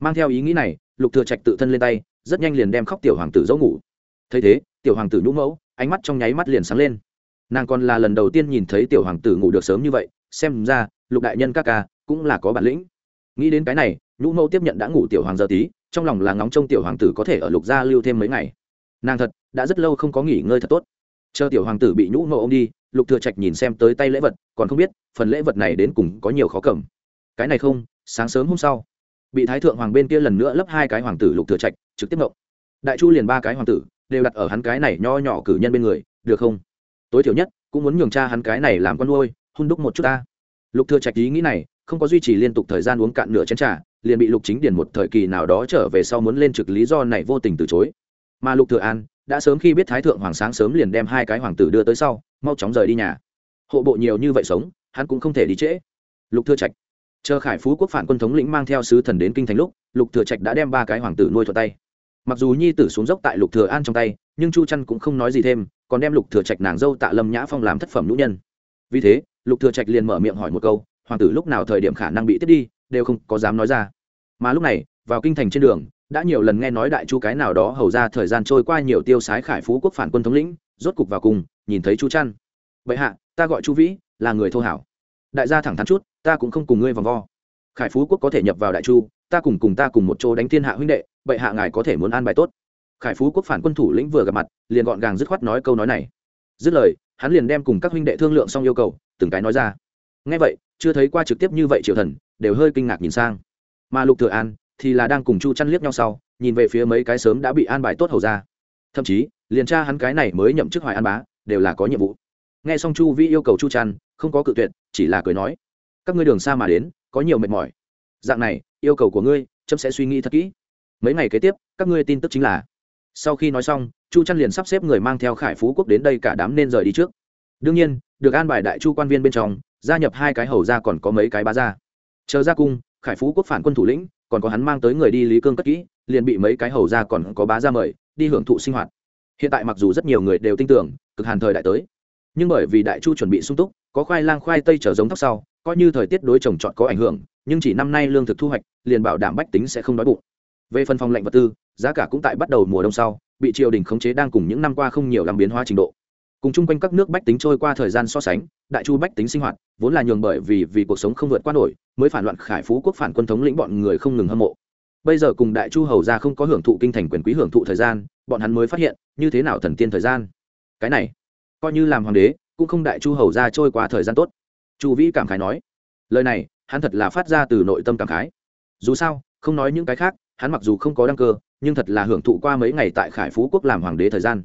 Mang theo ý nghĩ này, lục thừa trạch tự thân lên tay, rất nhanh liền đem khóc tiểu hoàng tử dỗ ngủ. Thấy thế, tiểu hoàng tử nhũ mẫu, ánh mắt trong nháy mắt liền sáng lên. Nàng còn là lần đầu tiên nhìn thấy tiểu hoàng tử ngủ được sớm như vậy, xem ra, lục đại nhân các ca cũng là có bản lĩnh. Nghĩ đến cái này, nhũ mẫu tiếp nhận đã ngủ tiểu hoàng giờ tí, trong lòng là ngóng trông tiểu hoàng tử có thể ở lục gia lưu thêm mấy ngày. Nàng thật, đã rất lâu không có nghỉ ngơi thật tốt chờ tiểu hoàng tử bị nhũ ngộ ô m đi, lục thừa trạch nhìn xem tới tay lễ vật, còn không biết, phần lễ vật này đến cùng có nhiều khó cầm. Cái này không, sáng sớm hôm sau, bị thái thượng hoàng bên kia lần nữa lấp hai cái hoàng tử lục thừa trạch, trực tiếp ngộng. Đại chu liền ba cái hoàng tử, đều đặt ở hắn cái này nho nhỏ cử nhân bên người, được không? Tối thiểu nhất, cũng muốn nhường cha hắn cái này làm con nuôi hung đúc một chút ta. Lục thừa trạch ý nghĩ này, không có duy trì liên tục thời gian uống cạn nửa chén trà, liền bị lục chính điền một thời kỳ nào đó trở về sau muốn lên trực lý do này vô tình từ chối. Mà lục thừa an đã sớm khi biết thái thượng hoàng sáng sớm liền đem hai cái hoàng tử đưa tới sau, mau chóng rời đi nhà. Hộ bộ nhiều như vậy sống, hắn cũng không thể đi trễ. Lục thừa trạch. Chờ khải phú quốc phản quân thống lĩnh mang theo sứ thần đến kinh thành lúc, lục thừa trạch đã đem ba cái hoàng tử nuôi thuận tay. Mặc dù nhi tử xuống dốc tại lục thừa an trong tay, nhưng chu trăn cũng không nói gì thêm, còn đem lục thừa trạch nàng dâu tạ lâm nhã phong làm thất phẩm nữ nhân. Vì thế, lục thừa trạch liền mở miệng hỏi một câu, hoàng tử lúc nào thời điểm khả năng bị tiếp đi, đều không có dám nói ra. Mà lúc này, vào kinh thành trên đường đã nhiều lần nghe nói đại chu cái nào đó hầu ra thời gian trôi qua nhiều tiêu sái khải phú quốc phản quân thống lĩnh, rốt cục vào cùng, nhìn thấy chu trăn. Vậy hạ, ta gọi chu vĩ, là người thô hảo. Đại gia thẳng thắn chút, ta cũng không cùng ngươi vòng vo. Khải phú quốc có thể nhập vào đại chu, ta cùng cùng ta cùng một chỗ đánh thiên hạ huynh đệ vậy hạ ngài có thể muốn an bài tốt. Khải phú quốc phản quân thủ lĩnh vừa gặp mặt, liền gọn gàng dứt khoát nói câu nói này. Dứt lời, hắn liền đem cùng các huynh đệ thương lượng xong yêu cầu, từng cái nói ra. Ngay vậy, chưa thấy qua trực tiếp như vậy triều thần, đều hơi kinh ngạc nhìn sang. Mà lục thừa an thì là đang cùng chu chăn liếc nhau sau, nhìn về phía mấy cái sớm đã bị an bài tốt hầu ra. Thậm chí, liền tra hắn cái này mới nhậm chức hoài an bá, đều là có nhiệm vụ. Nghe xong chu Vi yêu cầu chu chăn, không có cự tuyệt, chỉ là cười nói, các ngươi đường xa mà đến, có nhiều mệt mỏi. Dạng này, yêu cầu của ngươi trâm sẽ suy nghĩ thật kỹ. Mấy ngày kế tiếp, các ngươi tin tức chính là. Sau khi nói xong, chu chăn liền sắp xếp người mang theo khải phú quốc đến đây cả đám nên rời đi trước. Đương nhiên, được an bài đại chu quan viên bên trong, gia nhập hai cái hầu ra còn có mấy cái bá ra chờ ra cung, khải phú quốc phản quân thủ lĩnh còn có hắn mang tới người đi lý cương cất kỹ, liền bị mấy cái hầu ra còn có bá ra mời, đi hưởng thụ sinh hoạt. Hiện tại mặc dù rất nhiều người đều tin tưởng, cực hàn thời đại tới, nhưng bởi vì đại chu chuẩn bị sung túc, có khoai lang khoai tây trở giống thóc sau, coi như thời tiết đối trồng trọt có ảnh hưởng, nhưng chỉ năm nay lương thực thu hoạch, liền bảo đảm bách tính sẽ không đói bụng. Về phần phòng lệnh vật tư, giá cả cũng tại bắt đầu mùa đông sau, bị triều đình khống chế đang cùng những năm qua không nhiều làm biến hóa trình độ cùng chung quanh các nước bách tính trôi qua thời gian so sánh, đại chu bách tính sinh hoạt vốn là nhường bởi vì vì cuộc sống không vượt qua nổi, mới phản loạn khải phú quốc phản quân thống lĩnh bọn người không ngừng hâm mộ. Bây giờ cùng đại chu hầu ra không có hưởng thụ kinh thành quyền quý hưởng thụ thời gian, bọn hắn mới phát hiện, như thế nào thần tiên thời gian. Cái này, coi như làm hoàng đế, cũng không đại chu hầu ra trôi qua thời gian tốt. Chu vĩ cảm khái nói, lời này, hắn thật là phát ra từ nội tâm cảm khái. Dù sao, không nói những cái khác, hắn mặc dù không có đăng cơ, nhưng thật là hưởng thụ qua mấy ngày tại khải phú quốc làm hoàng đế thời gian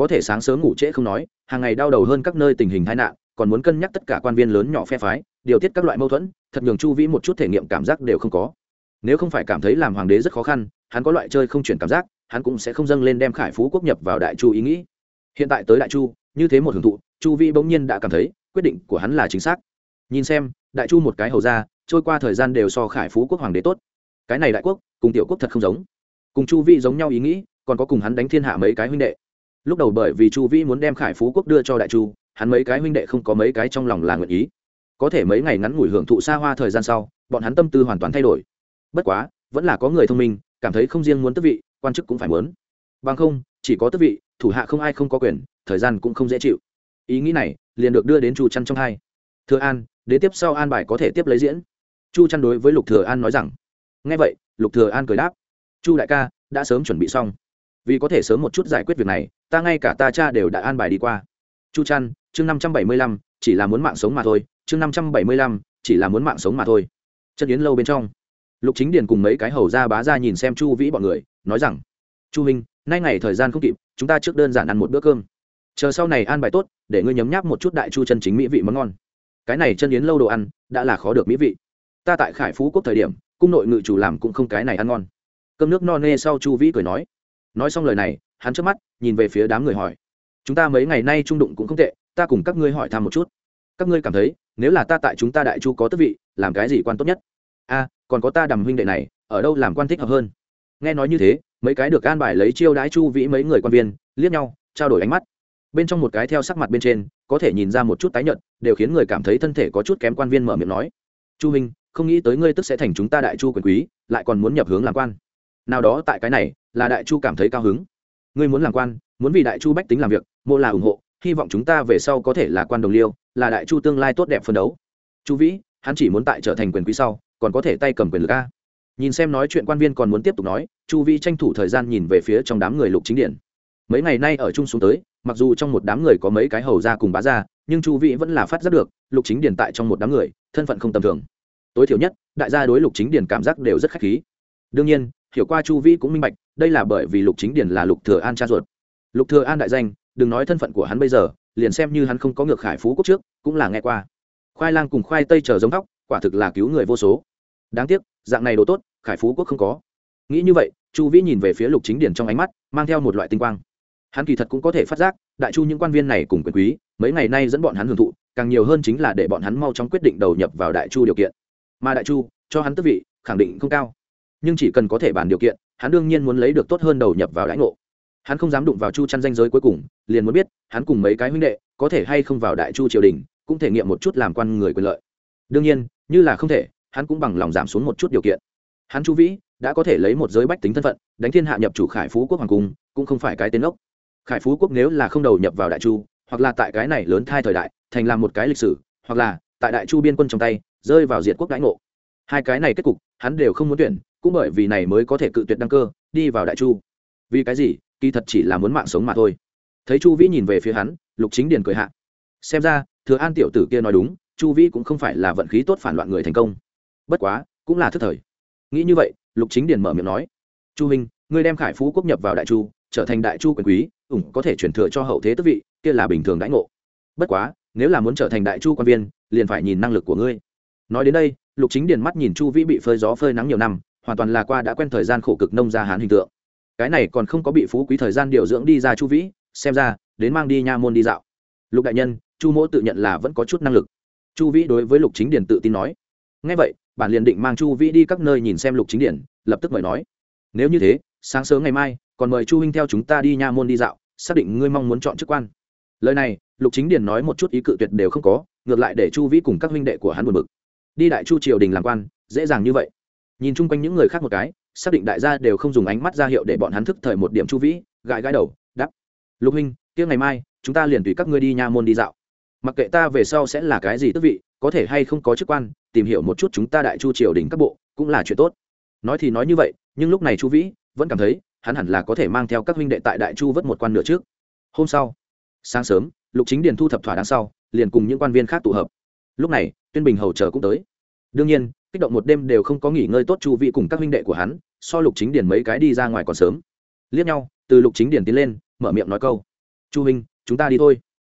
có thể sáng sớm ngủ trễ không nói, hàng ngày đau đầu hơn các nơi tình hình tai nạn, còn muốn cân nhắc tất cả quan viên lớn nhỏ phe phái, điều tiết các loại mâu thuẫn, thật nhường chu vĩ một chút thể nghiệm cảm giác đều không có. Nếu không phải cảm thấy làm hoàng đế rất khó khăn, hắn có loại chơi không chuyển cảm giác, hắn cũng sẽ không dâng lên đem khải phú quốc nhập vào đại chu ý nghĩ. Hiện tại tới đại chu, như thế một hưởng thụ, chu vĩ bỗng nhiên đã cảm thấy, quyết định của hắn là chính xác. Nhìn xem, đại chu một cái hầu ra, trôi qua thời gian đều so khải phú quốc hoàng đế tốt. Cái này đại quốc, cùng tiểu quốc thật không giống. Cùng chu vĩ giống nhau ý nghĩ, còn có cùng hắn đánh thiên hạ mấy cái huynh đệ lúc đầu bởi vì chu vĩ muốn đem khải phú quốc đưa cho đại chu, hắn mấy cái huynh đệ không có mấy cái trong lòng là nguyện ý. Có thể mấy ngày ngắn ngủi hưởng thụ xa hoa thời gian sau, bọn hắn tâm tư hoàn toàn thay đổi. Bất quá, vẫn là có người thông minh, cảm thấy không riêng muốn tước vị, quan chức cũng phải muốn. Bằng không, chỉ có tước vị, thủ hạ không ai không có quyền, thời gian cũng không dễ chịu. Ý nghĩ này, liền được đưa đến chu Trăn trong hai. Thừa an đế tiếp sau an bài có thể tiếp lấy diễn. Chu Trăn đối với lục thừa an nói rằng, nghe vậy, lục thừa an cười đáp, chu đại ca, đã sớm chuẩn bị xong. Vì có thể sớm một chút giải quyết việc này ta ngay cả ta cha đều đã an bài đi qua. Chu chăn chương năm trăm bảy mươi lăm, chỉ là muốn mạng sống mà thôi, chương năm trăm bảy mươi lăm, chỉ là muốn mạng sống mà thôi. Chân yến lâu bên trong, lục chính điền cùng mấy cái hầu ra bá ra nhìn xem chu vĩ bọn người, nói rằng, chu minh nay ngày thời gian không kịp, chúng ta trước đơn giản ăn một bữa cơm. Chờ sau này an bài tốt, để ngươi nhấm nháp một chút đại chu chân chính mỹ vị món ngon. Cái này chân yến lâu đồ ăn, đã là khó được mỹ vị. Ta tại khải phú quốc thời điểm, cung nội ngự chủ làm cũng không cái này ăn ngon. Cơm nước no nê sau chu vĩ cười nói. Nói xong lời này hắn trước mắt, nhìn về phía đám người hỏi. Chúng ta mấy ngày nay trung đụng cũng không tệ, ta cùng các ngươi hỏi thăm một chút. Các ngươi cảm thấy, nếu là ta tại chúng ta đại chu có tước vị, làm cái gì quan tốt nhất? A, còn có ta đầm huynh đệ này, ở đâu làm quan thích hợp hơn? Nghe nói như thế, mấy cái được an bài lấy chiêu đãi chu vĩ mấy người quan viên, liếc nhau, trao đổi ánh mắt. Bên trong một cái theo sắc mặt bên trên, có thể nhìn ra một chút tái nhợt, đều khiến người cảm thấy thân thể có chút kém quan viên mở miệng nói. Chu huynh, không nghĩ tới ngươi tức sẽ thành chúng ta đại chu quyền quý, lại còn muốn nhập hướng làm quan. Nào đó tại cái này, là đại chu cảm thấy cao hứng ngươi muốn làm quan, muốn vì đại chu bách tính làm việc, mộ là ủng hộ, hy vọng chúng ta về sau có thể là quan đồng liêu, là đại chu tương lai tốt đẹp phân đấu. Chu vĩ, hắn chỉ muốn tại trở thành quyền quý sau, còn có thể tay cầm quyền lực a. Nhìn xem nói chuyện quan viên còn muốn tiếp tục nói, chu vĩ tranh thủ thời gian nhìn về phía trong đám người lục chính điện. Mấy ngày nay ở chung xuống tới, mặc dù trong một đám người có mấy cái hầu ra cùng bá ra nhưng chu vĩ vẫn là phát giác được, lục chính điện tại trong một đám người, thân phận không tầm thường. Tối thiểu nhất, đại gia đối lục chính điện cảm giác đều rất khách khí. Đương nhiên hiểu qua chu vĩ cũng minh bạch, đây là bởi vì lục chính điển là lục thừa an cha ruột. Lục thừa an đại danh, đừng nói thân phận của hắn bây giờ, liền xem như hắn không có ngược khải phú quốc trước, cũng là nghe qua. Khoai lang cùng khoai tây chờ giống tóc, quả thực là cứu người vô số. Đáng tiếc, dạng này đồ tốt, khải phú quốc không có. Nghĩ như vậy, chu vĩ nhìn về phía lục chính điển trong ánh mắt, mang theo một loại tinh quang. Hắn kỳ thật cũng có thể phát giác, đại chu những quan viên này cùng quyền quý, mấy ngày nay dẫn bọn hắn hưởng thụ, càng nhiều hơn chính là để bọn hắn mau chóng quyết định đầu nhập vào đại chu điều kiện. Mà đại chu, cho hắn tức vị, khẳng định không cao nhưng chỉ cần có thể bàn điều kiện, hắn đương nhiên muốn lấy được tốt hơn đầu nhập vào đãi ngộ. Hắn không dám đụng vào chu chăn danh giới cuối cùng, liền muốn biết, hắn cùng mấy cái huynh đệ, có thể hay không vào đại chu triều đình, cũng thể nghiệm một chút làm quan người quyền lợi. Đương nhiên, như là không thể, hắn cũng bằng lòng giảm xuống một chút điều kiện. Hắn chu vĩ, đã có thể lấy một giới bách tính thân phận, đánh thiên hạ nhập chủ khải phú quốc hoàng cung, cũng không phải cái tên ốc khải phú quốc nếu là không đầu nhập vào đại chu, hoặc là tại cái này lớn thai thời đại, thành làm một cái lịch sử, hoặc là tại đại chu biên quân trong tay, rơi vào diệt quốc đãi ngộ. Hai cái này kết cục, hắn đều không muốn tuyển cũng bởi vì này mới có thể cự tuyệt đăng cơ, đi vào đại chu. Vì cái gì? Kỳ thật chỉ là muốn mạng sống mà thôi. Thấy chu vĩ nhìn về phía hắn, lục chính điền cười hạ. Xem ra, thừa an tiểu tử kia nói đúng, chu vĩ cũng không phải là vận khí tốt phản loạn người thành công. Bất quá, cũng là thức thời. Nghĩ như vậy, lục chính điền mở miệng nói, chu minh ngươi đem khải phú quốc nhập vào đại chu, trở thành đại chu quyền quý, ủng có thể chuyển thừa cho hậu thế tức vị, kia là bình thường đãi ngộ. Bất quá, nếu là muốn trở thành đại chu quan viên, liền phải nhìn năng lực của ngươi. Nói đến đây, lục chính điền mắt nhìn chu vĩ bị phơi gió phơi nắng nhiều năm hoàn toàn là qua đã quen thời gian khổ cực nông gia hán hình tượng. Cái này còn không có bị phú quý thời gian điều dưỡng đi ra chu vĩ, xem ra, đến mang đi nha môn đi dạo. Lục đại nhân, chu mỗ tự nhận là vẫn có chút năng lực. Chu vĩ đối với lục chính điển tự tin nói. Ngay vậy, bản liền định mang chu vĩ đi các nơi nhìn xem lục chính điển, lập tức mời nói. Nếu như thế, sáng sớm ngày mai, còn mời chu huynh theo chúng ta đi nha môn đi dạo, xác định ngươi mong muốn chọn chức quan. Lời này, lục chính điển nói một chút ý cự tuyệt đều không có, ngược lại để chu vĩ cùng các huynh đệ của hắn buồn bực. Đi đại chu triều đình làm quan, dễ dàng như vậy nhìn chung quanh những người khác một cái, xác định đại gia đều không dùng ánh mắt ra hiệu để bọn hắn thức thời một điểm chu vĩ, gãi gãi đầu đắp lục huynh, kia ngày mai, chúng ta liền tùy các ngươi đi nha môn đi dạo. Mặc kệ ta về sau sẽ là cái gì tức vị, có thể hay không có chức quan, tìm hiểu một chút chúng ta đại chu triều đình các bộ, cũng là chuyện tốt. Nói thì nói như vậy, nhưng lúc này chu vĩ vẫn cảm thấy, hắn hẳn là có thể mang theo các huynh đệ tại đại chu vớt một quan nửa trước. Hôm sau, sáng sớm, lục chính điền thu thập thỏa đáng sau, liền cùng những quan viên khác tụ hợp. Lúc này, tuyên bình hầu chờ cũng tới. Đương nhiên kích động một đêm đều không có nghỉ ngơi tốt chu vị cùng các huynh đệ của hắn, so lục chính điền mấy cái đi ra ngoài còn sớm. Liếc nhau, từ lục chính điền tiến lên, mở miệng nói câu, chu huynh, chúng ta đi thôi.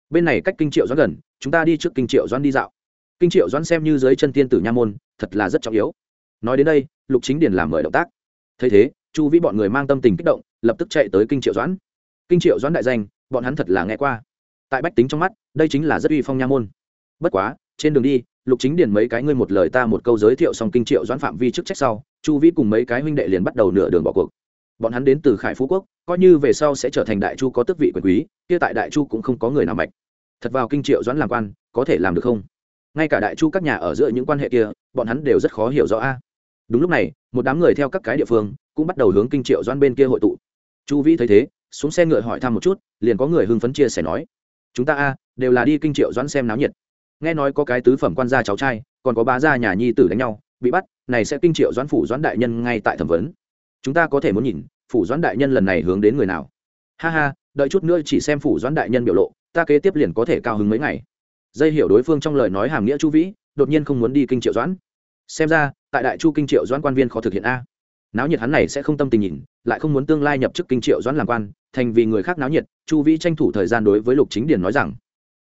Bên này cách kinh triệu doãn gần, chúng ta đi trước kinh triệu doãn đi dạo. Kinh triệu doãn xem như dưới chân tiên tử nha môn, thật là rất trọng yếu. Nói đến đây, lục chính điền làm mời động tác. Thấy thế, chu vĩ bọn người mang tâm tình kích động, lập tức chạy tới kinh triệu doãn. Kinh triệu doãn đại danh, bọn hắn thật là nghe qua. Tại bách tính trong mắt, đây chính là rất uy phong nha môn. Bất quá trên đường đi, lục chính điền mấy cái ngươi một lời ta một câu giới thiệu xong kinh triệu doãn phạm vi chức trách sau, chu vĩ cùng mấy cái huynh đệ liền bắt đầu nửa đường bỏ cuộc. Bọn hắn đến từ khải phú quốc, coi như về sau sẽ trở thành đại chu có tước vị quyền quý, kia tại đại chu cũng không có người nào mạch thật vào kinh triệu doãn làm quan, có thể làm được không? Ngay cả đại chu các nhà ở giữa những quan hệ kia, bọn hắn đều rất khó hiểu rõ a. Đúng lúc này, một đám người theo các cái địa phương, cũng bắt đầu hướng kinh triệu doãn bên kia hội tụ. Chu vĩ thấy thế, xuống xe ngựa hỏi thăm một chút, liền có người hưng phấn chia sẻ nói, chúng ta a, đều là đi kinh triệu doãn xem náo nhiệt nghe nói có cái tứ phẩm quan gia cháu trai, còn có bá gia nhà nhi tử đánh nhau, bị bắt, này sẽ kinh triệu doãn phủ doãn đại nhân ngay tại thẩm vấn. Chúng ta có thể muốn nhìn, phủ doãn đại nhân lần này hướng đến người nào. Ha ha, đợi chút nữa chỉ xem phủ doãn đại nhân biểu lộ, ta kế tiếp liền có thể cao hứng mấy ngày. Dây hiểu đối phương trong lời nói hàm nghĩa chu vĩ, đột nhiên không muốn đi kinh triệu doãn. Xem ra, tại đại chu kinh triệu doãn quan viên khó thực hiện a. Náo nhiệt hắn này sẽ không tâm tình nhìn, lại không muốn tương lai nhập chức kinh triệu doãn làm quan, thành vì người khác náo nhiệt, chu vĩ tranh thủ thời gian đối với lục chính điền nói rằng,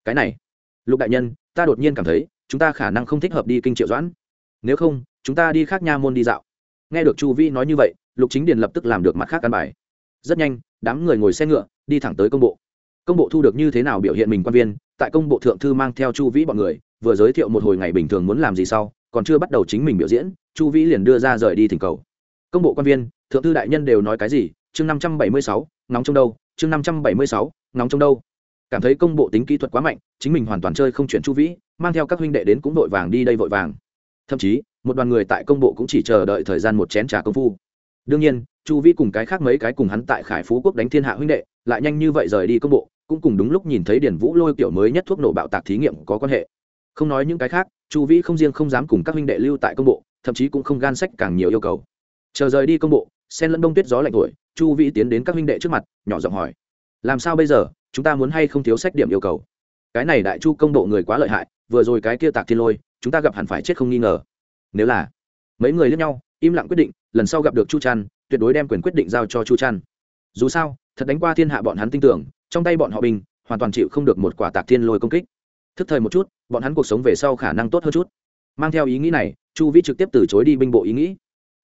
cái này lục đại nhân, ta đột nhiên cảm thấy, chúng ta khả năng không thích hợp đi kinh triệu doãn. Nếu không, chúng ta đi khác nha môn đi dạo. Nghe được chu vĩ nói như vậy, lục chính điền lập tức làm được mặt khác căn bài. Rất nhanh, đám người ngồi xe ngựa, đi thẳng tới công bộ. Công bộ thu được như thế nào biểu hiện mình quan viên, tại công bộ thượng thư mang theo chu vĩ bọn người, vừa giới thiệu một hồi ngày bình thường muốn làm gì sau, còn chưa bắt đầu chính mình biểu diễn, chu vĩ liền đưa ra rời đi thỉnh cầu. Công bộ quan viên, thượng thư đại nhân đều nói cái gì? Chương năm trăm bảy mươi sáu nóng trong đâu. Chương năm trăm bảy mươi sáu nóng trong đâu cảm thấy công bộ tính kỹ thuật quá mạnh, chính mình hoàn toàn chơi không chuyển chu vĩ, mang theo các huynh đệ đến cũng vội vàng đi đây vội vàng. Thậm chí, một đoàn người tại công bộ cũng chỉ chờ đợi thời gian một chén trà công phu. Đương nhiên, chu vĩ cùng cái khác mấy cái cùng hắn tại khải phú quốc đánh thiên hạ huynh đệ, lại nhanh như vậy rời đi công bộ, cũng cùng đúng lúc nhìn thấy điển vũ lôi kiểu mới nhất thuốc nổ bạo tạc thí nghiệm có quan hệ. Không nói những cái khác, chu vĩ không riêng không dám cùng các huynh đệ lưu tại công bộ, thậm chí cũng không gan sách càng nhiều yêu cầu. Chờ rời đi công bộ, sen lẫn đông tuyết gió lạnh thổi, chu vĩ tiến đến các huynh đệ trước mặt, nhỏ giọng hỏi, làm sao bây giờ? Chúng ta muốn hay không thiếu sách điểm yêu cầu? Cái này đại chu công độ người quá lợi hại, vừa rồi cái kia tạc thiên lôi, chúng ta gặp hẳn phải chết không nghi ngờ. Nếu là mấy người lẫn nhau, im lặng quyết định, lần sau gặp được chu trăn tuyệt đối đem quyền quyết định giao cho chu trăn dù sao, thật đánh qua thiên hạ bọn hắn tin tưởng, trong tay bọn họ bình, hoàn toàn chịu không được một quả tạc thiên lôi công kích. Thức thời một chút, bọn hắn cuộc sống về sau khả năng tốt hơn chút. Mang theo ý nghĩ này, chu vĩ trực tiếp từ chối đi binh bộ ý nghĩ.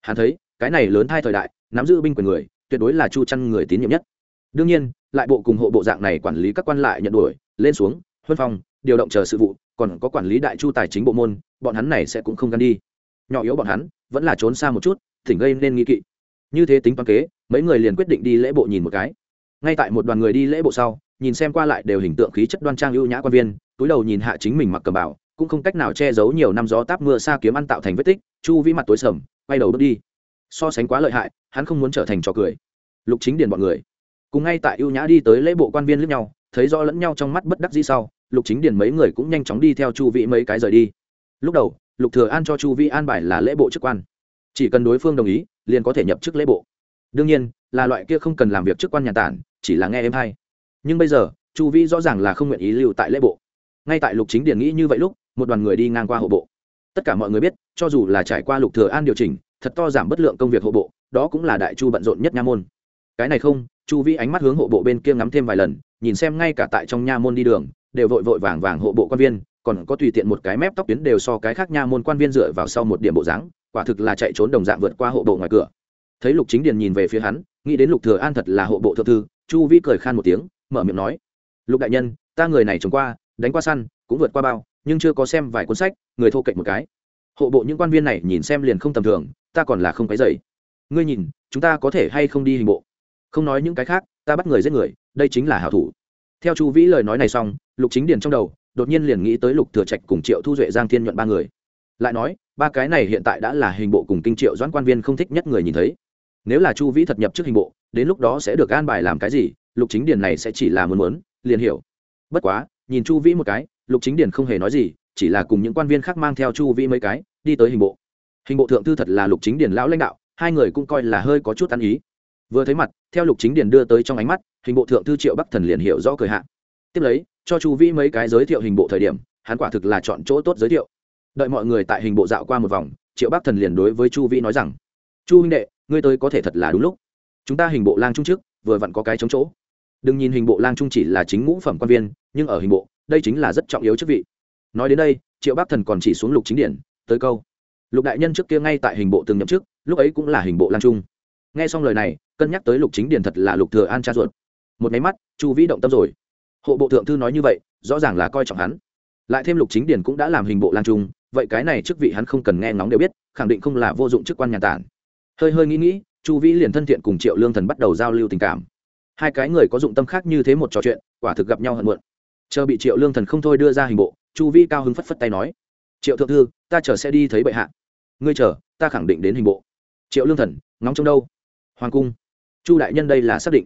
Hắn thấy, cái này lớn thay thời đại, nắm giữ binh quyền người, tuyệt đối là chu chăn người tín nhiệm nhất đương nhiên, lại bộ cùng hộ bộ dạng này quản lý các quan lại nhận đuổi, lên xuống, huân phong, điều động chờ sự vụ, còn có quản lý đại chu tài chính bộ môn, bọn hắn này sẽ cũng không gan đi. Nhỏ yếu bọn hắn, vẫn là trốn xa một chút, thỉnh gây nên nghi kỵ. Như thế tính toán kế, mấy người liền quyết định đi lễ bộ nhìn một cái. Ngay tại một đoàn người đi lễ bộ sau, nhìn xem qua lại đều hình tượng khí chất đoan trang ưu nhã quan viên, túi đầu nhìn hạ chính mình mặc cầm bảo cũng không cách nào che giấu nhiều năm gió táp mưa xa kiếm ăn tạo thành vết tích, chu vĩ mặt tối sầm, quay đầu bước đi. So sánh quá lợi hại, hắn không muốn trở thành trò cười. Lục chính điền bọn người cùng ngay tại ưu nhã đi tới lễ bộ quan viên lướt nhau, thấy rõ lẫn nhau trong mắt bất đắc dĩ sau, lục chính điền mấy người cũng nhanh chóng đi theo chu vĩ mấy cái rời đi. Lúc đầu, lục thừa an cho chu vĩ an bài là lễ bộ chức quan. Chỉ cần đối phương đồng ý, liền có thể nhập chức lễ bộ. Đương nhiên, là loại kia không cần làm việc chức quan nhà tản, chỉ là nghe em hay. Nhưng bây giờ, chu vĩ rõ ràng là không nguyện ý lưu tại lễ bộ. Ngay tại lục chính điền nghĩ như vậy lúc, một đoàn người đi ngang qua hộ bộ. Tất cả mọi người biết, cho dù là trải qua lục thừa an điều chỉnh, thật to giảm bất lượng công việc hộ bộ, đó cũng là đại chu bận rộn nhất nha môn cái này không, chu vi ánh mắt hướng hộ bộ bên kia ngắm thêm vài lần, nhìn xem ngay cả tại trong nha môn đi đường, đều vội vội vàng vàng hộ bộ quan viên, còn có tùy tiện một cái mép tóc tuyến đều so cái khác nha môn quan viên dựa vào sau một điểm bộ dáng, quả thực là chạy trốn đồng dạng vượt qua hộ bộ ngoài cửa. Thấy lục chính điền nhìn về phía hắn, nghĩ đến lục thừa an thật là hộ bộ thượng thư, chu vi cười khan một tiếng, mở miệng nói, lục đại nhân, ta người này trồng qua, đánh qua săn, cũng vượt qua bao, nhưng chưa có xem vài cuốn sách, người thô kệch một cái. Hộ bộ những quan viên này nhìn xem liền không tầm thường, ta còn là không cái dậy ngươi nhìn, chúng ta có thể hay không đi hình bộ? Không nói những cái khác, ta bắt người giết người, đây chính là hảo thủ. Theo chu vĩ lời nói này xong, lục chính điền trong đầu, đột nhiên liền nghĩ tới lục thừa trạch cùng triệu thu duệ, giang thiên nhuận ba người. Lại nói, ba cái này hiện tại đã là hình bộ cùng kinh triệu doãn quan viên không thích nhất người nhìn thấy. Nếu là chu vĩ thật nhập trước hình bộ, đến lúc đó sẽ được an bài làm cái gì, lục chính điền này sẽ chỉ là muốn muốn, liền hiểu. Bất quá, nhìn chu vĩ một cái, lục chính điền không hề nói gì, chỉ là cùng những quan viên khác mang theo chu vĩ mấy cái, đi tới hình bộ. Hình bộ thượng thư thật là lục chính điền lão lãnh đạo, hai người cũng coi là hơi có chút ăn ý vừa thấy mặt, theo lục chính điền đưa tới trong ánh mắt, hình bộ thượng thư triệu bắc thần liền hiểu rõ cười hạ. Tiếp lấy, cho chu vĩ mấy cái giới thiệu hình bộ thời điểm, hắn quả thực là chọn chỗ tốt giới thiệu. Đợi mọi người tại hình bộ dạo qua một vòng, triệu bắc thần liền đối với chu vĩ nói rằng, chu huynh đệ, ngươi tới có thể thật là đúng lúc. Chúng ta hình bộ lang trung trước, vừa vặn có cái chống chỗ. Đừng nhìn hình bộ lang trung chỉ là chính ngũ phẩm quan viên, nhưng ở hình bộ, đây chính là rất trọng yếu chức vị. Nói đến đây, triệu bắc thần còn chỉ xuống lục chính điển tới câu. Lục đại nhân trước kia ngay tại hình bộ từng nhậm chức, lúc ấy cũng là hình bộ lang trung nghe xong lời này, cân nhắc tới lục chính điển thật là lục thừa an cha ruột. Một máy mắt, chu vĩ động tâm rồi. Hộ bộ thượng thư nói như vậy, rõ ràng là coi trọng hắn. Lại thêm lục chính điển cũng đã làm hình bộ lang trung, vậy cái này chức vị hắn không cần nghe ngóng đều biết, khẳng định không là vô dụng chức quan nhà tản. Hơi hơi nghĩ nghĩ, chu vĩ liền thân thiện cùng triệu lương thần bắt đầu giao lưu tình cảm. Hai cái người có dụng tâm khác như thế một trò chuyện, quả thực gặp nhau hận muộn. Chờ bị triệu lương thần không thôi đưa ra hình bộ, chu vĩ cao hứng phất phất tay nói, triệu thượng thư, ta chờ sẽ đi thấy bệ hạ. Ngươi chờ, ta khẳng định đến hình bộ. Triệu lương thần, ngóng trông đâu? Hoàng cung. Chu đại nhân đây là xác định.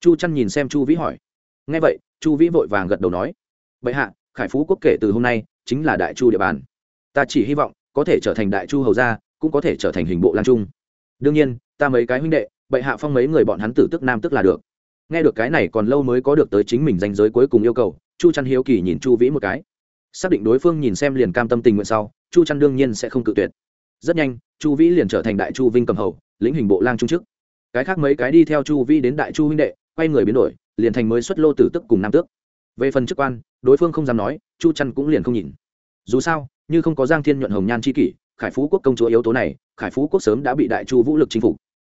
Chu chăn nhìn xem chu vĩ hỏi. Ngay vậy, chu vĩ vội vàng gật đầu nói. Bệ hạ, khải phú quốc kể từ hôm nay, chính là đại chu địa bàn. Ta chỉ hy vọng, có thể trở thành đại chu hầu gia, cũng có thể trở thành hình bộ lan trung. Đương nhiên, ta mấy cái huynh đệ, bệ hạ phong mấy người bọn hắn tử tức nam tức là được. Nghe được cái này còn lâu mới có được tới chính mình danh giới cuối cùng yêu cầu, chu chăn hiếu kỳ nhìn chu vĩ một cái. Xác định đối phương nhìn xem liền cam tâm tình nguyện sau, chu chăn đương nhiên sẽ không cự tuyệt. Rất nhanh, chu vĩ liền trở thành đại chu vinh cầm hầu, lĩnh hình bộ lang trung chức cái khác mấy cái đi theo chu vĩ đến đại chu huynh đệ, quay người biến đổi, liền thành mới xuất lô tử tức cùng nam tước. Về phần chức quan, đối phương không dám nói, chu chăn cũng liền không nhìn. Dù sao, như không có giang thiên nhuận hồng nhan c kỷ, khải phú quốc công chúa yếu tố này, khải phú quốc sớm đã bị đại chu vũ lực chinh phục.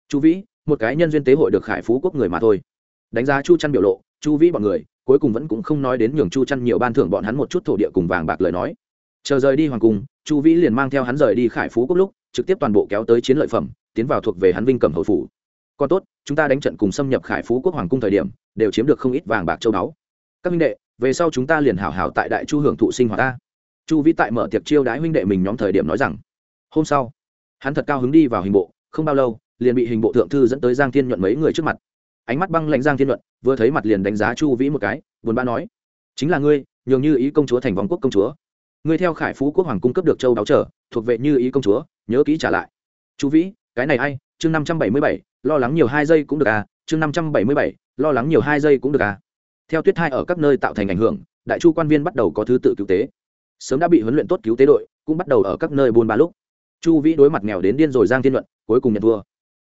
Chu vĩ, một cái nhân duyên tế hội được khải phú quốc người mà thôi. Đánh giá chu chăn biểu lộ, chu vĩ bọn người, cuối cùng vẫn cũng không nói đến nhường chu chăn nhiều ban thưởng bọn hắn một chút thổ địa cùng vàng bạc lời nói. Chờ rời đi hoàng cung, chu vĩ liền mang theo hắn rời đi khải phú quốc lúc, trực tiếp toàn bộ kéo tới chiến lợi phẩm, tiến vào thuộc về hắn vinh cầm hầu phủ còn tốt, chúng ta đánh trận cùng xâm nhập khải phú quốc hoàng cung thời điểm, đều chiếm được không ít vàng bạc châu báu. Các huynh đệ, về sau chúng ta liền hảo hảo tại đại chu hưởng thụ sinh hoạt ta. Chu vĩ tại mở tiệc chiêu đãi huynh đệ mình nhóm thời điểm nói rằng. Hôm sau, hắn thật cao hứng đi vào hình bộ, không bao lâu, liền bị hình bộ thượng thư dẫn tới giang thiên nhuận mấy người trước mặt. Ánh mắt băng lạnh giang thiên nhuận, vừa thấy mặt liền đánh giá chu vĩ một cái, buồn bã nói, chính là ngươi, nhường như ý công chúa thành vòng quốc công chúa. Ngươi theo khải phú quốc hoàng cung cấp được châu đáo trở, thuộc vệ như ý công chúa, nhớ kỹ trả lại. Chu vĩ, cái này ai? Chương năm trăm bảy mươi bảy lo lắng nhiều hai giây cũng được à chương năm trăm bảy mươi bảy, lo lắng nhiều hai giây cũng được à. Theo tuyết thai ở các nơi tạo thành ảnh hưởng, đại chu quan viên bắt đầu có thứ tự cứu tế. Sớm đã bị huấn luyện tốt cứu tế đội, cũng bắt đầu ở các nơi buôn ba lúc. Chu vĩ đối mặt nghèo đến điên rồi giang thiên luận, cuối cùng nhận thua.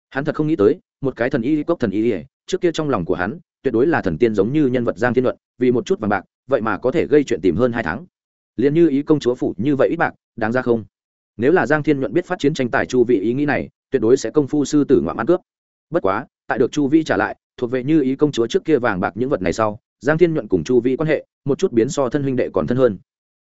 Hắn thật không nghĩ tới, một cái thần y, cốc thần y ỉa trước kia trong lòng của hắn, tuyệt đối là thần tiên giống như nhân vật giang thiên luận, vì một chút vàng bạc, vậy mà có thể gây chuyện tìm hơn hai tháng. Liền như ý công chúa phủ như vậy ít bạc, đáng ra không? Nếu là giang thiên nhuận biết phát chiến tranh tài chu vị ý nghĩ này, tuyệt đối sẽ công phu sư tử ngoạm ăn cướp bất quá, tại được chu vi trả lại, thuộc về như ý công chúa trước kia vàng bạc những vật này sau, giang thiên nhuận cùng chu vi quan hệ, một chút biến so thân huynh đệ còn thân hơn.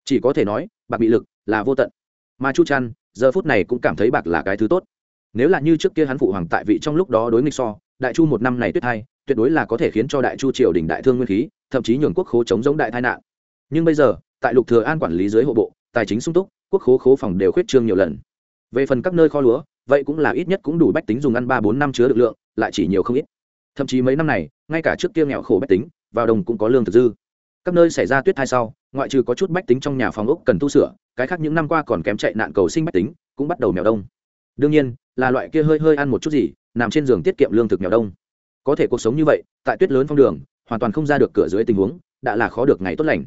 Chỉ có thể nói, bạc bị lực là vô tận. Mà chu trăn giờ phút này cũng cảm thấy bạc là cái thứ tốt. Nếu là như trước kia hắn phụ hoàng tại vị trong lúc đó đối nghịch so, đại chu một năm này tuyết thai, tuyệt đối là có thể khiến cho đại chu triều đình đại thương nguyên khí, thậm chí nhường quốc khố chống giống đại tai nạn. Nhưng bây giờ, tại lục thừa an quản lý dưới hộ bộ, tài chính sung túc, quốc khố khố phòng đều khuyết trương nhiều lần. Về phần các nơi kho lúa vậy cũng là ít nhất cũng đủ bách tính dùng ăn ba bốn năm chứa được lượng, lại chỉ nhiều không ít. Thậm chí mấy năm này, ngay cả trước kia nghèo khổ bách tính, vào đồng cũng có lương thực dư. Các nơi xảy ra tuyết thai sau, ngoại trừ có chút bách tính trong nhà phòng ốc cần tu sửa, cái khác những năm qua còn kém chạy nạn cầu sinh bách tính, cũng bắt đầu mèo đông. Đương nhiên, là loại kia hơi hơi ăn một chút gì, nằm trên giường tiết kiệm lương thực mèo đông. Có thể cuộc sống như vậy, tại tuyết lớn phong đường, hoàn toàn không ra được cửa dưới tình huống, đã là khó được ngày tốt lành.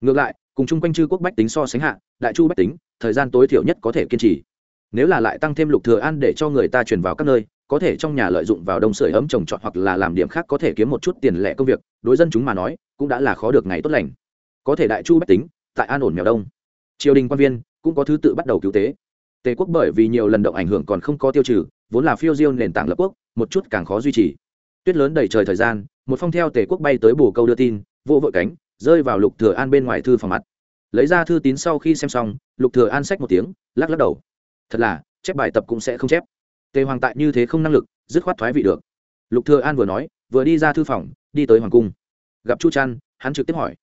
Ngược lại, cùng chung quanh chư quốc bách tính so sánh hạ, đại chu bách tính, thời gian tối thiểu nhất có thể kiên trì nếu là lại tăng thêm lục thừa an để cho người ta truyền vào các nơi, có thể trong nhà lợi dụng vào đông sưởi ấm trồng trọt hoặc là làm điểm khác có thể kiếm một chút tiền lẻ công việc, đối dân chúng mà nói, cũng đã là khó được ngày tốt lành. Có thể đại chu bách tính, tại an ổn mèo đông. Triều đình quan viên cũng có thứ tự bắt đầu cứu tế. Tề quốc bởi vì nhiều lần động ảnh hưởng còn không có tiêu trừ, vốn là phiêu diêu nền tảng lập quốc, một chút càng khó duy trì. Tuyết lớn đầy trời thời gian, một phong theo tề quốc bay tới bồ câu đưa tin, vô vội cánh, rơi vào lục thừa an bên ngoài thư phòng mặt. Lấy ra thư tín sau khi xem xong, lục thừa an xách một tiếng, lắc lắc đầu thật là, chép bài tập cũng sẽ không chép. Tề hoàng tại như thế không năng lực, dứt khoát thoái vị được. Lục thừa an vừa nói, vừa đi ra thư phòng, đi tới hoàng cung. Gặp chu trăn hắn trực tiếp hỏi.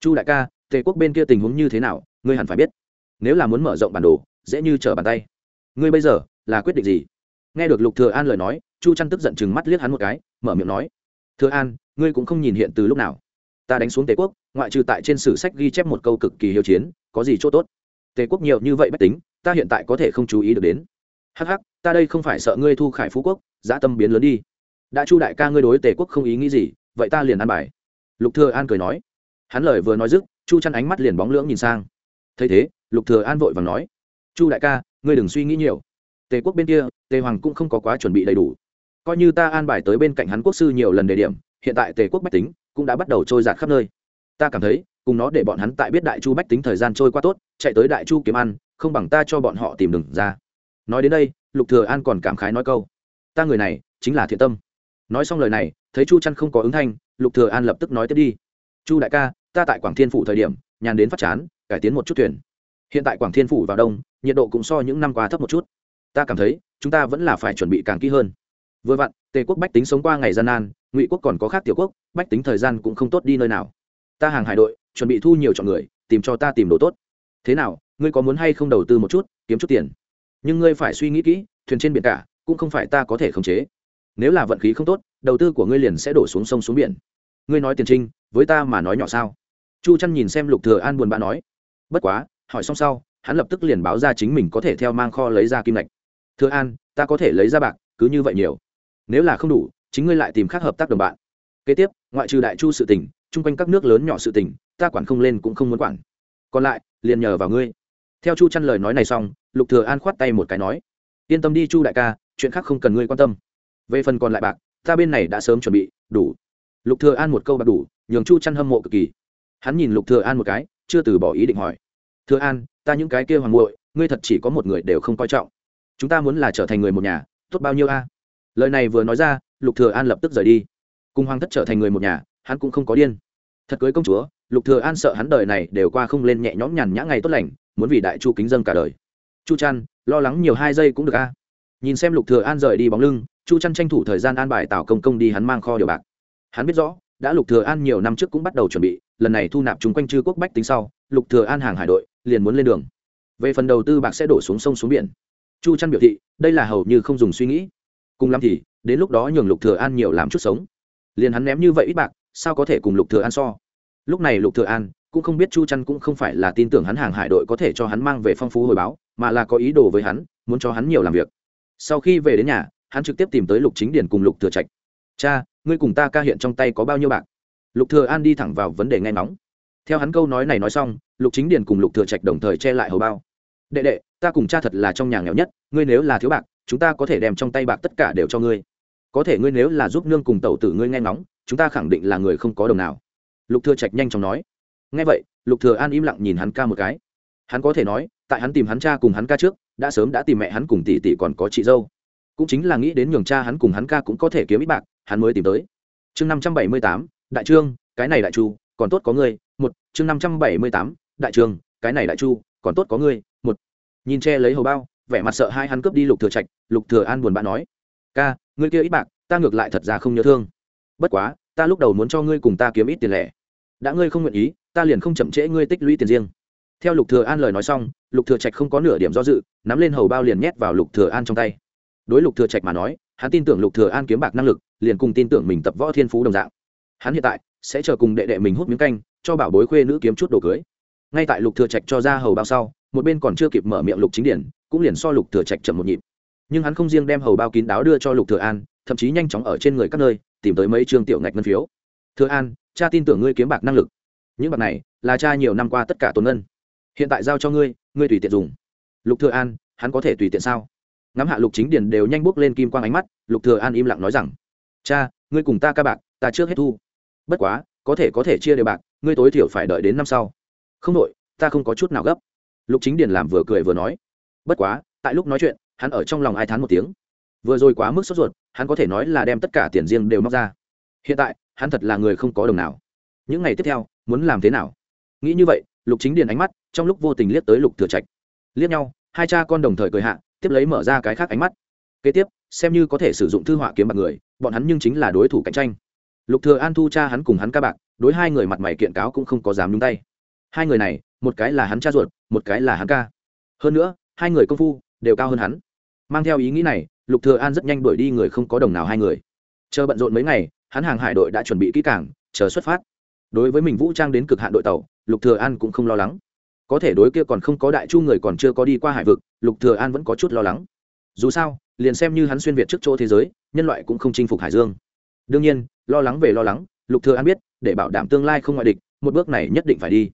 Chu đại ca, tề quốc bên kia tình huống như thế nào? Ngươi hẳn phải biết. Nếu là muốn mở rộng bản đồ, dễ như trở bàn tay. Ngươi bây giờ, là quyết định gì? Nghe được lục thừa an lời nói, chu trăn tức giận chừng mắt liếc hắn một cái, mở miệng nói. Thừa an, ngươi cũng không nhìn hiện từ lúc nào. Ta đánh xuống tề quốc, ngoại trừ tại trên sử sách ghi chép một câu cực kỳ hiếu chiến, có gì chỗ tốt? Tề quốc nhiều như vậy bất tính ta hiện tại có thể không chú ý được đến. Hắc hắc, ta đây không phải sợ ngươi thu khải phú quốc dã tâm biến lớn đi. Đã chu đại ca ngươi đối tề quốc không ý nghĩ gì, vậy ta liền ăn bài. Lục thừa an cười nói. Hắn lời vừa nói dứt, chu chăn ánh mắt liền bóng lưỡng nhìn sang. Thấy thế, lục thừa an vội vàng nói. Chu đại ca, ngươi đừng suy nghĩ nhiều. Tề quốc bên kia, tề hoàng cũng không có quá chuẩn bị đầy đủ. Coi như ta an bài tới bên cạnh hắn quốc sư nhiều lần đề điểm, hiện tại tề quốc bách tính cũng đã bắt đầu trôi giạt khắp nơi. Ta cảm thấy cùng nó để bọn hắn tại biết đại chu bách tính thời gian trôi qua tốt, chạy tới đại chu kiếm ăn, không bằng ta cho bọn họ tìm đừng ra. Nói đến đây, lục thừa an còn cảm khái nói câu, ta người này chính là thiện tâm. Nói xong lời này, thấy chu chăn không có ứng thanh, lục thừa an lập tức nói tiếp đi, chu đại ca, ta tại quảng thiên phủ thời điểm, nhàn đến phát chán, cải tiến một chút thuyền. Hiện tại quảng thiên phủ vào đông, nhiệt độ cũng so những năm qua thấp một chút. Ta cảm thấy, chúng ta vẫn là phải chuẩn bị càng kỹ hơn. Vừa vặn, tề quốc bách tính sống qua ngày gian nan, ngụy quốc còn có khác tiểu quốc, bách tính thời gian cũng không tốt đi nơi nào. Ta hàng hải đội chuẩn bị thu nhiều chọn người, tìm cho ta tìm đồ tốt. Thế nào, ngươi có muốn hay không đầu tư một chút, kiếm chút tiền? Nhưng ngươi phải suy nghĩ kỹ, thuyền trên biển cả, cũng không phải ta có thể khống chế. Nếu là vận khí không tốt, đầu tư của ngươi liền sẽ đổ xuống sông xuống biển. Ngươi nói tiền trinh, với ta mà nói nhỏ sao? Chu chăn nhìn xem lục thừa an buồn bã nói. Bất quá, hỏi xong sau, hắn lập tức liền báo ra chính mình có thể theo mang kho lấy ra kim lạch. Thừa an, ta có thể lấy ra bạc, cứ như vậy nhiều. Nếu là không đủ, chính ngươi lại tìm khác hợp tác đồng bạn kế tiếp, ngoại trừ đại chu sự tỉnh chung quanh các nước lớn nhỏ sự tỉnh ta quản không lên cũng không muốn quản. Còn lại, liền nhờ vào ngươi. Theo chu chăn lời nói này xong, lục thừa an khoát tay một cái nói, yên tâm đi chu đại ca, chuyện khác không cần ngươi quan tâm. Về phần còn lại bạc, ta bên này đã sớm chuẩn bị đủ. Lục thừa an một câu bạc đủ, nhường chu chăn hâm mộ cực kỳ. Hắn nhìn lục thừa an một cái, chưa từ bỏ ý định hỏi, thừa an, ta những cái kia hoàng muội, ngươi thật chỉ có một người đều không coi trọng. Chúng ta muốn là trở thành người một nhà, tốt bao nhiêu a? Lời này vừa nói ra, lục thừa an lập tức rời đi cùng hoàng thất trở thành người một nhà, hắn cũng không có điên. Thật cưới công chúa, lục thừa an sợ hắn đời này đều qua không lên nhẹ nhõm nhàn nhã ngày tốt lành, muốn vì đại chu kính dân cả đời. Chu trăn lo lắng nhiều hai giây cũng được a. Nhìn xem lục thừa an rời đi bóng lưng, chu trăn tranh thủ thời gian an bài tào công công đi hắn mang kho điều bạc. Hắn biết rõ, đã lục thừa an nhiều năm trước cũng bắt đầu chuẩn bị, lần này thu nạp chúng quanh chư quốc bách tính sau, lục thừa an hàng hải đội, liền muốn lên đường. Về phần đầu tư bạc sẽ đổ xuống sông xuống biển. Chu trăn biểu thị, đây là hầu như không dùng suy nghĩ. Cùng lắm thì, đến lúc đó nhường lục thừa an nhiều làm chút sống liền hắn ném như vậy ít bạc, sao có thể cùng lục thừa an so? Lúc này lục thừa an cũng không biết chu trăn cũng không phải là tin tưởng hắn hàng hải đội có thể cho hắn mang về phong phú hồi báo, mà là có ý đồ với hắn, muốn cho hắn nhiều làm việc. Sau khi về đến nhà, hắn trực tiếp tìm tới lục chính điển cùng lục thừa trạch. Cha, ngươi cùng ta ca hiện trong tay có bao nhiêu bạc? Lục thừa an đi thẳng vào vấn đề nghe nóng theo hắn câu nói này nói xong, lục chính điển cùng lục thừa trạch đồng thời che lại hầu bao. Đệ đệ, ta cùng cha thật là trong nhà nghèo nhất, ngươi nếu là thiếu bạc, chúng ta có thể đem trong tay bạc tất cả đều cho ngươi có thể ngươi nếu là giúp nương cùng tẩu tử ngươi nghe ngóng, chúng ta khẳng định là người không có đồng nào. Lục thừa trạch nhanh chóng nói. Nghe vậy, lục thừa an im lặng nhìn hắn ca một cái. Hắn có thể nói, tại hắn tìm hắn cha cùng hắn ca trước, đã sớm đã tìm mẹ hắn cùng tỷ tỷ còn có chị dâu. Cũng chính là nghĩ đến nhường cha hắn cùng hắn ca cũng có thể kiếm ít bạc, hắn mới tìm tới. Chương năm trăm bảy mươi tám, đại trương, cái này đại chu, còn tốt có ngươi, một, chương năm trăm bảy mươi tám, đại trương, cái này đại chu, còn tốt có ngươi, một. Nhìn che lấy hầu bao, vẻ mặt sợ hai hắn cướp đi lục thừa trạch, lục thừa an buồn bã nói. Ca ngươi kia ít bạc, ta ngược lại thật ra không nhớ thương. Bất quá, ta lúc đầu muốn cho ngươi cùng ta kiếm ít tiền lẻ. Đã ngươi không nguyện ý, ta liền không chậm trễ ngươi tích lũy tiền riêng. Theo lục thừa an lời nói xong, lục thừa trạch không có nửa điểm do dự, nắm lên hầu bao liền nhét vào lục thừa an trong tay. Đối lục thừa trạch mà nói, hắn tin tưởng lục thừa an kiếm bạc năng lực, liền cùng tin tưởng mình tập võ thiên phú đồng dạng. Hắn hiện tại, sẽ chờ cùng đệ đệ mình hút miếng canh, cho bảo bối khuê nữ kiếm chút đồ cưới. Ngay tại lục thừa trạch cho ra hầu bao sau, một bên còn chưa kịp mở miệng lục chính điển, cũng liền so lục thừa trạch chậm một nhịp nhưng hắn không riêng đem hầu bao kín đáo đưa cho lục thừa an, thậm chí nhanh chóng ở trên người các nơi, tìm tới mấy trương tiểu ngạch ngân phiếu. Thừa an, cha tin tưởng ngươi kiếm bạc năng lực. Những bạc này là cha nhiều năm qua tất cả tồn ngân. Hiện tại giao cho ngươi ngươi tùy tiện dùng. Lục thừa an, hắn có thể tùy tiện sao? Ngắm hạ lục chính điển đều nhanh bước lên kim quang ánh mắt, lục thừa an im lặng nói rằng, cha, ngươi cùng ta ca bạc, ta trước hết thu. Bất quá, có thể có thể chia đều bạc, ngươi tối thiểu phải đợi đến năm sau. Không đội ta không có chút nào gấp. Lục chính điển làm vừa cười vừa nói. Bất quá, tại lúc nói chuyện hắn ở trong lòng ai thán một tiếng. Vừa rồi quá mức sốt ruột, hắn có thể nói là đem tất cả tiền riêng đều móc ra. Hiện tại, hắn thật là người không có đồng nào. Những ngày tiếp theo, muốn làm thế nào? Nghĩ như vậy, lục chính điền ánh mắt, trong lúc vô tình liếc tới lục thừa trạch. Liếc nhau, hai cha con đồng thời cười hạ, tiếp lấy mở ra cái khác ánh mắt. Kế tiếp, xem như có thể sử dụng thư họa kiếm bạc người, bọn hắn nhưng chính là đối thủ cạnh tranh. Lục thừa an thu cha hắn cùng hắn ca bạc, đối hai người mặt mày kiện cáo cũng không có dám nhúng tay. Hai người này, một cái là hắn cha ruột, một cái là hắn ca. Hơn nữa, hai người công phu đều cao hơn hắn mang theo ý nghĩ này, lục thừa an rất nhanh đuổi đi người không có đồng nào hai người. Chờ bận rộn mấy ngày, hắn hàng hải đội đã chuẩn bị kỹ càng, chờ xuất phát. Đối với mình vũ trang đến cực hạn đội tàu, lục thừa an cũng không lo lắng. Có thể đối kia còn không có đại chu người còn chưa có đi qua hải vực, lục thừa an vẫn có chút lo lắng. Dù sao, liền xem như hắn xuyên việt trước chỗ thế giới, nhân loại cũng không chinh phục hải dương. Đương nhiên, lo lắng về lo lắng, lục thừa an biết, để bảo đảm tương lai không ngoại địch, một bước này nhất định phải đi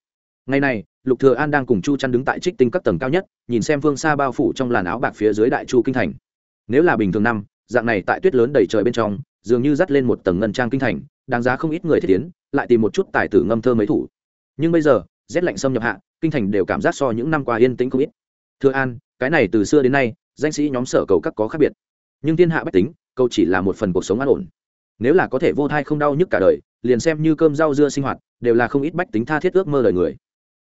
ngày này, lục thừa an đang cùng chu chăn đứng tại trích tinh các tầng cao nhất, nhìn xem phương xa bao phủ trong làn áo bạc phía dưới đại chu kinh thành. Nếu là bình thường năm, dạng này tại tuyết lớn đầy trời bên trong, dường như dắt lên một tầng ngân trang kinh thành, đáng giá không ít người thiết tiến lại tìm một chút tài tử ngâm thơ mấy thủ. Nhưng bây giờ, rét lạnh xâm nhập hạ, kinh thành đều cảm giác so những năm qua yên tĩnh không ít. Thừa an, cái này từ xưa đến nay, danh sĩ nhóm sở cầu các có khác biệt. Nhưng thiên hạ bách tính câu chỉ là một phần cuộc sống an ổn. Nếu là có thể vô thai không đau nhức cả đời, liền xem như cơm rau dưa sinh hoạt, đều là không ít bách tính tha thiết ước mơ đời người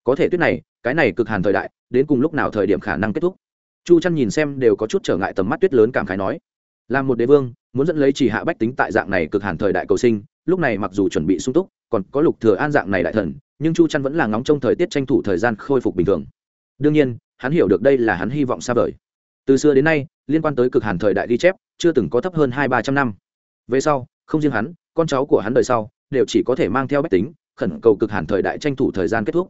có thể tuyết này, cái này cực hàn thời đại, đến cùng lúc nào thời điểm khả năng kết thúc? Chu chăn nhìn xem đều có chút trở ngại tầm mắt tuyết lớn cảm khái nói, làm một đế vương, muốn dẫn lấy chỉ hạ bách tính tại dạng này cực hàn thời đại cầu sinh, lúc này mặc dù chuẩn bị sung túc, còn có lục thừa an dạng này đại thần, nhưng chu chăn vẫn là ngóng trong thời tiết tranh thủ thời gian khôi phục bình thường. Đương nhiên, hắn hiểu được đây là hắn hy vọng xa vời. Từ xưa đến nay, liên quan tới cực hàn thời đại ghi chép, chưa từng có thấp hơn hai ba trăm năm. Về sau, không riêng hắn, con cháu của hắn đời sau, đều chỉ có thể mang theo bách tính, khẩn cầu cực hàn thời đại tranh thủ thời gian kết thúc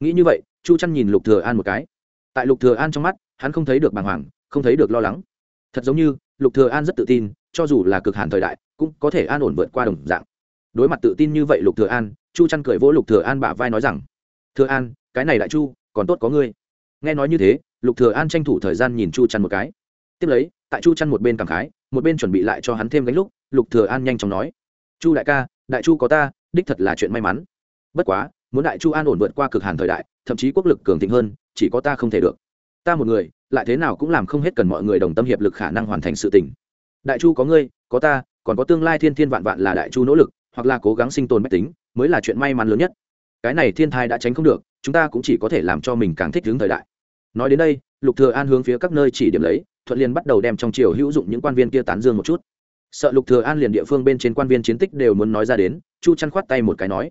nghĩ như vậy, chu chăn nhìn lục thừa an một cái. Tại lục thừa an trong mắt, hắn không thấy được bàng hoàng, không thấy được lo lắng. Thật giống như, lục thừa an rất tự tin, cho dù là cực hàn thời đại, cũng có thể an ổn vượt qua đồng dạng. Đối mặt tự tin như vậy lục thừa an, chu chăn cười vỗ lục thừa an bả vai nói rằng, thừa an, cái này đại chu, còn tốt có ngươi. Nghe nói như thế, lục thừa an tranh thủ thời gian nhìn chu chăn một cái. Tiếp lấy, tại chu chăn một bên cảm khái, một bên chuẩn bị lại cho hắn thêm gánh lúc, lục thừa an nhanh chóng nói, chu đại ca, đại chu có ta, đích thật là chuyện may mắn. Bất quá muốn đại chu an ổn vượt qua cực hàn thời đại, thậm chí quốc lực cường thịnh hơn, chỉ có ta không thể được. Ta một người, lại thế nào cũng làm không hết cần mọi người đồng tâm hiệp lực khả năng hoàn thành sự tình. Đại chu có ngươi, có ta, còn có tương lai thiên thiên vạn vạn là đại chu nỗ lực, hoặc là cố gắng sinh tồn mách tính, mới là chuyện may mắn lớn nhất. Cái này thiên thai đã tránh không được, chúng ta cũng chỉ có thể làm cho mình càng thích hướng thời đại. Nói đến đây, lục thừa an hướng phía các nơi chỉ điểm lấy, thuận liền bắt đầu đem trong triều hữu dụng những quan viên kia tán dương một chút. Sợ lục thừa an liền địa phương bên trên quan viên chiến tích đều muốn nói ra đến, chu chăn khoát tay một cái nói,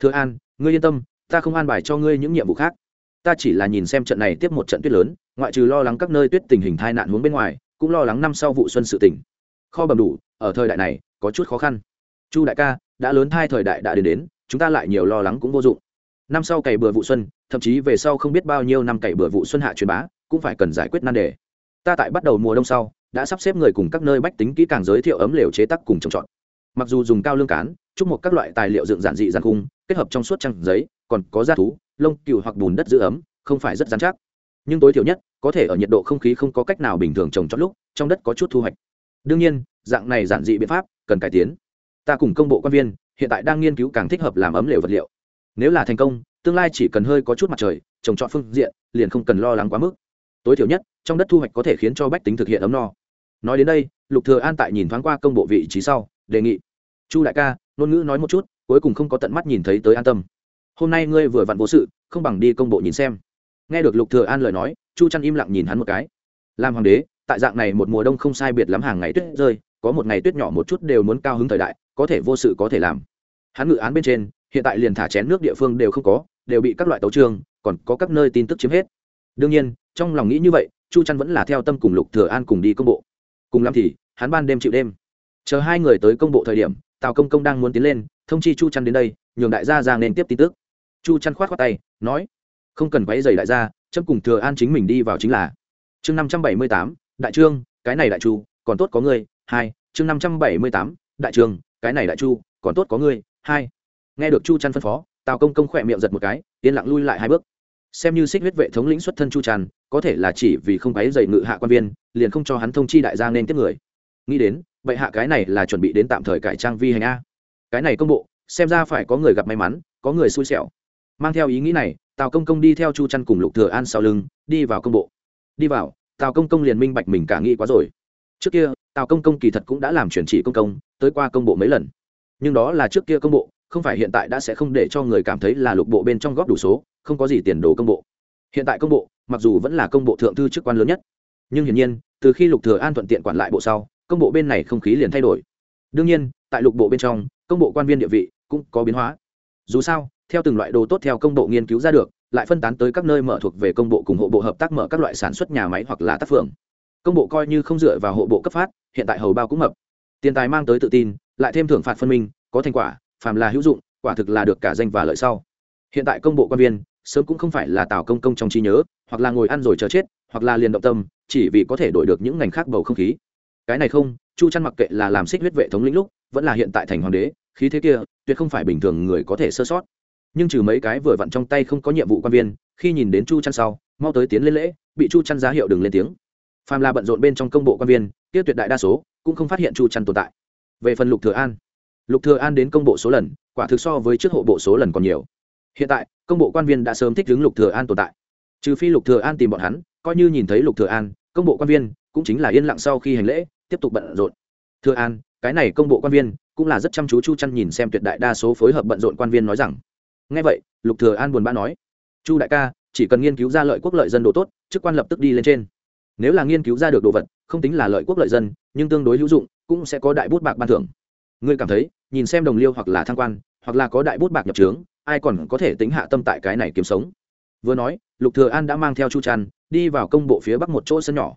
thừa an ngươi yên tâm, ta không an bài cho ngươi những nhiệm vụ khác. Ta chỉ là nhìn xem trận này tiếp một trận tuyết lớn, ngoại trừ lo lắng các nơi tuyết tình hình tai nạn hướng bên ngoài, cũng lo lắng năm sau vụ xuân sự tỉnh kho bầm đủ, ở thời đại này, có chút khó khăn. Chu đại ca, đã lớn thai thời đại đã đến đến, chúng ta lại nhiều lo lắng cũng vô dụng. Năm sau cày bừa vụ xuân, thậm chí về sau không biết bao nhiêu năm cày bừa vụ xuân hạ truyền bá, cũng phải cần giải quyết nan đề. Ta tại bắt đầu mùa đông sau, đã sắp xếp người cùng các nơi bách tính kỹ càng giới thiệu ấm lều chế tác cùng trồng trọt. Mặc dù dùng cao lương cán chúc một các loại tài liệu dựng giản dị giàn khung, kết hợp trong suốt trăng giấy, còn có da thú, lông, cừu hoặc bùn đất giữ ấm, không phải rất dán chắc. Nhưng tối thiểu nhất, có thể ở nhiệt độ không khí không có cách nào bình thường trồng trọt lúc, trong đất có chút thu hoạch. Đương nhiên, dạng này giản dị biện pháp cần cải tiến. Ta cùng công bộ quan viên hiện tại đang nghiên cứu càng thích hợp làm ấm lều vật liệu. Nếu là thành công, tương lai chỉ cần hơi có chút mặt trời, trồng trọt phương diện, liền không cần lo lắng quá mức. Tối thiểu nhất, trong đất thu hoạch có thể khiến cho bách tính thực hiện ấm no. Nói đến đây, lục thừa an tại nhìn thoáng qua công bộ vị trí sau, đề nghị. Chu đại ca ngôn ngữ nói một chút cuối cùng không có tận mắt nhìn thấy tới an tâm. Hôm nay ngươi vừa vặn vô sự không bằng đi công bộ nhìn xem. Nghe được lục thừa an lời nói chu trăn im lặng nhìn hắn một cái. Làm hoàng đế tại dạng này một mùa đông không sai biệt lắm hàng ngày tuyết rơi có một ngày tuyết nhỏ một chút đều muốn cao hứng thời đại có thể vô sự có thể làm. Hắn ngự án bên trên hiện tại liền thả chén nước địa phương đều không có đều bị các loại tấu trường, còn có các nơi tin tức chiếm hết. Đương nhiên trong lòng nghĩ như vậy chu trăn vẫn là theo tâm cùng lục thừa an cùng đi công bộ. Cùng lắm thì hắn ban đêm chịu đêm. Chờ hai người tới công bộ thời điểm tào công công đang muốn tiến lên, thông chi chu trăn đến đây, nhường đại gia ra nên tiếp tin tức. Chu trăn khoát khoát tay, nói, không cần quấy giày đại gia, chấm cùng thừa an chính mình đi vào chính là. Chương năm trăm bảy mươi tám, đại trương, cái này đại chu, còn tốt có ngươi, hai, chương năm trăm bảy mươi tám, đại trương, cái này đại chu, còn tốt có ngươi, hai. Nghe được chu trăn phân phó, tào công công khỏe miệng giật một cái, yên lặng lui lại hai bước. Xem như xích huyết vệ thống lĩnh xuất thân chu trăn có thể là chỉ vì không quấy dày ngự hạ quan viên, liền không cho hắn thông chi đại gia nên tiếp người. Nghĩ đến vậy hạ cái này là chuẩn bị đến tạm thời cải trang vi hành a. Cái này công bộ, xem ra phải có người gặp may mắn, có người xui xẻo. Mang theo ý nghĩ này, tào công công đi theo chu trăn cùng lục thừa an sau lưng, đi vào công bộ. Đi vào, tào công công liền minh bạch mình cả nghĩ quá rồi. Trước kia, tào công công kỳ thật cũng đã làm chuyển chỉ công công, tới qua công bộ mấy lần. Nhưng đó là trước kia công bộ, không phải hiện tại đã sẽ không để cho người cảm thấy là lục bộ bên trong góp đủ số, không có gì tiền đồ công bộ. Hiện tại công bộ, mặc dù vẫn là công bộ thượng thư chức quan lớn nhất, nhưng hiển nhiên, từ khi lục thừa an thuận tiện quản lại bộ sau công bộ bên này không khí liền thay đổi. Đương nhiên, tại lục bộ bên trong, công bộ quan viên địa vị cũng có biến hóa. Dù sao, theo từng loại đồ tốt theo công bộ nghiên cứu ra được, lại phân tán tới các nơi mở thuộc về công bộ cùng hộ bộ hợp tác mở các loại sản xuất nhà máy hoặc là tác phường. Công bộ coi như không dựa vào hộ bộ cấp phát, hiện tại hầu bao cũng mập. Tiền tài mang tới tự tin, lại thêm thưởng phạt phân minh, có thành quả, phàm là hữu dụng, quả thực là được cả danh và lợi sau. Hiện tại công bộ quan viên, sớm cũng không phải là tào công công trong trí nhớ, hoặc là ngồi ăn rồi chờ chết, hoặc là liền động tâm, chỉ vì có thể đổi được những ngành khác bầu không khí cái này không, chu chăn mặc kệ là làm xích huyết vệ thống lĩnh lúc, vẫn là hiện tại thành hoàng đế, khí thế kia, tuyệt không phải bình thường người có thể sơ sót. Nhưng trừ mấy cái vừa vặn trong tay không có nhiệm vụ quan viên, khi nhìn đến chu chăn sau, mau tới tiến lên lễ, bị chu chăn giá hiệu đừng lên tiếng. Phàm là bận rộn bên trong công bộ quan viên, kia tuyệt đại đa số cũng không phát hiện chu chăn tồn tại. Về phần lục thừa an, lục thừa an đến công bộ số lần, quả thực so với trước hộ bộ số lần còn nhiều. Hiện tại, công bộ quan viên đã sớm thích ứng lục thừa an tồn tại. Trừ phi lục thừa an tìm bọn hắn, coi như nhìn thấy lục thừa an, công bộ quan viên cũng chính là yên lặng sau khi hành lễ tiếp tục bận rộn. Thưa an, cái này công bộ quan viên cũng là rất chăm chú chu chăn nhìn xem tuyệt đại đa số phối hợp bận rộn quan viên nói rằng, nghe vậy, lục thừa an buồn bã nói, chu đại ca, chỉ cần nghiên cứu ra lợi quốc lợi dân đồ tốt, chức quan lập tức đi lên trên. Nếu là nghiên cứu ra được đồ vật, không tính là lợi quốc lợi dân, nhưng tương đối hữu dụng, cũng sẽ có đại bút bạc ban thưởng. Ngươi cảm thấy, nhìn xem đồng liêu hoặc là thăng quan, hoặc là có đại bút bạc nhập trướng, ai còn có thể tính hạ tâm tại cái này kiếm sống? Vừa nói, lục thừa an đã mang theo chu trăn đi vào công bộ phía bắc một chỗ sân nhỏ.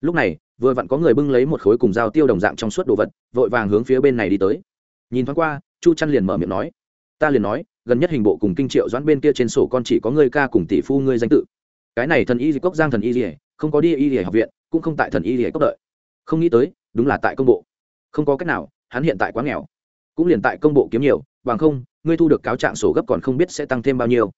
Lúc này vừa vặn có người bưng lấy một khối cùng dao tiêu đồng dạng trong suốt đồ vật, vội vàng hướng phía bên này đi tới. Nhìn thoáng qua, chu trăn liền mở miệng nói, ta liền nói, gần nhất hình bộ cùng kinh triệu doãn bên kia trên sổ con chỉ có ngươi ca cùng tỷ phu ngươi danh tự. Cái này thần y di cốc giang thần y di không có đi y di học viện, cũng không tại thần y di cốc đợi. Không nghĩ tới, đúng là tại công bộ. Không có cách nào, hắn hiện tại quá nghèo. Cũng liền tại công bộ kiếm nhiều, bằng không, ngươi thu được cáo trạng sổ gấp còn không biết sẽ tăng thêm bao nhiêu.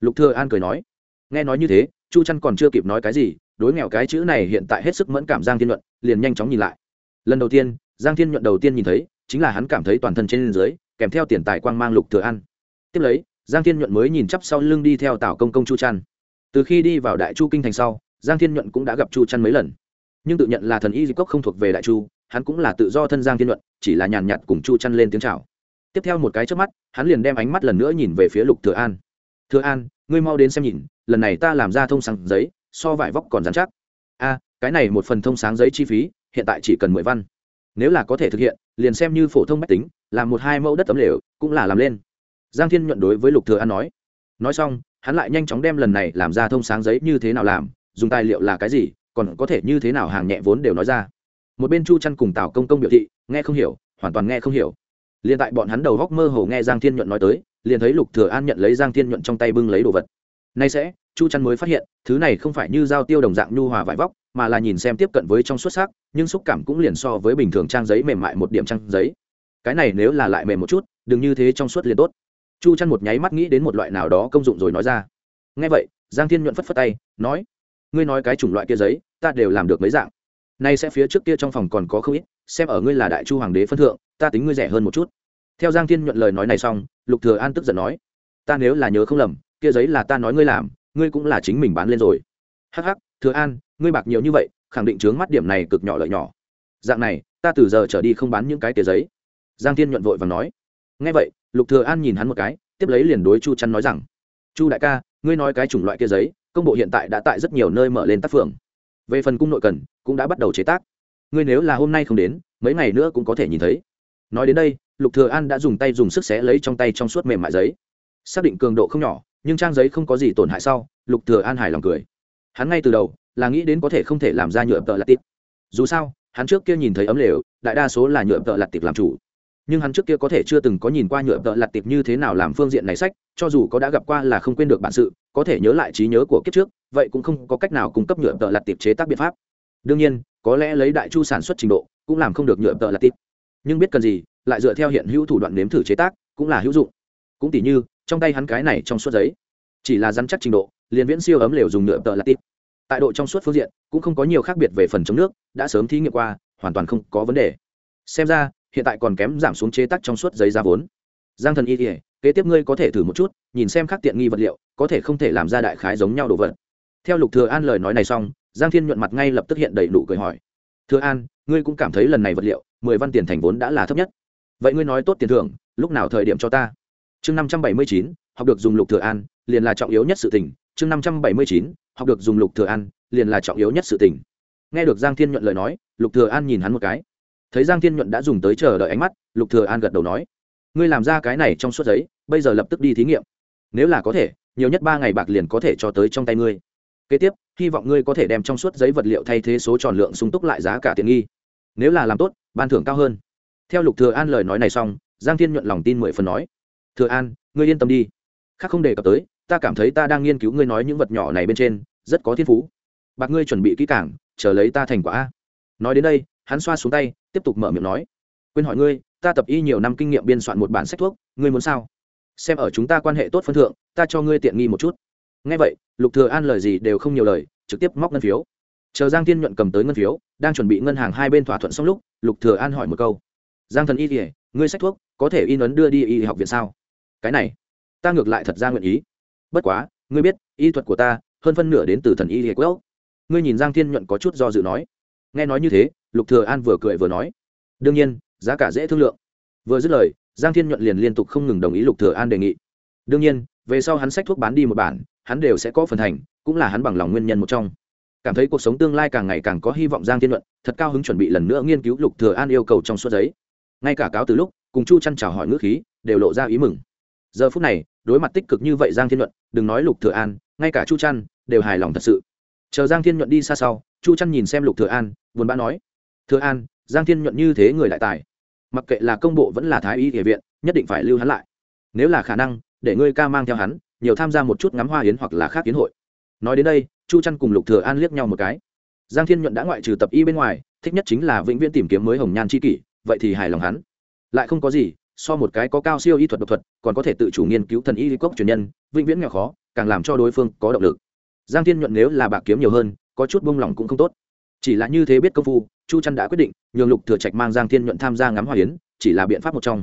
Lục thừa an cười nói. Nghe nói như thế, chu trăn còn chưa kịp nói cái gì đối nghèo cái chữ này hiện tại hết sức mẫn cảm giang thiên nhuận, liền nhanh chóng nhìn lại. Lần đầu tiên, giang thiên nhuận đầu tiên nhìn thấy, chính là hắn cảm thấy toàn thân trên dưới, kèm theo tiền tài quang mang lục thừa an tiếp lấy, giang thiên nhuận mới nhìn chắp sau lưng đi theo tào công công chu trăn từ khi đi vào đại chu kinh thành sau, giang thiên nhuận cũng đã gặp chu trăn mấy lần. Nhưng tự nhận là thần y di cốc không thuộc về đại chu, hắn cũng là tự do thân giang thiên nhuận, chỉ là nhàn nhạt cùng chu chăn lên tiếng chào. Tiếp theo một cái trước mắt, hắn liền đem ánh mắt lần nữa nhìn về phía lục thừa an. Thừa an, ngươi mau đến xem nhìn, lần này ta làm ra thông sáng giấy so vải vóc còn dán chắc. A, cái này một phần thông sáng giấy chi phí, hiện tại chỉ cần mười văn. Nếu là có thể thực hiện, liền xem như phổ thông máy tính làm một hai mẫu đất tấm lều, cũng là làm lên. Giang thiên nhuận đối với lục thừa an nói. Nói xong, hắn lại nhanh chóng đem lần này làm ra thông sáng giấy như thế nào làm, dùng tài liệu là cái gì, còn có thể như thế nào hàng nhẹ vốn đều nói ra. Một bên chu chăn cùng tào công công biểu thị, nghe không hiểu, hoàn toàn nghe không hiểu. Liền tại bọn hắn đầu góc mơ hồ nghe giang thiên nhuận nói tới, liền thấy lục thừa an nhận lấy giang thiên nhuận trong tay bưng lấy đồ vật. Nay sẽ chu chăn mới phát hiện, thứ này không phải như dao tiêu đồng dạng nhu hòa vải vóc, mà là nhìn xem tiếp cận với trong xuất sắc, nhưng xúc cảm cũng liền so với bình thường trang giấy mềm mại một điểm trang giấy. Cái này nếu là lại mềm một chút, đừng như thế trong suốt liền tốt. Chu chăn một nháy mắt nghĩ đến một loại nào đó công dụng rồi nói ra. Nghe vậy, giang thiên nhuận phất phất tay, nói, ngươi nói cái chủng loại kia giấy, ta đều làm được mấy dạng. Nay sẽ phía trước kia trong phòng còn có không ít, xem ở ngươi là đại chu hoàng đế phân thượng, ta tính ngươi rẻ hơn một chút. Theo giang thiên nhuận lời nói này xong, lục thừa an tức giận nói, ta nếu là nhớ không lầm, kia giấy là ta nói ngươi làm ngươi cũng là chính mình bán lên rồi. Hắc hắc, thừa an, ngươi bạc nhiều như vậy, khẳng định chướng mắt điểm này cực nhỏ lợi nhỏ. Dạng này, ta từ giờ trở đi không bán những cái tiền giấy. Giang thiên nhuận vội vàng nói. Nghe vậy, lục thừa an nhìn hắn một cái, tiếp lấy liền đối chu chăn nói rằng, chu đại ca, ngươi nói cái chủng loại kia giấy, công bộ hiện tại đã tại rất nhiều nơi mở lên tác phường. Về phần cung nội cần, cũng đã bắt đầu chế tác. Ngươi nếu là hôm nay không đến, mấy ngày nữa cũng có thể nhìn thấy. Nói đến đây, lục thừa an đã dùng tay dùng sức xé lấy trong tay trong suốt mềm mại giấy. Xác định cường độ không nhỏ nhưng trang giấy không có gì tổn hại sau, lục thừa an hài lòng cười. Hắn ngay từ đầu là nghĩ đến có thể không thể làm ra nhựa tợ lạt tịp dù sao, hắn trước kia nhìn thấy ấm lều, đại đa số là nhựa tợ lạt tịp làm chủ. Nhưng hắn trước kia có thể chưa từng có nhìn qua nhựa tợ lặt tiệp như thế nào làm phương diện này sách, cho dù có đã gặp qua là không quên được bản sự, có thể nhớ lại trí nhớ của kiếp trước, vậy cũng không có cách nào cung cấp nhựa tợ lặt tiệp chế tác biện pháp. Đương nhiên, có lẽ lấy đại chu sản xuất trình độ, cũng làm không được nhựa tợ lặt tiệp nhưng biết cần gì, lại dựa theo hiện hữu thủ đoạn nếm thử chế tác, cũng là hữu dụng. Cũng tỉ như trong tay hắn cái này trong suốt giấy. Chỉ là rắn chắc trình độ, liền viễn siêu ấm lều dùng nhựa tợ là tít. Tại độ trong suốt phương diện, cũng không có nhiều khác biệt về phần chống nước, đã sớm thí nghiệm qua, hoàn toàn không có vấn đề. Xem ra, hiện tại còn kém giảm xuống chế tác trong suốt giấy giá vốn. Giang thần y kỉa kế tiếp ngươi có thể thử một chút, nhìn xem khác tiện nghi vật liệu, có thể không thể làm ra đại khái giống nhau đồ vật. Theo lục thừa an lời nói này xong, giang thiên nhuận mặt ngay lập tức hiện đầy nụ cười hỏi. Thừa an, ngươi cũng cảm thấy lần này vật liệu, mười văn tiền thành vốn đã là thấp nhất. Vậy ngươi nói tốt tiền thưởng, lúc nào thời điểm cho ta? Chương năm trăm bảy mươi chín, học được dùng lục thừa an, liền là trọng yếu nhất sự tình. Chương năm trăm bảy mươi chín, học được dùng lục thừa an, liền là trọng yếu nhất sự tình. Nghe được giang thiên nhuận lời nói, lục thừa an nhìn hắn một cái. Thấy giang thiên nhuận đã dùng tới chờ đợi ánh mắt, lục thừa an gật đầu nói, ngươi làm ra cái này trong suốt giấy, bây giờ lập tức đi thí nghiệm. Nếu là có thể, nhiều nhất ba ngày bạc liền có thể cho tới trong tay ngươi. Kế tiếp, hy vọng ngươi có thể đem trong suốt giấy vật liệu thay thế số tròn lượng sung túc lại giá cả tiện nghi. Nếu là làm tốt, ban thưởng cao hơn. Theo lục thừa an lời nói này xong, giang thiên nhuận lòng tin mười phần nói thừa an, ngươi yên tâm đi. Khác không đề cập tới, ta cảm thấy ta đang nghiên cứu ngươi nói những vật nhỏ này bên trên, rất có thiên phú. Bạc ngươi chuẩn bị kỹ càng, chờ lấy ta thành quả. Nói đến đây, hắn xoa xuống tay, tiếp tục mở miệng nói, quên hỏi ngươi, ta tập y nhiều năm kinh nghiệm biên soạn một bản sách thuốc, ngươi muốn sao? Xem ở chúng ta quan hệ tốt phân thượng, ta cho ngươi tiện nghi một chút. Ngay vậy, lục thừa an lời gì đều không nhiều lời, trực tiếp móc ngân phiếu. Chờ giang thiên nhuận cầm tới ngân phiếu, đang chuẩn bị ngân hàng hai bên thỏa thuận xong lúc, lục thừa an hỏi một câu, giang thần y thì ngươi sách thuốc có thể in ấn đưa đi y học viện sao? Cái này. Ta ngược lại thật ra nguyện ý. Bất quá, ngươi biết, y thuật của ta, hơn phân nửa đến từ thần y liệt quốc ngươi nhìn giang thiên nhuận có chút do dự nói. Nghe nói như thế, lục thừa an vừa cười vừa nói. Đương nhiên, giá cả dễ thương lượng. Vừa dứt lời, giang thiên nhuận liền liên tục không ngừng đồng ý lục thừa an đề nghị. Đương nhiên, về sau hắn sách thuốc bán đi một bản, hắn đều sẽ có phần thành, cũng là hắn bằng lòng nguyên nhân một trong. Cảm thấy cuộc sống tương lai càng ngày càng có hy vọng giang thiên nhuận thật cao hứng chuẩn bị lần nữa nghiên cứu lục thừa an yêu cầu trong suốt giấy. Ngay cả cáo từ lúc, cùng chu chăn chào hỏi ngữ khí, đều lộ ra ý mừng giờ phút này, đối mặt tích cực như vậy giang thiên nhuận, đừng nói lục thừa an, ngay cả chu trăn đều hài lòng thật sự. Chờ giang thiên nhuận đi xa sau, chu trăn nhìn xem lục thừa an, buồn bã nói, thừa an, giang thiên nhuận như thế người lại tài. Mặc kệ là công bộ vẫn là thái y địa viện, nhất định phải lưu hắn lại. Nếu là khả năng, để ngươi ca mang theo hắn, nhiều tham gia một chút ngắm hoa hiến hoặc là khác kiến hội. Nói đến đây, chu trăn cùng lục thừa an liếc nhau một cái. Giang thiên nhuận đã ngoại trừ tập y bên ngoài, thích nhất chính là vĩnh viễn tìm kiếm mới hồng nhan chi kỷ, vậy thì hài lòng hắn. Lại không có gì so một cái có cao siêu y thuật độc thuật, còn có thể tự chủ nghiên cứu thần y lý cốc truyền nhân, vĩnh viễn nghèo khó, càng làm cho đối phương có động lực. Giang thiên nhuận nếu là bạc kiếm nhiều hơn, có chút buông lỏng cũng không tốt. Chỉ là như thế biết công phu, chu trăn đã quyết định nhường lục thừa trạch mang giang thiên nhuận tham gia ngắm hoa yến, chỉ là biện pháp một trong.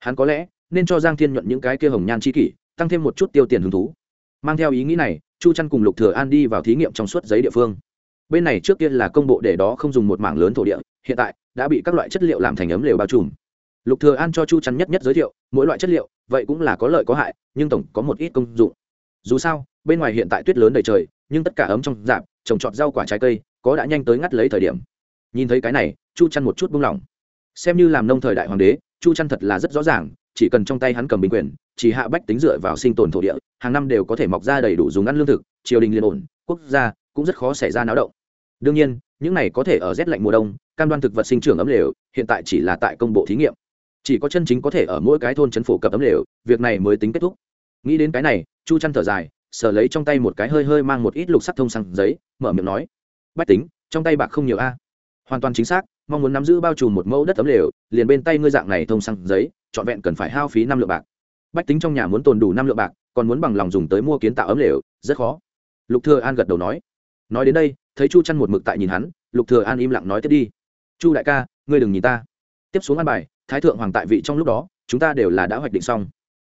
Hắn có lẽ nên cho giang thiên nhuận những cái kia hồng nhan chi kỷ, tăng thêm một chút tiêu tiền hứng thú. Mang theo ý nghĩ này, chu trăn cùng lục thừa an đi vào thí nghiệm trong suốt giấy địa phương. Bên này trước kia là công bộ để đó không dùng một mảng lớn thổ địa, hiện tại đã bị các loại chất liệu làm thành ấm lều bao trùm lục thừa an cho chu trăn nhất nhất giới thiệu, mỗi loại chất liệu, vậy cũng là có lợi có hại, nhưng tổng có một ít công dụng. Dù sao, bên ngoài hiện tại tuyết lớn đầy trời, nhưng tất cả ấm trong dạp, trồng trọt rau quả trái cây, có đã nhanh tới ngắt lấy thời điểm. Nhìn thấy cái này, chu chăn một chút buông lỏng. Xem như làm nông thời đại hoàng đế, chu chăn thật là rất rõ ràng, chỉ cần trong tay hắn cầm bình quyền, chỉ hạ bách tính dựa vào sinh tồn thổ địa, hàng năm đều có thể mọc ra đầy đủ dùng ăn lương thực, triều đình liên ổn, quốc gia cũng rất khó xảy ra náo động. Đương nhiên, những này có thể ở rét lạnh mùa đông, cam đoan thực vật sinh trưởng ấm lều, hiện tại chỉ là tại công bộ thí nghiệm chỉ có chân chính có thể ở mỗi cái thôn chấn phổ cập ấm lều, việc này mới tính kết thúc. Nghĩ đến cái này, chu chăn thở dài sở lấy trong tay một cái hơi hơi mang một ít lục sắc thông sang giấy, mở miệng nói, bách tính, trong tay bạc không nhiều a. Hoàn toàn chính xác, mong muốn nắm giữ bao trùm một mẫu đất tấm lều, liền bên tay ngươi dạng này thông sang giấy, trọn vẹn cần phải hao phí năm lượng bạc. Bách tính trong nhà muốn tồn đủ năm lượng bạc, còn muốn bằng lòng dùng tới mua kiến tạo ấm lều, rất khó. Lục thừa an gật đầu nói nói đến đây, thấy chu chăn một mực tại nhìn hắn, lục thừa an im lặng nói tiếp đi, chu đại ca, ngươi đừng nhìn ta. Tiếp xuống ăn bài thái thượng hoàng tại vị trong lúc đó, chúng ta đều là đã hoạch định xong.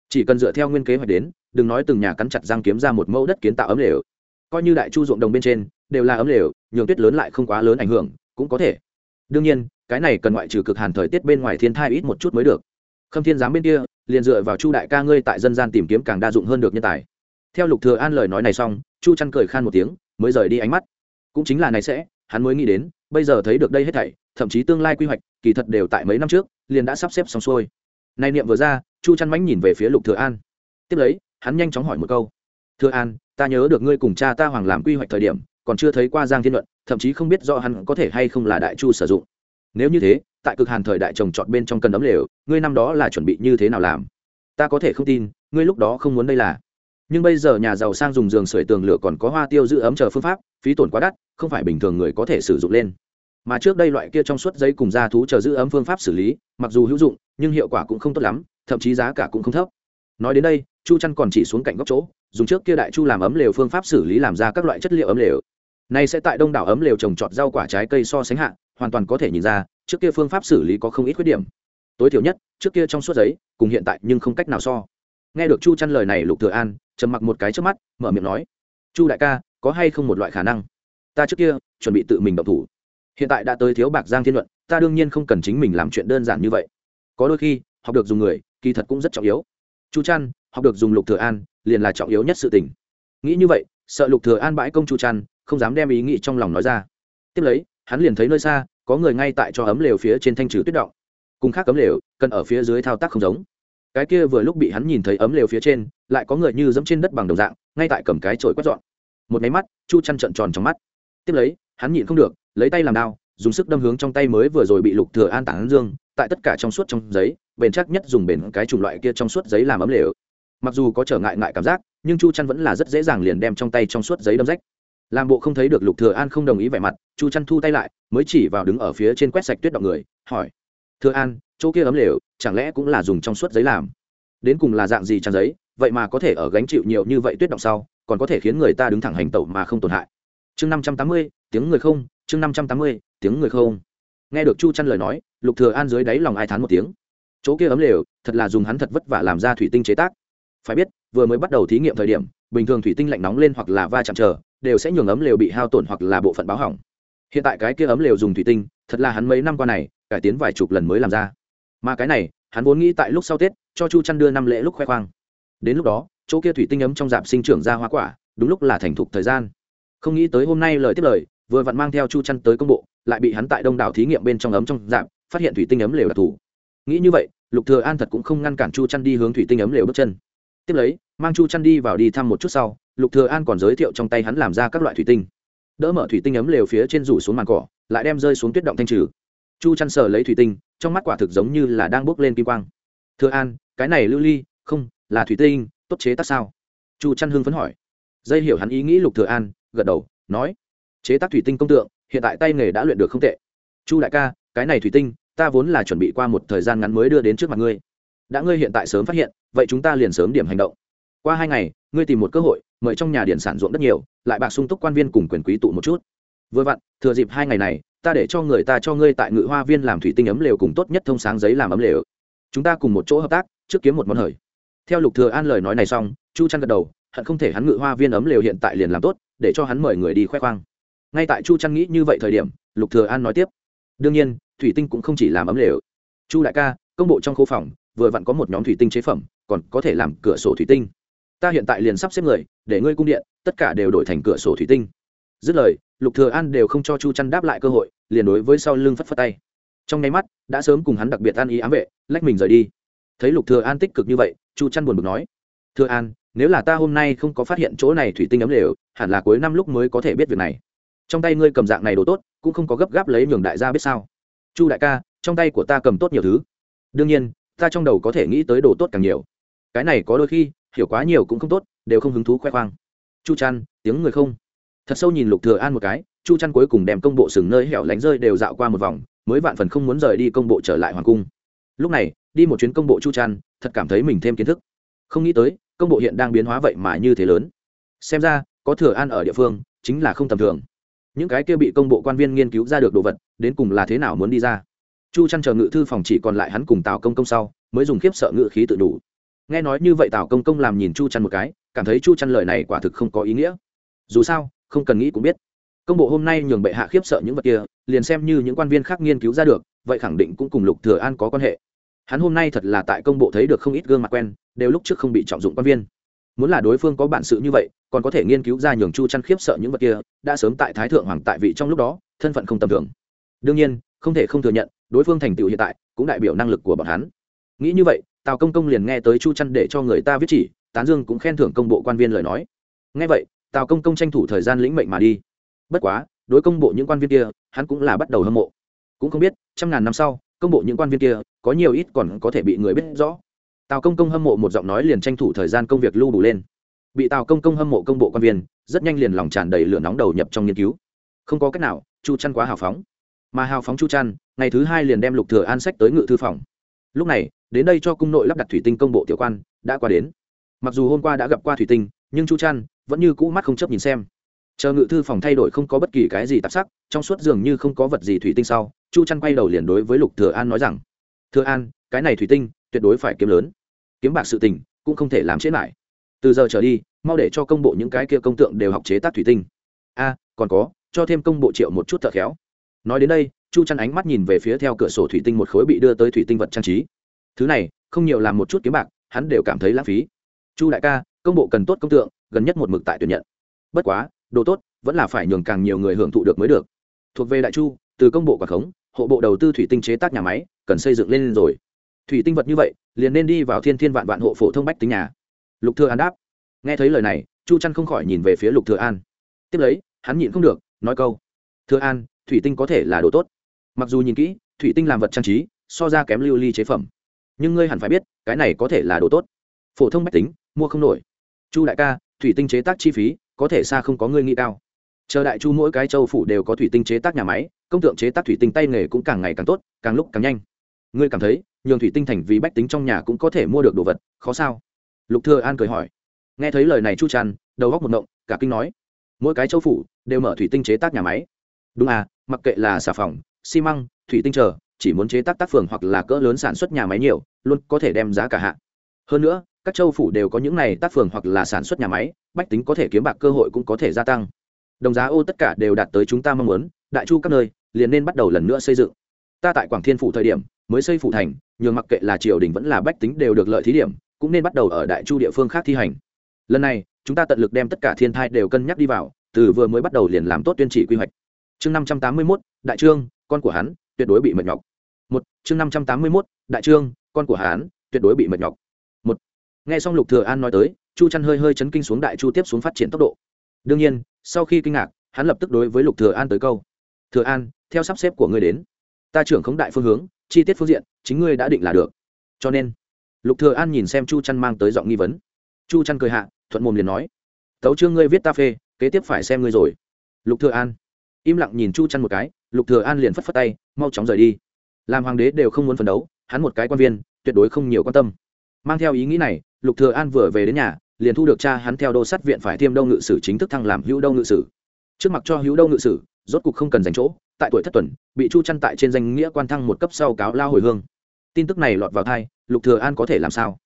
Chỉ cần dựa theo nguyên kế hoạch đến, đừng nói từng nhà cắn chặt răng kiếm ra một mẫu đất kiến tạo ấm lều. Coi như đại chu ruộng đồng bên trên, đều là ấm lều, nhường tuyết lớn lại không quá lớn ảnh hưởng, cũng có thể. Đương nhiên, cái này cần ngoại trừ cực hàn thời tiết bên ngoài thiên thai ít một chút mới được. Khâm thiên giám bên kia, liền dựa vào chu đại ca ngươi tại dân gian tìm kiếm càng đa dụng hơn được nhân tài. Theo lục thừa an lời nói này xong, chu chăn cười khan một tiếng, mới rời đi ánh mắt. Cũng chính là này sẽ, hắn mới nghĩ đến bây giờ thấy được đây hết thảy, thậm chí tương lai quy hoạch, kỳ thật đều tại mấy năm trước, liền đã sắp xếp xong xuôi. Nay niệm vừa ra, chu chăn mánh nhìn về phía lục thừa an. Tiếp lấy, hắn nhanh chóng hỏi một câu. Thừa an, ta nhớ được ngươi cùng cha ta hoàng làm quy hoạch thời điểm, còn chưa thấy qua giang thiên luận, thậm chí không biết do hắn có thể hay không là đại chu sử dụng. Nếu như thế, tại cực hàn thời đại trồng trọt bên trong cần đấm lều, ngươi năm đó là chuẩn bị như thế nào làm? Ta có thể không tin, ngươi lúc đó không muốn đây là nhưng bây giờ nhà giàu sang dùng giường sưởi tường lửa còn có hoa tiêu giữ ấm chờ phương pháp, phí tổn quá đắt, không phải bình thường người có thể sử dụng lên. Mà trước đây loại kia trong suốt giấy cùng da thú chờ giữ ấm phương pháp xử lý, mặc dù hữu dụng, nhưng hiệu quả cũng không tốt lắm, thậm chí giá cả cũng không thấp. Nói đến đây, chu chăn còn chỉ xuống cạnh góc chỗ, dùng trước kia đại chu làm ấm lều phương pháp xử lý làm ra các loại chất liệu ấm lều. Này sẽ tại đông đảo ấm lều trồng trọt rau quả trái cây so sánh hạ, hoàn toàn có thể nhìn ra, trước kia phương pháp xử lý có không ít khuyết điểm. Tối thiểu nhất, trước kia trong suốt giấy, cùng hiện tại nhưng không cách nào so. Nghe được chu chăn lời này lục thừa an trầm mặc một cái trước mắt mở miệng nói chu đại ca có hay không một loại khả năng? Ta trước kia chuẩn bị tự mình động thủ. Hiện tại đã tới thiếu bạc giang thiên luận ta đương nhiên không cần chính mình làm chuyện đơn giản như vậy. Có đôi khi học được dùng người kỳ thật cũng rất trọng yếu. Chu trăn, học được dùng lục thừa an liền là trọng yếu nhất sự tình. Nghĩ như vậy sợ lục thừa an bãi công chu trăn, không dám đem ý nghĩ trong lòng nói ra. Tiếp lấy hắn liền thấy nơi xa có người ngay tại cho ấm lều phía trên thanh trừ tuyết động. Cùng khác ấm lều cần ở phía dưới thao tác không giống. Cái kia vừa lúc bị hắn nhìn thấy ấm lều phía trên lại có người như dẫm trên đất bằng đồng dạng, ngay tại cầm cái chổi quét dọn. Một máy mắt, chu chăn trợn tròn trong mắt. Tiếp lấy, hắn nhịn không được, lấy tay làm đao, dùng sức đâm hướng trong tay mới vừa rồi bị lục thừa an tản dương, tại tất cả trong suốt trong giấy, bền chắc nhất dùng bền cái chủng loại kia trong suốt giấy làm ấm lều. Mặc dù có trở ngại ngại cảm giác, nhưng chu chăn vẫn là rất dễ dàng liền đem trong tay trong suốt giấy đâm rách. Làm bộ không thấy được lục thừa an không đồng ý vẻ mặt, chu chăn thu tay lại, mới chỉ vào đứng ở phía trên quét sạch tuyết động người, hỏi, thừa an, chỗ kia ấm lều, chẳng lẽ cũng là dùng trong suốt giấy làm? Đến cùng là dạng gì trang giấy vậy mà có thể ở gánh chịu nhiều như vậy tuyết động sau, còn có thể khiến người ta đứng thẳng hành tẩu mà không tổn hại. Chương năm trăm tám mươi, tiếng người không, chương năm trăm tám mươi, tiếng người không. Nghe được chu chăn lời nói, lục thừa an dưới đáy lòng ai thán một tiếng. Chỗ kia ấm lều, thật là dùng hắn thật vất vả làm ra thủy tinh chế tác. Phải biết, vừa mới bắt đầu thí nghiệm thời điểm, bình thường thủy tinh lạnh nóng lên hoặc là va chạm chờ, đều sẽ nhường ấm lều bị hao tổn hoặc là bộ phận báo hỏng. Hiện tại cái kia ấm lều dùng thủy tinh, thật là hắn mấy năm qua này, cải tiến vài chục lần mới làm ra. Mà cái này, hắn vốn nghĩ tại lúc sau tết, cho chu chăn đưa năm lễ lúc khoe khoang đến lúc đó, chỗ kia thủy tinh ấm trong dạp sinh trưởng ra hoa quả, đúng lúc là thành thục thời gian. Không nghĩ tới hôm nay lời tiếp lời, vừa vặn mang theo chu chăn tới công bộ, lại bị hắn tại đông đảo thí nghiệm bên trong ấm trong dạp, phát hiện thủy tinh ấm lều đặc thù. Nghĩ như vậy, lục thừa an thật cũng không ngăn cản chu chăn đi hướng thủy tinh ấm lều bước chân. Tiếp lấy, mang chu chăn đi vào đi thăm một chút sau, lục thừa an còn giới thiệu trong tay hắn làm ra các loại thủy tinh. Đỡ mở thủy tinh ấm lều phía trên rủ xuống màn cỏ, lại đem rơi xuống tuyết động thanh trừ. Chu chăn sờ lấy thủy tinh, trong mắt quả thực giống như là đang bốc lên kim quang. Thừa an, cái này lưu ly, không là thủy tinh, tốt chế tác sao? Chu chăn hưng phấn hỏi. Dây hiểu hắn ý nghĩ lục thừa an, gật đầu, nói. Chế tác thủy tinh công tượng, hiện tại tay nghề đã luyện được không tệ. Chu đại ca, cái này thủy tinh, ta vốn là chuẩn bị qua một thời gian ngắn mới đưa đến trước mặt ngươi. Đã ngươi hiện tại sớm phát hiện, vậy chúng ta liền sớm điểm hành động. Qua hai ngày, ngươi tìm một cơ hội, mời trong nhà điện sản ruộng đất nhiều, lại bạc sung túc quan viên cùng quyền quý tụ một chút. Vừa vặn, thừa dịp hai ngày này, ta để cho người ta cho ngươi tại ngự hoa viên làm thủy tinh ấm lều cùng tốt nhất thông sáng giấy làm ấm lều. Chúng ta cùng một chỗ hợp tác, trước kiếm một món hời theo lục thừa an lời nói này xong, chu trăn gật đầu, hận không thể hắn ngự hoa viên ấm lều hiện tại liền làm tốt, để cho hắn mời người đi khoe khoang. Ngay tại chu trăn nghĩ như vậy thời điểm, lục thừa an nói tiếp. Đương nhiên, thủy tinh cũng không chỉ làm ấm lều. Chu đại ca, công bộ trong khu phòng, vừa vặn có một nhóm thủy tinh chế phẩm, còn có thể làm cửa sổ thủy tinh. Ta hiện tại liền sắp xếp người, để ngươi cung điện, tất cả đều đổi thành cửa sổ thủy tinh. Dứt lời, lục thừa an đều không cho chu chăn đáp lại cơ hội, liền đối với sau lưng phất phất tay. Trong nháy mắt, đã sớm cùng hắn đặc biệt an ý ám vệ, lách mình rời đi. Thấy lục thừa an tích cực như vậy chu chăn buồn bực nói thừa an, nếu là ta hôm nay không có phát hiện chỗ này thủy tinh ấm lều, hẳn là cuối năm lúc mới có thể biết việc này. Trong tay ngươi cầm dạng này đồ tốt, cũng không có gấp gáp lấy nhường đại gia biết sao. Chu đại ca, trong tay của ta cầm tốt nhiều thứ. Đương nhiên, ta trong đầu có thể nghĩ tới đồ tốt càng nhiều. Cái này có đôi khi, hiểu quá nhiều cũng không tốt, đều không hứng thú khoe khoang. Chu chăn, tiếng người không? Thật sâu nhìn lục thừa an một cái, chu chăn cuối cùng đem công bộ sừng nơi hẻo lánh rơi đều dạo qua một vòng, mới vạn phần không muốn rời đi công bộ trở lại hoàng cung. Lúc này đi một chuyến công bộ chu trăn thật cảm thấy mình thêm kiến thức. Không nghĩ tới, công bộ hiện đang biến hóa vậy mà như thế lớn. Xem ra, có thừa an ở địa phương, chính là không tầm thường. Những cái kia bị công bộ quan viên nghiên cứu ra được đồ vật, đến cùng là thế nào muốn đi ra? Chu trăn chờ ngự thư phòng chỉ còn lại hắn cùng tào công công sau, mới dùng khiếp sợ ngự khí tự đủ. Nghe nói như vậy tào công công làm nhìn chu trăn một cái, cảm thấy chu trăn lời này quả thực không có ý nghĩa. Dù sao, không cần nghĩ cũng biết. Công bộ hôm nay nhường bệ hạ khiếp sợ những vật kia, liền xem như những quan viên khác nghiên cứu ra được, vậy khẳng định cũng cùng lục thừa an có quan hệ hắn hôm nay thật là tại công bộ thấy được không ít gương mặt quen, đều lúc trước không bị trọng dụng quan viên. Muốn là đối phương có bản sự như vậy, còn có thể nghiên cứu ra nhường chu chăn khiếp sợ những vật kia, đã sớm tại thái thượng hoàng tại vị trong lúc đó, thân phận không tầm thường. Đương nhiên, không thể không thừa nhận, đối phương thành tựu hiện tại, cũng đại biểu năng lực của bọn hắn. Nghĩ như vậy, tào công công liền nghe tới chu chăn để cho người ta viết chỉ, tán dương cũng khen thưởng công bộ quan viên lời nói. Nghe vậy, tào công công tranh thủ thời gian lĩnh mệnh mà đi. Bất quá, đối công bộ những quan viên kia, hắn cũng là bắt đầu hâm mộ. Cũng không biết, trăm ngàn năm sau, công bộ những quan viên kia có nhiều ít còn có thể bị người biết rõ. Tào công công hâm mộ một giọng nói liền tranh thủ thời gian công việc lưu đủ lên. Bị tào công công hâm mộ công bộ quan viên, rất nhanh liền lòng tràn đầy lửa nóng đầu nhập trong nghiên cứu. Không có cách nào, chu chăn quá hào phóng. Mà hào phóng chu chăn, ngày thứ hai liền đem lục thừa an sách tới ngự thư phòng. Lúc này, đến đây cho cung nội lắp đặt thủy tinh công bộ tiểu quan, đã qua đến. Mặc dù hôm qua đã gặp qua thủy tinh, nhưng chu chăn vẫn như cũ mắt không chấp nhìn xem. Chờ ngự thư phòng thay đổi không có bất kỳ cái gì tạp sắc, trong suốt dường như không có vật gì thủy tinh sau, chu chăn quay đầu liền đối với lục thừa an nói rằng thừa an, cái này thủy tinh tuyệt đối phải kiếm lớn. Kiếm bạc sự tình cũng không thể làm chết lại. Từ giờ trở đi, mau để cho công bộ những cái kia công tượng đều học chế tác thủy tinh. A, còn có, cho thêm công bộ triệu một chút thợ khéo. Nói đến đây, chu chăn ánh mắt nhìn về phía theo cửa sổ thủy tinh một khối bị đưa tới thủy tinh vật trang trí. Thứ này, không nhiều làm một chút kiếm bạc, hắn đều cảm thấy lãng phí. Chu đại ca, công bộ cần tốt công tượng, gần nhất một mực tại tuyển nhận. Bất quá, đồ tốt vẫn là phải nhường càng nhiều người hưởng thụ được mới được. Thuộc về đại chu, từ công bộ quả khống, hộ bộ đầu tư thủy tinh chế tác nhà máy cần xây dựng lên rồi. Thủy tinh vật như vậy, liền nên đi vào thiên thiên vạn vạn hộ phổ thông bách tính nhà. Lục thừa an đáp. Nghe thấy lời này, chu trăn không khỏi nhìn về phía lục thừa an. Tiếp lấy, hắn nhịn không được, nói câu. Thừa an, thủy tinh có thể là đồ tốt. Mặc dù nhìn kỹ, thủy tinh làm vật trang trí, so ra kém lưu ly chế phẩm. Nhưng ngươi hẳn phải biết, cái này có thể là đồ tốt. Phổ thông bách tính, mua không nổi. Chu đại ca, thủy tinh chế tác chi phí, có thể xa không có ngươi nghĩ cao. Chờ đại chu mỗi cái châu phủ đều có thủy tinh chế tác nhà máy, công tượng chế tác thủy tinh tay nghề cũng càng ngày càng tốt, càng lúc càng nhanh ngươi cảm thấy, nhường thủy tinh thành vì bách tính trong nhà cũng có thể mua được đồ vật, khó sao? Lục thừa an cười hỏi. Nghe thấy lời này chu trăn, đầu góc một động cả kinh nói. Mỗi cái châu phủ đều mở thủy tinh chế tác nhà máy. Đúng à mặc kệ là xà phòng, xi măng, thủy tinh chờ, chỉ muốn chế tác tác phường hoặc là cỡ lớn sản xuất nhà máy nhiều, luôn có thể đem giá cả hạ. Hơn nữa, các châu phủ đều có những này tác phường hoặc là sản xuất nhà máy, bách tính có thể kiếm bạc cơ hội cũng có thể gia tăng. Đồng giá ô tất cả đều đạt tới chúng ta mong muốn, đại chu các nơi, liền nên bắt đầu lần nữa xây dựng. Ta tại quảng thiên phủ thời điểm mới xây phủ thành, nhường mặc kệ là triều đình vẫn là bách tính đều được lợi thí điểm, cũng nên bắt đầu ở đại chu địa phương khác thi hành. Lần này, chúng ta tận lực đem tất cả thiên thai đều cân nhắc đi vào, từ vừa mới bắt đầu liền làm tốt tuyên chỉ quy hoạch. Chương năm trăm tám mươi mốt, đại trương, con của hắn, tuyệt đối bị mệt nhọc. Một, chương năm trăm tám mươi mốt, đại trương, con của hắn, tuyệt đối bị mệt nhọc. Một, nghe xong lục thừa an nói tới, chu chăn hơi hơi chấn kinh xuống đại chu tiếp xuống phát triển tốc độ. Đương nhiên, sau khi kinh ngạc, hắn lập tức đối với lục thừa an tới câu, thừa an, theo sắp xếp của ngươi đến, ta trưởng khống đại phương hướng chi tiết phương diện, chính ngươi đã định là được. Cho nên, lục thừa an nhìn xem chu chăn mang tới giọng nghi vấn. Chu chăn cười hạ, thuận mồm liền nói, tấu chương ngươi viết ta phê, kế tiếp phải xem ngươi rồi. Lục thừa an im lặng nhìn chu chăn một cái, lục thừa an liền phất phất tay, mau chóng rời đi. Làm hoàng đế đều không muốn phấn đấu, hắn một cái quan viên, tuyệt đối không nhiều quan tâm. Mang theo ý nghĩ này, lục thừa an vừa về đến nhà, liền thu được cha hắn theo đô sát viện phải thiêm đông ngự sử chính thức thăng làm hữu đông ngự sử. Trước mặt cho hữu đông ngự sử, rốt cục không cần dành chỗ tại tuổi thất tuần, bị chu chăn tại trên danh nghĩa quan thăng một cấp sau cáo lao hồi hương. Tin tức này lọt vào thai, lục thừa an có thể làm sao?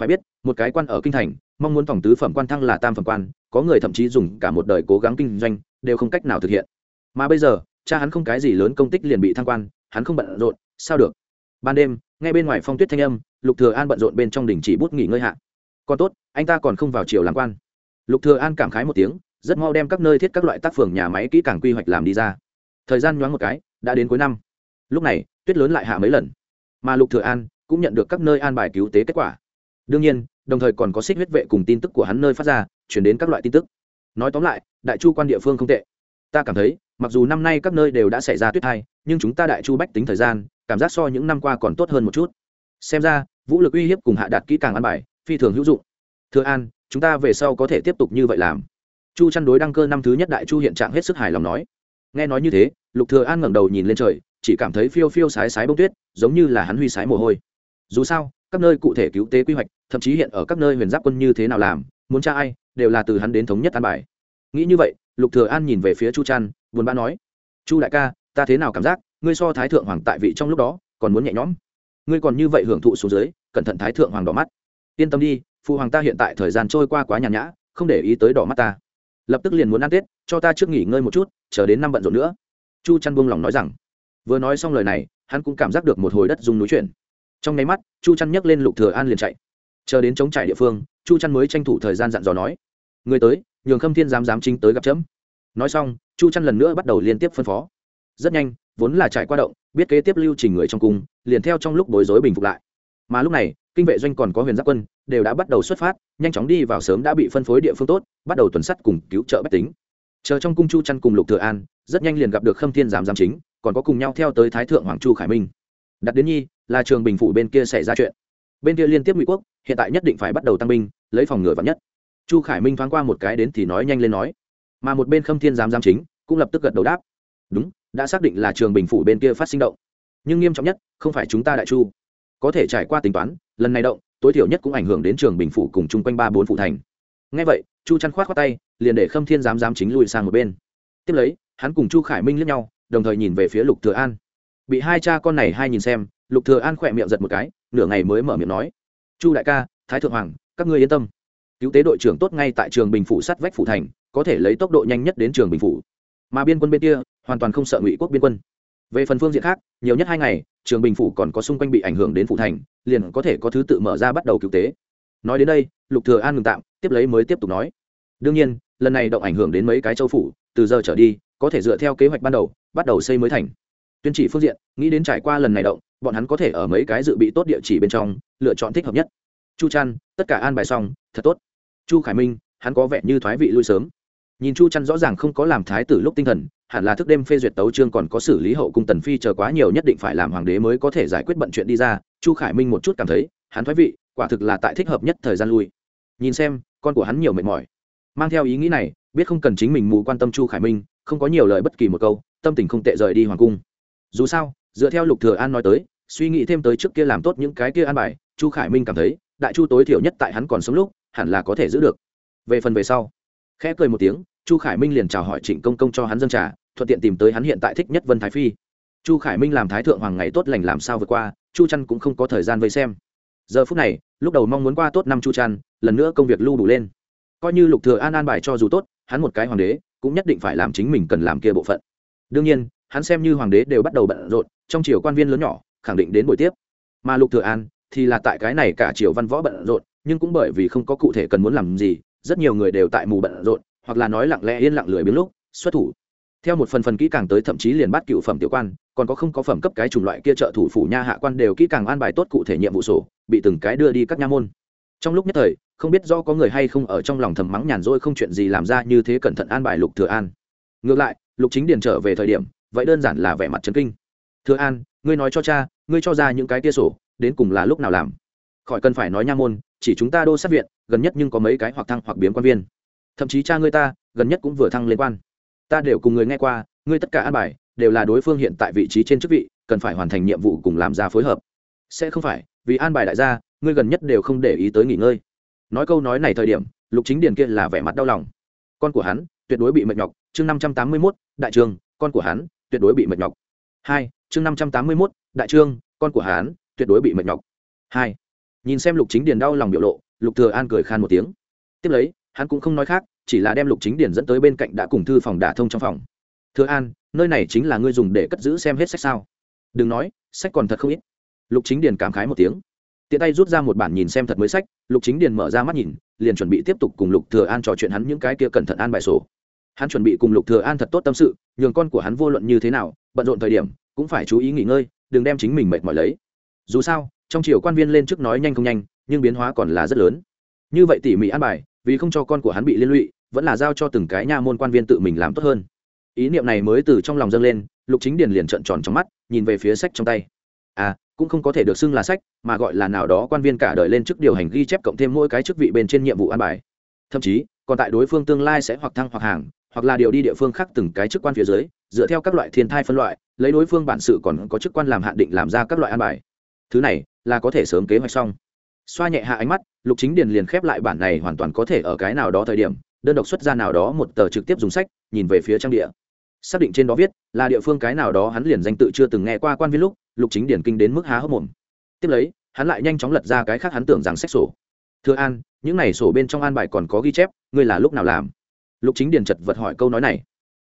Phải biết, một cái quan ở kinh thành, mong muốn tổng tứ phẩm quan thăng là tam phẩm quan, có người thậm chí dùng cả một đời cố gắng kinh doanh, đều không cách nào thực hiện. Mà bây giờ, cha hắn không cái gì lớn công tích liền bị thăng quan, hắn không bận rộn, sao được? Ban đêm ngay bên ngoài phong tuyết thanh âm, lục thừa an bận rộn bên trong đỉnh chỉ bút nghỉ ngơi hạ. Còn tốt, anh ta còn không vào chiều làm quan. Lục thừa an cảm khái một tiếng, rất mau đem các nơi thiết các loại tác phường nhà máy kỹ càng quy hoạch làm đi ra thời gian nhoáng một cái đã đến cuối năm. Lúc này tuyết lớn lại hạ mấy lần. Mà lục thừa an cũng nhận được các nơi an bài cứu tế kết quả. Đương nhiên đồng thời còn có xích huyết vệ cùng tin tức của hắn nơi phát ra chuyển đến các loại tin tức. Nói tóm lại đại chu quan địa phương không tệ. Ta cảm thấy mặc dù năm nay các nơi đều đã xảy ra tuyết hay, nhưng chúng ta đại chu bách tính thời gian cảm giác so những năm qua còn tốt hơn một chút. Xem ra vũ lực uy hiếp cùng hạ đạt kỹ càng an bài phi thường hữu dụng. Thưa an chúng ta về sau có thể tiếp tục như vậy làm. Chu chăn đối đăng cơ năm thứ nhất đại chu hiện trạng hết sức hài lòng nói nghe nói như thế, lục thừa an ngẩng đầu nhìn lên trời, chỉ cảm thấy phiêu phiêu sái sái bông tuyết, giống như là hắn huy sái mồ hôi. Dù sao, các nơi cụ thể cứu tế quy hoạch, thậm chí hiện ở các nơi huyền giáp quân như thế nào làm, muốn tra ai, đều là từ hắn đến thống nhất an bài. Nghĩ như vậy, lục thừa an nhìn về phía chu trăn buồn bã nói, chu đại ca, ta thế nào cảm giác, ngươi so thái thượng hoàng tại vị trong lúc đó, còn muốn nhẹ nhõm. Ngươi còn như vậy hưởng thụ xuống dưới, cẩn thận thái thượng hoàng đỏ mắt. Yên tâm đi phụ hoàng ta hiện tại thời gian trôi qua quá nhàn nhã, không để ý tới đỏ mắt ta lập tức liền muốn ăn tết, cho ta trước nghỉ ngơi một chút, chờ đến năm bận rộn nữa. Chu chăn buông lòng nói rằng. Vừa nói xong lời này, hắn cũng cảm giác được một hồi đất rung núi chuyển. Trong nháy mắt, chu chăn nhấc lên lục thừa an liền chạy. Chờ đến chống trải địa phương, chu chăn mới tranh thủ thời gian dặn dò nói. Người tới, nhường khâm thiên dám dám chính tới gặp chấm. Nói xong, chu chăn lần nữa bắt đầu liên tiếp phân phó. Rất nhanh, vốn là trải qua động, biết kế tiếp lưu trình người trong cung, liền theo trong lúc bối rối bình phục lại. Mà lúc này, kinh vệ doanh còn có huyền giáp quân đều đã bắt đầu xuất phát, nhanh chóng đi vào sớm đã bị phân phối địa phương tốt, bắt đầu tuần sắt cùng cứu trợ bách tính. Chờ trong cung chu chăn cùng lục thừa an, rất nhanh liền gặp được khâm thiên giám giám chính, còn có cùng nhau theo tới thái thượng hoàng chu khải minh. Đặt đến nhi, là trường bình phủ bên kia xảy ra chuyện. Bên kia liên tiếp ngụy quốc, hiện tại nhất định phải bắt đầu tăng binh, lấy phòng ngừa vạn nhất. Chu khải minh thoáng qua một cái đến thì nói nhanh lên nói. Mà một bên khâm thiên giám giám chính cũng lập tức gật đầu đáp. Đúng, đã xác định là trường bình phủ bên kia phát sinh động. Nhưng nghiêm trọng nhất, không phải chúng ta đại chu. Có thể trải qua tính toán, lần này động tối thiểu nhất cũng ảnh hưởng đến trường bình phủ cùng chung quanh ba bốn phủ thành. Ngay vậy, chu chăn khoát khoát tay, liền để khâm thiên giám giám chính lùi sang một bên. Tiếp lấy, hắn cùng chu khải minh lướt nhau, đồng thời nhìn về phía lục thừa an. Bị hai cha con này hai nhìn xem, lục thừa an khỏe miệng giật một cái, nửa ngày mới mở miệng nói, chu đại ca, thái thượng hoàng, các ngươi yên tâm. Cứu tế đội trưởng tốt ngay tại trường bình phủ sắt vách phủ thành, có thể lấy tốc độ nhanh nhất đến trường bình phủ. Mà biên quân bên kia, hoàn toàn không sợ ngụy quốc biên quân về phần phương diện khác, nhiều nhất hai ngày, trường bình phủ còn có xung quanh bị ảnh hưởng đến phủ thành, liền có thể có thứ tự mở ra bắt đầu cứu tế. Nói đến đây, lục thừa an ngừng tạm, tiếp lấy mới tiếp tục nói. Đương nhiên, lần này động ảnh hưởng đến mấy cái châu phủ, từ giờ trở đi, có thể dựa theo kế hoạch ban đầu, bắt đầu xây mới thành. Tuyên chỉ phương diện, nghĩ đến trải qua lần này động, bọn hắn có thể ở mấy cái dự bị tốt địa chỉ bên trong, lựa chọn thích hợp nhất. Chu trăn, tất cả an bài xong, thật tốt. Chu khải minh, hắn có vẻ như thoái vị lui sớm. Nhìn chu trăn rõ ràng không có làm thái tử lúc tinh thần hẳn là thức đêm phê duyệt tấu chương còn có xử lý hậu cung tần phi chờ quá nhiều nhất định phải làm hoàng đế mới có thể giải quyết bận chuyện đi ra, chu khải minh một chút cảm thấy, hắn thoái vị, quả thực là tại thích hợp nhất thời gian lui. Nhìn xem, con của hắn nhiều mệt mỏi. Mang theo ý nghĩ này, biết không cần chính mình mù quan tâm chu khải minh, không có nhiều lời bất kỳ một câu, tâm tình không tệ rời đi hoàng cung. Dù sao, dựa theo lục thừa an nói tới, suy nghĩ thêm tới trước kia làm tốt những cái kia an bài, chu khải minh cảm thấy, đại chu tối thiểu nhất tại hắn còn sống lúc, hẳn là có thể giữ được. Về phần về sau, khẽ cười một tiếng chu khải minh liền chào hỏi trịnh công công cho hắn dân trà, thuận tiện tìm tới hắn hiện tại thích nhất vân thái phi. Chu khải minh làm thái thượng hoàng ngày tốt lành làm sao vượt qua, chu trăn cũng không có thời gian vây xem. Giờ phút này, lúc đầu mong muốn qua tốt năm chu trăn, lần nữa công việc lưu đủ lên. Coi như lục thừa an an bài cho dù tốt, hắn một cái hoàng đế, cũng nhất định phải làm chính mình cần làm kia bộ phận. Đương nhiên, hắn xem như hoàng đế đều bắt đầu bận rộn, trong triều quan viên lớn nhỏ, khẳng định đến buổi tiếp. Mà lục thừa an thì là tại cái này cả triều văn võ bận rộn, nhưng cũng bởi vì không có cụ thể cần muốn làm gì, rất nhiều người đều tại mù bận rộn hoặc là nói lặng lẽ yên lặng lười biếng lúc, xuất thủ. Theo một phần phần kỹ càng tới thậm chí liền bắt cựu phẩm tiểu quan, còn có không có phẩm cấp cái chủng loại kia trợ thủ phủ nha hạ quan đều kỹ càng an bài tốt cụ thể nhiệm vụ sổ, bị từng cái đưa đi các nha môn. Trong lúc nhất thời, không biết do có người hay không ở trong lòng thầm mắng nhàn rỗi không chuyện gì làm ra như thế cẩn thận an bài lục thừa an. Ngược lại, lục chính điền trở về thời điểm, vậy đơn giản là vẻ mặt chấn kinh. Thừa an, ngươi nói cho cha, ngươi cho ra những cái tia sổ, đến cùng là lúc nào làm? Khỏi cần phải nói nha môn, chỉ chúng ta đô sát viện, gần nhất nhưng có mấy cái hoặc thăng hoặc biếm quan viên thậm chí cha ngươi ta, gần nhất cũng vừa thăng lên quan. Ta đều cùng người nghe qua, ngươi tất cả an bài, đều là đối phương hiện tại vị trí trên chức vị, cần phải hoàn thành nhiệm vụ cùng làm ra phối hợp. Sẽ không phải, vì an bài đại gia, ngươi gần nhất đều không để ý tới nghỉ ngơi. Nói câu nói này thời điểm, lục chính điền kia là vẻ mặt đau lòng. Con của hắn, tuyệt đối bị mệt nhọc. Chương năm trăm tám mươi mốt, đại trường con của hắn, tuyệt đối bị mệt nhọc. Hai, chương năm trăm tám mươi mốt, đại trương, con của hắn, tuyệt đối bị mệt nhọc. Hai, nhìn xem lục chính điền đau lòng biểu lộ, lục thừa an cười khan một tiếng. Tiếp lấy hắn cũng không nói khác, chỉ là đem lục chính điền dẫn tới bên cạnh đã cùng thư phòng đả thông trong phòng. Thừa an, nơi này chính là ngươi dùng để cất giữ xem hết sách sao? Đừng nói, sách còn thật không ít. Lục chính điền cảm khái một tiếng. Tiện tay rút ra một bản nhìn xem thật mới sách, lục chính điền mở ra mắt nhìn, liền chuẩn bị tiếp tục cùng lục thừa an trò chuyện hắn những cái kia cẩn thận an bài sổ. Hắn chuẩn bị cùng lục thừa an thật tốt tâm sự, nhường con của hắn vô luận như thế nào, bận rộn thời điểm, cũng phải chú ý nghỉ ngơi, đừng đem chính mình mệt mỏi lấy. Dù sao, trong chiều quan viên lên trước nói nhanh không nhanh, nhưng biến hóa còn là rất lớn. Như vậy tỉ mỉ an bài vì không cho con của hắn bị liên lụy, vẫn là giao cho từng cái nha môn quan viên tự mình làm tốt hơn. Ý niệm này mới từ trong lòng dâng lên, lục chính điền liền trợn tròn trong mắt, nhìn về phía sách trong tay. À cũng không có thể được xưng là sách, mà gọi là nào đó quan viên cả đời lên chức điều hành ghi chép cộng thêm mỗi cái chức vị bên trên nhiệm vụ an bài. Thậm chí, còn tại đối phương tương lai sẽ hoặc thăng hoặc hàng, hoặc là điều đi địa phương khác từng cái chức quan phía dưới, dựa theo các loại thiên thai phân loại, lấy đối phương bản sự còn có chức quan làm hạn định làm ra các loại an bài. Thứ này là có thể sớm kế hoạch xong xoa nhẹ hạ ánh mắt, lục chính điền liền khép lại bản này hoàn toàn có thể ở cái nào đó thời điểm, đơn độc xuất ra nào đó một tờ trực tiếp dùng sách, nhìn về phía trang địa. Xác định trên đó viết là địa phương cái nào đó hắn liền danh tự chưa từng nghe qua quan viên lúc, lục chính điển kinh đến mức há hốc mồm. Tiếp lấy, hắn lại nhanh chóng lật ra cái khác hắn tưởng rằng sách sổ. Thưa an, những này sổ bên trong an bài còn có ghi chép, ngươi là lúc nào làm? Lục chính điển chật vật hỏi câu nói này.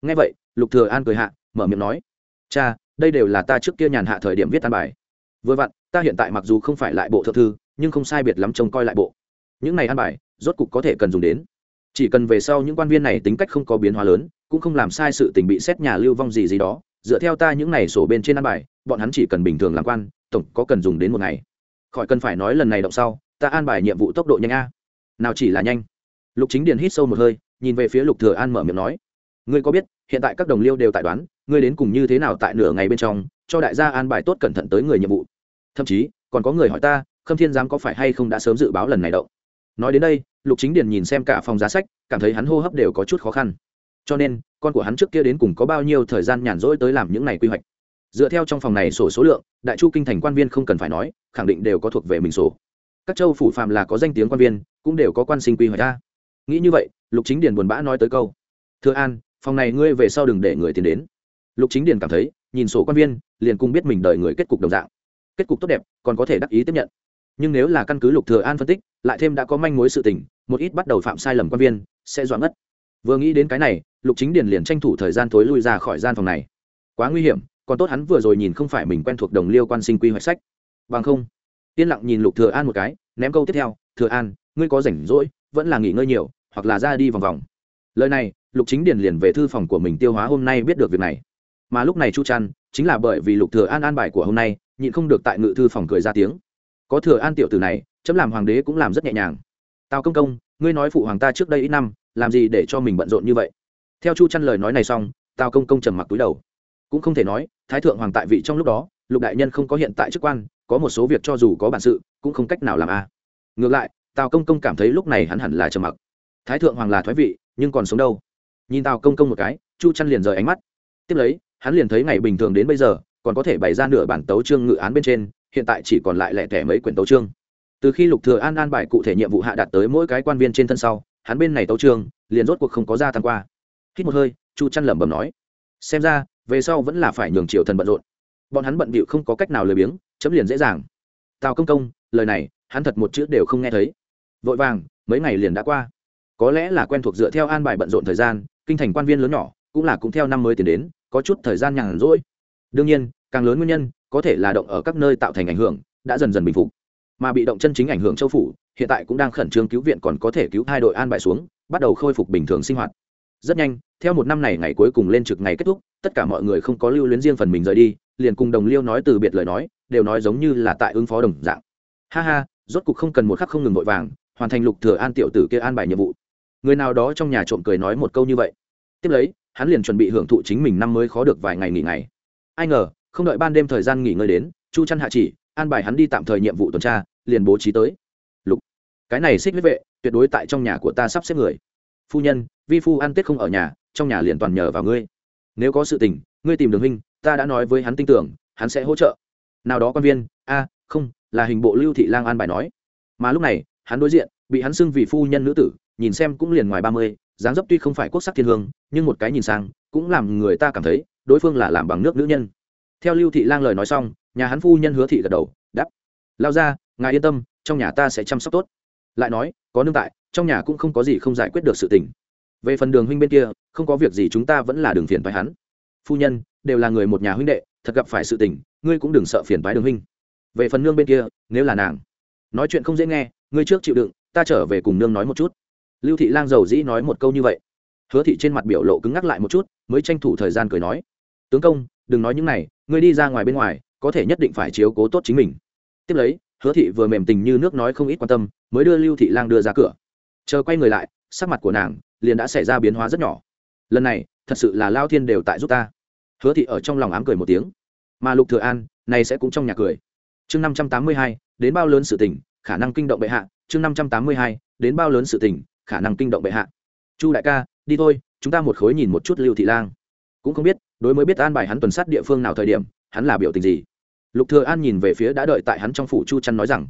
Nghe vậy, lục thừa an cười hạ, mở miệng nói, cha, đây đều là ta trước kia nhàn hạ thời điểm viết an bài. Vừa vặn, ta hiện tại mặc dù không phải lại bộ thượng thư nhưng không sai biệt lắm trông coi lại bộ. Những này an bài, rốt cục có thể cần dùng đến. Chỉ cần về sau những quan viên này tính cách không có biến hóa lớn, cũng không làm sai sự tình bị xét nhà lưu vong gì gì đó, dựa theo ta những này sổ bên trên ăn bài, bọn hắn chỉ cần bình thường làm quan, tổng có cần dùng đến một ngày. Khỏi cần phải nói lần này động sau, ta an bài nhiệm vụ tốc độ nhanh a. Nào chỉ là nhanh. Lục chính điền hít sâu một hơi, nhìn về phía lục thừa an mở miệng nói. Ngươi có biết, hiện tại các đồng liêu đều tại đoán, ngươi đến cùng như thế nào tại nửa ngày bên trong, cho đại gia an bài tốt cẩn thận tới người nhiệm vụ. Thậm chí, còn có người hỏi ta khâm thiên giám có phải hay không đã sớm dự báo lần này động? Nói đến đây, lục chính điền nhìn xem cả phòng giá sách, cảm thấy hắn hô hấp đều có chút khó khăn. Cho nên, con của hắn trước kia đến cùng có bao nhiêu thời gian nhàn rỗi tới làm những này quy hoạch? Dựa theo trong phòng này sổ số lượng, đại chu kinh thành quan viên không cần phải nói, khẳng định đều có thuộc về mình sổ. Các châu phủ phạm là có danh tiếng quan viên, cũng đều có quan sinh quy hoạch ta nghĩ như vậy, lục chính điền buồn bã nói tới câu, thưa an, phòng này ngươi về sau đừng để người tiến đến. Lục chính điền cảm thấy, nhìn sổ quan viên, liền cũng biết mình đợi người kết cục đồng dạng. Kết cục tốt đẹp, còn có thể đắc ý tiếp nhận nhưng nếu là căn cứ lục thừa an phân tích, lại thêm đã có manh mối sự tình, một ít bắt đầu phạm sai lầm quan viên, sẽ doãn ngất. Vừa nghĩ đến cái này, lục chính điền liền tranh thủ thời gian thối lui ra khỏi gian phòng này. Quá nguy hiểm, còn tốt hắn vừa rồi nhìn không phải mình quen thuộc đồng liêu quan sinh quy hoạch sách. Bằng không, yên lặng nhìn lục thừa an một cái, ném câu tiếp theo, thừa an, ngươi có rảnh rỗi, vẫn là nghỉ ngơi nhiều, hoặc là ra đi vòng vòng. Lời này, lục chính điền liền về thư phòng của mình tiêu hóa hôm nay biết được việc này. Mà lúc này chu trăn chính là bởi vì lục thừa an an bài của hôm nay, nhịn không được tại ngự thư phòng cười ra tiếng có thừa an tiểu tử này, chấm làm hoàng đế cũng làm rất nhẹ nhàng. Tào công công, ngươi nói phụ hoàng ta trước đây ít năm, làm gì để cho mình bận rộn như vậy? Theo chu chăn lời nói này xong, tào công công trầm mặc túi đầu. Cũng không thể nói, thái thượng hoàng tại vị trong lúc đó, lục đại nhân không có hiện tại chức quan, có một số việc cho dù có bản sự, cũng không cách nào làm a. Ngược lại, tào công công cảm thấy lúc này hắn hẳn là trầm mặc. Thái thượng hoàng là thoái vị, nhưng còn sống đâu? Nhìn tào công công một cái, chu chăn liền rời ánh mắt. Tiếp lấy, hắn liền thấy ngày bình thường đến bây giờ, còn có thể bày ra nửa bản tấu trương ngự án bên trên hiện tại chỉ còn lại lẻ tẻ mấy quyển tấu chương. từ khi lục thừa an an bài cụ thể nhiệm vụ hạ đạt tới mỗi cái quan viên trên thân sau hắn bên này tấu chương, liền rốt cuộc không có ra tăng qua. Hít một hơi chu chăn lẩm bẩm nói xem ra về sau vẫn là phải nhường triều thần bận rộn. Bọn hắn bận bịu không có cách nào lười biếng chấm liền dễ dàng. Tào công công lời này hắn thật một chữ đều không nghe thấy. Vội vàng mấy ngày liền đã qua. Có lẽ là quen thuộc dựa theo an bài bận rộn thời gian kinh thành quan viên lớn nhỏ cũng là cũng theo năm mới tiến đến có chút thời gian nhàn rỗi. Đương nhiên càng lớn nguyên nhân, có thể là động ở các nơi tạo thành ảnh hưởng, đã dần dần bình phục. Mà bị động chân chính ảnh hưởng châu phủ, hiện tại cũng đang khẩn trương cứu viện còn có thể cứu hai đội an bại xuống, bắt đầu khôi phục bình thường sinh hoạt. Rất nhanh, theo một năm này ngày cuối cùng lên trực ngày kết thúc, tất cả mọi người không có lưu luyến riêng phần mình rời đi, liền cùng đồng liêu nói từ biệt lời nói, đều nói giống như là tại ứng phó đồng dạng. Ha ha, rốt cục không cần một khắc không ngừng vội vàng, hoàn thành lục thừa an tiểu tử kia an bài nhiệm vụ. Người nào đó trong nhà trộm cười nói một câu như vậy. Tiếp lấy, hắn liền chuẩn bị hưởng thụ chính mình năm mới khó được vài ngày nghỉ ngày. Ai ngờ không đợi ban đêm thời gian nghỉ ngơi đến, chu chăn hạ chỉ an bài hắn đi tạm thời nhiệm vụ tuần tra, liền bố trí tới. Lục, cái này xích huyết vệ, tuyệt đối tại trong nhà của ta sắp xếp người. Phu nhân, vi phu ăn tết không ở nhà, trong nhà liền toàn nhờ vào ngươi. Nếu có sự tình, ngươi tìm đường huynh, ta đã nói với hắn tin tưởng, hắn sẽ hỗ trợ. Nào đó quan viên, a, không, là hình bộ lưu thị lang an bài nói. Mà lúc này, hắn đối diện, bị hắn xưng vì phu nhân nữ tử, nhìn xem cũng liền ngoài ba mươi, dáng dấp tuy không phải quốc sắc thiên hương, nhưng một cái nhìn sang, cũng làm người ta cảm thấy, đối phương là làm bằng nước nữ nhân theo lưu thị lang lời nói xong, nhà hắn phu nhân hứa thị gật đầu đắp lao ra, ngài yên tâm, trong nhà ta sẽ chăm sóc tốt. Lại nói, có nương tại, trong nhà cũng không có gì không giải quyết được sự tình. Về phần đường huynh bên kia, không có việc gì chúng ta vẫn là đường phiền phải hắn. Phu nhân, đều là người một nhà huynh đệ, thật gặp phải sự tình, ngươi cũng đừng sợ phiền phái đường huynh. Về phần nương bên kia, nếu là nàng, nói chuyện không dễ nghe, ngươi trước chịu đựng, ta trở về cùng nương nói một chút. Lưu thị lang giàu dĩ nói một câu như vậy. Hứa thị trên mặt biểu lộ cứng ngắc lại một chút, mới tranh thủ thời gian cười nói, tướng công đừng nói những này, ngươi đi ra ngoài bên ngoài, có thể nhất định phải chiếu cố tốt chính mình. Tiếp lấy, hứa thị vừa mềm tình như nước nói không ít quan tâm, mới đưa lưu thị lang đưa ra cửa. Chờ quay người lại, sắc mặt của nàng liền đã xảy ra biến hóa rất nhỏ. Lần này, thật sự là lao thiên đều tại giúp ta. Hứa thị ở trong lòng ám cười một tiếng. Mà lục thừa an, này sẽ cũng trong nhà cười. Chương năm trăm tám mươi hai, đến bao lớn sự tình, khả năng kinh động bệ hạ. Chương năm trăm tám mươi hai, đến bao lớn sự tình, khả năng kinh động bệ hạ. Chu đại ca, đi thôi, chúng ta một khối nhìn một chút lưu thị lang. Cũng không biết đối mới biết an bài hắn tuần sát địa phương nào thời điểm, hắn là biểu tình gì? Lục thừa an nhìn về phía đã đợi tại hắn trong phủ chu chăn nói rằng,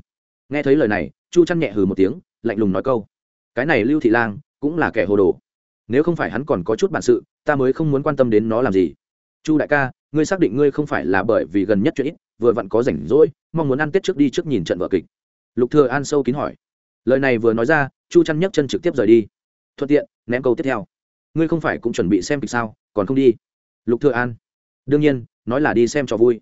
nghe thấy lời này, chu chăn nhẹ hừ một tiếng, lạnh lùng nói câu, cái này lưu thị lang cũng là kẻ hồ đồ. Nếu không phải hắn còn có chút bản sự, ta mới không muốn quan tâm đến nó làm gì. Chu đại ca, ngươi xác định ngươi không phải là bởi vì gần nhất chuyện ít, vừa vặn có rảnh rỗi, mong muốn ăn tết trước đi trước nhìn trận vở kịch. Lục thừa an sâu kín hỏi. Lời này vừa nói ra, chu chăn nhấc chân trực tiếp rời đi. Thuận tiện, ném câu tiếp theo. Ngươi không phải cũng chuẩn bị xem kịch sao, còn không đi? Lục thừa an. Đương nhiên, nói là đi xem cho vui.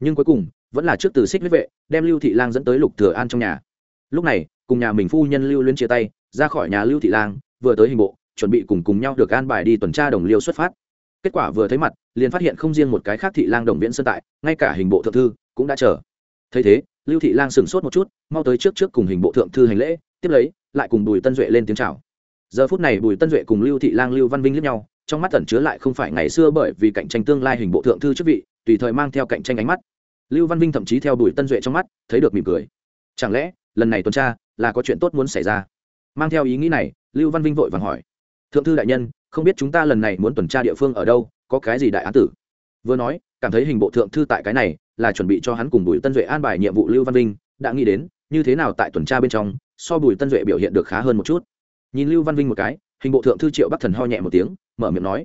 Nhưng cuối cùng, vẫn là trước từ xích huyết vệ, đem lưu thị lang dẫn tới lục thừa an trong nhà. Lúc này, cùng nhà mình phu nhân lưu luyến chia tay, ra khỏi nhà lưu thị lang, vừa tới hình bộ, chuẩn bị cùng cùng nhau được an bài đi tuần tra đồng liêu xuất phát. Kết quả vừa thấy mặt, liền phát hiện không riêng một cái khác thị lang đồng viễn sơn tại, ngay cả hình bộ thượng thư cũng đã chờ. Thấy thế, lưu thị lang sửng sốt một chút, mau tới trước trước cùng hình bộ thượng thư hành lễ, tiếp lấy, lại cùng bùi tân duệ lên tiếng chào. Giờ phút này bùi tân duệ cùng lưu thị lang, lưu văn vinh liếc nhau trong mắt tẩn chứa lại không phải ngày xưa bởi vì cạnh tranh tương lai hình bộ thượng thư chức vị, tùy thời mang theo cạnh tranh ánh mắt. Lưu văn vinh thậm chí theo bùi tân duệ trong mắt, thấy được mỉm cười. Chẳng lẽ, lần này tuần tra, là có chuyện tốt muốn xảy ra? Mang theo ý nghĩ này, lưu văn vinh vội vàng hỏi. Thượng thư đại nhân, không biết chúng ta lần này muốn tuần tra địa phương ở đâu, có cái gì đại án tử? Vừa nói, cảm thấy hình bộ thượng thư tại cái này, là chuẩn bị cho hắn cùng bùi tân duệ an bài nhiệm vụ lưu văn vinh, đã nghĩ đến, như thế nào tại tuần tra bên trong, so bùi tân duệ biểu hiện được khá hơn một chút. Nhìn lưu văn vinh một cái hình bộ thượng thư triệu bắc thần ho nhẹ một tiếng, mở miệng nói,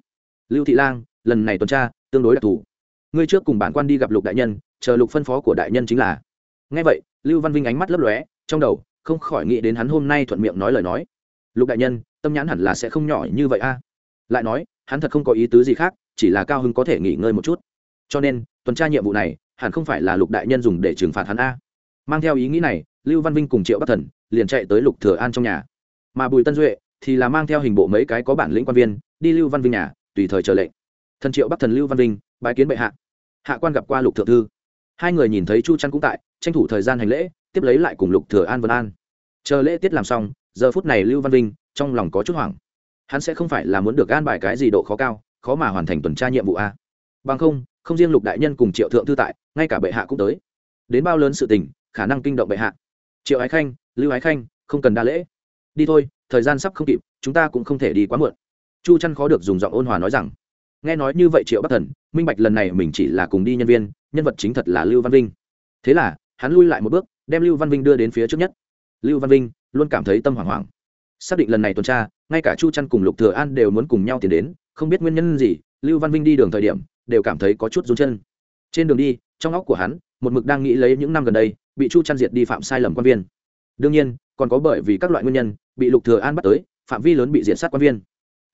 lưu thị lang, lần này tuần tra tương đối đặc thù. Ngươi trước cùng bản quan đi gặp lục đại nhân, chờ lục phân phó của đại nhân chính là. Ngay vậy, lưu văn vinh ánh mắt lấp lóe, trong đầu không khỏi nghĩ đến hắn hôm nay thuận miệng nói lời nói. Lục đại nhân, tâm nhãn hẳn là sẽ không nhỏ như vậy a. Lại nói, hắn thật không có ý tứ gì khác, chỉ là cao hưng có thể nghỉ ngơi một chút. Cho nên, tuần tra nhiệm vụ này hẳn không phải là lục đại nhân dùng để trừng phạt hắn a. Mang theo ý nghĩ này, lưu văn vinh cùng triệu bắc thần liền chạy tới lục thừa an trong nhà. Mà bùi tân duệ thì là mang theo hình bộ mấy cái có bản lĩnh quan viên, đi lưu văn vinh nhà, tùy thời chờ lệnh. Thần triệu bắc thần lưu văn vinh, bái kiến bệ hạ. Hạ quan gặp qua lục thượng thư. Hai người nhìn thấy chu trăn cũng tại, tranh thủ thời gian hành lễ, tiếp lấy lại cùng lục thừa an vân an. Chờ lễ tiết làm xong, giờ phút này lưu văn vinh, trong lòng có chút hoảng. Hắn sẽ không phải là muốn được an bài cái gì độ khó cao, khó mà hoàn thành tuần tra nhiệm vụ a. Bằng không không riêng lục đại nhân cùng triệu thượng thư tại, ngay cả bệ hạ cũng tới. Đến bao lớn sự tình, khả năng kinh động bệ hạ. Triệu ái khanh, lưu ái khanh, không cần đa lễ. Đi thôi thời gian sắp không kịp, chúng ta cũng không thể đi quá muộn. Chu chăn khó được dùng giọng ôn hòa nói rằng, nghe nói như vậy triệu bắc thần, minh bạch lần này mình chỉ là cùng đi nhân viên, nhân vật chính thật là lưu văn vinh. Thế là, hắn lui lại một bước, đem lưu văn vinh đưa đến phía trước nhất. Lưu văn vinh luôn cảm thấy tâm hoảng hoảng. Xác định lần này tuần tra, ngay cả chu chăn cùng lục thừa an đều muốn cùng nhau tiến đến, không biết nguyên nhân gì, lưu văn vinh đi đường thời điểm, đều cảm thấy có chút run chân. Trên đường đi, trong óc của hắn, một mực đang nghĩ lấy những năm gần đây, bị chu chăn diệt đi phạm sai lầm quan viên. Đương nhiên, còn có bởi vì các loại nguyên nhân bị lục thừa an bắt tới, phạm vi lớn bị diện sát quan viên.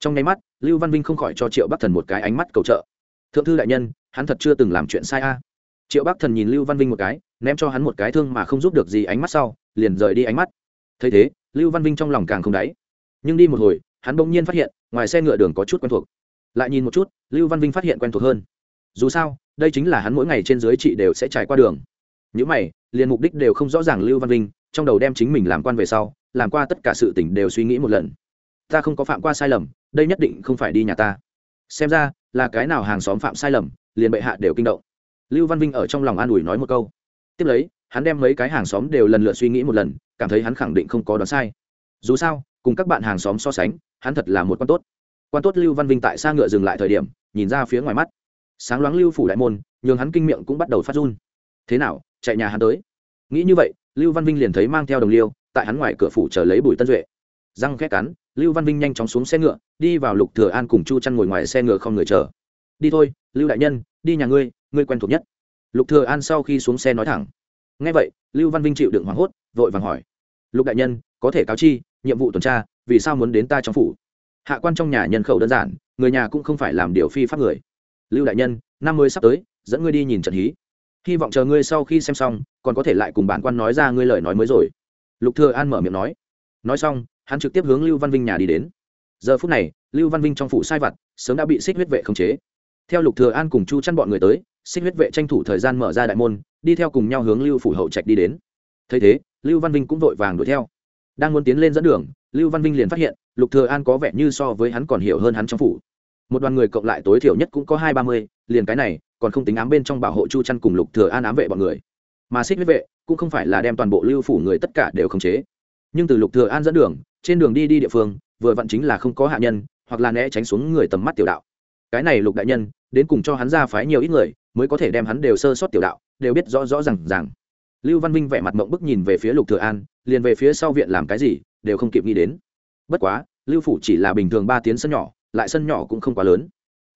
Trong nháy mắt, lưu văn vinh không khỏi cho triệu bắc thần một cái ánh mắt cầu trợ. Thượng thư đại nhân, hắn thật chưa từng làm chuyện sai a. Triệu bắc thần nhìn lưu văn vinh một cái, ném cho hắn một cái thương mà không giúp được gì ánh mắt sau, liền rời đi ánh mắt. Thấy thế, lưu văn vinh trong lòng càng không đáy. Nhưng đi một hồi, hắn bỗng nhiên phát hiện, ngoài xe ngựa đường có chút quen thuộc. Lại nhìn một chút, lưu văn vinh phát hiện quen thuộc hơn. Dù sao, đây chính là hắn mỗi ngày trên dưới chị đều sẽ trải qua đường. Những mày, liền mục đích đều không rõ ràng lưu văn vinh, trong đầu đem chính mình làm quan về sau làm qua tất cả sự tình đều suy nghĩ một lần. Ta không có phạm qua sai lầm, đây nhất định không phải đi nhà ta. Xem ra, là cái nào hàng xóm phạm sai lầm, liền bệ hạ đều kinh động. Lưu văn vinh ở trong lòng an ủi nói một câu. Tiếp lấy, hắn đem mấy cái hàng xóm đều lần lượt suy nghĩ một lần, cảm thấy hắn khẳng định không có đoán sai. Dù sao, cùng các bạn hàng xóm so sánh, hắn thật là một quan tốt. Quan tốt lưu văn vinh tại xa ngựa dừng lại thời điểm, nhìn ra phía ngoài mắt. Sáng loáng lưu phủ đại môn, nhường hắn kinh miệng cũng bắt đầu phát run. Thế nào, chạy nhà hắn tới? Nghĩ như vậy, lưu văn vinh liền thấy mang theo đồng liêu tại hắn ngoài cửa phủ chờ lấy bùi tân duệ. Răng khét cắn, lưu văn vinh nhanh chóng xuống xe ngựa, đi vào lục thừa an cùng chu chăn ngồi ngoài xe ngựa không người chờ. Đi thôi, lưu đại nhân, đi nhà ngươi ngươi quen thuộc nhất. Lục thừa an sau khi xuống xe nói thẳng. Nghe vậy, lưu văn vinh chịu đựng hoảng hốt, vội vàng hỏi. Lục đại nhân, có thể cáo chi, nhiệm vụ tuần tra, vì sao muốn đến ta trong phủ? Hạ quan trong nhà nhân khẩu đơn giản, người nhà cũng không phải làm điều phi pháp người. Lưu đại nhân, năm mươi sắp tới, dẫn ngươi đi nhìn trận hí. Hy vọng chờ ngươi sau khi xem xong, còn có thể lại cùng bản quan nói ra ngươi lời nói mới rồi lục thừa an mở miệng nói. Nói xong, hắn trực tiếp hướng lưu văn vinh nhà đi đến. Giờ phút này, lưu văn vinh trong phủ sai vặt, sớm đã bị xích huyết vệ khống chế. Theo lục thừa an cùng chu chăn bọn người tới, xích huyết vệ tranh thủ thời gian mở ra đại môn, đi theo cùng nhau hướng lưu phủ hậu trạch đi đến. Thấy thế, lưu văn vinh cũng vội vàng đuổi theo. Đang muốn tiến lên dẫn đường, lưu văn vinh liền phát hiện, lục thừa an có vẻ như so với hắn còn hiểu hơn hắn trong phủ. Một đoàn người cộng lại tối thiểu nhất cũng có hai ba mươi, liền cái này, còn không tính ám bên trong bảo hộ chu chăn cùng lục thừa an ám vệ bọn người mà xích huyết vệ cũng không phải là đem toàn bộ lưu phủ người tất cả đều khống chế. Nhưng từ lục thừa an dẫn đường, trên đường đi đi địa phương, vừa vặn chính là không có hạ nhân, hoặc là né tránh xuống người tầm mắt tiểu đạo. Cái này lục đại nhân, đến cùng cho hắn ra phái nhiều ít người, mới có thể đem hắn đều sơ sót tiểu đạo, đều biết rõ rõ ràng ràng. Lưu văn minh vẻ mặt mộng bức nhìn về phía lục thừa an, liền về phía sau viện làm cái gì, đều không kịp nghĩ đến. Bất quá, lưu phủ chỉ là bình thường ba tiến sân nhỏ, lại sân nhỏ cũng không quá lớn.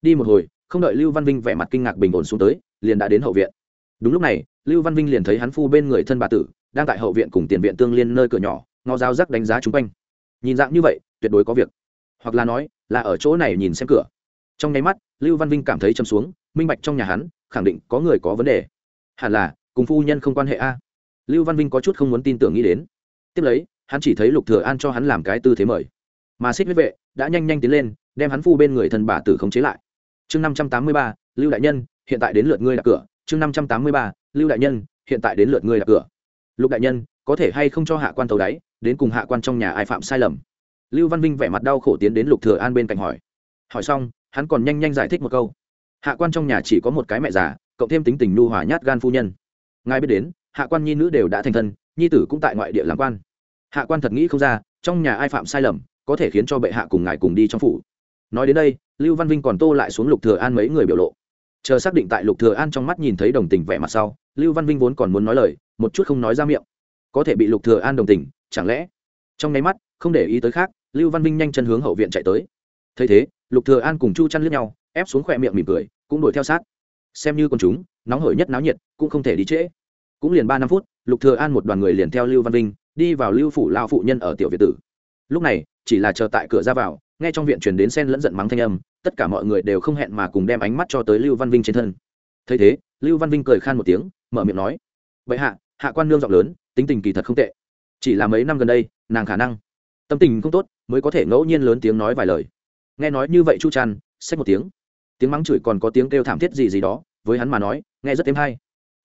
Đi một hồi, không đợi lưu văn vinh vẻ mặt kinh ngạc bình ổn xuống tới, liền đã đến hậu viện. Đúng lúc này lưu văn vinh liền thấy hắn phu bên người thân bà tử, đang tại hậu viện cùng tiền viện tương liên nơi cửa nhỏ, ngó giáo rắc đánh giá chung quanh. Nhìn dạng như vậy, tuyệt đối có việc. Hoặc là nói, là ở chỗ này nhìn xem cửa. Trong nháy mắt, lưu văn vinh cảm thấy châm xuống, minh bạch trong nhà hắn, khẳng định có người có vấn đề. Hẳn là, cùng phu nhân không quan hệ a. Lưu văn vinh có chút không muốn tin tưởng nghĩ đến. Tiếp lấy, hắn chỉ thấy lục thừa an cho hắn làm cái tư thế mời. Mà xích huyết vệ đã nhanh nhanh tiến lên, đem hắn phu bên người thân bà tử khống chế lại. Chương năm trăm tám mươi ba, lưu đại nhân, hiện tại đến lượt ngươi đặt cửa chương năm trăm tám mươi ba, lưu đại nhân, hiện tại đến lượt ngươi đặt cửa. Lục đại nhân, có thể hay không cho hạ quan tàu đáy, đến cùng hạ quan trong nhà ai phạm sai lầm? Lưu văn vinh vẻ mặt đau khổ tiến đến lục thừa an bên cạnh hỏi. Hỏi xong, hắn còn nhanh nhanh giải thích một câu. Hạ quan trong nhà chỉ có một cái mẹ già, cộng thêm tính tình nu hòa nhát gan phu nhân. Ngài biết đến, hạ quan nhi nữ đều đã thành thân, nhi tử cũng tại ngoại địa làm quan. Hạ quan thật nghĩ không ra, trong nhà ai phạm sai lầm, có thể khiến cho bệ hạ cùng ngài cùng đi trong phủ. Nói đến đây, lưu văn vinh còn tô lại xuống lục thừa an mấy người biểu lộ chờ xác định tại lục thừa an trong mắt nhìn thấy đồng tình vẻ mặt sau, lưu văn vinh vốn còn muốn nói lời, một chút không nói ra miệng. Có thể bị lục thừa an đồng tình, chẳng lẽ? Trong nháy mắt, không để ý tới khác, lưu văn vinh nhanh chân hướng hậu viện chạy tới. Thấy thế, lục thừa an cùng chu chăn liếc nhau, ép xuống khoẹt miệng mỉm cười, cũng đuổi theo sát. Xem như con chúng, nóng hổi nhất náo nhiệt, cũng không thể đi trễ. Cũng liền ba năm phút, lục thừa an một đoàn người liền theo lưu văn vinh, đi vào lưu phủ lao phụ nhân ở tiểu việt tử. Lúc này, chỉ là chờ tại cửa ra vào nghe trong viện truyền đến sen lẫn giận mắng thanh âm, tất cả mọi người đều không hẹn mà cùng đem ánh mắt cho tới lưu văn vinh trên thân. Thấy thế, lưu văn vinh cười khan một tiếng, mở miệng nói vậy hạ hạ quan nương giọng lớn, tính tình kỳ thật không tệ. Chỉ là mấy năm gần đây, nàng khả năng, tâm tình không tốt, mới có thể ngẫu nhiên lớn tiếng nói vài lời. Nghe nói như vậy chu trăn xách một tiếng. Tiếng mắng chửi còn có tiếng kêu thảm thiết gì gì đó, với hắn mà nói, nghe rất thêm hay.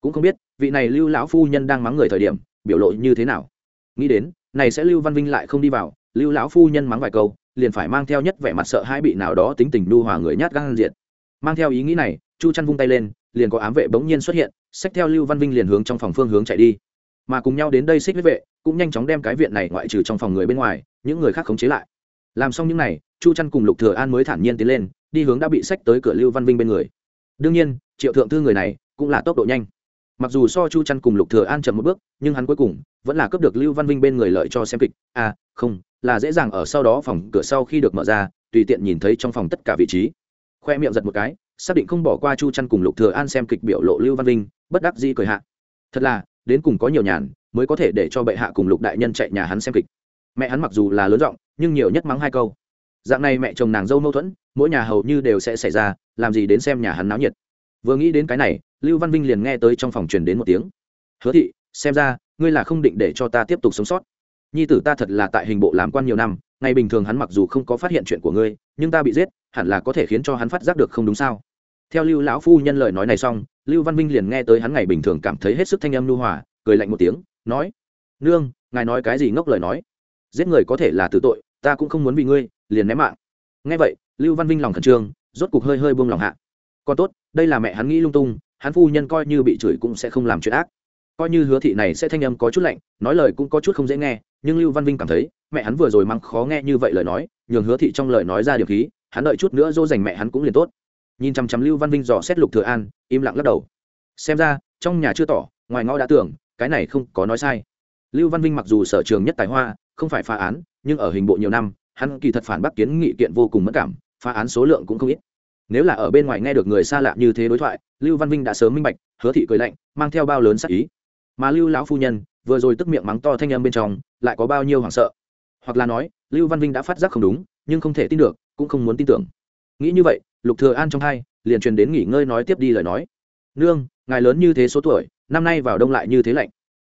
Cũng không biết, vị này lưu lão phu nhân đang mắng người thời điểm, biểu lộ như thế nào. Nghĩ đến, này sẽ lưu văn vinh lại không đi vào, lưu lão phu nhân mắng vài câu liền phải mang theo nhất vẻ mặt sợ hai bị nào đó tính tình nhu hòa người nhát gan diện mang theo ý nghĩ này, chu chăn vung tay lên, liền có ám vệ bỗng nhiên xuất hiện, xách theo lưu văn vinh liền hướng trong phòng phương hướng chạy đi. Mà cùng nhau đến đây xích huyết vệ, cũng nhanh chóng đem cái viện này ngoại trừ trong phòng người bên ngoài, những người khác khống chế lại. Làm xong những n à y chu chăn cùng lục thừa an mới thản nhiên tiến lên, đi hướng đã bị xách tới cửa lưu văn vinh bên người. Đương nhiên, triệu thượng thư người này cũng là tốc độ nhanh. Mặc dù so chu chăn cùng lục thừa an chậm một bước, nhưng hắn cuối cùng vẫn là cướp được lưu văn vinh bên người lợi cho xem kịch. À không là dễ dàng ở sau đó phòng cửa sau khi được mở ra, tùy tiện nhìn thấy trong phòng tất cả vị trí. Khoe miệng giật một cái, xác định không bỏ qua chu chăn cùng lục thừa an xem kịch biểu lộ lưu văn vinh bất đắc dĩ cười hạ. Thật là, đến cùng có nhiều nhàn, mới có thể để cho bệ hạ cùng lục đại nhân chạy nhà hắn xem kịch. Mẹ hắn mặc dù là lớn giọng, nhưng nhiều nhất mắng hai câu. Dạng này mẹ chồng nàng dâu mâu thuẫn, mỗi nhà hầu như đều sẽ xảy ra, làm gì đến xem nhà hắn náo nhiệt. Vừa nghĩ đến cái này, lưu văn vinh liền nghe tới trong phòng truyền đến một tiếng. Hứa thị, xem ra, ngươi là không định để cho ta tiếp tục sống sót nhi tử ta thật là tại hình bộ làm quan nhiều năm, ngày bình thường hắn mặc dù không có phát hiện chuyện của ngươi, nhưng ta bị giết, hẳn là có thể khiến cho hắn phát giác được không đúng sao? Theo lưu lão phu nhân lời nói này xong, lưu văn vinh liền nghe tới hắn ngày bình thường cảm thấy hết sức thanh âm lưu hòa, cười lạnh một tiếng, nói, nương, ngài nói cái gì ngốc lời nói? Giết người có thể là tử tội, ta cũng không muốn vì ngươi, liền ném mạng. Nghe vậy, lưu văn vinh lòng khẩn trương, rốt cục hơi hơi buông lòng hạ. Còn tốt, đây là mẹ hắn nghĩ lung tung, hắn phu nhân coi như bị chửi cũng sẽ không làm chuyện ác coi như hứa thị này sẽ thanh âm có chút lạnh, nói lời cũng có chút không dễ nghe, nhưng lưu văn vinh cảm thấy, mẹ hắn vừa rồi mắng khó nghe như vậy lời nói, nhường hứa thị trong lời nói ra điều khí, hắn đợi chút nữa dỗ dành mẹ hắn cũng liền tốt. Nhìn chăm chăm lưu văn vinh dò xét lục thừa an, im lặng lắc đầu. Xem ra, trong nhà chưa tỏ, ngoài ngõ đã tưởng, cái này không có nói sai. Lưu văn vinh mặc dù sở trường nhất tài hoa, không phải phá án, nhưng ở hình bộ nhiều năm, hắn kỳ thật phản bác kiến nghị kiện vô cùng mất cảm, phá án số lượng cũng không ít. Nếu là ở bên ngoài nghe được người xa lạ như thế đối thoại, lưu văn vinh đã sớm minh bạch, hứa thị cười lạnh, mang theo bao lớn sắc ý mà lưu lão phu nhân, vừa rồi tức miệng mắng to thanh âm bên trong, lại có bao nhiêu hoảng sợ. Hoặc là nói, lưu văn vinh đã phát giác không đúng, nhưng không thể tin được, cũng không muốn tin tưởng. Nghĩ như vậy, lục thừa an trong hai, liền truyền đến nghỉ ngơi nói tiếp đi lời nói. Nương, ngài lớn như thế số tuổi, năm nay vào đông lại như thế lạnh.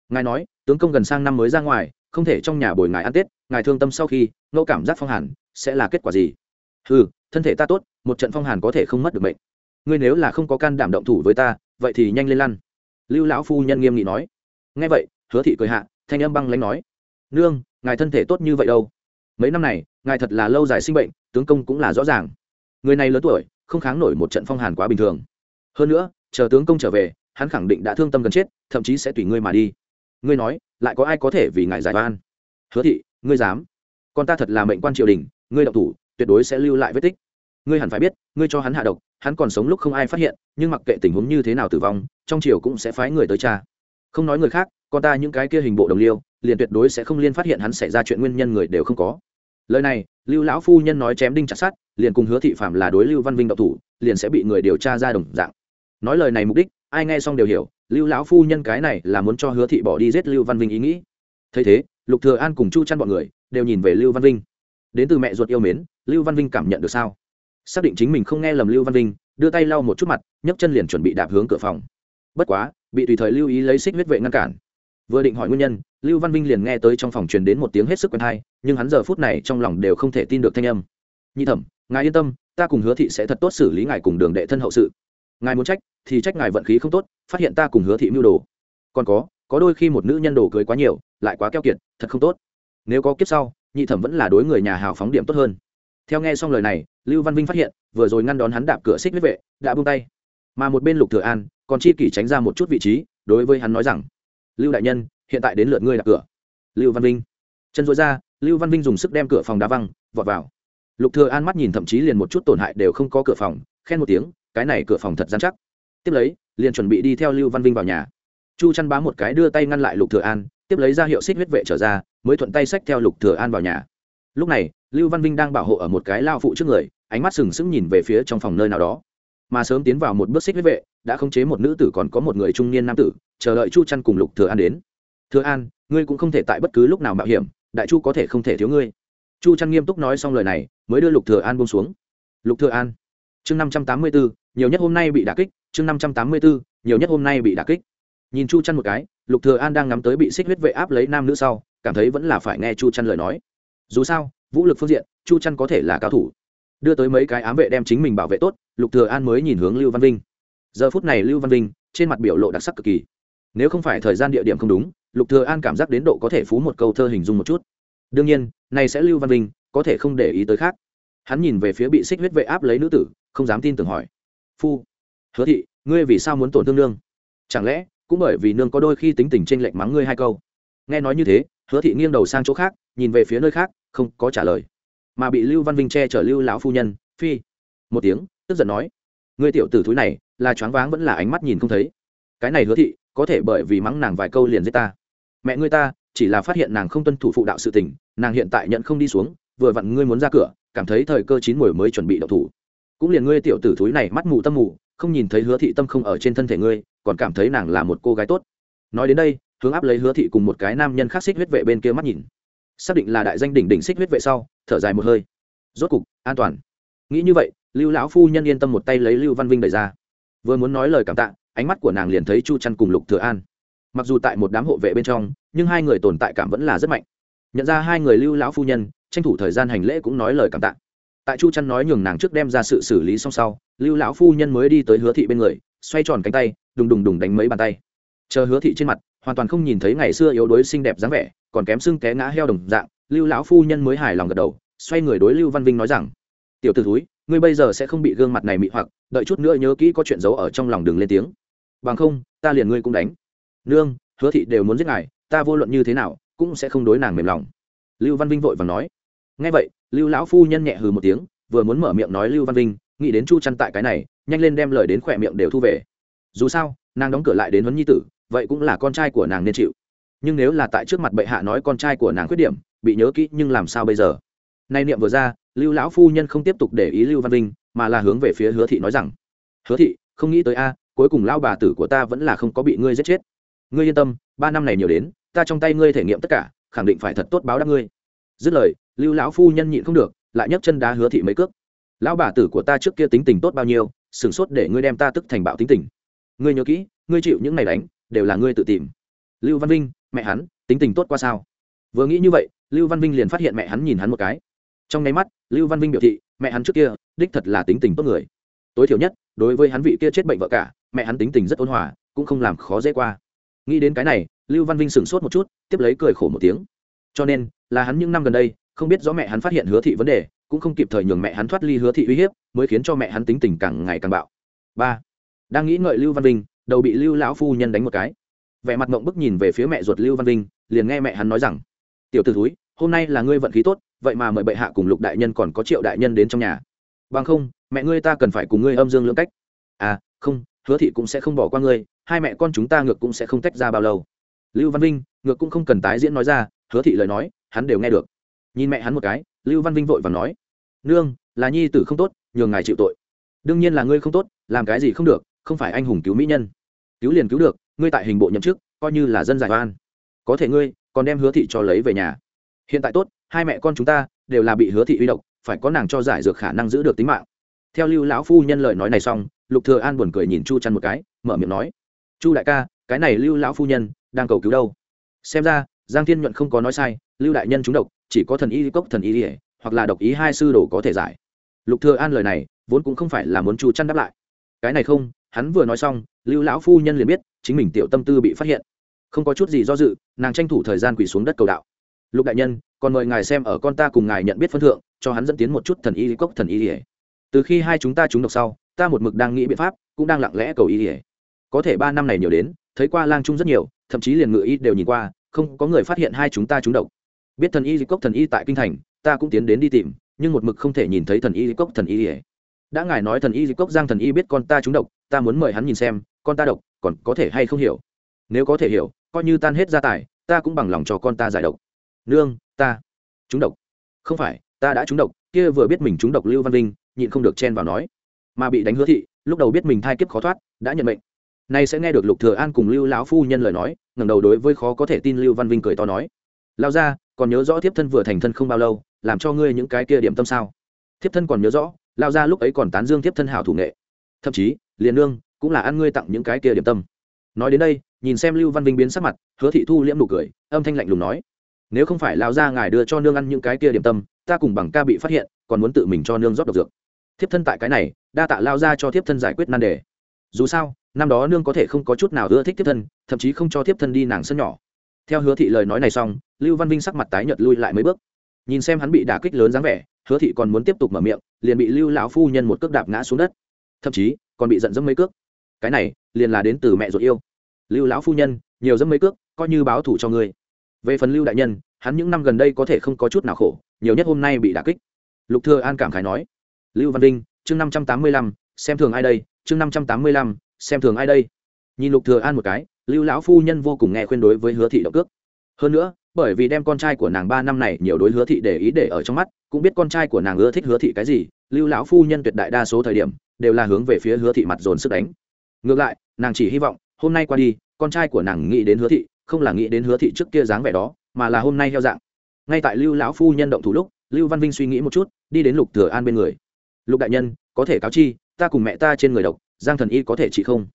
Ngài nói, tướng công gần sang năm mới ra ngoài, không thể trong nhà bồi ngài ăn tết, ngài thương tâm sau khi, ngẫu cảm giác phong hàn, sẽ là kết quả gì? Ừ thân thể ta tốt, một trận phong hàn có thể không mất được bệnh ngươi nếu là không có can đảm động thủ với ta, vậy thì nhanh lên lăn. Lưu lão phu nhân nghiêm nghị nói nghe vậy, hứa thị cười hạ, thanh âm băng lãnh nói, nương, ngài thân thể tốt như vậy đâu? Mấy năm này, ngài thật là lâu dài sinh bệnh, tướng công cũng là rõ ràng. Người này lớn tuổi, không kháng nổi một trận phong hàn quá bình thường. Hơn nữa, chờ tướng công trở về, hắn khẳng định đã thương tâm gần chết, thậm chí sẽ tùy ngươi mà đi. Ngươi nói, lại có ai có thể vì ngài giải oan? Hứa thị, ngươi dám? Con ta thật là mệnh quan triều đình, ngươi độc thủ, tuyệt đối sẽ lưu lại vết tích. Ngươi hẳn phải biết, ngươi cho hắn hạ độc, hắn còn sống lúc không ai phát hiện, nhưng mặc kệ tình huống như thế nào tử vong, trong triều cũng sẽ phái người tới cha không nói người khác, con ta những cái kia hình bộ đồng liêu, liền tuyệt đối sẽ không liên phát hiện hắn xảy ra chuyện nguyên nhân người đều không có. Lời này, lưu lão phu nhân nói chém đinh chặt sát liền cùng hứa thị phạm là đối lưu văn vinh độc thủ, liền sẽ bị người điều tra ra đồng dạng. Nói lời này mục đích, ai nghe xong đều hiểu, lưu lão phu nhân cái này là muốn cho hứa thị bỏ đi giết lưu văn vinh ý nghĩ. Thấy thế, lục thừa an cùng chu chăn bọn người đều nhìn về lưu văn vinh. Đến từ mẹ ruột yêu mến, lưu văn vinh cảm nhận được sao? Xác định chính mình không nghe lầm lưu văn vinh, đưa tay lau một chút mặt, nhấc chân liền chuẩn bị đạp hướng cửa phòng. Bất quá bị tùy thời lưu ý lấy xích huyết vệ ngăn cản. Vừa định hỏi nguyên nhân, lưu văn vinh liền nghe tới trong phòng truyền đến một tiếng hết sức quen thai nhưng hắn giờ phút này trong lòng đều không thể tin được thanh âm. Nhi thẩm, ngài yên tâm, ta cùng hứa thị sẽ thật tốt xử lý ngài cùng đường đệ thân hậu sự. Ngài muốn trách, thì trách ngài vận khí không tốt, phát hiện ta cùng hứa thị mưu đồ. Còn có có đôi khi một nữ nhân đồ cưới quá nhiều, lại quá keo kiệt, thật không tốt. Nếu có kiếp sau, nhị thẩm vẫn là đối người nhà hào phóng điểm tốt hơn. Theo nghe xong lời này, lưu văn vinh phát hiện, vừa rồi ngăn đón hắn đạp cửa xích huyết vệ, đã buông tay. Mà một bên lục thừa an còn chi kỷ tránh ra một chút vị trí, đối với hắn nói rằng, lưu đại nhân, hiện tại đến lượt ngươi đặt cửa. Lưu văn vinh. Chân dối ra, lưu văn vinh dùng sức đem cửa phòng đá văng, vọt vào. Lục thừa an mắt nhìn thậm chí liền một chút tổn hại đều không có cửa phòng, khen một tiếng, cái này cửa phòng thật dán chắc. Tiếp lấy, liền chuẩn bị đi theo lưu văn vinh vào nhà. Chu chăn bá một cái đưa tay ngăn lại lục thừa an, tiếp lấy ra hiệu xích huyết vệ trở ra, mới thuận tay xách theo lục thừa an vào nhà. Lúc này, lưu văn vinh đang bảo hộ ở một cái lao phụ trước người, ánh mắt sừng sững nhìn về phía trong phòng nơi nào đó mà sớm tiến vào một bước xích huyết vệ, đã khống chế một nữ tử còn có một người trung niên nam tử, chờ đợi chu chăn cùng lục thừa an đến. Thừa an, ngươi cũng không thể tại bất cứ lúc nào mạo hiểm, đại chu có thể không thể thiếu ngươi. Chu chăn nghiêm túc nói xong lời này, mới đưa lục thừa an buông xuống. Lục thừa an, chương năm trăm tám mươi bốn nhiều nhất hôm nay bị đả kích, chương năm trăm tám mươi bốn nhiều nhất hôm nay bị đả kích. Nhìn chu chăn một cái, lục thừa an đang ngắm tới bị xích huyết vệ áp lấy nam nữ sau, cảm thấy vẫn là phải nghe chu chăn lời nói. Dù sao, vũ lực phương diện, chu chăn có thể là cao thủ. Đưa tới mấy cái ám vệ đem chính mình bảo vệ tốt lục thừa an mới nhìn hướng lưu văn vinh. Giờ phút này lưu văn vinh, trên mặt biểu lộ đặc sắc cực kỳ. Nếu không phải thời gian địa điểm không đúng, lục thừa an cảm giác đến độ có thể phú một câu thơ hình dung một chút. Đương nhiên, này sẽ lưu văn vinh, có thể không để ý tới khác. Hắn nhìn về phía bị xích huyết vệ áp lấy nữ tử, không dám tin tưởng hỏi. Phu, hứa thị, ngươi vì sao muốn tổn thương nương? Chẳng lẽ, cũng bởi vì nương có đôi khi tính tình trên lệnh mắng ngươi hai câu? Nghe nói như thế, hứa thị nghiêng đầu sang chỗ khác, nhìn về phía nơi khác, không có trả lời. Mà bị lưu văn vinh che chở lưu lão phu nhân, phi, một tiếng tức giận nói, ngươi tiểu tử thúi này, là choáng váng vẫn là ánh mắt nhìn không thấy. Cái này hứa thị, có thể bởi vì mắng nàng vài câu liền giết ta. Mẹ ngươi ta, chỉ là phát hiện nàng không tuân thủ phụ đạo sự tình, nàng hiện tại nhận không đi xuống, vừa vặn ngươi muốn ra cửa, cảm thấy thời cơ chín mùi mới chuẩn bị đậu thủ. Cũng liền ngươi tiểu tử thúi này mắt mù tâm mù, không nhìn thấy hứa thị tâm không ở trên thân thể ngươi, còn cảm thấy nàng là một cô gái tốt. Nói đến đây, hướng áp lấy hứa thị cùng một cái nam nhân khác xích huyết vệ bên kia mắt nhìn. Xác định là đại danh đỉnh đỉnh xích huyết vệ sau, thở dài một hơi. Rốt cục, an toàn. Nghĩ như vậy lưu lão phu nhân yên tâm một tay lấy lưu văn vinh đẩy ra. Vừa muốn nói lời cảm tạ, ánh mắt của nàng liền thấy chu chăn cùng lục thừa an. Mặc dù tại một đám hộ vệ bên trong, nhưng hai người tồn tại cảm vẫn là rất mạnh. Nhận ra hai người lưu lão phu nhân, tranh thủ thời gian hành lễ cũng nói lời cảm tạ. Tại chu chăn nói nhường nàng trước đem ra sự xử lý xong sau, lưu lão phu nhân mới đi tới hứa thị bên người, xoay tròn cánh tay, đùng đùng đùng đánh mấy bàn tay. Chờ hứa thị trên mặt, hoàn toàn không nhìn thấy ngày xưa yếu đuối xinh đẹp dáng vẻ, còn kém sưng té ngã heo đồng dạng, lưu lão phu nhân mới hài lòng gật đầu, xoay người đối lưu văn vinh nói rằng, tiểu t ử thúi ngươi bây giờ sẽ không bị gương mặt này mị hoặc, đợi chút nữa nhớ kỹ có chuyện giấu ở trong lòng đừng lên tiếng. Bằng không, ta liền ngươi cũng đánh. Nương, hứa thị đều muốn giết ngài, ta vô luận như thế nào, cũng sẽ không đối nàng mềm lòng. Lưu văn vinh vội và nói. Ngay vậy, lưu lão phu nhân nhẹ hừ một tiếng, vừa muốn mở miệng nói lưu văn vinh, nghĩ đến chu chăn tại cái này, nhanh lên đem lời đến khỏe miệng đều thu về. Dù sao, nàng đóng cửa lại đến huấn nhi tử, vậy cũng là con trai của nàng nên chịu. Nhưng nếu là tại trước mặt bệ hạ nói con trai của nàng khuyết điểm, bị nhớ kỹ nhưng làm sao bây giờ? Nay niệm vừa ra lưu lão phu nhân không tiếp tục để ý lưu văn vinh, mà là hướng về phía hứa thị nói rằng, hứa thị, không nghĩ tới a, cuối cùng lao bà tử của ta vẫn là không có bị ngươi giết chết. Ngươi yên tâm, ba năm này nhiều đến, ta trong tay ngươi thể nghiệm tất cả, khẳng định phải thật tốt báo đáp ngươi. Dứt lời, lưu lão phu nhân nhịn không được, lại nhấc chân đá hứa thị mấy cước. Lão bà tử của ta trước kia tính tình tốt bao nhiêu, sửng sốt để ngươi đem ta tức thành bạo tính tình. Ngươi nhớ kỹ, ngươi chịu những ngày đánh, đều là ngươi tự tìm. Lưu văn vinh, mẹ hắn, tính tình tốt qua sao? Vừa nghĩ như vậy, lưu văn vinh liền phát hiện mẹ hắn nhìn hắn một cái trong nháy mắt, lưu văn vinh biểu thị, mẹ hắn trước kia, đích thật là tính tình tốt người. Tối thiểu nhất, đối với hắn vị kia chết bệnh vợ cả, mẹ hắn tính tình rất ôn hòa, cũng không làm khó dễ qua. Nghĩ đến cái này, lưu văn vinh sửng sốt một chút, tiếp lấy cười khổ một tiếng. Cho nên, là hắn những năm gần đây, không biết rõ mẹ hắn phát hiện hứa thị vấn đề, cũng không kịp thời nhường mẹ hắn thoát ly hứa thị uy hiếp, mới khiến cho mẹ hắn tính tình càng ngày càng bạo. Ba, đang nghĩ ngợi lưu văn vinh, đầu bị lưu lão phu nhân đánh một cái. Vẻ mặt mộng bức nhìn về phía mẹ ruột lưu văn vinh, liền nghe mẹ hắn nói rằng, tiểu t ử thúi, hôm nay là ngươi vận khí tốt vậy mà mời bệ hạ cùng lục đại nhân còn có triệu đại nhân đến trong nhà. Bằng không, mẹ ngươi ta cần phải cùng ngươi âm dương lưỡng cách. À không, hứa thị cũng sẽ không bỏ qua ngươi, hai mẹ con chúng ta ngược cũng sẽ không tách ra bao lâu. Lưu văn vinh, ngược cũng không cần tái diễn nói ra, hứa thị lời nói, hắn đều nghe được. Nhìn mẹ hắn một cái, lưu văn vinh vội và nói, nương, là nhi tử không tốt, nhường ngài chịu tội. Đương nhiên là ngươi không tốt, làm cái gì không được, không phải anh hùng cứu mỹ nhân. Cứu liền cứu được, ngươi tại hình bộ nhậm chức, coi như là dân giải oan. Có thể ngươi, còn đem hứa thị cho lấy về nhà hiện tại tốt, hai mẹ con chúng ta đều là bị hứa thị uy độc, phải có nàng cho giải dược khả năng giữ được tính mạng. Theo lưu lão phu nhân lời nói này xong, lục thừa an buồn cười nhìn chu chăn một cái, mở miệng nói, chu đại ca, cái này lưu lão phu nhân đang cầu cứu đâu? Xem ra, giang thiên nhuận không có nói sai, lưu đại nhân chúng độc, chỉ có thần y cốc thần y ỉa hoặc là độc ý hai sư đồ có thể giải. Lục thừa an lời này, vốn cũng không phải là muốn chu chăn đáp lại. Cái này không, hắn vừa nói xong, lưu lão phu nhân liền biết, chính mình tiểu tâm tư bị phát hiện. Không có chút gì do dự, nàng tranh thủ thời gian quỳ xuống đất cầu đạo lục đại nhân, còn mời ngài xem ở con ta cùng ngài nhận biết phân thượng, cho hắn dẫn tiến một chút thần y cốc thần y ỉa từ khi hai chúng ta trúng độc sau, ta một mực đang nghĩ biện pháp, cũng đang lặng lẽ cầu y ỉa có thể ba năm này nhiều đến, thấy qua lang trung rất nhiều, thậm chí liền ngự y đều nhìn qua, không có người phát hiện hai chúng ta trúng độc. Biết thần y cốc thần y tại kinh thành, ta cũng tiến đến đi tìm, nhưng một mực không thể nhìn thấy thần y cốc thần y ỉa đã ngài nói thần y cốc giang thần y biết con ta trúng độc, ta muốn mời hắn nhìn xem, con ta độc còn có thể hay không hiểu. Nếu có thể hiểu, coi như tan hết gia tài, ta cũng bằng lòng cho con ta giải độc nương, ta trúng độc. Không phải, ta đã trúng độc, kia vừa biết mình trúng độc lưu văn vinh, nhịn không được chen vào nói. Mà bị đánh hứa thị, lúc đầu biết mình thai kiếp khó thoát, đã nhận mệnh. Nay sẽ nghe được lục thừa an cùng lưu lão phu nhân lời nói, ngẩng đầu đối với khó có thể tin lưu văn vinh cười to nói. Lao ra còn nhớ rõ thiếp thân vừa thành thân không bao lâu, làm cho ngươi những cái kia điểm tâm sao? Thiếp thân còn nhớ rõ lao ra lúc ấy còn tán dương thiếp thân hảo thủ nghệ. Thậm chí, liền nương, cũng là ăn ngươi tặng những cái kia điểm tâm. Nói đến đây, nhìn xem lưu văn vinh biến sắc mặt, hứa thị thu liễm nụ cười, âm thanh lạnh lùng nói nếu không phải lao ra ngài đưa cho nương ăn những cái kia điểm tâm, ta cùng bằng ca bị phát hiện, còn muốn tự mình cho nương rót độc dược. Thiếp thân tại cái này, đa tạ lao ra cho thiếp thân giải quyết nan đề. Dù sao, năm đó nương có thể không có chút nào ưa thích thiếp thân, thậm chí không cho thiếp thân đi nàng sân nhỏ. Theo hứa thị lời nói này xong, lưu văn vinh sắc mặt tái nhợt lui lại mấy bước. Nhìn xem hắn bị đả kích lớn dáng vẻ, hứa thị còn muốn tiếp tục mở miệng, liền bị lưu lão phu nhân một cước đạp ngã xuống đất. Thậm chí, còn bị giận dẫm mấy cước. Cái này, liền là đến từ mẹ ruột yêu. Lưu lão phu nhân, nhiều dẫm mấy cước, coi như báo thủ cho ngươi về phần lưu đại nhân, hắn những năm gần đây có thể không có chút nào khổ, nhiều nhất hôm nay bị đả kích. Lục thừa an cảm khái nói, lưu văn vinh, chương năm trăm tám mươi lăm, xem thường ai đây? Chương năm trăm tám mươi lăm, xem thường ai đây? Nhìn lục thừa an một cái, lưu lão phu nhân vô cùng nghe khuyên đối với hứa thị động cước. Hơn nữa, bởi vì đem con trai của nàng ba năm này nhiều đối hứa thị để ý để ở trong mắt, cũng biết con trai của nàng ưa thích hứa thị cái gì, lưu lão phu nhân tuyệt đại đa số thời điểm, đều là hướng về phía hứa thị mặt dồn sức đánh. Ngược lại, nàng chỉ hy vọng, hôm nay qua đi, con trai của nàng nghĩ đến hứa thị không là nghĩ đến hứa thị trước kia dáng vẻ đó, mà là hôm nay theo dạng. Ngay tại lưu lão phu nhân động thủ lúc, lưu văn vinh suy nghĩ một chút, đi đến lục thừa an bên người. Lục đại nhân, có thể cáo chi, ta cùng mẹ ta trên người độc, giang thần y có thể trị không?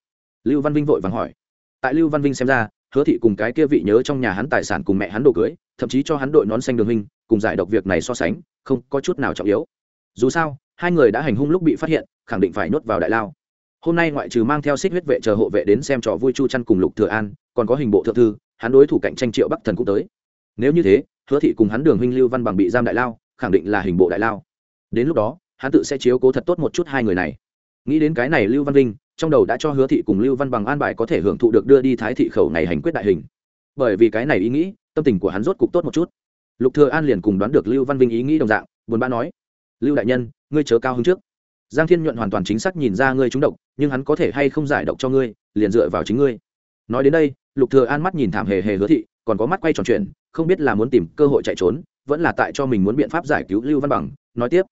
Lưu văn vinh vội vàng hỏi. Tại lưu văn vinh xem ra, hứa thị cùng cái kia vị nhớ trong nhà hắn tài sản cùng mẹ hắn đồ cưới, thậm chí cho hắn đội nón xanh đường hình, cùng giải độc việc này so sánh, không có chút nào trọng yếu. Dù sao, hai người đã hành hung lúc bị phát hiện, khẳng định phải nhốt vào đại lao. Hôm nay ngoại trừ mang theo xích huyết vệ chờ hộ vệ đến xem trò vui chu chăn cùng lục thừa an, còn có hình bộ thượng thư hắn đối thủ cạnh tranh triệu bắc thần cũng tới. Nếu như thế, hứa thị cùng hắn đường huynh lưu văn bằng bị giam đại lao, khẳng định là hình bộ đại lao. Đến lúc đó, hắn tự sẽ chiếu cố thật tốt một chút hai người này. Nghĩ đến cái này lưu văn vinh, trong đầu đã cho hứa thị cùng lưu văn bằng an bài có thể hưởng thụ được đưa đi thái thị khẩu này hành quyết đại hình. Bởi vì cái này ý nghĩ, tâm tình của hắn rốt cục tốt một chút. Lục thừa an liền cùng đoán được lưu văn vinh ý nghĩ đồng dạng, buồn bã nói, lưu đại nhân, ngươi chớ cao hứng trước. Giang thiên nhuận hoàn toàn chính xác nhìn ra ngươi trúng độc, nhưng hắn có thể hay không giải độc cho ngươi, liền dựa vào chính ngươi. Nói đến đây lục thừa an mắt nhìn thảm hề hề hứa thị, còn có mắt quay tròn chuyện, không biết là muốn tìm cơ hội chạy trốn, vẫn là tại cho mình muốn biện pháp giải cứu lưu văn bằng, nói tiếp.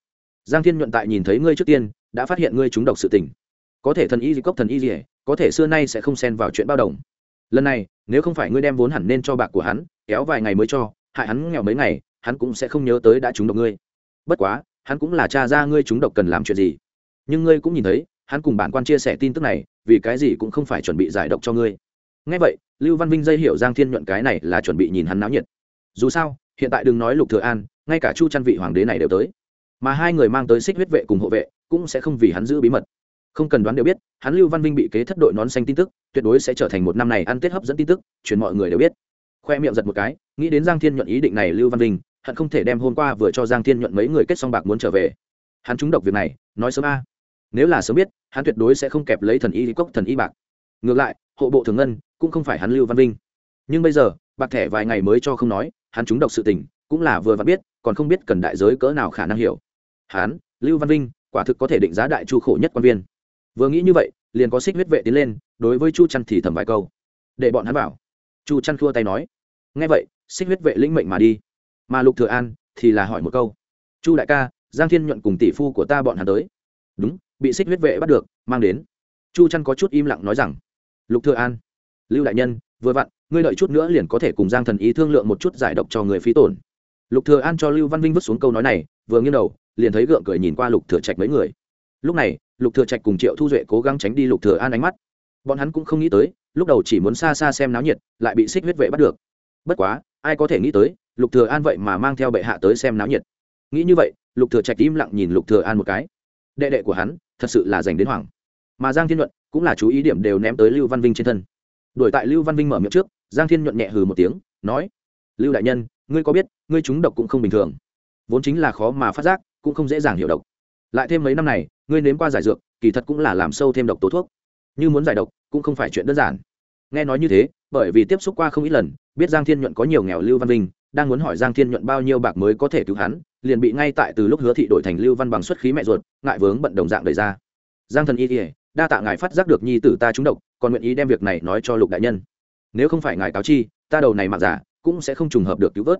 Giang thiên nhuận tại nhìn thấy ngươi trước tiên, đã phát hiện ngươi trúng độc sự tình. Có thể thần y di cốc thần y gì có thể xưa nay sẽ không xen vào chuyện bao đồng. Lần này, nếu không phải ngươi đem vốn hẳn nên cho bạc của hắn, kéo vài ngày mới cho, hại hắn nghèo mấy ngày, hắn cũng sẽ không nhớ tới đã trúng độc ngươi. Bất quá, hắn cũng là cha ra ngươi trúng độc cần làm chuyện gì. Nhưng ngươi cũng nhìn thấy, hắn cùng bản quan chia sẻ tin tức này, vì cái gì cũng không phải chuẩn bị giải độc cho ngươi ngay vậy, lưu văn vinh dây hiểu giang thiên nhuận cái này là chuẩn bị nhìn hắn náo nhiệt. Dù sao, hiện tại đừng nói lục thừa an, ngay cả chu chăn vị hoàng đế này đều tới. Mà hai người mang tới xích huyết vệ cùng hộ vệ cũng sẽ không vì hắn giữ bí mật. Không cần đoán đều biết, hắn lưu văn vinh bị kế thất đội nón xanh tin tức, tuyệt đối sẽ trở thành một năm này ăn tết hấp dẫn tin tức, truyền mọi người đều biết. Khoe miệng giật một cái, nghĩ đến giang thiên nhuận ý định này lưu văn vinh, hận không thể đem hôm qua vừa cho giang thiên nhuận mấy người kết xong bạc muốn trở về. Hắn trúng độc việc này, nói sớm a. Nếu là sớm biết, hắn tuyệt đối sẽ không kẹp lấy thần y cốc thần y bạc. Ngược lại, hộ bộ thường ngân cũng không phải hắn lưu văn vinh. Nhưng bây giờ, bạc thẻ vài ngày mới cho không nói, hắn trúng độc sự tình, cũng là vừa vặn biết, còn không biết cần đại giới cỡ nào khả năng hiểu. Hắn, lưu văn vinh, quả thực có thể định giá đại chu khổ nhất quan viên. Vừa nghĩ như vậy, liền có xích huyết vệ tiến lên, đối với chu chăn thì thầm vài câu. Để bọn hắn bảo. Chu chăn khua tay nói. Nghe vậy, xích huyết vệ lĩnh mệnh mà đi. Mà lục thừa an thì là hỏi một câu. Chu đại ca, giang thiên nhuận cùng tỷ phu của ta bọn hắn tới. Đúng, bị xích huyết vệ bắt được, mang đến. Chu chăn có chút im lặng nói rằng. Lục thừa an lưu đại nhân, vừa vặn, ngươi đợi chút nữa liền có thể cùng giang thần ý thương lượng một chút giải độc cho người phí tổn. Lục thừa an cho lưu văn vinh vứt xuống câu nói này, vừa nghiêng đầu, liền thấy gượng cười nhìn qua lục thừa trạch mấy người. Lúc này, lục thừa trạch cùng triệu thu duệ cố gắng tránh đi lục thừa an ánh mắt. Bọn hắn cũng không nghĩ tới, lúc đầu chỉ muốn xa xa xem náo nhiệt, lại bị xích huyết vệ bắt được. Bất quá, ai có thể nghĩ tới, lục thừa an vậy mà mang theo bệ hạ tới xem náo nhiệt. Nghĩ như vậy, lục thừa trạch im lặng nhìn lục thừa an một cái. Đệ đệ của hắn, thật sự là dành đến hoàng mà giang thiên luận cũng là chú ý điểm đều ném tới lưu văn vinh trên thân đuổi tại lưu văn vinh mở miệng trước, giang thiên nhuận nhẹ hừ một tiếng, nói, lưu đại nhân, ngươi có biết, ngươi trúng độc cũng không bình thường. Vốn chính là khó mà phát giác, cũng không dễ dàng hiểu độc. Lại thêm mấy năm này, ngươi nếm qua giải dược, kỳ thật cũng là làm sâu thêm độc tố thuốc. Như muốn giải độc, cũng không phải chuyện đơn giản. Nghe nói như thế, bởi vì tiếp xúc qua không ít lần, biết giang thiên nhuận có nhiều nghèo lưu văn vinh, đang muốn hỏi giang thiên nhuận bao nhiêu bạc mới có thể cứu hắn, liền bị ngay tại từ lúc hứa thị đổi thành lưu văn bằng xuất khí mẹ ruột, ngại vướng bận đồng dạng đời ra. Giang thần y kỉa đa tạ ngài phát giác được nhi tử ta trúng độc, còn nguyện ý đem việc này nói cho lục đại nhân. Nếu không phải ngài cáo chi, ta đầu này mặc giả, cũng sẽ không trùng hợp được cứu vớt.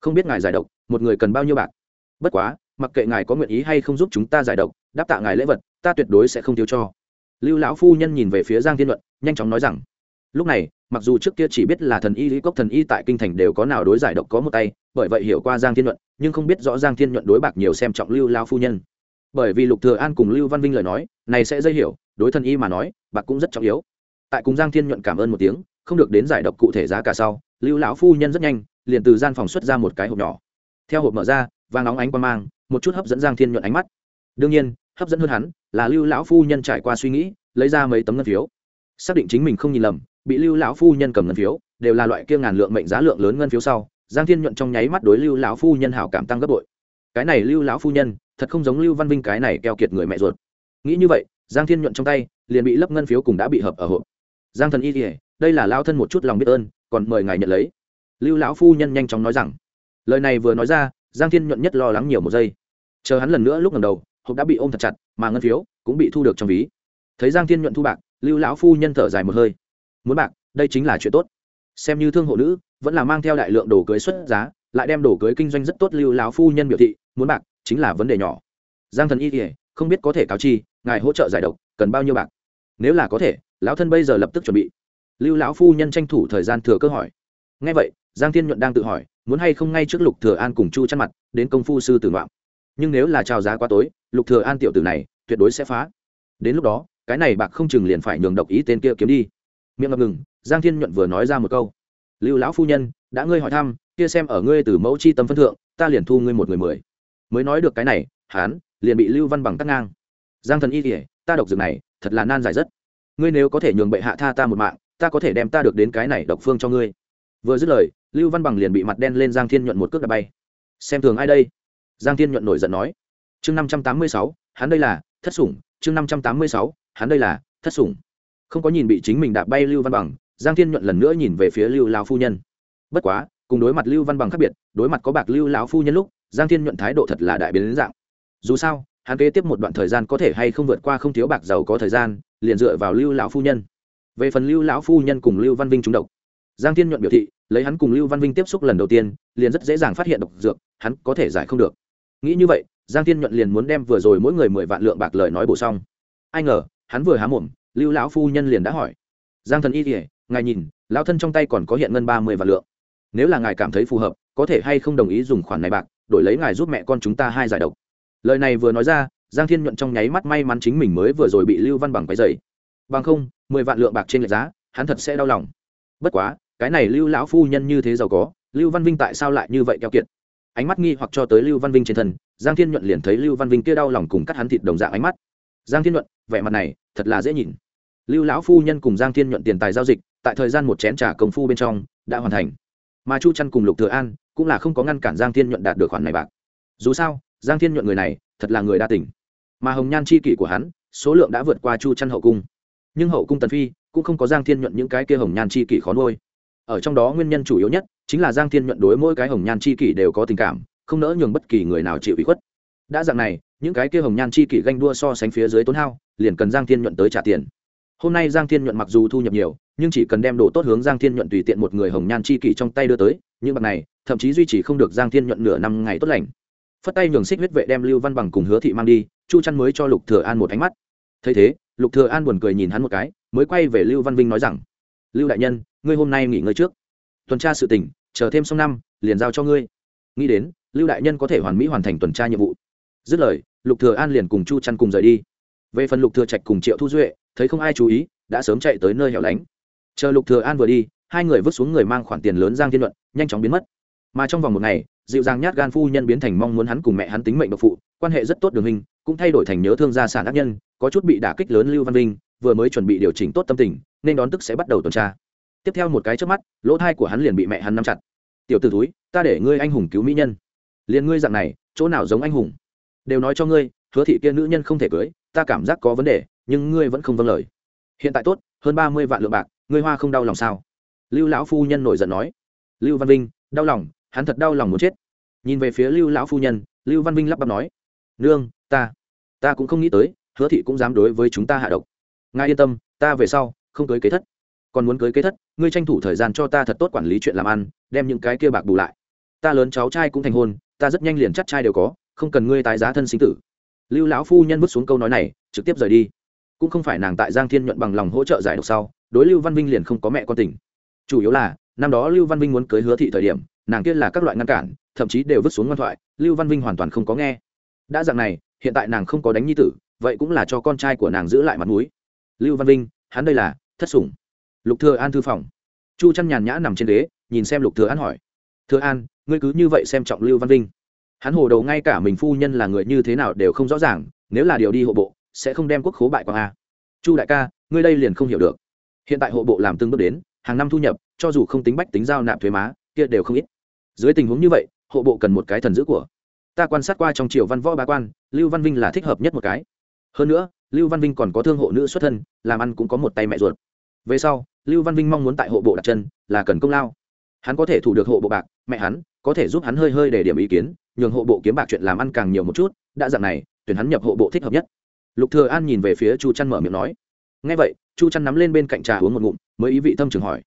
Không biết ngài giải độc, một người cần bao nhiêu bạc? Bất quá, mặc kệ ngài có nguyện ý hay không giúp chúng ta giải độc, đáp tạ ngài lễ vật, ta tuyệt đối sẽ không thiếu cho. Lưu lão phu nhân nhìn về phía giang thiên luận, nhanh chóng nói rằng, lúc này, mặc dù trước kia chỉ biết là thần y lý cốc thần y tại kinh thành đều có nào đối giải độc có một tay, bởi vậy hiểu qua giang thiên luận, nhưng không biết rõ giang thiên nhuận đối bạc nhiều xem trọng lưu lao phu nhân. Bởi vì lục thừa an cùng lưu văn vinh lời nói, này sẽ dây hiểu đối thần y mà nói, bạc cũng rất trọng yếu. Tại cùng giang thiên nhuận cảm ơn một tiếng, không được đến giải độc cụ thể giá cả sau, lưu lão phu nhân rất nhanh, liền từ gian phòng xuất ra một cái hộp nhỏ. Theo hộp mở ra, vàng óng ánh qua mang, một chút hấp dẫn giang thiên nhuận ánh mắt. Đương nhiên, hấp dẫn hơn hắn là lưu lão phu nhân trải qua suy nghĩ, lấy ra mấy tấm ngân phiếu. Xác định chính mình không nhìn lầm, bị lưu lão phu nhân cầm ngân phiếu, đều là loại kia ngàn lượng mệnh giá lượng lớn ngân phiếu sau, giang thiên nhuận trong nháy mắt đối lưu lão phu nhân hảo cảm tăng gấp bội. Cái này lưu lão phu nhân, thật không giống lưu văn vinh cái này keo kiệt người mẹ ruột. Nghĩ như vậy giang thiên nhuận trong tay, liền bị lấp ngân phiếu cùng đã bị hợp ở hộp. Giang thần y kỉa đây là lao thân một chút lòng biết ơn, còn mời ngài nhận lấy. Lưu lão phu nhân nhanh chóng nói rằng. Lời này vừa nói ra, giang thiên nhuận nhất lo lắng nhiều một giây. Chờ hắn lần nữa lúc lần đầu, hộp đã bị ôm thật chặt, mà ngân phiếu cũng bị thu được trong ví. Thấy giang thiên nhuận thu bạc, lưu lão phu nhân thở dài một hơi. Muốn bạc, đây chính là chuyện tốt. Xem như thương hộ nữ, vẫn là mang theo đại lượng đồ cưới xuất giá, lại đem đồ cưới kinh doanh rất tốt lưu lão phu nhân biểu thị, muốn bạc chính là vấn đề nhỏ. Giang thần y kỉa không biết có thể cáo chi, ngài hỗ trợ giải độc, cần bao nhiêu bạc? Nếu là có thể, lão thân bây giờ lập tức chuẩn bị. Lưu lão phu nhân tranh thủ thời gian thừa cơ hỏi. Ngay vậy, giang thiên nhuận đang tự hỏi, muốn hay không ngay trước lục thừa an cùng chu chăn mặt, đến công phu sư tử ngoạm. Nhưng nếu là trào giá quá tối, lục thừa an tiểu tử này, tuyệt đối sẽ phá. Đến lúc đó, cái này bạc không chừng liền phải nhường độc ý tên kia kiếm đi. Miệng ngập ngừng, giang thiên nhuận vừa nói ra một câu. Lưu lão phu nhân, đã ngươi hỏi thăm, kia xem ở ngươi từ mẫu chi tâm phân thượng, ta liền thu ngươi một người mười. Mới nói được cái này hán, liền bị lưu văn bằng cắt ngang. Giang thần y kỉa ta độc dược này, thật là nan giải rất. Ngươi nếu có thể nhường bệ hạ tha ta một mạng, ta có thể đem ta được đến cái này độc phương cho ngươi. Vừa dứt lời, lưu văn bằng liền bị mặt đen lên giang thiên nhuận một cước đạp bay. Xem thường ai đây? Giang thiên nhuận nổi giận nói. Chương năm trăm tám mươi sáu, hắn đây là thất sủng. Chương năm trăm tám mươi sáu, hắn đây là thất sủng. Không có nhìn bị chính mình đạp bay lưu văn bằng, giang thiên nhuận lần nữa nhìn về phía lưu lao phu nhân. Bất quá, cùng đối mặt lưu văn bằng khác biệt, đối mặt có bạc lưu lão phu nhân lúc, giang thiên nhuận thái độ thật là đại biến đến dạng dù sao, hắn kế tiếp một đoạn thời gian có thể hay không vượt qua không thiếu bạc giàu có thời gian, liền dựa vào lưu lão phu nhân. Về phần lưu lão phu nhân cùng lưu văn vinh trúng độc, giang thiên nhuận biểu thị, lấy hắn cùng lưu văn vinh tiếp xúc lần đầu tiên, liền rất dễ dàng phát hiện độc dược, hắn có thể giải không được. Nghĩ như vậy, giang thiên nhuận liền muốn đem vừa rồi mỗi người mười vạn lượng bạc lời nói bổ xong. Ai ngờ, hắn vừa há mồm, lưu lão phu nhân liền đã hỏi. Giang thần y kỉa ngài nhìn, lão thân trong tay còn có hiện ngân ba mươi vạn lượng. Nếu là ngài cảm thấy phù hợp, có thể hay không đồng ý dùng khoản này bạc, đổi lấy ngài giúp mẹ con chúng ta hai giải độc lời này vừa nói ra, giang thiên nhuận trong nháy mắt may mắn chính mình mới vừa rồi bị lưu văn bằng cái dày bằng không, mười vạn lượng bạc trên lệch giá, hắn thật sẽ đau lòng. Bất quá, cái này lưu lão phu nhân như thế giàu có, lưu văn vinh tại sao lại như vậy keo kiệt? Ánh mắt nghi hoặc cho tới lưu văn vinh trên thân, giang thiên nhuận liền thấy lưu văn vinh kia đau lòng cùng cắt hắn thịt đồng dạng ánh mắt. Giang thiên nhuận, vẻ mặt này, thật là dễ nhìn. Lưu lão phu nhân cùng giang thiên nhuận tiền tài giao dịch, tại thời gian một chén trả công phu bên trong, đã hoàn thành. Mà chu trăn cùng lục thừa an, cũng là không có ngăn cản giang thiên nhuận đạt được khoản này bạc. Dù sao giang thiên nhuận người này, thật là người đa tình. Mà hồng nhan chi kỷ của hắn, số lượng đã vượt qua chu trăn hậu cung. Nhưng hậu cung tần phi, cũng không có giang thiên nhuận những cái kia hồng nhan chi kỷ khó nuôi. Ở trong đó nguyên nhân chủ yếu nhất, chính là giang thiên nhuận đối mỗi cái hồng nhan chi kỷ đều có tình cảm, không nỡ nhường bất kỳ người nào chịu ý khuất. Đã dạng này, những cái kia hồng nhan chi kỷ ganh đua so sánh phía dưới tốn hao, liền cần giang thiên nhuận tới trả tiền. Hôm nay giang thiên nhuận mặc dù thu nhập nhiều, nhưng chỉ cần đem đồ tốt hướng giang thiên nhuận tùy tiện một người hồng nhan chi kỷ trong tay đưa tới, những bậc này, thậm chí duy trì không được giang thiên nhuận nửa năm ngày tốt lành phất tay nhường xích huyết vệ đem lưu văn bằng cùng hứa thị mang đi, chu chăn mới cho lục thừa an một ánh mắt. Thấy thế, lục thừa an buồn cười nhìn hắn một cái, mới quay về lưu văn vinh nói rằng, lưu đại nhân, ngươi hôm nay nghỉ ngơi trước. Tuần tra sự tình chờ thêm xong năm, liền giao cho ngươi. Nghĩ đến, lưu đại nhân có thể hoàn mỹ hoàn thành tuần tra nhiệm vụ. Dứt lời, lục thừa an liền cùng chu chăn cùng rời đi. Về phần lục thừa trạch cùng triệu thu duệ, thấy không ai chú ý, đã sớm chạy tới nơi hẻo lánh. Chờ lục thừa an vừa đi, hai người vứt xuống người mang khoản tiền lớn giang thiên luận, nhanh chóng biến mất. Mà trong vòng một ngày dịu dàng nhát gan phu nhân biến thành mong muốn hắn cùng mẹ hắn tính mệnh độc phụ, quan hệ rất tốt đường hình, cũng thay đổi thành nhớ thương gia sản ác nhân, có chút bị đả kích lớn lưu văn vinh, vừa mới chuẩn bị điều chỉnh tốt tâm tình, nên đón tức sẽ bắt đầu tuần tra. Tiếp theo một cái trước mắt, lỗ thai của hắn liền bị mẹ hắn nắm chặt. Tiểu t ử túi ta để ngươi anh hùng cứu mỹ nhân. Liền ngươi dạng này, chỗ nào giống anh hùng? Đều nói cho ngươi, hứa thị kia nữ nhân không thể cưới, ta cảm giác có vấn đề, nhưng ngươi vẫn không vâng lời. Hiện tại tốt, hơn ba mươi vạn lượng bạc, ngươi hoa không đau lòng sao? Lưu lão phu nhân nổi giận nói. Lưu văn vinh, đau lòng hắn thật đau lòng muốn chết. Nhìn về phía lưu lão phu nhân, lưu văn vinh lắp bắp nói, nương, ta ta cũng không nghĩ tới, hứa thị cũng dám đối với chúng ta hạ độc. Ngài yên tâm, ta về sau không cưới kế thất. Còn muốn cưới kế thất, ngươi tranh thủ thời gian cho ta thật tốt quản lý chuyện làm ăn, đem những cái kia bạc bù lại. Ta lớn cháu trai cũng thành hôn, ta rất nhanh liền chắc trai đều có, không cần ngươi tái giá thân sinh tử. Lưu lão phu nhân vứt xuống câu nói này, trực tiếp rời đi. Cũng không phải nàng tại giang thiên nhuận bằng lòng hỗ trợ giải độc sau, đối lưu văn vinh liền không có mẹ con tỉnh chủ yếu là, năm đó lưu văn vinh muốn cưới hứa thị thời điểm nàng kia là các loại ngăn cản, thậm chí đều vứt xuống ngoan thoại, lưu văn vinh hoàn toàn không có nghe. Đã dạng này, hiện tại nàng không có đánh nhi tử, vậy cũng là cho con trai của nàng giữ lại mặt mũi. Lưu văn vinh, hắn đây là, thất sủng. Lục thừa an thư phòng. Chu chăn nhàn nhã nằm trên ghế, nhìn xem lục thừa an hỏi. Thừa an, ngươi cứ như vậy xem trọng lưu văn vinh. Hắn hồ đầu ngay cả mình phu nhân là người như thế nào đều không rõ ràng, nếu là điều đi hộ bộ, sẽ không đem quốc khố bại quang a. Chu đại ca, ngươi đây liền không hiểu được. Hiện tại hộ bộ làm tương bước đến, hàng năm thu nhập, cho dù không tính bách tính giao nạp thuế má, kia đều không ít dưới tình huống như vậy, hộ bộ cần một cái thần giữ của. Ta quan sát qua trong triều văn võ bá quan, lưu văn vinh là thích hợp nhất một cái. Hơn nữa, lưu văn vinh còn có thương hộ nữ xuất thân, làm ăn cũng có một tay mẹ ruột. Về sau, lưu văn vinh mong muốn tại hộ bộ đặt chân, là cần công lao. Hắn có thể thủ được hộ bộ bạc, mẹ hắn, có thể giúp hắn hơi hơi để điểm ý kiến, nhường hộ bộ kiếm bạc chuyện làm ăn càng nhiều một chút, đã dạng này, tuyển hắn nhập hộ bộ thích hợp nhất. Lục thừa an nhìn về phía chu trăn mở miệng nói. Nghe vậy, chu trăn nắm lên bên cạnh trà uống một ngụm, mới ý vị thâm trường hỏi.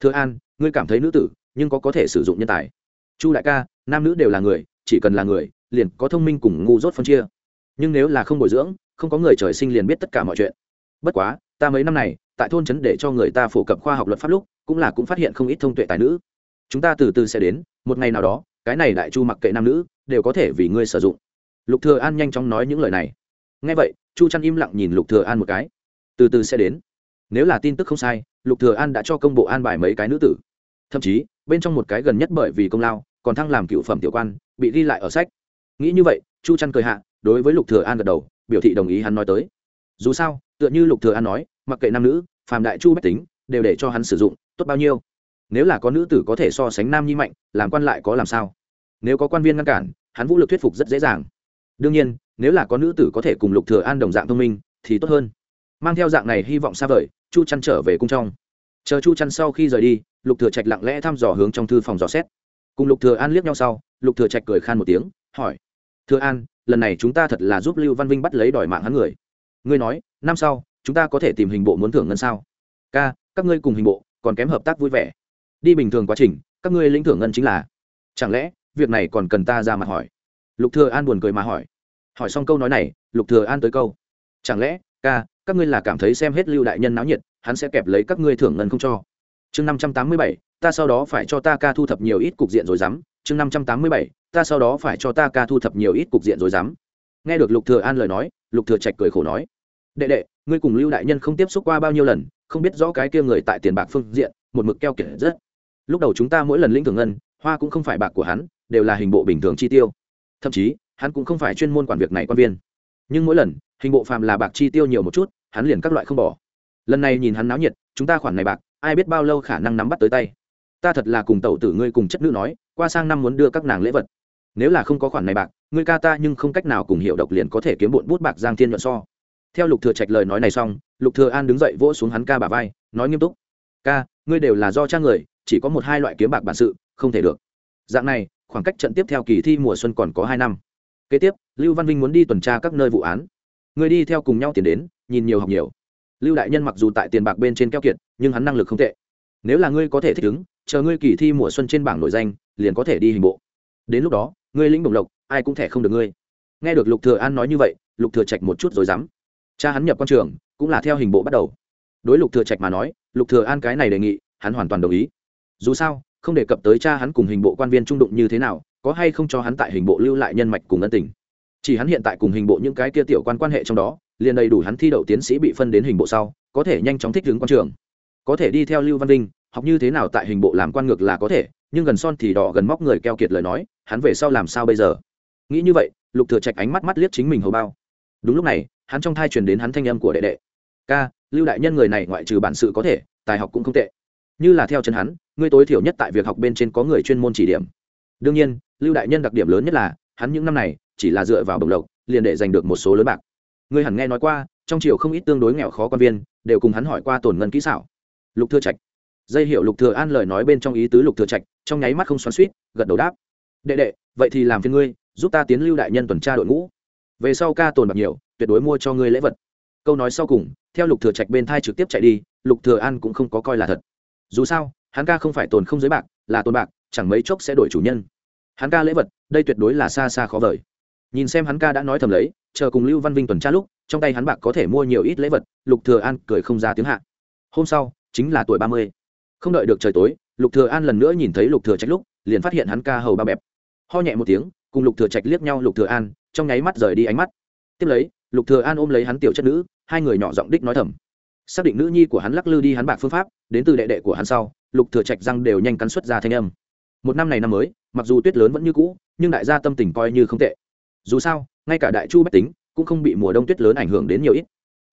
Thừa an, ngươi cảm thấy nữ tử, nhưng có có thể sử dụng nhân tài? Chu đại ca, nam nữ đều là người, chỉ cần là người, liền có thông minh cùng ngu dốt phân chia. Nhưng nếu là không bồi dưỡng, không có người trời sinh liền biết tất cả mọi chuyện. Bất quá, ta mấy năm này, tại thôn trấn để cho người ta phổ cập khoa học luật pháp lúc, cũng là cũng phát hiện không ít thông tuệ tài nữ. Chúng ta từ từ sẽ đến, một ngày nào đó, cái này đại chu mặc kệ nam nữ, đều có thể vì ngươi sử dụng. Lục thừa an nhanh chóng nói những lời này. Nghe vậy, chu trăn im lặng nhìn lục thừa an một cái. Từ từ sẽ đến. Nếu là tin tức không sai, lục thừa an đã cho công bộ an bài mấy cái nữ tử. Thậm chí, bên trong một cái gần nhất bởi vì công lao còn thăng làm cựu phẩm tiểu quan, bị ghi lại ở sách. Nghĩ như vậy, chu trăn cười hạ, đối với lục thừa an gật đầu, biểu thị đồng ý hắn nói tới. Dù sao, tựa như lục thừa an nói, mặc kệ nam nữ, phàm đại chu bách tính, đều để cho hắn sử dụng, tốt bao nhiêu. Nếu là có nữ tử có thể so sánh nam nhi mạnh, làm quan lại có làm sao? Nếu có quan viên ngăn cản, hắn vũ lực thuyết phục rất dễ dàng. Đương nhiên, nếu là có nữ tử có thể cùng lục thừa an đồng dạng thông minh, thì tốt hơn. Mang theo dạng này hy vọng xa vời, chu chăn trở về cung trong. Chờ chu chăn sau khi rời đi, lục thừa trạch lặng lẽ thăm dò hướng trong thư phòng dò xét cùng lục thừa an liếc nhau sau, lục thừa trạch cười khan một tiếng, hỏi, thừa an, lần này chúng ta thật là giúp lưu văn vinh bắt lấy đòi mạng hắn người. Ngươi nói, năm sau, chúng ta có thể tìm hình bộ muốn thưởng ngân sao? Ca, các ngươi cùng hình bộ, còn kém hợp tác vui vẻ. Đi bình thường quá trình, các ngươi lĩnh thưởng ngân chính là. Chẳng lẽ, việc này còn cần ta ra mặt hỏi? Lục thừa an buồn cười mà hỏi. Hỏi xong câu nói này, lục thừa an tới câu. Chẳng lẽ, ca, các ngươi là cảm thấy xem hết lưu đại nhân náo nhiệt, hắn sẽ kẹp lấy các ngươi thưởng ngân không cho? Chương năm trăm tám mươi bảy ta sau đó phải cho ta ca thu thập nhiều ít cục diện rồi dám. Chương năm trăm tám mươi bảy, ta sau đó phải cho ta ca thu thập nhiều ít cục diện rồi dám. Nghe được lục thừa an lời nói, lục thừa trạch cười khổ nói, đệ đệ, ngươi cùng lưu đại nhân không tiếp xúc qua bao nhiêu lần, không biết rõ cái kia người tại tiền bạc phương diện, một mực keo kiệt rất. Lúc đầu chúng ta mỗi lần lĩnh thưởng ngân, hoa cũng không phải bạc của hắn, đều là hình bộ bình thường chi tiêu. Thậm chí, hắn cũng không phải chuyên môn quản việc này quan viên. Nhưng mỗi lần, hình bộ phàm là bạc chi tiêu nhiều một chút, hắn liền các loại không bỏ. Lần này nhìn hắn náo nhiệt, chúng ta khoản này bạc, ai biết bao lâu khả năng nắm bắt tới tay ta thật là cùng tẩu tử ngươi cùng chất nữ nói, qua sang năm muốn đưa các nàng lễ vật. Nếu là không có khoản này bạc, ngươi ca ta nhưng không cách nào cùng hiệu độc liền có thể kiếm bụn bút bạc giang thiên nhuận so. Theo lục thừa trạch lời nói này xong, lục thừa an đứng dậy vỗ xuống hắn ca bả vai, nói nghiêm túc. Ca, ngươi đều là do cha người, chỉ có một hai loại kiếm bạc bản sự, không thể được. Dạng này, khoảng cách trận tiếp theo kỳ thi mùa xuân còn có hai năm. Kế tiếp, lưu văn vinh muốn đi tuần tra các nơi vụ án. Người đi theo cùng nhau tiền đến, nhìn nhiều học nhiều. Lưu đại nhân mặc dù tại tiền bạc bên trên keo kiệt, nhưng hắn năng lực không tệ. Nếu là ngươi có thể thích ứng chờ ngươi kỳ thi mùa xuân trên bảng nội danh, liền có thể đi hình bộ. Đến lúc đó, ngươi lĩnh đồng lộc, ai cũng thẻ không được ngươi. Nghe được lục thừa an nói như vậy, lục thừa trạch một chút rồi dám. Cha hắn nhập quan trường, cũng là theo hình bộ bắt đầu. Đối lục thừa trạch mà nói, lục thừa an cái này đề nghị, hắn hoàn toàn đồng ý. Dù sao, không đề cập tới cha hắn cùng hình bộ quan viên trung đụng như thế nào, có hay không cho hắn tại hình bộ lưu lại nhân mạch cùng ân tình. Chỉ hắn hiện tại cùng hình bộ những cái kia tiểu quan quan hệ trong đó, liền đầy đủ hắn thi đậu tiến sĩ bị phân đến hình bộ sau, có thể nhanh chóng thích ứng quan trường. Có thể đi theo lưu văn vinh học như thế nào tại hình bộ làm quan ngược là có thể, nhưng gần son thì đỏ gần móc người keo kiệt lời nói, hắn về sau làm sao bây giờ? Nghĩ như vậy, lục thừa trạch ánh mắt mắt liếc chính mình hầu bao. Đúng lúc này, hắn trong thai truyền đến hắn thanh âm của đệ đệ. Ca, lưu đại nhân người này ngoại trừ bản sự có thể, tài học cũng không tệ. Như là theo chân hắn, ngươi tối thiểu nhất tại việc học bên trên có người chuyên môn chỉ điểm. Đương nhiên, lưu đại nhân đặc điểm lớn nhất là, hắn những năm này chỉ là dựa vào đồng lộc, liền để giành được một số lớn bạc. Ngươi hẳn nghe nói qua, trong triều không ít tương đối nghèo khó quan viên, đều cùng hắn hỏi qua tổn ngân kỹ xảo. Lục thừa trạch dây hiệu lục thừa an lời nói bên trong ý tứ lục thừa trạch, trong nháy mắt không xoắn xuýt, gật đầu đáp. Đệ đệ, vậy thì làm phiền ngươi, giúp ta tiến lưu đại nhân tuần tra đội ngũ. Về sau ca tồn bạc nhiều, tuyệt đối mua cho ngươi lễ vật. Câu nói sau cùng, theo lục thừa trạch bên thai trực tiếp chạy đi, lục thừa an cũng không có coi là thật. Dù sao, hắn ca không phải tồn không giới bạc, là tồn bạc, chẳng mấy chốc sẽ đổi chủ nhân. Hắn ca lễ vật, đây tuyệt đối là xa xa khó vời. Nhìn xem hắn ca đã nói thầm lấy, chờ cùng lưu văn vinh tuần tra lúc, trong tay hắn bạc có thể mua nhiều ít lễ vật, lục thừa an cười không ra tiếng hạ. Hôm sau, chính là tuổi ba mươi không đợi được trời tối, lục thừa an lần nữa nhìn thấy lục thừa trạch lúc, liền phát hiện hắn ca hầu ba bẹp. Ho nhẹ một tiếng, cùng lục thừa trạch liếc nhau, lục thừa an, trong nháy mắt rời đi ánh mắt. Tiếp lấy, lục thừa an ôm lấy hắn tiểu chất nữ, hai người nhỏ giọng đích nói thầm. Xác định nữ nhi của hắn lắc lư đi hắn bạc phương pháp, đến từ đệ đệ của hắn sau, lục thừa trạch răng đều nhanh cắn xuất ra thanh âm. Một năm này năm mới, mặc dù tuyết lớn vẫn như cũ, nhưng đại gia tâm tình coi như không tệ. Dù sao, ngay cả đại chu bách tính cũng không bị mùa đông tuyết lớn ảnh hưởng đến nhiều ít.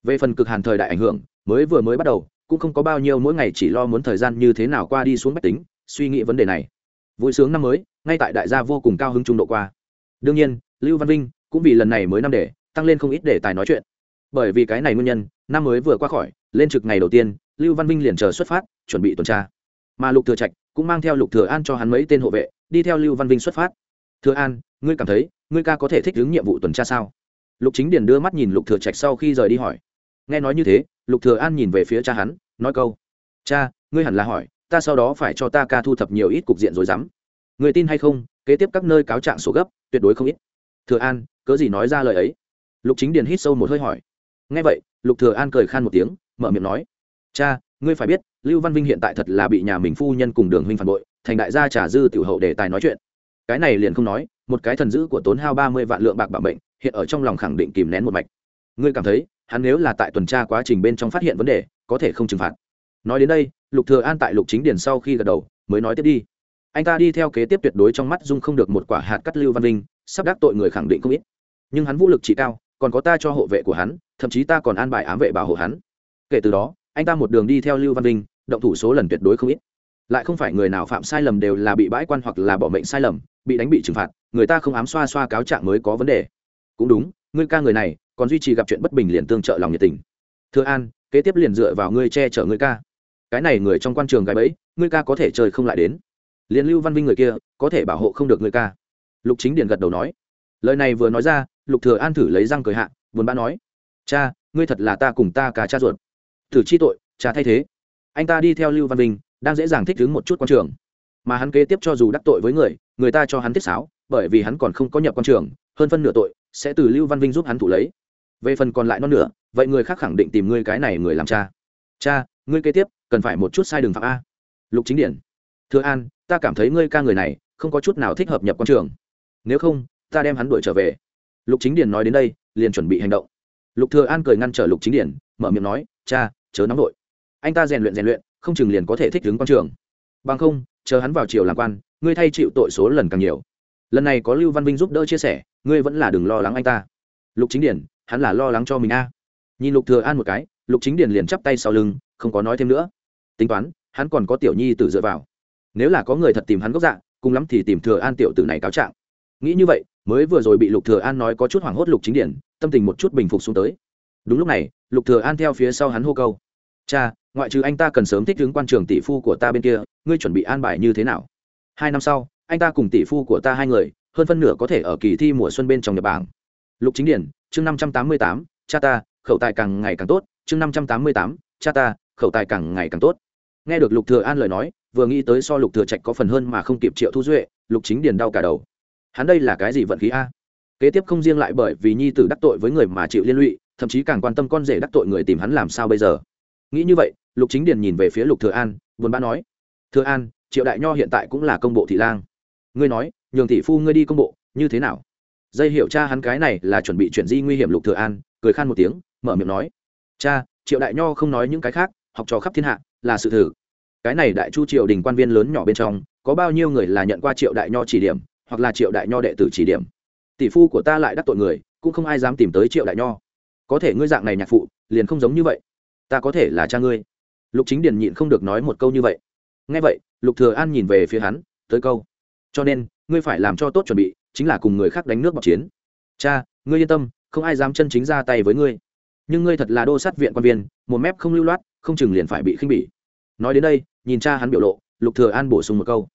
Về phần cực hàn thời đại ảnh hưởng, mới vừa mới bắt đầu cũng không có bao nhiêu, mỗi ngày chỉ lo muốn thời gian như thế nào qua đi xuống bách tính, suy nghĩ vấn đề này. Vui sướng năm mới, ngay tại đại gia vô cùng cao hứng trung độ qua. Đương nhiên, lưu văn vinh cũng vì lần này mới năm để, tăng lên không ít đề tài nói chuyện. Bởi vì cái này nguyên nhân, năm mới vừa qua khỏi, lên trực ngày đầu tiên, lưu văn vinh liền chờ xuất phát, chuẩn bị tuần tra. Mà lục thừa trạch cũng mang theo lục thừa an cho hắn mấy tên hộ vệ, đi theo lưu văn vinh xuất phát. Thừa an, ngươi cảm thấy, ngươi ca có thể thích ứng nhiệm vụ tuần tra sao? Lục chính điền đưa mắt nhìn lục thừa trạch sau khi rời đi hỏi nghe nói như thế, lục thừa an nhìn về phía cha hắn, nói câu, cha, ngươi hẳn là hỏi, ta sau đó phải cho ta ca thu thập nhiều ít cục diện rồi dám. Người tin hay không, kế tiếp các nơi cáo trạng số gấp, tuyệt đối không ít. Thừa an, cớ gì nói ra lời ấy? Lục chính điền hít sâu một hơi hỏi. Nghe vậy, lục thừa an cười khan một tiếng, mở miệng nói, cha, ngươi phải biết, lưu văn vinh hiện tại thật là bị nhà mình phu nhân cùng đường huynh phản bội, thành đại gia trả dư tiểu hậu để tài nói chuyện. Cái này liền không nói, một cái thần dữ của tốn hao ba mươi vạn lượng bạc bảo mệnh, hiện ở trong lòng khẳng định kìm nén một mạch. Ngươi cảm thấy hắn nếu là tại tuần tra quá trình bên trong phát hiện vấn đề, có thể không trừng phạt. Nói đến đây, lục thừa an tại lục chính điển sau khi gật đầu, mới nói tiếp đi. Anh ta đi theo kế tiếp tuyệt đối trong mắt dung không được một quả hạt cắt lưu văn vinh, sắp đắc tội người khẳng định không ít. Nhưng hắn vũ lực chỉ cao, còn có ta cho hộ vệ của hắn, thậm chí ta còn an bài ám vệ bảo hộ hắn. Kể từ đó, anh ta một đường đi theo lưu văn vinh, động thủ số lần tuyệt đối không ít. Lại không phải người nào phạm sai lầm đều là bị bãi quan hoặc là bỏ mệnh sai lầm, bị đánh bị trừng phạt, người ta không ám xoa xoa cáo trạng mới có vấn đề. Cũng đúng, ngươi ca người này còn duy trì gặp chuyện bất bình liền tương trợ lòng nhiệt tình. Thưa an, kế tiếp liền dựa vào ngươi che chở ngươi ca. Cái này người trong quan trường gái bẫy, ngươi ca có thể chơi không lại đến. Liền lưu văn vinh người kia, có thể bảo hộ không được ngươi ca. Lục chính điền gật đầu nói. Lời này vừa nói ra, lục thừa an thử lấy răng cười hạ, buồn bã nói. Cha, ngươi thật là ta cùng ta cả cha ruột. Thử chi tội, cha thay thế. Anh ta đi theo lưu văn vinh, đang dễ dàng thích ứng một chút quan trường. Mà hắn kế tiếp cho dù đắc tội với người người ta cho hắn tiết sáo, bởi vì hắn còn không có nhập quan trường, hơn phân nửa tội sẽ từ lưu văn vinh giúp hắn thủ lấy về phần còn lại non nửa, vậy người khác khẳng định tìm ngươi cái này người làm cha. Cha, ngươi kế tiếp, cần phải một chút sai đường phạm a. Lục chính điển. Thưa an, ta cảm thấy ngươi ca người này, không có chút nào thích hợp nhập quan trường. Nếu không, ta đem hắn đuổi trở về. Lục chính điển nói đến đây, liền chuẩn bị hành động. Lục thừa an cười ngăn trở lục chính điển, mở miệng nói, cha, chớ nóng đội anh ta rèn luyện rèn luyện, không chừng liền có thể thích ứng quan trường. Bằng không, chờ hắn vào triều làm quan, ngươi thay chịu tội số lần càng nhiều. Lần này có lưu văn vinh giúp đỡ chia sẻ, ngươi vẫn là đừng lo lắng anh ta. Lục chính điển hắn là lo lắng cho mình a. Nhìn lục thừa an một cái, lục chính điển liền chắp tay sau lưng, không có nói thêm nữa. Tính toán, hắn còn có tiểu nhi tử dựa vào. Nếu là có người thật tìm hắn gốc dạng cùng lắm thì tìm thừa an tiểu tử này cáo trạng. Nghĩ như vậy, mới vừa rồi bị lục thừa an nói có chút hoảng hốt lục chính điển tâm tình một chút bình phục xuống tới. Đúng lúc này, lục thừa an theo phía sau hắn hô câu. Cha, ngoại trừ anh ta cần sớm thích ứng quan trường tỷ phu của ta bên kia, ngươi chuẩn bị an bài như thế nào? Hai năm sau, anh ta cùng tỷ phu của ta hai người, hơn phân nửa có thể ở kỳ thi mùa xuân bên trong nhập bảng lục chính điển chương năm trăm tám mươi tám, cha ta, khẩu tài càng ngày càng tốt, chương năm trăm tám mươi tám, cha ta, khẩu tài càng ngày càng tốt. Nghe được lục thừa an lời nói, vừa nghĩ tới so lục thừa trạch có phần hơn mà không kịp triệu thu duệ, lục chính điền đau cả đầu. Hắn đây là cái gì vận khí a? Kế tiếp không riêng lại bởi vì nhi tử đắc tội với người mà chịu liên lụy, thậm chí càng quan tâm con rể đắc tội người tìm hắn làm sao bây giờ. Nghĩ như vậy, lục chính điền nhìn về phía lục thừa an, buồn bã nói, thừa an, triệu đại nho hiện tại cũng là công bộ thị lang. Ngươi nói, nhường tỷ phu ngươi đi công bộ, như thế nào? Dây hiểu cha hắn cái này là chuẩn bị chuyển di nguy hiểm lục thừa an, cười khan một tiếng, mở miệng nói, cha, triệu đại nho không nói những cái khác, học trò khắp thiên hạ là sự thử cái này đại chu triều đình quan viên lớn nhỏ bên trong, có bao nhiêu người là nhận qua triệu đại nho chỉ điểm, hoặc là triệu đại nho đệ tử chỉ điểm? Tỷ phu của ta lại đắc tội người, cũng không ai dám tìm tới triệu đại nho. Có thể ngươi dạng này nhạc phụ, liền không giống như vậy. Ta có thể là cha ngươi. Lục chính điền nhịn không được nói một câu như vậy. Nghe vậy, lục thừa an nhìn về phía hắn, tới câu, cho nên, ngươi phải làm cho tốt chuẩn bị chính là cùng người khác đánh nước bọc chiến. Cha, ngươi yên tâm, không ai dám chân chính ra tay với ngươi. Nhưng ngươi thật là đô sát viện quan viên, một mép không lưu loát, không chừng liền phải bị khinh bỉ. Nói đến đây, nhìn cha hắn biểu lộ, lục thừa an bổ sung một câu.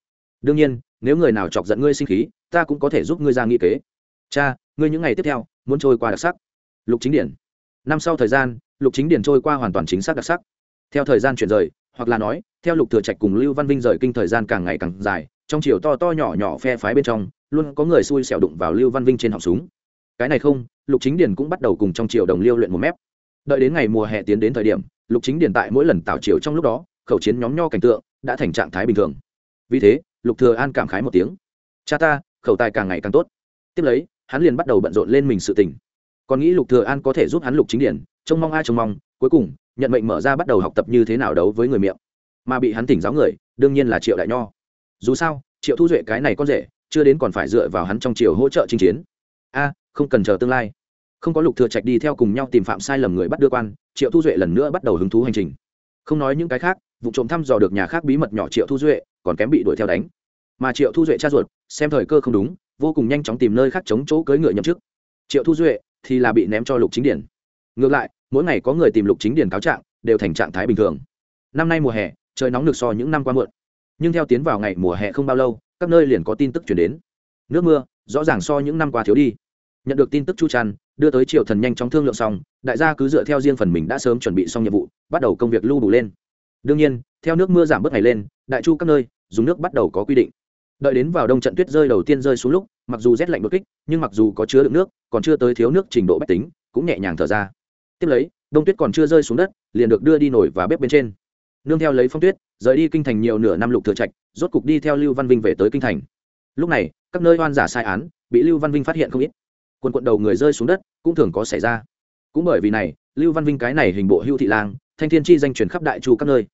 Đương nhiên, nếu người nào chọc giận ngươi sinh khí, ta cũng có thể giúp ngươi ra nghi kế. Cha, ngươi những ngày tiếp theo, muốn trôi qua đặc sắc. Lục chính điển. Năm sau thời gian, lục chính điển trôi qua hoàn toàn chính xác đặc sắc. Theo thời gian chuyển rời, hoặc là nói, theo lục thừa trạch cùng lưu văn vinh rời kinh thời gian càng ngày càng dài, trong chiều to to nhỏ nhỏ phe phái bên trong luôn có người xui xẻo đụng vào lưu văn vinh trên họng súng. Cái này không, lục chính Điền cũng bắt đầu cùng trong triều đồng liêu luyện một mép. Đợi đến ngày mùa hè tiến đến thời điểm, lục chính Điền tại mỗi lần tạo triều trong lúc đó, khẩu chiến nhóm nho cảnh tượng đã thành trạng thái bình thường. Vì thế, lục thừa an cảm khái một tiếng. Cha ta, khẩu tài càng ngày càng tốt. Tiếp lấy, hắn liền bắt đầu bận rộn lên mình sự tình. Còn nghĩ lục thừa an có thể giúp hắn lục chính điển trông mong ai trông mong, cuối cùng, nhận mệnh mở ra bắt đầu học tập như thế nào đấu với người miệng. Mà bị hắn tỉnh giáo người, đương nhiên là triệu đại nho. Dù sao, triệu thu duệ cái này con rể chưa đến còn phải dựa vào hắn trong triều hỗ trợ chinh chiến. A, không cần chờ tương lai. Không có lục thừa trạch đi theo cùng nhau tìm phạm sai lầm người bắt đưa quan, triệu thu duệ lần nữa bắt đầu hứng thú hành trình. Không nói những cái khác, vụ trộm thăm dò được nhà khác bí mật nhỏ triệu thu duệ, còn kém bị đuổi theo đánh. Mà triệu thu duệ cha ruột, xem thời cơ không đúng, vô cùng nhanh chóng tìm nơi khác chống chỗ cưỡi ngựa nhậm chức. Triệu thu duệ thì là bị ném cho lục chính điển. Ngược lại, mỗi ngày có người tìm lục chính điển cáo trạng, đều thành trạng thái bình thường. Năm nay mùa hè, trời nóng được so những năm qua muộn. Nhưng theo tiến vào ngày mùa hè không bao lâu các nơi liền có tin tức chuyển đến. Nước mưa, rõ ràng so những năm qua thiếu đi. Nhận được tin tức chu trăn, đưa tới triều thần nhanh chóng thương lượng xong, đại gia cứ dựa theo riêng phần mình đã sớm chuẩn bị xong nhiệm vụ, bắt đầu công việc lưu đủ lên. Đương nhiên, theo nước mưa giảm bớt ngày lên, đại chu các nơi, dùng nước bắt đầu có quy định. Đợi đến vào đông trận tuyết rơi đầu tiên rơi xuống lúc, mặc dù rét lạnh đột kích, nhưng mặc dù có chứa đựng nước, còn chưa tới thiếu nước trình độ bách tính, cũng nhẹ nhàng thở ra. Tiếp lấy, đông tuyết còn chưa rơi xuống đất, liền được đưa đi nổi và bếp bên trên nương theo lấy phong tuyết, rời đi kinh thành nhiều nửa năm lục thừa trạch, rốt cục đi theo lưu văn vinh về tới kinh thành. Lúc này, các nơi oan giả sai án, bị lưu văn vinh phát hiện không ít. Quần quận đầu người rơi xuống đất, cũng thường có xảy ra. Cũng bởi vì này, lưu văn vinh cái này hình bộ hưu thị lang, thanh thiên chi danh truyền khắp đại chu các nơi.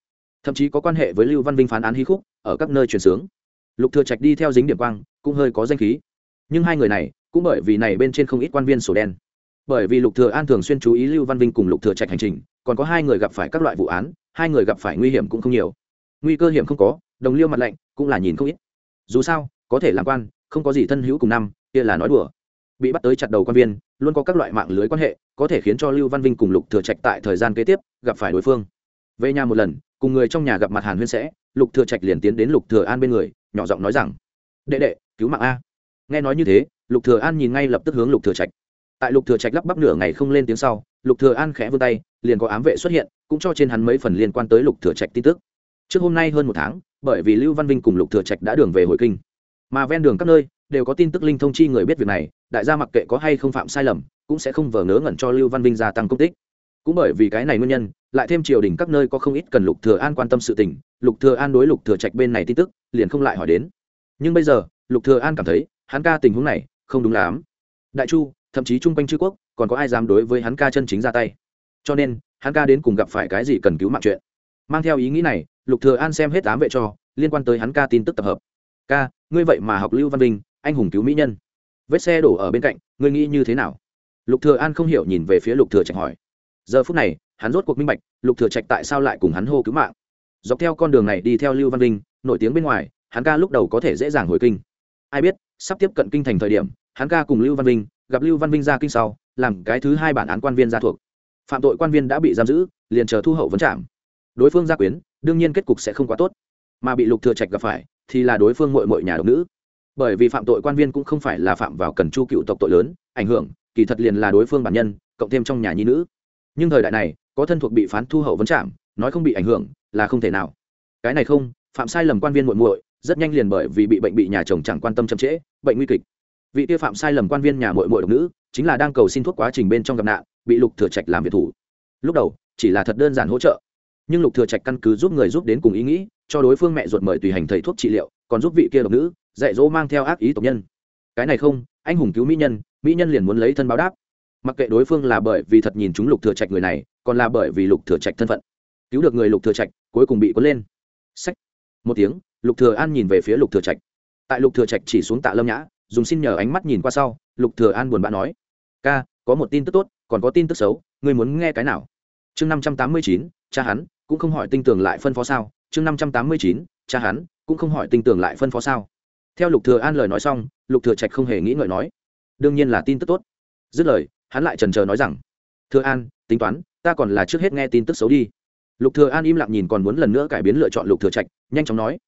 Thậm chí có quan hệ với lưu văn vinh phán án hí khúc, ở các nơi truyền sướng. Lục thừa trạch đi theo dính điểm quang, cũng hơi có danh khí. Nhưng hai người này, cũng bởi vì này bên trên không ít quan viên sổ đen. Bởi vì lục thừa an thường xuyên chú ý lưu văn vinh cùng lục thừa trạch hành trình, còn có hai người gặp phải các loại vụ án hai người gặp phải nguy hiểm cũng không nhiều. Nguy cơ hiểm không có, đồng liêu mặt lạnh cũng là nhìn không ít. Dù sao, có thể làm quan, không có gì thân hữu cùng năm, kia là nói đùa. Bị bắt tới chặt đầu quan viên, luôn có các loại mạng lưới quan hệ, có thể khiến cho lưu văn vinh cùng lục thừa trạch tại thời gian kế tiếp, gặp phải đối phương. Về nhà một lần, cùng người trong nhà gặp mặt hàn huyên sẽ, lục thừa trạch liền tiến đến lục thừa an bên người, nhỏ giọng nói rằng, đệ đệ, cứu mạng a. Nghe nói như thế, lục thừa an nhìn ngay lập tức hướng lục thừa trạch. Tại lục thừa trạch lắp bắp nửa ngày không lên tiếng sau lục thừa an khẽ vươn tay, liền có ám vệ xuất hiện, cũng cho trên hắn mấy phần liên quan tới lục thừa trạch tin tức. Trước hôm nay hơn một tháng, bởi vì lưu văn vinh cùng lục thừa trạch đã đường về hồi kinh. Mà ven đường các nơi, đều có tin tức linh thông chi người biết việc này, đại gia mặc kệ có hay không phạm sai lầm, cũng sẽ không vờ ngớ ngẩn cho lưu văn vinh gia tăng công tích. Cũng bởi vì cái này nguyên nhân, lại thêm triều đình các nơi có không ít cần lục thừa an quan tâm sự tình, lục thừa an đối lục thừa trạch bên này tin tức, liền không lại hỏi đến. Nhưng bây giờ, lục thừa an cảm thấy, hắn ca tình huống này, không đúng lắm. Đại chu, thậm chí trung quanh chư quốc còn có ai dám đối với hắn ca chân chính ra tay? Cho nên, hắn ca đến cùng gặp phải cái gì cần cứu mạng chuyện? Mang theo ý nghĩ này, lục thừa an xem hết ám vệ cho, liên quan tới hắn ca tin tức tập hợp. Ca, ngươi vậy mà học lưu văn vinh, anh hùng cứu mỹ nhân. Vết xe đổ ở bên cạnh, ngươi nghĩ như thế nào? Lục thừa an không hiểu nhìn về phía lục thừa trạch hỏi. Giờ phút này, hắn rốt cuộc minh bạch, lục thừa trạch tại sao lại cùng hắn hô cứu mạng. Dọc theo con đường này đi theo lưu văn vinh, nổi tiếng bên ngoài, hắn ca lúc đầu có thể dễ dàng hồi kinh. Ai biết, sắp tiếp cận kinh thành thời điểm, hắn ca cùng lưu văn vinh, gặp lưu văn vinh ra kinh sau làm cái thứ hai bản án quan viên ra thuộc. Phạm tội quan viên đã bị giam giữ, liền chờ thu hậu vấn trạm đối phương gia quyến, đương nhiên kết cục sẽ không quá tốt. Mà bị lục thừa trạch gặp phải, thì là đối phương muội muội nhà độc nữ. Bởi vì phạm tội quan viên cũng không phải là phạm vào cần chu cựu tộc tội lớn, ảnh hưởng, kỳ thật liền là đối phương bản nhân, cộng thêm trong nhà nhi nữ. Nhưng thời đại này, có thân thuộc bị phán thu hậu vấn trạm nói không bị ảnh hưởng, là không thể nào. Cái này không, phạm sai lầm quan viên muội muội, rất nhanh liền bởi vì bị bệnh bị nhà chồng chẳng quan tâm chậm trễ, bệnh nguy kịch. Vị tiêu phạm sai lầm quan viên nhà muội muội độc nữ chính là đang cầu xin thuốc quá trình bên trong gặp nạn, bị lục thừa trạch làm việc thủ. Lúc đầu, chỉ là thật đơn giản hỗ trợ. Nhưng lục thừa trạch căn cứ giúp người giúp đến cùng ý nghĩ, cho đối phương mẹ ruột mời tùy hành thầy thuốc trị liệu, còn giúp vị kia độc nữ dạy dỗ mang theo ác ý tộc nhân. Cái này không, anh hùng cứu mỹ nhân mỹ nhân liền muốn lấy thân báo đáp. Mặc kệ đối phương là bởi vì thật nhìn chúng lục thừa trạch người này, còn là bởi vì lục thừa trạch thân phận. Cứu được người lục thừa trạch, cuối cùng bị cuốn lên. Sách một tiếng, lục thừa an nhìn về phía lục thừa trạch. Tại lục thừa trạch chỉ xuống tạ lâm nhã, dùng xin nhờ ánh mắt nhìn qua sau, lục thừa an buồn bã nói ca, có một tin tức tốt, còn có tin tức xấu, ngươi muốn nghe cái nào? Chương năm trăm tám mươi chín, cha hắn, cũng không hỏi tinh tường lại phân phó sao. Chương năm trăm tám mươi chín, cha hắn, cũng không hỏi tinh tường lại phân phó sao. Theo lục thừa an lời nói xong, lục thừa trạch không hề nghĩ ngợi nói, đương nhiên là tin tức tốt. Dứt lời, hắn lại trần chờ nói rằng, thừa an, tính toán, ta còn là trước hết nghe tin tức xấu đi. Lục thừa an im lặng nhìn còn muốn lần nữa cải biến lựa chọn lục thừa trạch, nhanh chóng nói,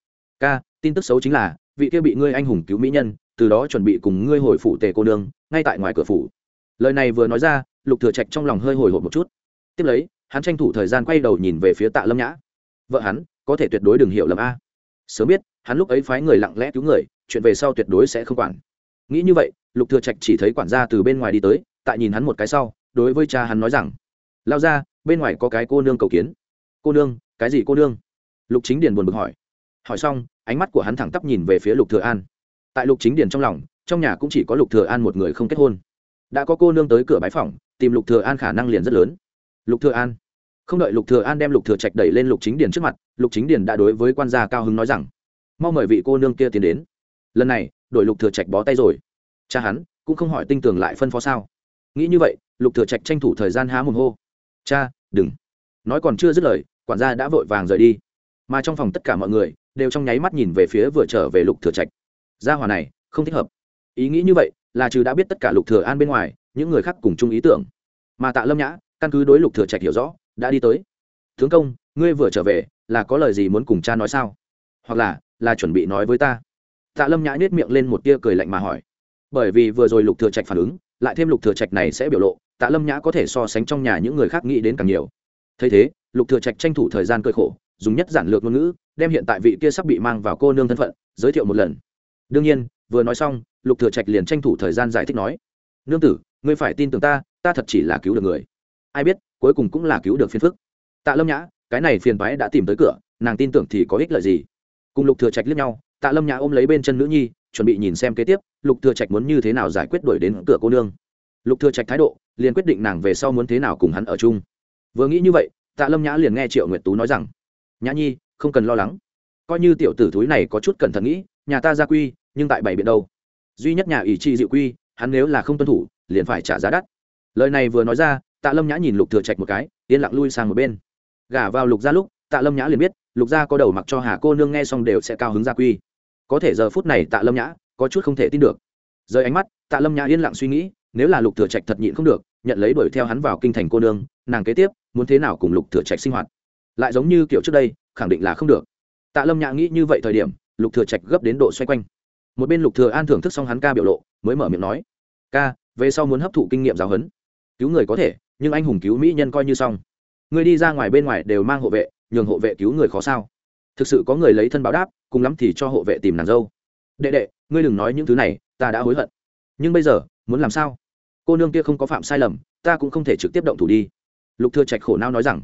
ca, tin tức xấu chính là, vị kia bị ngươi anh hùng cứu mỹ nhân, từ đó chuẩn bị cùng ngươi hồi phủ tề cô nương, ngay tại ngoài cửa phủ lời này vừa nói ra, lục thừa trạch trong lòng hơi hồi hộp một chút. Tiếp lấy, hắn tranh thủ thời gian quay đầu nhìn về phía tạ lâm nhã. Vợ hắn, có thể tuyệt đối đừng hiểu lầm a. Sớm biết, hắn lúc ấy phái người lặng lẽ cứu người, chuyện về sau tuyệt đối sẽ không quản. Nghĩ như vậy, lục thừa trạch chỉ thấy quản gia từ bên ngoài đi tới, tại nhìn hắn một cái sau, đối với cha hắn nói rằng, lao ra, bên ngoài có cái cô nương cầu kiến. Cô nương? Cái gì cô nương? Lục chính điền buồn bực hỏi. Hỏi xong, ánh mắt của hắn thẳng tắp nhìn về phía lục thừa an. Tại lục chính điền trong lòng, trong nhà cũng chỉ có lục thừa an một người không kết hôn đã có cô nương tới cửa bái phòng tìm lục thừa an khả năng liền rất lớn. Lục thừa an. Không đợi lục thừa an đem lục thừa trạch đẩy lên lục chính điền trước mặt, lục chính điền đã đối với quan gia cao hứng nói rằng, mau mời vị cô nương kia tiến đến. Lần này, đổi lục thừa trạch bó tay rồi. Cha hắn cũng không hỏi tinh tường lại phân phó sao. Nghĩ như vậy, lục thừa trạch tranh thủ thời gian há mồm hô, cha, đừng. Nói còn chưa dứt lời, quản gia đã vội vàng rời đi. Mà trong phòng tất cả mọi người đều trong nháy mắt nhìn về phía vừa trở về lục thừa trạch. Gia hỏa này, không thích hợp ý nghĩ như vậy là trừ đã biết tất cả lục thừa an bên ngoài, những người khác cùng chung ý tưởng. Mà tạ lâm nhã, căn cứ đối lục thừa trạch hiểu rõ, đã đi tới. Tướng công, ngươi vừa trở về, là có lời gì muốn cùng cha nói sao? Hoặc là là chuẩn bị nói với ta? Tạ lâm nhã nết miệng lên một tia cười lạnh mà hỏi. Bởi vì vừa rồi lục thừa trạch phản ứng, lại thêm lục thừa trạch này sẽ biểu lộ, tạ lâm nhã có thể so sánh trong nhà những người khác nghĩ đến càng nhiều. Thấy thế, lục thừa trạch tranh thủ thời gian cơi khổ, dùng nhất giản lược ngôn ngữ, đem hiện tại vị kia sắp bị mang vào cô nương thân phận, giới thiệu một lần. Đương nhiên, vừa nói xong lục thừa trạch liền tranh thủ thời gian giải thích nói, nương tử, ngươi phải tin tưởng ta ta thật chỉ là cứu được người. Ai biết, cuối cùng cũng là cứu được phiền phức. Tạ lâm nhã, cái này phiền toái đã tìm tới cửa, nàng tin tưởng thì có ích lợi gì? Cùng lục thừa trạch liếc nhau, tạ lâm nhã ôm lấy bên chân nữ nhi, chuẩn bị nhìn xem kế tiếp, lục thừa trạch muốn như thế nào giải quyết đuổi đến cửa cô nương. Lục thừa trạch thái độ, liền quyết định nàng về sau muốn thế nào cùng hắn ở chung. Vừa nghĩ như vậy, tạ lâm nhã liền nghe triệu nguyệt tú nói rằng, nhã nhi, không cần lo lắng. Coi như tiểu tử thúi này có chút cẩn thận nghĩ, nhà ta gia quy, nhưng tại bảy biển đâu? Duy nhất nhà ủy chi dịu quy, hắn nếu là không tuân thủ, liền phải trả giá đắt. Lời này vừa nói ra, tạ lâm nhã nhìn lục thừa trạch một cái, yên lặng lui sang một bên. Gả vào lục gia lúc, tạ lâm nhã liền biết, lục gia có đầu mặc cho hà cô nương nghe xong đều sẽ cao hứng gia quy. Có thể giờ phút này tạ lâm nhã, có chút không thể tin được. Rời ánh mắt, tạ lâm nhã yên lặng suy nghĩ, nếu là lục thừa trạch thật nhịn không được, nhận lấy đuổi theo hắn vào kinh thành cô nương, nàng kế tiếp, muốn thế nào cùng lục thừa trạch sinh hoạt? Lại giống như kiểu trước đây, khẳng định là không được. Tạ lâm nhã nghĩ như vậy thời điểm, lục thừa trạch gấp đến độ xoay quanh một bên lục thừa an thưởng thức xong hắn ca biểu lộ, mới mở miệng nói, ca, về sau muốn hấp thụ kinh nghiệm giáo huấn. Cứu người có thể, nhưng anh hùng cứu mỹ nhân coi như xong. Người đi ra ngoài bên ngoài đều mang hộ vệ, nhường hộ vệ cứu người khó sao? Thực sự có người lấy thân báo đáp, cùng lắm thì cho hộ vệ tìm nàng dâu. Đệ đệ, ngươi đừng nói những thứ này, ta đã hối hận. Nhưng bây giờ, muốn làm sao? Cô nương kia không có phạm sai lầm, ta cũng không thể trực tiếp động thủ đi. Lục thừa trạch khổ não nói rằng.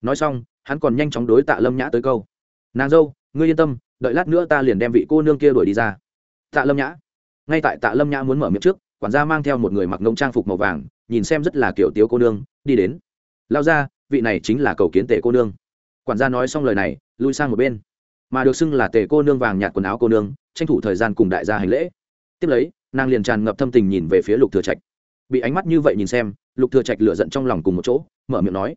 Nói xong, hắn còn nhanh chóng đối tạ lâm nhã tới câu, nàng dâu, ngươi yên tâm, đợi lát nữa ta liền đem vị cô nương kia đuổi đi ra tạ lâm nhã. Ngay tại tạ lâm nhã muốn mở miệng trước, quản gia mang theo một người mặc ngông trang phục màu vàng, nhìn xem rất là kiểu tiếu cô nương, đi đến. Lao ra, vị này chính là cầu kiến tề cô nương. Quản gia nói xong lời này, lui sang một bên. Mà được xưng là tề cô nương vàng nhạt quần áo cô nương, tranh thủ thời gian cùng đại gia hành lễ. Tiếp lấy, nàng liền tràn ngập thâm tình nhìn về phía lục thừa trạch. Bị ánh mắt như vậy nhìn xem, lục thừa trạch lửa giận trong lòng cùng một chỗ, mở miệng nói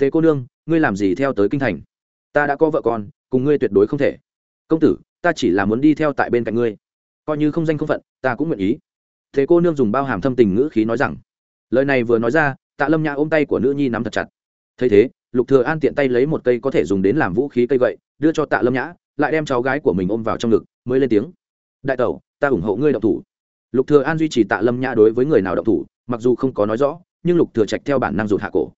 thế cô nương, ngươi làm gì theo tới kinh thành? Ta đã có vợ con, cùng ngươi tuyệt đối không thể. Công tử, ta chỉ là muốn đi theo tại bên cạnh ngươi coi như không danh không phận, ta cũng nguyện ý. Thế cô nương dùng bao hàm thâm tình ngữ khí nói rằng, lời này vừa nói ra, tạ lâm nhã ôm tay của nữ nhi nắm thật chặt. Thấy thế, lục thừa an tiện tay lấy một cây có thể dùng đến làm vũ khí cây gậy, đưa cho tạ lâm nhã, lại đem cháu gái của mình ôm vào trong ngực, mới lên tiếng. Đại tẩu, ta ủng hộ ngươi động thủ. Lục thừa an duy trì tạ lâm nhã đối với người nào động thủ, mặc dù không có nói rõ, nhưng lục thừa trạch theo bản năng rụt hạ cổ.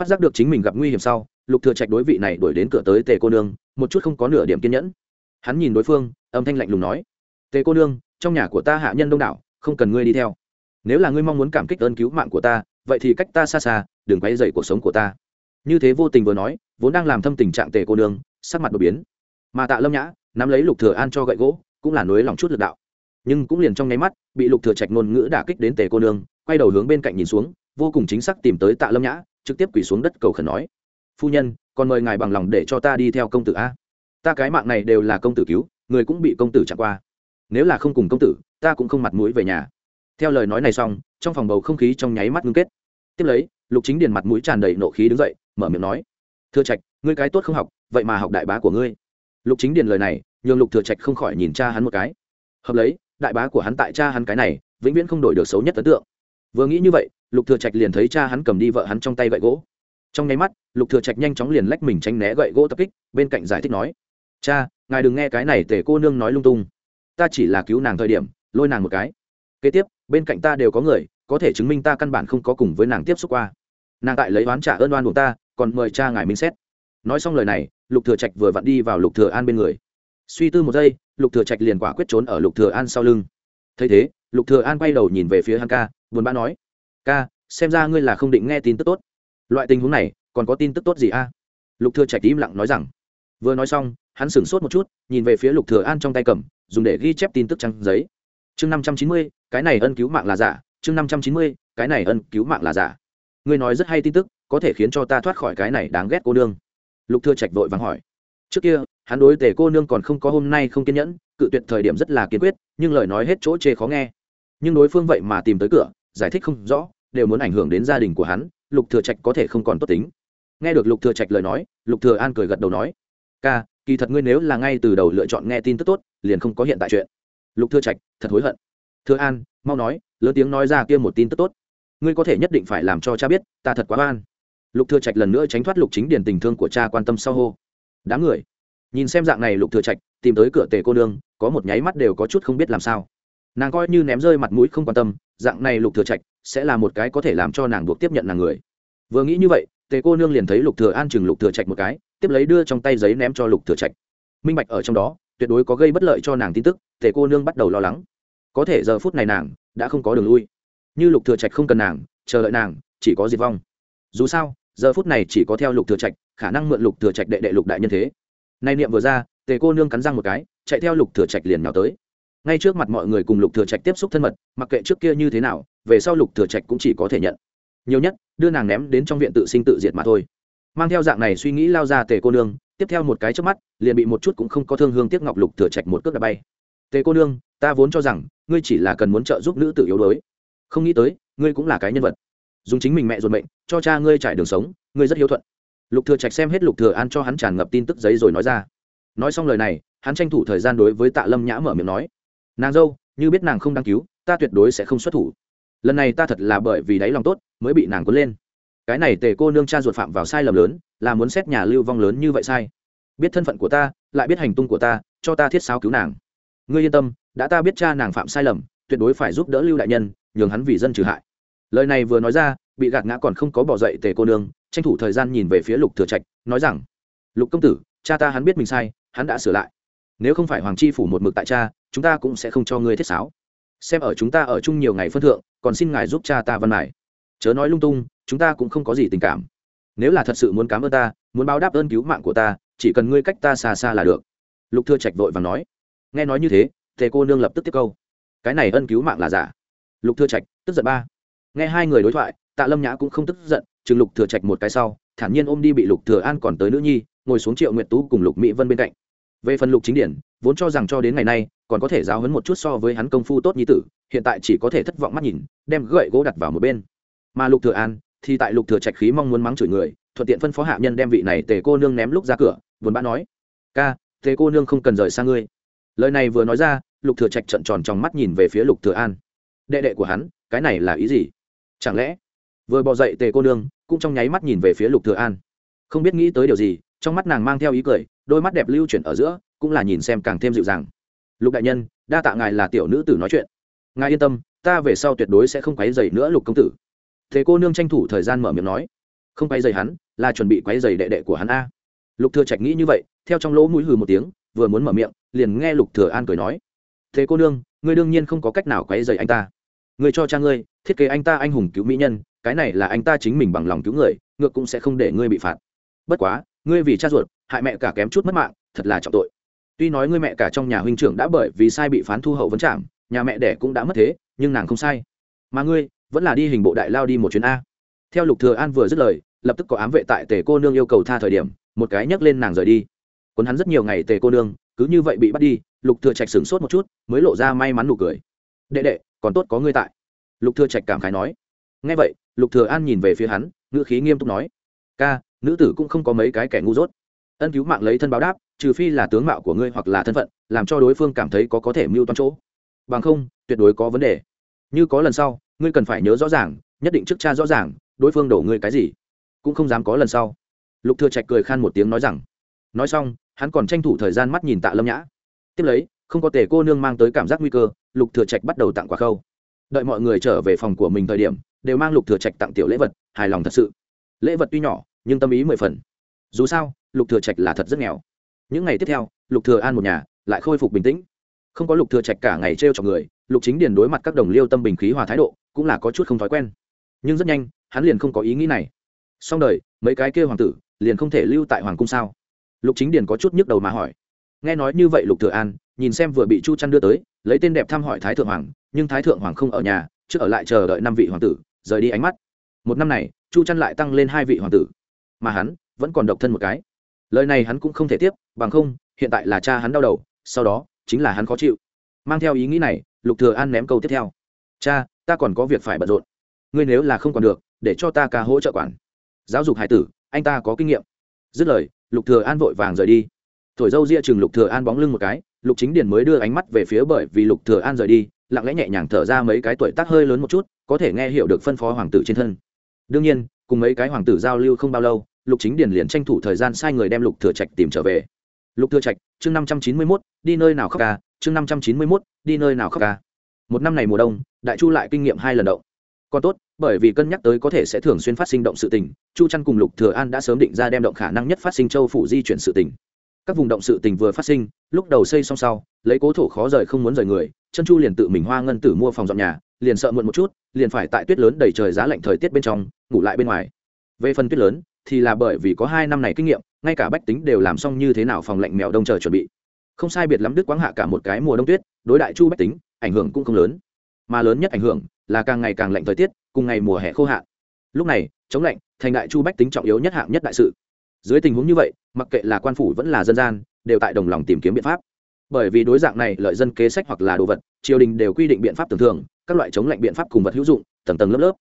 Phát giác được chính mình gặp nguy hiểm sau, lục thừa trạch đối vị này đuổi đến cửa tới tề cô nương, một chút không có nửa điểm kiên nhẫn. Hắn nhìn đối phương, âm thanh lạnh lùng nói tề cô nương, trong nhà của ta hạ nhân đông đảo, không cần ngươi đi theo. Nếu là ngươi mong muốn cảm kích ơn cứu mạng của ta, vậy thì cách ta xa xa, đừng quay dậy cuộc sống của ta. Như thế vô tình vừa nói, vốn đang làm thâm tình trạng tề cô nương, sắc mặt đột biến. Mà tạ lâm nhã, nắm lấy lục thừa an cho gậy gỗ, cũng là nối lòng chút lực đạo. Nhưng cũng liền trong nháy mắt, bị lục thừa trạch ngôn ngữ đả kích đến tề cô nương, quay đầu hướng bên cạnh nhìn xuống, vô cùng chính xác tìm tới tạ lâm nhã, trực tiếp quỳ xuống đất cầu khẩn nói, phu nhân, còn mời ngài bằng lòng để cho ta đi theo công tử a. Ta cái mạng này đều là công tử cứu, người cũng bị công tử chặn qua nếu là không cùng công tử, ta cũng không mặt mũi về nhà. Theo lời nói này xong, trong phòng bầu không khí trong nháy mắt ngưng kết. Tiếp lấy, lục chính điền mặt mũi tràn đầy nộ khí đứng dậy, mở miệng nói thưa trạch, ngươi cái tốt không học, vậy mà học đại bá của ngươi. Lục chính điền lời này, nhường lục thừa trạch không khỏi nhìn cha hắn một cái. Hợp lấy, đại bá của hắn tại cha hắn cái này, vĩnh viễn không đổi được xấu nhất ấn tượng. Vừa nghĩ như vậy, lục thừa trạch liền thấy cha hắn cầm đi vợ hắn trong tay gậy gỗ. Trong nháy mắt, lục thừa trạch nhanh chóng liền lách mình tránh né gậy gỗ tập kích, bên cạnh giải thích nói, cha, ngài đừng nghe cái này tể cô nương nói lung tung ta chỉ là cứu nàng thời điểm, lôi nàng một cái. Kế tiếp, bên cạnh ta đều có người, có thể chứng minh ta căn bản không có cùng với nàng tiếp xúc qua. Nàng tại lấy oán trả ơn oan của ta, còn mời cha ngài minh xét. Nói xong lời này, lục thừa trạch vừa vặn đi vào lục thừa an bên người. Suy tư một giây, lục thừa trạch liền quả quyết trốn ở lục thừa an sau lưng. Thấy thế, lục thừa an quay đầu nhìn về phía hắn ca, buồn bã nói, ca, xem ra ngươi là không định nghe tin tức tốt. Loại tình huống này, còn có tin tức tốt gì a? Lục thừa trạch im lặng nói rằng. Vừa nói xong, hắn sửng sốt một chút, nhìn về phía lục thừa an trong tay cầm dùng để ghi chép tin tức trang giấy. Chương năm trăm chín mươi, cái này ân cứu mạng là giả. Chương năm trăm chín mươi, cái này ân cứu mạng là giả. Ngươi nói rất hay tin tức, có thể khiến cho ta thoát khỏi cái này đáng ghét cô nương. Lục thừa trạch vội vàng hỏi. Trước kia, hắn đối tề cô nương còn không có hôm nay không kiên nhẫn, cự tuyệt thời điểm rất là kiên quyết, nhưng lời nói hết chỗ chê khó nghe. Nhưng đối phương vậy mà tìm tới cửa, giải thích không rõ, đều muốn ảnh hưởng đến gia đình của hắn, lục thừa trạch có thể không còn tốt tính. Nghe được lục thừa trạch lời nói, lục thừa an cười gật đầu nói. Ca kỳ thật ngươi nếu là ngay từ đầu lựa chọn nghe tin tức tốt, liền không có hiện tại chuyện. Lục thưa trạch, thật hối hận. Thưa an, mau nói, lớn tiếng nói ra kia một tin tức tốt. Ngươi có thể nhất định phải làm cho cha biết, ta thật quá oan. Lục thừa trạch lần nữa tránh thoát lục chính điển tình thương của cha quan tâm sau hô. Đám người, nhìn xem dạng này lục thừa trạch, tìm tới cửa tề cô nương, có một nháy mắt đều có chút không biết làm sao. Nàng coi như ném rơi mặt mũi không quan tâm, dạng này lục thừa trạch sẽ là một cái có thể làm cho nàng buộc tiếp nhận nàng người. Vừa nghĩ như vậy tề cô nương liền thấy lục thừa an chừng lục thừa trạch một cái tiếp lấy đưa trong tay giấy ném cho lục thừa trạch. Minh bạch ở trong đó, tuyệt đối có gây bất lợi cho nàng tin tức tề cô nương bắt đầu lo lắng. Có thể giờ phút này nàng đã không có đường lui. Như lục thừa trạch không cần nàng, chờ đợi nàng, chỉ có diệt vong. Dù sao, giờ phút này chỉ có theo lục thừa trạch, khả năng mượn lục thừa trạch đệ đệ lục đại nhân thế. Nay niệm vừa ra tề cô nương cắn răng một cái, chạy theo lục thừa trạch liền nào tới. Ngay trước mặt mọi người cùng lục thừa trạch tiếp xúc thân mật, mặc kệ trước kia như thế nào, về sau lục thừa trạch cũng chỉ có thể nhận. Nhiều nhất, đưa nàng ném đến trong viện tự sinh tự diệt mà thôi mang theo dạng này suy nghĩ lao ra tề cô nương, tiếp theo một cái trước mắt, liền bị một chút cũng không có thương hương tiếc ngọc lục thừa trạch một cước đã bay. Tề cô nương, ta vốn cho rằng, ngươi chỉ là cần muốn trợ giúp nữ tự yếu đuối. Không nghĩ tới, ngươi cũng là cái nhân vật. Dùng chính mình mẹ ruột mệnh, cho cha ngươi trải đường sống, ngươi rất hiếu thuận. Lục thừa trạch xem hết lục thừa an cho hắn tràn ngập tin tức giấy rồi nói ra. Nói xong lời này, hắn tranh thủ thời gian đối với tạ lâm nhã mở miệng nói, nàng dâu, như biết nàng không đăng cứu, ta tuyệt đối sẽ không xuất thủ. Lần này ta thật là bởi vì đáy lòng tốt, mới bị nàng cuốn lên cái này tề cô nương cha ruột phạm vào sai lầm lớn, là muốn xét nhà lưu vong lớn như vậy sai. Biết thân phận của ta, lại biết hành tung của ta, cho ta thiết sao cứu nàng. Ngươi yên tâm, đã ta biết cha nàng phạm sai lầm, tuyệt đối phải giúp đỡ lưu đại nhân, nhường hắn vì dân trừ hại. Lời này vừa nói ra, bị gạt ngã còn không có bỏ dậy tề cô nương, tranh thủ thời gian nhìn về phía lục thừa trạch, nói rằng, lục công tử, cha ta hắn biết mình sai, hắn đã sửa lại. Nếu không phải hoàng chi phủ một mực tại cha, chúng ta cũng sẽ không cho ngươi thiết sáo. Xem ở chúng ta ở chung nhiều ngày phân thượng, còn xin ngài giúp cha ta văn mải chớ nói lung tung chúng ta cũng không có gì tình cảm. Nếu là thật sự muốn cảm ơn ta, muốn báo đáp ơn cứu mạng của ta, chỉ cần ngươi cách ta xa xa là được. Lục thừa trạch vội vàng nói. Nghe nói như thế Thề cô nương lập tức tiếp câu. Cái này ân cứu mạng là giả. Lục thừa trạch tức giận ba. Nghe hai người đối thoại, tạ lâm nhã cũng không tức giận, chừng lục thừa trạch một cái sau, thản nhiên ôm đi bị lục thừa an còn tới nữ nhi, ngồi xuống triệu nguyệt tú cùng lục mỹ vân bên cạnh. Về phần lục chính điển, vốn cho rằng cho đến ngày nay, còn có thể giáo huấn một chút so với hắn công phu tốt như tử, hiện tại chỉ có thể thất vọng mắt nhìn, đem gậy gỗ đặt vào một bên. Mà lục thừa an thì tại lục thừa trạch khí mong muốn mắng chửi người, thuận tiện phân phó hạ nhân đem vị này tề cô nương ném lúc ra cửa, buồn bã nói, ca, tề cô nương không cần rời xa ngươi. Lời này vừa nói ra, lục thừa trạch trợn tròn trong mắt nhìn về phía lục thừa an. Đệ đệ của hắn, cái này là ý gì? Chẳng lẽ? Vừa bò dậy tề cô nương, cũng trong nháy mắt nhìn về phía lục thừa an. Không biết nghĩ tới điều gì, trong mắt nàng mang theo ý cười, đôi mắt đẹp lưu chuyển ở giữa, cũng là nhìn xem càng thêm dịu dàng. Lục đại nhân, đa tạ ngài là tiểu nữ tử nói chuyện. Ngài yên tâm, ta về sau tuyệt đối sẽ không quấy dày nữa lục công tử thế cô nương tranh thủ thời gian mở miệng nói, không quay dày hắn, là chuẩn bị quay dày đệ đệ của hắn a. Lục thừa trạch nghĩ như vậy, theo trong lỗ mũi hừ một tiếng, vừa muốn mở miệng, liền nghe lục thừa an cười nói, thế cô nương, ngươi đương nhiên không có cách nào quay dày anh ta. Ngươi cho cha ngươi, thiết kế anh ta anh hùng cứu mỹ nhân, cái này là anh ta chính mình bằng lòng cứu người, ngược cũng sẽ không để ngươi bị phạt. Bất quá, ngươi vì cha ruột, hại mẹ cả kém chút mất mạng, thật là trọng tội. Tuy nói ngươi mẹ cả trong nhà huynh trưởng đã bởi vì sai bị phán thu hậu vấn trảm, nhà mẹ đẻ cũng đã mất thế, nhưng nàng không sai. Mà ngươi vẫn là đi hình bộ đại lao đi một chuyến a. Theo lục thừa an vừa dứt lời, lập tức có ám vệ tại tề cô nương yêu cầu tha thời điểm, một cái nhấc lên nàng rời đi. Quấn hắn rất nhiều ngày tề cô nương, cứ như vậy bị bắt đi, lục thừa trạch sửng sốt một chút, mới lộ ra may mắn nụ cười. Đệ đệ, còn tốt có ngươi tại. Lục thừa trạch cảm khái nói. Nghe vậy, lục thừa an nhìn về phía hắn, ngữ khí nghiêm túc nói. Ca, nữ tử cũng không có mấy cái kẻ ngu dốt. Ân cứu mạng lấy thân báo đáp, trừ phi là tướng mạo của ngươi hoặc là thân phận, làm cho đối phương cảm thấy có có thể mưu toan chỗ. Bằng không, tuyệt đối có vấn đề. Như có lần sau ngươi cần phải nhớ rõ ràng, nhất định trước cha rõ ràng, đối phương đổ ngươi cái gì. Cũng không dám có lần sau. Lục thừa trạch cười khan một tiếng nói rằng, nói xong, hắn còn tranh thủ thời gian mắt nhìn tạ lâm nhã. Tiếp lấy, không có tề cô nương mang tới cảm giác nguy cơ, lục thừa trạch bắt đầu tặng quà khâu. Đợi mọi người trở về phòng của mình thời điểm, đều mang lục thừa trạch tặng tiểu lễ vật, hài lòng thật sự. Lễ vật tuy nhỏ, nhưng tâm ý mười phần. Dù sao, lục thừa trạch là thật rất nghèo. Những ngày tiếp theo, lục thừa an một nhà, lại khôi phục bình tĩnh không có lục thừa trạch cả ngày treo chọc người, lục chính điền đối mặt các đồng liêu tâm bình khí hòa thái độ, cũng là có chút không thói quen. Nhưng rất nhanh, hắn liền không có ý nghĩ này. Xong đời, mấy cái kia hoàng tử, liền không thể lưu tại hoàng cung sao? Lục chính điền có chút nhức đầu mà hỏi. Nghe nói như vậy lục thừa an, nhìn xem vừa bị chu trăn đưa tới, lấy tên đẹp thăm hỏi thái thượng hoàng, nhưng thái thượng hoàng không ở nhà trước ở lại chờ đợi năm vị hoàng tử, rời đi ánh mắt. Một năm này, chu trăn lại tăng lên hai vị hoàng tử. Mà hắn, vẫn còn độc thân một cái. Lời này hắn cũng không thể tiếp, bằng không, hiện tại là cha hắn đau đầu, sau đó chính là hắn khó chịu. Mang theo ý nghĩ này, lục thừa an ném câu tiếp theo. Cha, ta còn có việc phải bận rộn. Ngươi nếu là không còn được, để cho ta ca hỗ trợ quản. Giáo dục hải tử, anh ta có kinh nghiệm. Dứt lời, lục thừa an vội vàng rời đi. Thổi dâu ria chừng lục thừa an bóng lưng một cái, lục chính điền mới đưa ánh mắt về phía bởi vì lục thừa an rời đi, lặng lẽ nhẹ nhàng thở ra mấy cái tuổi tác hơi lớn một chút, có thể nghe hiểu được phân phó hoàng tử trên thân. Đương nhiên, cùng mấy cái hoàng tử giao lưu không bao lâu, lục chính điền liền tranh thủ thời gian sai người đem lục thừa trạch tìm trở về lục thừa trạch chương năm trăm chín mươi 591, đi nơi nào khóc ca? Chương năm trăm chín mươi 591, đi nơi nào khóc ca? Một năm này mùa đông đại chu lại kinh nghiệm hai lần động. Còn tốt bởi vì cân nhắc tới có thể sẽ thường xuyên phát sinh động sự tình chu trăn cùng lục thừa an đã sớm định ra đem động khả năng nhất phát sinh châu phủ di chuyển sự tình. Các vùng động sự tình vừa phát sinh lúc đầu xây xong sau lấy cố thổ khó rời không muốn rời người chân chu liền tự mình hoa ngân tử mua phòng dọn nhà liền sợ muộn một chút liền phải tại tuyết lớn đầy trời giá lạnh thời tiết bên trong ngủ lại bên ngoài. Về phần tuyết lớn thì là bởi vì có hai năm này kinh nghiệm ngay cả bách tính đều làm xong như thế nào phòng lạnh mèo đông chờ chuẩn bị. Không sai biệt lắm đức quáng hạ cả một cái mùa đông tuyết, đối đại chu bách tính, ảnh hưởng cũng không lớn. Mà lớn nhất ảnh hưởng là càng ngày càng lạnh thời tiết, cùng ngày mùa hè khô hạn. Lúc này, chống lạnh, thành đại chu bách tính trọng yếu nhất hạng nhất đại sự. Dưới tình huống như vậy, mặc kệ là quan phủ vẫn là dân gian, đều tại đồng lòng tìm kiếm biện pháp. Bởi vì đối dạng này, lợi dân kế sách hoặc là đồ vật, triều đình đều quy định biện pháp tưởng thường các loại chống lạnh biện pháp cùng vật hữu dụng, tầng tầng lớp lớp.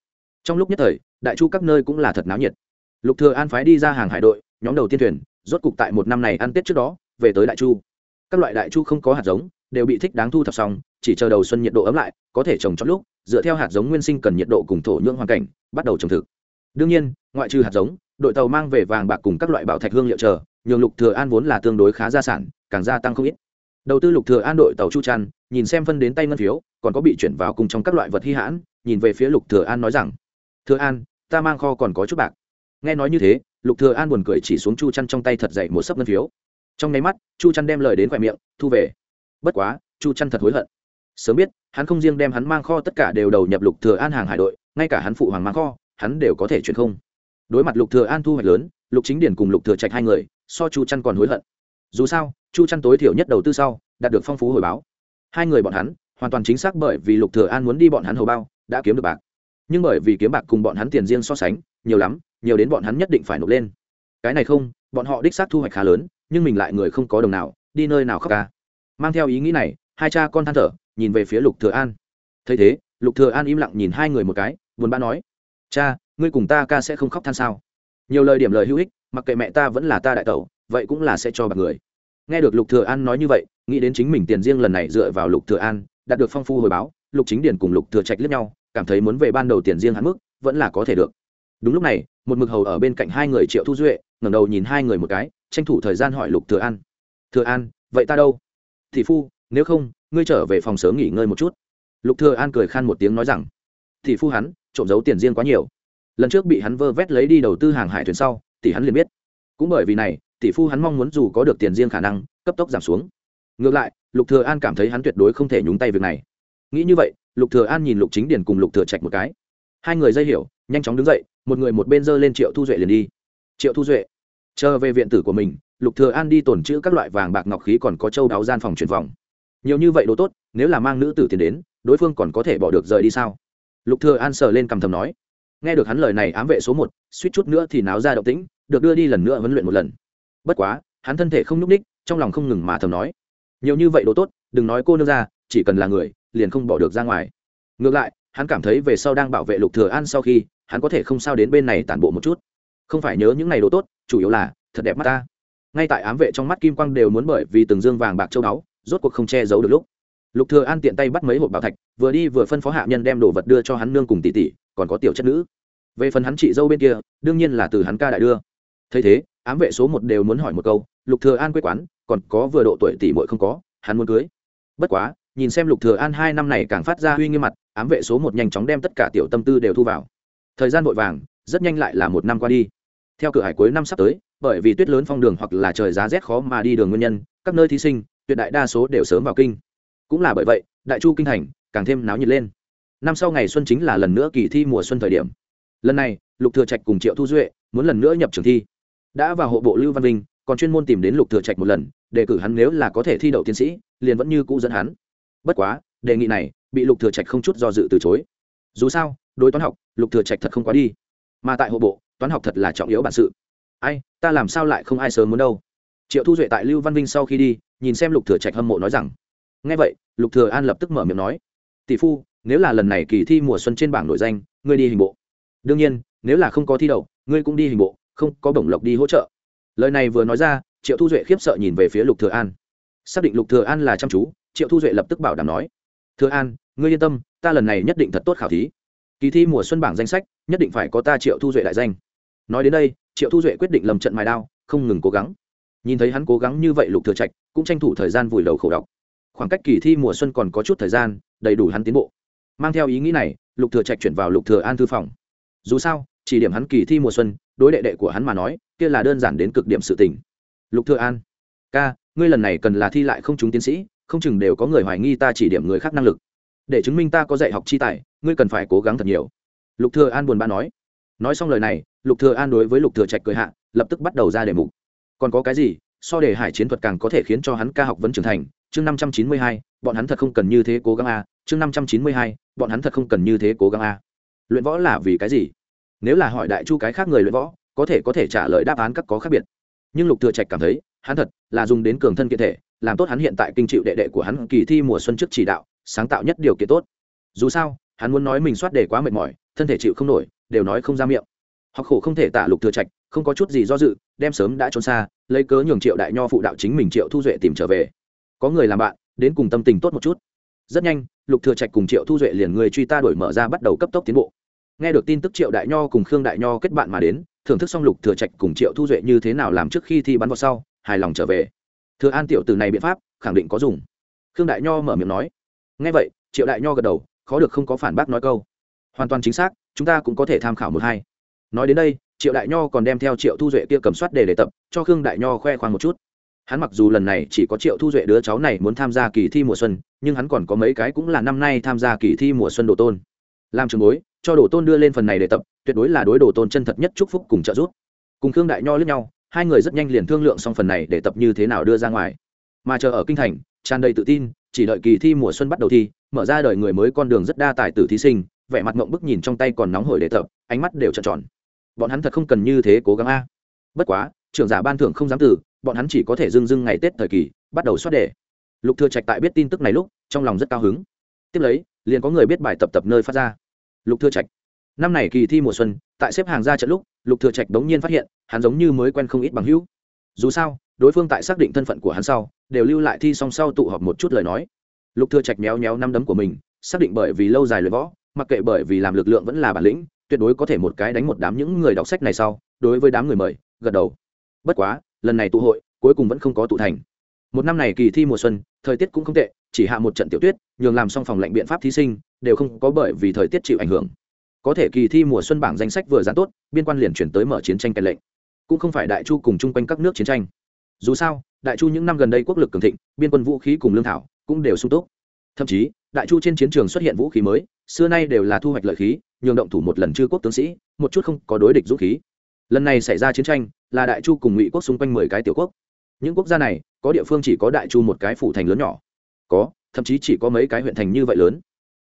Trong lúc nhất thời, đại chu các nơi cũng là thật náo nhiệt. Lục thừa an phái đi ra hàng hải đội nhóm đầu tiên thuyền, rốt cục tại một năm này ăn tết trước đó, về tới đại chu. Các loại đại chu không có hạt giống, đều bị thích đáng thu thập xong, chỉ chờ đầu xuân nhiệt độ ấm lại, có thể trồng trong lúc, dựa theo hạt giống nguyên sinh cần nhiệt độ cùng thổ nhưỡng hoàn cảnh, bắt đầu trồng thực. Đương nhiên, ngoại trừ hạt giống, đội tàu mang về vàng bạc cùng các loại bảo thạch hương liệu chờ, nhường lục thừa an vốn là tương đối khá gia sản, càng gia tăng không ít. Đầu tư lục thừa an đội tàu chu trăn, nhìn xem phân đến tay ngân phiếu, còn có bị chuyển vào cùng trong các loại vật hy hãn, nhìn về phía lục thừa an nói rằng, thừa an, ta mang kho còn có chút bạc nghe nói như thế, lục thừa an buồn cười chỉ xuống chu chăn trong tay thật dậy một sấp ngân phiếu. Trong nháy mắt, chu chăn đem lời đến khoẹt miệng, thu về. Bất quá, chu chăn thật hối hận. Sớm biết, hắn không riêng đem hắn mang kho tất cả đều đầu nhập lục thừa an hàng hải đội, ngay cả hắn phụ hoàng mang kho, hắn đều có thể chuyển không. Đối mặt lục thừa an thu hoạch lớn, lục chính điển cùng lục thừa trạch hai người, so chu chăn còn hối hận. Dù sao, chu chăn tối thiểu nhất đầu tư sau, đạt được phong phú hồi báo. Hai người bọn hắn, hoàn toàn chính xác bởi vì lục thừa an muốn đi bọn hắn hầu bao, đã kiếm được bạc. Nhưng bởi vì kiếm bạc cùng bọn hắn tiền riêng so sánh, nhiều lắm nhiều đến bọn hắn nhất định phải nộp lên. Cái này không, bọn họ đích xác thu hoạch khá lớn, nhưng mình lại người không có đồng nào, đi nơi nào khóc ca. Mang theo ý nghĩ này, hai cha con than thở, nhìn về phía lục thừa an. Thấy thế, lục thừa an im lặng nhìn hai người một cái, buồn bã nói, cha, ngươi cùng ta ca sẽ không khóc than sao? Nhiều lời điểm lời hữu ích, mặc kệ mẹ ta vẫn là ta đại tẩu, vậy cũng là sẽ cho bạc người. Nghe được lục thừa an nói như vậy, nghĩ đến chính mình tiền riêng lần này dựa vào lục thừa an, đạt được phong phu hồi báo, lục chính điển cùng lục thừa trạch liếc nhau, cảm thấy muốn về ban đầu tiền riêng hắn mức, vẫn là có thể được đúng lúc này, một mực hầu ở bên cạnh hai người triệu thu duệ, ngẩng đầu nhìn hai người một cái, tranh thủ thời gian hỏi lục thừa an. Thừa an, vậy ta đâu? Thị phu, nếu không, ngươi trở về phòng sớm nghỉ ngơi một chút. Lục thừa an cười khan một tiếng nói rằng, thị phu hắn, trộm giấu tiền riêng quá nhiều. Lần trước bị hắn vơ vét lấy đi đầu tư hàng hải thuyền sau thì hắn liền biết. Cũng bởi vì này, tỷ phu hắn mong muốn dù có được tiền riêng khả năng, cấp tốc giảm xuống. Ngược lại, lục thừa an cảm thấy hắn tuyệt đối không thể nhúng tay việc này. Nghĩ như vậy, lục thừa an nhìn lục chính điển cùng lục thừa trạch một cái. Hai người dây hiểu, nhanh chóng đứng dậy một người một bên giơ lên triệu thu duệ liền đi. Triệu thu duệ chờ về viện tử của mình, lục thừa an đi tổn trữ các loại vàng bạc ngọc khí còn có châu đáo gian phòng chuyển vòng. Nhiều như vậy đồ tốt, nếu là mang nữ tử tiền đến, đối phương còn có thể bỏ được rời đi sao? Lục thừa an sờ lên cầm thầm nói. Nghe được hắn lời này ám vệ số một, suýt chút nữa thì náo ra động tĩnh, được đưa đi lần nữa huấn luyện một lần. Bất quá, hắn thân thể không nhúc ních trong lòng không ngừng mà thầm nói. Nhiều như vậy đồ tốt, đừng nói cô nương ra, chỉ cần là người, liền không bỏ được ra ngoài. Ngược lại, hắn cảm thấy về sau đang bảo vệ lục thừa an sau khi hắn có thể không sao đến bên này tản bộ một chút. Không phải nhớ những ngày đồ tốt, chủ yếu là, thật đẹp mắt ta. Ngay tại ám vệ trong mắt kim quang đều muốn bởi vì từng dương vàng bạc châu báu, rốt cuộc không che giấu được lúc. Lục thừa an tiện tay bắt mấy hộp bảo thạch, vừa đi vừa phân phó hạ nhân đem đồ vật đưa cho hắn nương cùng tỷ tỷ, còn có tiểu chất nữ. Về phần hắn chị dâu bên kia, đương nhiên là từ hắn ca đại đưa. Thấy thế, ám vệ số một đều muốn hỏi một câu, lục thừa an quê quán, còn có vừa độ tuổi tỷ muội không có, hắn muốn cưới. Bất quá, nhìn xem lục thừa an hai năm này càng phát ra uy nghiêm mặt, ám vệ số một nhanh chóng đem tất cả tiểu tâm tư đều thu vào thời gian vội vàng, rất nhanh lại là một năm qua đi. Theo cửa hải cuối năm sắp tới, bởi vì tuyết lớn phong đường hoặc là trời giá rét khó mà đi đường nguyên nhân, các nơi thí sinh, tuyệt đại đa số đều sớm vào kinh. Cũng là bởi vậy, đại chu kinh thành càng thêm náo nhiệt lên. Năm sau ngày xuân chính là lần nữa kỳ thi mùa xuân thời điểm. Lần này, lục thừa trạch cùng triệu thu duệ muốn lần nữa nhập trường thi. Đã vào hộ bộ lưu văn vinh, còn chuyên môn tìm đến lục thừa trạch một lần, đề cử hắn nếu là có thể thi đậu tiến sĩ, liền vẫn như cũ dẫn hắn. Bất quá, đề nghị này bị lục thừa trạch không chút do dự từ chối. Dù sao đối toán học, lục thừa trạch thật không quá đi. Mà tại hộ bộ, toán học thật là trọng yếu bản sự. Ai, ta làm sao lại không ai sớm muốn đâu? Triệu thu duệ tại lưu văn vinh sau khi đi, nhìn xem lục thừa trạch hâm mộ nói rằng, nghe vậy, lục thừa an lập tức mở miệng nói, tỷ phu, nếu là lần này kỳ thi mùa xuân trên bảng nội danh, ngươi đi hình bộ. Đương nhiên, nếu là không có thi đậu, ngươi cũng đi hình bộ, không có bổng lộc đi hỗ trợ. Lời này vừa nói ra, triệu thu duệ khiếp sợ nhìn về phía lục thừa an. Xác định lục thừa an là chăm chú, triệu thu duệ lập tức bảo đảm nói, thừa an, ngươi yên tâm, ta lần này nhất định thật tốt khảo thí kỳ thi mùa xuân bảng danh sách, nhất định phải có ta triệu thu duệ đại danh. Nói đến đây, triệu thu duệ quyết định lầm trận mài đao, không ngừng cố gắng. Nhìn thấy hắn cố gắng như vậy lục thừa trạch, cũng tranh thủ thời gian vùi đầu khổ đọc. Khoảng cách kỳ thi mùa xuân còn có chút thời gian, đầy đủ hắn tiến bộ. Mang theo ý nghĩ này, lục thừa trạch chuyển vào lục thừa an thư phòng. Dù sao, chỉ điểm hắn kỳ thi mùa xuân, đối đệ đệ của hắn mà nói, kia là đơn giản đến cực điểm sự tình. Lục thừa an, ca, ngươi lần này cần là thi lại không trúng tiến sĩ, không chừng đều có người hoài nghi ta chỉ điểm người khác năng lực để chứng minh ta có dạy học chi tài, ngươi cần phải cố gắng thật nhiều. Lục thừa an buồn bã nói. Nói xong lời này, lục thừa an đối với lục thừa trạch cười hạ, lập tức bắt đầu ra đề mục. Còn có cái gì? So đề hải chiến thuật càng có thể khiến cho hắn ca học vấn trưởng thành. Chương năm trăm chín mươi hai, bọn hắn thật không cần như thế cố gắng a. Chương năm trăm chín mươi hai, bọn hắn thật không cần như thế cố gắng a. Luyện võ là vì cái gì? Nếu là hỏi đại chu cái khác người luyện võ, có thể có thể trả lời đáp án các có khác biệt. Nhưng lục thừa trạch cảm thấy, hắn thật là dùng đến cường thân kiện thể, làm tốt hắn hiện tại kinh chịu đệ đệ của hắn kỳ thi mùa xuân trước chỉ đạo sáng tạo nhất điều kiện tốt. Dù sao, hắn muốn nói mình soát đề quá mệt mỏi, thân thể chịu không nổi, đều nói không ra miệng. Học khổ không thể tả lục thừa trạch, không có chút gì do dự, đem sớm đã trốn xa, lấy cớ nhường triệu đại nho phụ đạo chính mình triệu thu duệ tìm trở về. Có người làm bạn, đến cùng tâm tình tốt một chút. Rất nhanh, lục thừa trạch cùng triệu thu duệ liền người truy ta đổi mở ra bắt đầu cấp tốc tiến bộ. Nghe được tin tức triệu đại nho cùng khương đại nho kết bạn mà đến, thưởng thức xong lục thừa trạch cùng triệu thu duệ như thế nào làm trước khi thi bắn vào sau, hài lòng trở về. Thừa an tiểu từ này biện pháp, khẳng định có dùng. Khương đại nho mở miệng nói nghe vậy, triệu đại nho gật đầu, khó được không có phản bác nói câu. Hoàn toàn chính xác, chúng ta cũng có thể tham khảo một hai. Nói đến đây, triệu đại nho còn đem theo triệu thu duệ kia cầm soát để đề tập, cho khương đại nho khoe khoang một chút. Hắn mặc dù lần này chỉ có triệu thu duệ đứa cháu này muốn tham gia kỳ thi mùa xuân, nhưng hắn còn có mấy cái cũng là năm nay tham gia kỳ thi mùa xuân đồ tôn. Làm trường bối, cho đồ tôn đưa lên phần này để tập, tuyệt đối là đối đồ tôn chân thật nhất chúc phúc cùng trợ giúp. Cùng khương đại nho lướt nhau, hai người rất nhanh liền thương lượng xong phần này để tập như thế nào đưa ra ngoài. Mà chờ ở kinh thành tràn đầy tự tin, chỉ đợi kỳ thi mùa xuân bắt đầu thi mở ra đời người mới con đường rất đa tài tử thí sinh, vẻ mặt ngộng bức nhìn trong tay còn nóng hổi để tập, ánh mắt đều trợn tròn. Bọn hắn thật không cần như thế cố gắng a. Bất quá, trưởng giả ban thưởng không dám từ, bọn hắn chỉ có thể dưng dưng ngày tết thời kỳ, bắt đầu xoát đề. Lục thừa trạch tại biết tin tức này lúc, trong lòng rất cao hứng. Tiếp lấy, liền có người biết bài tập tập nơi phát ra. Lục thừa trạch. Năm này kỳ thi mùa xuân, tại xếp hàng ra trận lúc, lục thừa trạch đống nhiên phát hiện, hắn giống như mới quen không ít bằng hữu. Dù sao đối phương tại xác định thân phận của hắn sau, đều lưu lại thi song sau tụ họp một chút lời nói. Lục thừa trạch méo méo năm đấm của mình, xác định bởi vì lâu dài luyện võ, mặc kệ bởi vì làm lực lượng vẫn là bản lĩnh, tuyệt đối có thể một cái đánh một đám những người đọc sách này sau, đối với đám người mời, gật đầu. Bất quá, lần này tụ hội, cuối cùng vẫn không có tụ thành. Một năm này kỳ thi mùa xuân, thời tiết cũng không tệ, chỉ hạ một trận tiểu tuyết, nhường làm xong phòng lệnh biện pháp thí sinh, đều không có bởi vì thời tiết chịu ảnh hưởng. Có thể kỳ thi mùa xuân bảng danh sách vừa dán tốt, biên quan liền chuyển tới mở chiến tranh kèn lệnh. Cũng không phải đại chu cùng chung quanh các nước chiến tranh dù sao, đại chu những năm gần đây quốc lực cường thịnh, biên quân vũ khí cùng lương thảo cũng đều sung túc. Thậm chí, đại chu trên chiến trường xuất hiện vũ khí mới, xưa nay đều là thu hoạch lợi khí, nhường động thủ một lần chư quốc tướng sĩ, một chút không có đối địch dũng khí. Lần này xảy ra chiến tranh, là đại chu cùng ngụy quốc xung quanh mười cái tiểu quốc. Những quốc gia này, có địa phương chỉ có đại chu một cái phủ thành lớn nhỏ. Có, thậm chí chỉ có mấy cái huyện thành như vậy lớn.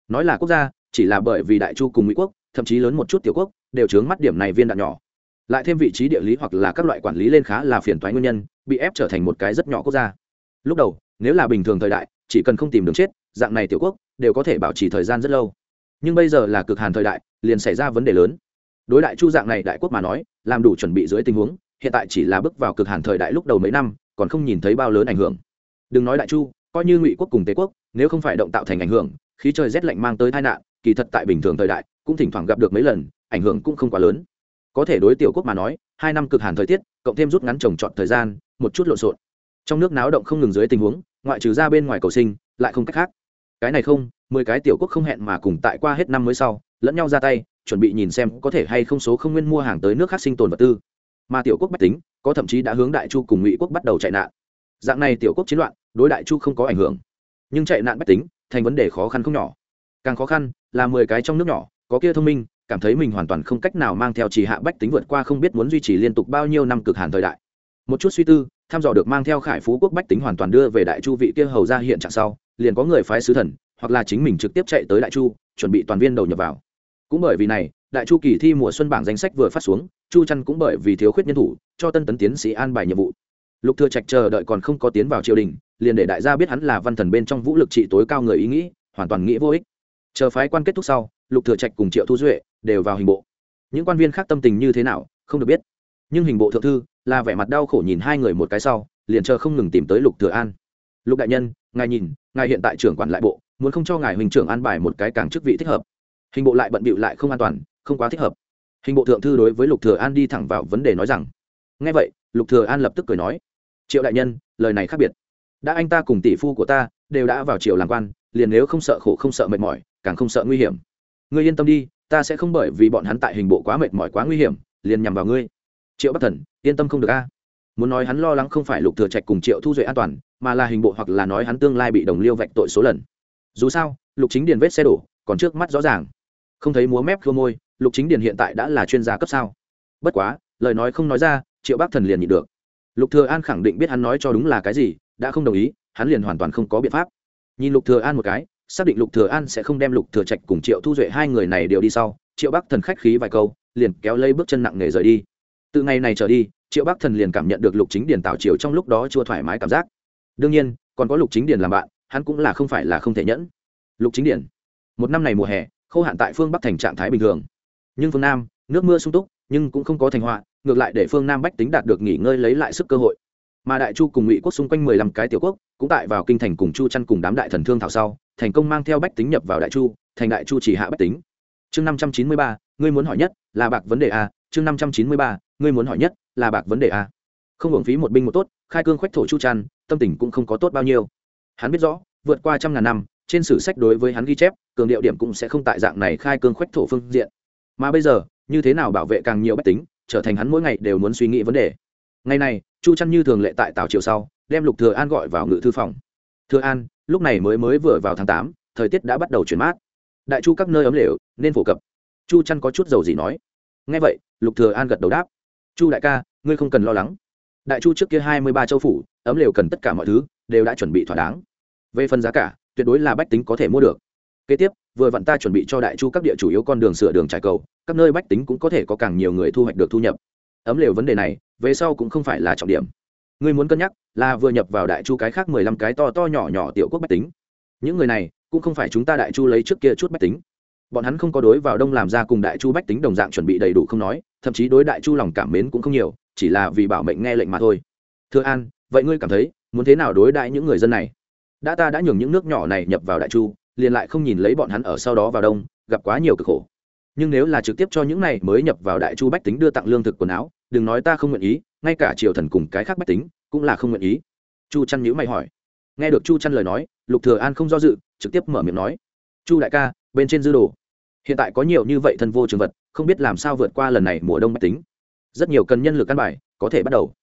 Nói là quốc gia, chỉ là bởi vì đại chu cùng mỹ quốc, thậm chí lớn một chút tiểu quốc, đều chướng mắt điểm này viên đạn nhỏ lại thêm vị trí địa lý hoặc là các loại quản lý lên khá là phiền toái nguyên nhân, bị ép trở thành một cái rất nhỏ quốc gia. Lúc đầu, nếu là bình thường thời đại, chỉ cần không tìm đường chết, dạng này tiểu quốc đều có thể bảo trì thời gian rất lâu. Nhưng bây giờ là cực hàn thời đại, liền xảy ra vấn đề lớn. Đối đại chu dạng này đại quốc mà nói, làm đủ chuẩn bị dưới tình huống, hiện tại chỉ là bước vào cực hàn thời đại lúc đầu mấy năm, còn không nhìn thấy bao lớn ảnh hưởng. Đừng nói đại chu, coi như ngụy quốc cùng tế quốc, nếu không phải động tạo thành ảnh hưởng, khí trời rét lạnh mang tới tai nạn, kỳ thật tại bình thường thời đại, cũng thỉnh thoảng gặp được mấy lần, ảnh hưởng cũng không quá lớn có thể đối tiểu quốc mà nói, hai năm cực hàn thời tiết, cộng thêm rút ngắn trồng trọt thời gian, một chút lộn xộn. Trong nước náo động không ngừng dưới tình huống, ngoại trừ ra bên ngoài cầu sinh, lại không cách khác. Cái này không, mười cái tiểu quốc không hẹn mà cùng tại qua hết năm mới sau, lẫn nhau ra tay, chuẩn bị nhìn xem có thể hay không số không nguyên mua hàng tới nước khác sinh tồn vật tư. Mà tiểu quốc bách tính, có thậm chí đã hướng đại chu cùng ngụy quốc bắt đầu chạy nạn. Dạng này tiểu quốc chiến loạn, đối đại chu không có ảnh hưởng. Nhưng chạy nạn bách tính, thành vấn đề khó khăn không nhỏ. Càng khó khăn là mười cái trong nước nhỏ, có kia thông minh cảm thấy mình hoàn toàn không cách nào mang theo chỉ hạ bách tính vượt qua không biết muốn duy trì liên tục bao nhiêu năm cực hàn thời đại. Một chút suy tư, tham dò được mang theo khải phú quốc bách tính hoàn toàn đưa về đại chu vị kia hầu ra hiện trạng sau, liền có người phái sứ thần, hoặc là chính mình trực tiếp chạy tới đại chu, chuẩn bị toàn viên đầu nhập vào. Cũng bởi vì này, đại chu kỳ thi mùa xuân bảng danh sách vừa phát xuống, chu trăn cũng bởi vì thiếu khuyết nhân thủ, cho tân tấn tiến sĩ an bài nhiệm vụ. Lục thừa trạch chờ đợi còn không có tiến vào triều đình, liền để đại gia biết hắn là văn thần bên trong vũ lực trị tối cao người ý nghĩ, hoàn toàn nghĩ vô ích. Chờ phái quan kết thúc sau lục thừa trạch cùng triệu thu duệ đều vào hình bộ. Những quan viên khác tâm tình như thế nào, không được biết. Nhưng hình bộ thượng thư là vẻ mặt đau khổ nhìn hai người một cái sau, liền chờ không ngừng tìm tới lục thừa an. Lục đại nhân, ngài nhìn, ngài hiện tại trưởng quản lại bộ, muốn không cho ngài hình trưởng an bài một cái càng chức vị thích hợp. Hình bộ lại bận bịu lại không an toàn, không quá thích hợp. Hình bộ thượng thư đối với lục thừa an đi thẳng vào vấn đề nói rằng, nghe vậy, lục thừa an lập tức cười nói, triệu đại nhân, lời này khác biệt. Đã anh ta cùng tỷ phu của ta đều đã vào triều làm quan, liền nếu không sợ khổ không sợ mệt mỏi, càng không sợ nguy hiểm ngươi yên tâm đi, ta sẽ không bởi vì bọn hắn tại hình bộ quá mệt mỏi quá nguy hiểm, liền nhằm vào ngươi. Triệu bắc thần, yên tâm không được a. Muốn nói hắn lo lắng không phải lục thừa trạch cùng triệu thu duệ an toàn, mà là hình bộ hoặc là nói hắn tương lai bị đồng liêu vạch tội số lần. Dù sao, lục chính điền vết xe đổ, còn trước mắt rõ ràng. Không thấy múa mép khua môi, lục chính điền hiện tại đã là chuyên gia cấp sao? Bất quá, lời nói không nói ra, triệu bắc thần liền nhịn được. Lục thừa an khẳng định biết hắn nói cho đúng là cái gì, đã không đồng ý, hắn liền hoàn toàn không có biện pháp. Nhìn lục thừa an một cái xác định lục thừa an sẽ không đem lục thừa trạch cùng triệu thu duệ hai người này đều đi sau, triệu bắc thần khách khí vài câu, liền kéo lấy bước chân nặng nề rời đi. Từ ngày này trở đi, triệu bắc thần liền cảm nhận được lục chính điền tạo chiều trong lúc đó chưa thoải mái cảm giác. Đương nhiên, còn có lục chính điền làm bạn, hắn cũng là không phải là không thể nhẫn. Lục chính điền, một năm này mùa hè, khô hạn tại phương bắc thành trạng thái bình thường. Nhưng phương nam, nước mưa sung túc, nhưng cũng không có thành họa, ngược lại để phương nam bách tính đạt được nghỉ ngơi lấy lại sức cơ hội. Mà đại chu cùng ngụy quốc xung quanh mười lăm cái tiểu quốc, cũng tại vào kinh thành cùng chu chăn cùng đám đại thần thương thảo sau thành công mang theo bách tính nhập vào đại chu thành đại chu chỉ hạ bách tính. Chương năm trăm chín mươi ba ngươi muốn hỏi nhất là bạc vấn đề a chương năm trăm chín mươi ba ngươi muốn hỏi nhất là bạc vấn đề a. Không hưởng phí một binh một tốt khai cương khoách thổ chu trăn, tâm tình cũng không có tốt bao nhiêu. Hắn biết rõ vượt qua trăm ngàn năm trên sử sách đối với hắn ghi chép cường điệu điểm cũng sẽ không tại dạng này khai cương khoách thổ phương diện. Mà bây giờ như thế nào bảo vệ càng nhiều bách tính trở thành hắn mỗi ngày đều muốn suy nghĩ vấn đề. Ngày này chu trăn như thường lệ tại tào triều sau đem lục thừa an gọi vào ngự thư phòng. Thừa an lúc này mới mới vừa vào tháng tám, thời tiết đã bắt đầu chuyển mát. Đại chu các nơi ấm lều, nên phổ cập. Chu chăn có chút dầu gì nói. Nghe vậy, lục thừa an gật đầu đáp. Chu đại ca, ngươi không cần lo lắng. Đại chu trước kia hai mươi ba châu phủ, ấm lều cần tất cả mọi thứ, đều đã chuẩn bị thỏa đáng. Về phần giá cả, tuyệt đối là bách tính có thể mua được. Kế tiếp, vừa vặn ta chuẩn bị cho đại chu các địa chủ yếu con đường sửa đường trải cầu, các nơi bách tính cũng có thể có càng nhiều người thu hoạch được thu nhập. Ấm lều vấn đề này, về sau cũng không phải là trọng điểm ngươi muốn cân nhắc, là vừa nhập vào đại chu cái khác mười lăm cái to to nhỏ nhỏ tiểu quốc bách tính. Những người này, cũng không phải chúng ta đại chu lấy trước kia chút bách tính. Bọn hắn không có đối vào đông làm ra cùng đại chu bách tính đồng dạng chuẩn bị đầy đủ không nói, thậm chí đối đại chu lòng cảm mến cũng không nhiều, chỉ là vì bảo mệnh nghe lệnh mà thôi. Thưa an, vậy ngươi cảm thấy, muốn thế nào đối đại những người dân này? Đã ta đã nhường những nước nhỏ này nhập vào đại chu, liền lại không nhìn lấy bọn hắn ở sau đó vào đông, gặp quá nhiều cực khổ. Nhưng nếu là trực tiếp cho những này mới nhập vào đại chu bách tính đưa tặng lương thực quần áo, đừng nói ta không nguyện ý ngay cả triều thần cùng cái khác bách tính cũng là không nguyện ý. Chu chăn nhữ mày hỏi. Nghe được chu chăn lời nói, lục thừa an không do dự, trực tiếp mở miệng nói. Chu đại ca, bên trên dư đồ. Hiện tại có nhiều như vậy thân vô trường vật, không biết làm sao vượt qua lần này mùa đông bách tính. Rất nhiều cần nhân lực căn bài, có thể bắt đầu.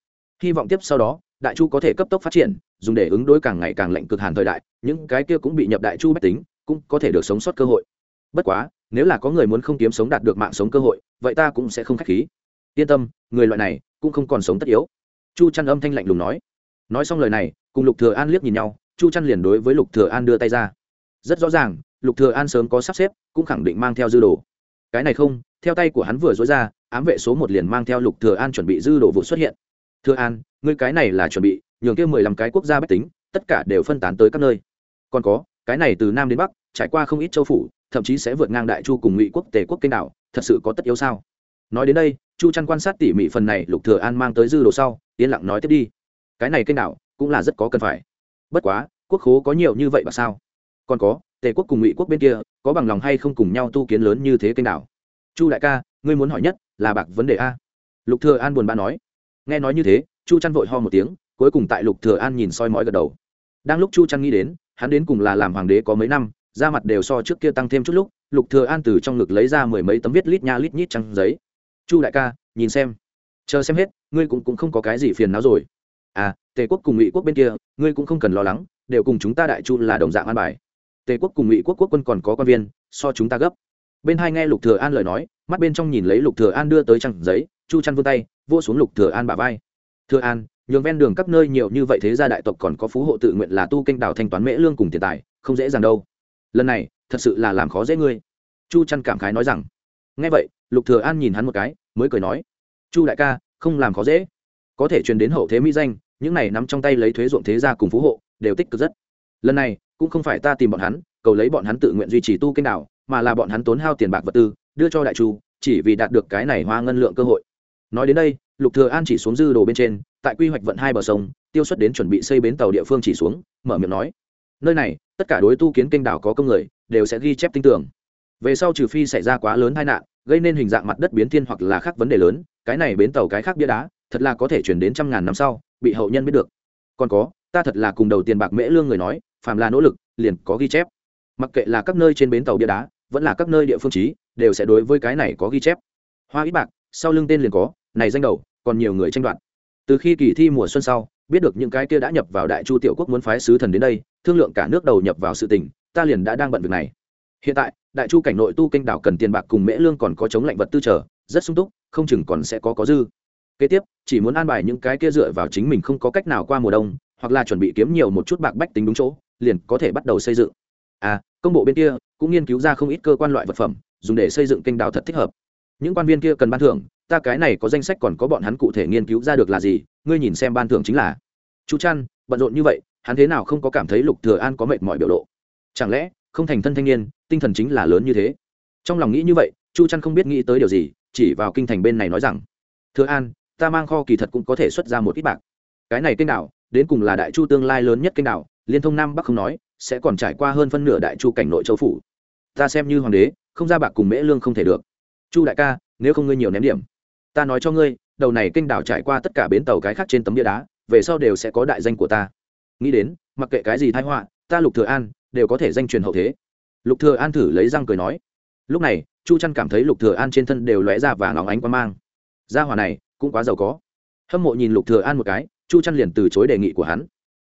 Hy vọng tiếp sau đó, đại chu có thể cấp tốc phát triển, dùng để ứng đối càng ngày càng lạnh cực hàn thời đại, những cái kia cũng bị nhập đại chu bách tính, cũng có thể được sống sót cơ hội. Bất quá, nếu là có người muốn không kiếm sống đạt được mạng sống cơ hội, vậy ta cũng sẽ không k h á c h khí. Yên tâm, người loại này cũng không còn sống tất yếu. Chu chăn âm thanh lạnh lùng nói. Nói xong lời này, cùng lục thừa an liếc nhìn nhau, chu chăn liền đối với lục thừa an đưa tay ra. Rất rõ ràng, lục thừa an sớm có sắp xếp, cũng khẳng định mang theo dư đồ. Cái này không, theo tay của hắn vừa dối ra, ám vệ số một liền mang theo lục thừa an chuẩn bị dư đồ vụ xuất hiện. Thừa an, ngươi cái này là chuẩn bị, nhường kia mười lăm cái quốc gia bách tính, tất cả đều phân tán tới các nơi. Còn có, cái này từ nam đến bắc, trải qua không ít châu phủ, thậm chí sẽ vượt ngang đại chu cùng ngụy quốc, tề quốc kênh đảo, thật sự có tất yếu sao? Nói đến đây chu trăn quan sát tỉ mỉ phần này, lục thừa an mang tới dư đồ sau, yên lặng nói tiếp đi. Cái này kênh đảo cũng là rất có cần phải. Bất quá, quốc khố có nhiều như vậy mà sao? Còn có, tề quốc cùng ngụy quốc bên kia, có bằng lòng hay không cùng nhau tu kiến lớn như thế kênh đảo? Chu đại ca, ngươi muốn hỏi nhất là bạc vấn đề a. Lục thừa an buồn bã nói. Nghe nói như thế, chu trăn vội ho một tiếng, cuối cùng tại lục thừa an nhìn soi mói gật đầu. Đang lúc chu trăn nghĩ đến, hắn đến cùng là làm hoàng đế có mấy năm, da mặt đều so trước kia tăng thêm chút lúc, lục thừa an từ trong ngực lấy ra mười mấy tấm viết lít nha lít nhít trăng giấy chu đại ca, nhìn xem. Chờ xem hết, ngươi cũng cũng không có cái gì phiền não rồi. À tề quốc cùng ngụy quốc bên kia, ngươi cũng không cần lo lắng, đều cùng chúng ta đại chu là đồng dạng an bài. Tề quốc cùng ngụy quốc quốc quân còn có quan viên, so chúng ta gấp. Bên hai nghe lục thừa an lời nói, mắt bên trong nhìn lấy lục thừa an đưa tới trang giấy, chu chăn vươn tay vua xuống lục thừa an bả vai. Thừa an, nhường ven đường các nơi nhiều như vậy thế gia đại tộc còn có phú hộ tự nguyện là tu kênh đảo thanh toán mễ lương cùng tiền tài, không dễ dàng đâu. Lần này, thật sự là làm khó dễ ngươi. Chu chăn cảm khái nói rằng, nghe vậy lục thừa an nhìn hắn một cái mới cười nói chu đại ca không làm khó dễ. Có thể truyền đến hậu thế mỹ danh những này nắm trong tay lấy thuế ruộng thế gia cùng phú hộ đều tích cực rất. Lần này cũng không phải ta tìm bọn hắn cầu lấy bọn hắn tự nguyện duy trì tu kênh đảo, mà là bọn hắn tốn hao tiền bạc vật tư đưa cho đại chu chỉ vì đạt được cái này hoa ngân lượng cơ hội. Nói đến đây lục thừa an chỉ xuống dư đồ bên trên tại quy hoạch vận hai bờ sông tiêu xuất đến chuẩn bị xây bến tàu địa phương chỉ xuống mở miệng nói nơi này tất cả đối tu kiến kênh đảo có công người đều sẽ ghi chép tinh tưởng. Về sau trừ phi xảy ra quá lớn tai nạn gây nên hình dạng mặt đất biến thiên hoặc là khác vấn đề lớn, cái này bến tàu cái khác bia đá, thật là có thể chuyển đến trăm ngàn năm sau, bị hậu nhân biết được. Còn có, ta thật là cùng đầu tiền bạc mễ lương người nói, phàm là nỗ lực, liền có ghi chép. Mặc kệ là các nơi trên bến tàu bia đá, vẫn là các nơi địa phương trí, đều sẽ đối với cái này có ghi chép. Hoa ít bạc, sau lưng tên liền có, này danh đầu, còn nhiều người tranh đoạt. Từ khi kỳ thi mùa xuân sau, biết được những cái kia đã nhập vào đại chu tiểu quốc muốn phái sứ thần đến đây, thương lượng cả nước đầu nhập vào sự tình, ta liền đã đang bận việc này. Hiện tại đại chu cảnh nội tu kênh đảo cần tiền bạc cùng mễ lương còn có chống lạnh vật tư trở rất sung túc, không chừng còn sẽ có có dư. Kế tiếp, chỉ muốn an bài những cái kia dựa vào chính mình không có cách nào qua mùa đông, hoặc là chuẩn bị kiếm nhiều một chút bạc bách tính đúng chỗ, liền có thể bắt đầu xây dựng. À công bộ bên kia cũng nghiên cứu ra không ít cơ quan loại vật phẩm, dùng để xây dựng kênh đào thật thích hợp. Những quan viên kia cần ban thưởng, ta cái này có danh sách còn có bọn hắn cụ thể nghiên cứu ra được là gì, ngươi nhìn xem ban thưởng chính là. Chú chăn bận rộn như vậy, hắn thế nào không có cảm thấy lục thừa an có mệt mỏi biểu lộ? Chẳng lẽ không thành thân thanh niên, tinh thần chính là lớn như thế. Trong lòng nghĩ như vậy, chu trăn không biết nghĩ tới điều gì, chỉ vào kinh thành bên này nói rằng, thừa an, ta mang kho kỳ thật cũng có thể xuất ra một ít bạc. Cái này kênh đảo, đến cùng là đại chu tương lai lớn nhất kênh đảo, liên thông nam bắc không nói, sẽ còn trải qua hơn phân nửa đại chu cảnh nội châu phủ. Ta xem như hoàng đế, không ra bạc cùng mễ lương không thể được. Chu đại ca, nếu không ngươi nhiều ném điểm. Ta nói cho ngươi, đầu này kênh đảo trải qua tất cả bến tàu cái khác trên tấm bia đá, về sau đều sẽ có đại danh của ta. Nghĩ đến, mặc kệ cái gì thái họa, ta lục thừa an đều có thể danh truyền hậu thế. Lục thừa an thử lấy răng cười nói, lúc này, chu trăn cảm thấy lục thừa an trên thân đều lóe ra vàng óng ánh quan mang. Gia hỏa này, cũng quá giàu có. Hâm mộ nhìn lục thừa an một cái, chu trăn liền từ chối đề nghị của hắn.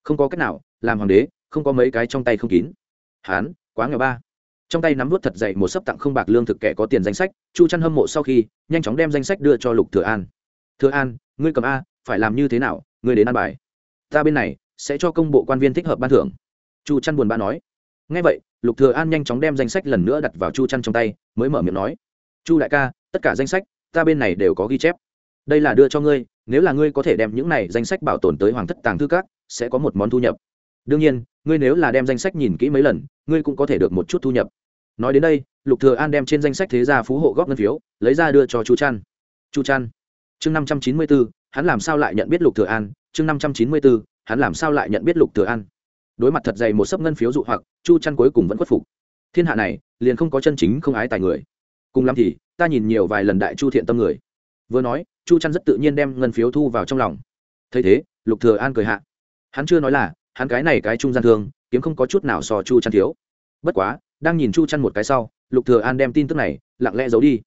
Không có cách nào, làm hoàng đế, không có mấy cái trong tay không kín. Hắn, quá nghèo ba. Trong tay nắm vút thật dậy một sấp tặng không bạc lương thực kẻ có tiền danh sách, chu trăn hâm mộ sau khi, nhanh chóng đem danh sách đưa cho lục thừa an. Thừa an, ngươi cầm a, phải làm như thế nào? Ngươi đến ăn bài. Ta bên này sẽ cho công bộ quan viên thích hợp ban thưởng. Chu trăn buồn bã nói ngay vậy, lục thừa an nhanh chóng đem danh sách lần nữa đặt vào chu chăn trong tay, mới mở miệng nói, chu đại ca, tất cả danh sách, ta bên này đều có ghi chép. Đây là đưa cho ngươi, nếu là ngươi có thể đem những này danh sách bảo tồn tới hoàng thất tàng thư các, sẽ có một món thu nhập. Đương nhiên, ngươi nếu là đem danh sách nhìn kỹ mấy lần, ngươi cũng có thể được một chút thu nhập. Nói đến đây, lục thừa an đem trên danh sách thế gia phú hộ góp ngân phiếu, lấy ra đưa cho chu trăn chu trăn chương năm trăm chín mươi bốn hắn làm sao lại nhận biết lục thừa an? Chương năm trăm chín mươi bốn hắn làm sao lại nhận biết lục thừa an? Đối mặt thật dày một sấp ngân phiếu dụ hoặc, chu chăn cuối cùng vẫn khuất phục. Thiên hạ này, liền không có chân chính không ái tài người. Cùng lắm thì, ta nhìn nhiều vài lần đại chu thiện tâm người. Vừa nói, chu chăn rất tự nhiên đem ngân phiếu thu vào trong lòng. Thấy thế, lục thừa an cười hạ. Hắn chưa nói là, hắn cái này cái trung gian thương, kiếm không có chút nào so chu chăn thiếu. Bất quá, đang nhìn chu chăn một cái sau, lục thừa an đem tin tức này, lặng lẽ giấu đi.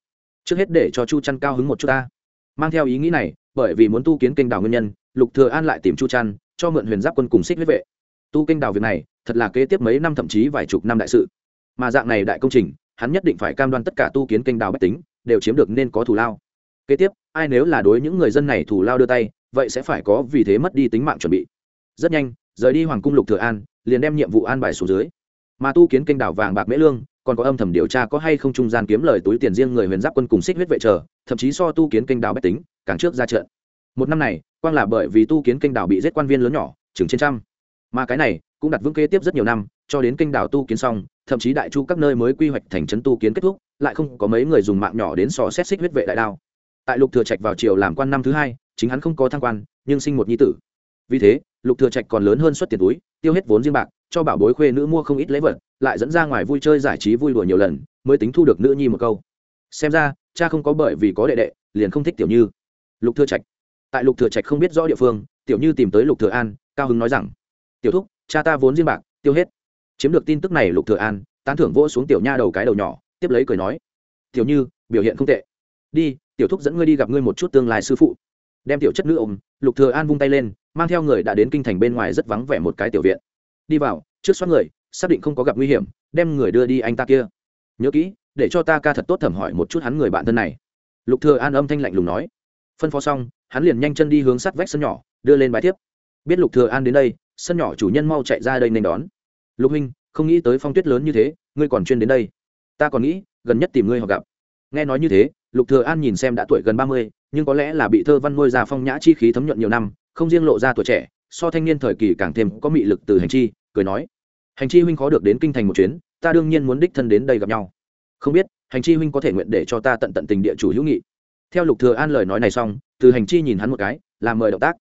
Trước hết để cho chu chăn cao hứng một chút ta. Mang theo ý nghĩ này, bởi vì muốn tu kiến kênh đảo nguyên nhân, lục thừa an lại tìm chu chăn cho mượn huyền giáp quân cùng xích huyết vệ tu kênh đào việc này, thật là kế tiếp mấy năm thậm chí vài chục năm đại sự. Mà dạng này đại công trình, hắn nhất định phải cam đoan tất cả tu kiến kênh đào bách tính, đều chiếm được nên có thù lao. Kế tiếp, ai nếu là đối những người dân này thù lao đưa tay, vậy sẽ phải có vì thế mất đi tính mạng chuẩn bị. Rất nhanh, rời đi hoàng cung lục thừa an, liền đem nhiệm vụ an bài xuống dưới. Mà tu kiến kênh đảo vàng bạc mễ lương, còn có âm thầm điều tra có hay không trung gian kiếm lời túi tiền riêng người huyền giáp quân cùng xích huyết vệ chờ, thậm chí so tu kiến kênh đảo bách tính, càng trước ra trận. Một năm này, quang là bởi vì tu kiến kênh đảo bị giết quan viên lớn nhỏ, chừng trên trăm mà cái này cũng đặt vững kế tiếp rất nhiều năm, cho đến kênh đảo tu kiến xong, thậm chí đại chu các nơi mới quy hoạch thành trấn tu kiến kết thúc, lại không có mấy người dùng mạng nhỏ đến sò xét xích huyết vệ đại đao. Tại lục thừa trạch vào triều làm quan năm thứ hai, chính hắn không có thăng quan, nhưng sinh một nhi tử. Vì thế, lục thừa trạch còn lớn hơn suất tiền túi, tiêu hết vốn riêng bạc, cho bảo bối khuê nữ mua không ít lễ vật, lại dẫn ra ngoài vui chơi giải trí vui đùa nhiều lần, mới tính thu được nữ nhi một câu. Xem ra, cha không có bởi vì có đệ đệ, liền không thích tiểu như. Lục thừa trạch. Tại lục thừa trạch không biết rõ địa phương, tiểu như tìm tới lục thừa an, cao hứng nói rằng tiểu thúc, cha ta vốn riêng bạc, tiêu hết. Chiếm được tin tức này, lục thừa an tán thưởng vỗ xuống tiểu nha đầu cái đầu nhỏ, tiếp lấy cười nói, tiểu như, biểu hiện không tệ. Đi, tiểu thúc dẫn ngươi đi gặp ngươi một chút tương lai sư phụ. Đem tiểu chất nữ ôm, lục thừa an vung tay lên, mang theo người đã đến kinh thành bên ngoài rất vắng vẻ một cái tiểu viện. Đi vào, trước soát người, xác định không có gặp nguy hiểm, đem người đưa đi anh ta kia. Nhớ kỹ, để cho ta ca thật tốt thẩm hỏi một chút hắn người bạn thân này. Lục thừa an âm thanh lạnh lùng nói. Phân phó xong, hắn liền nhanh chân đi hướng sát vách sân nhỏ, đưa lên bài tiếp biết lục thừa an đến đây sân nhỏ chủ nhân mau chạy ra đây nên đón. Lục huynh không nghĩ tới phong tuyết lớn như thế ngươi còn chuyên đến đây. Ta còn nghĩ gần nhất tìm ngươi họ gặp. Nghe nói như thế lục thừa an nhìn xem đã tuổi gần ba mươi, nhưng có lẽ là bị thơ văn nuôi ra phong nhã chi khí thấm nhuận nhiều năm không riêng lộ ra tuổi trẻ so thanh niên thời kỳ càng thêm có mị lực từ hành chi cười nói. Hành chi huynh khó được đến kinh thành một chuyến ta đương nhiên muốn đích thân đến đây gặp nhau. Không biết hành chi huynh có thể nguyện để cho ta tận tận tình địa chủ hữu nghị. Theo lục thừa an lời nói này xong từ hành chi nhìn hắn một cái làm mời động tác.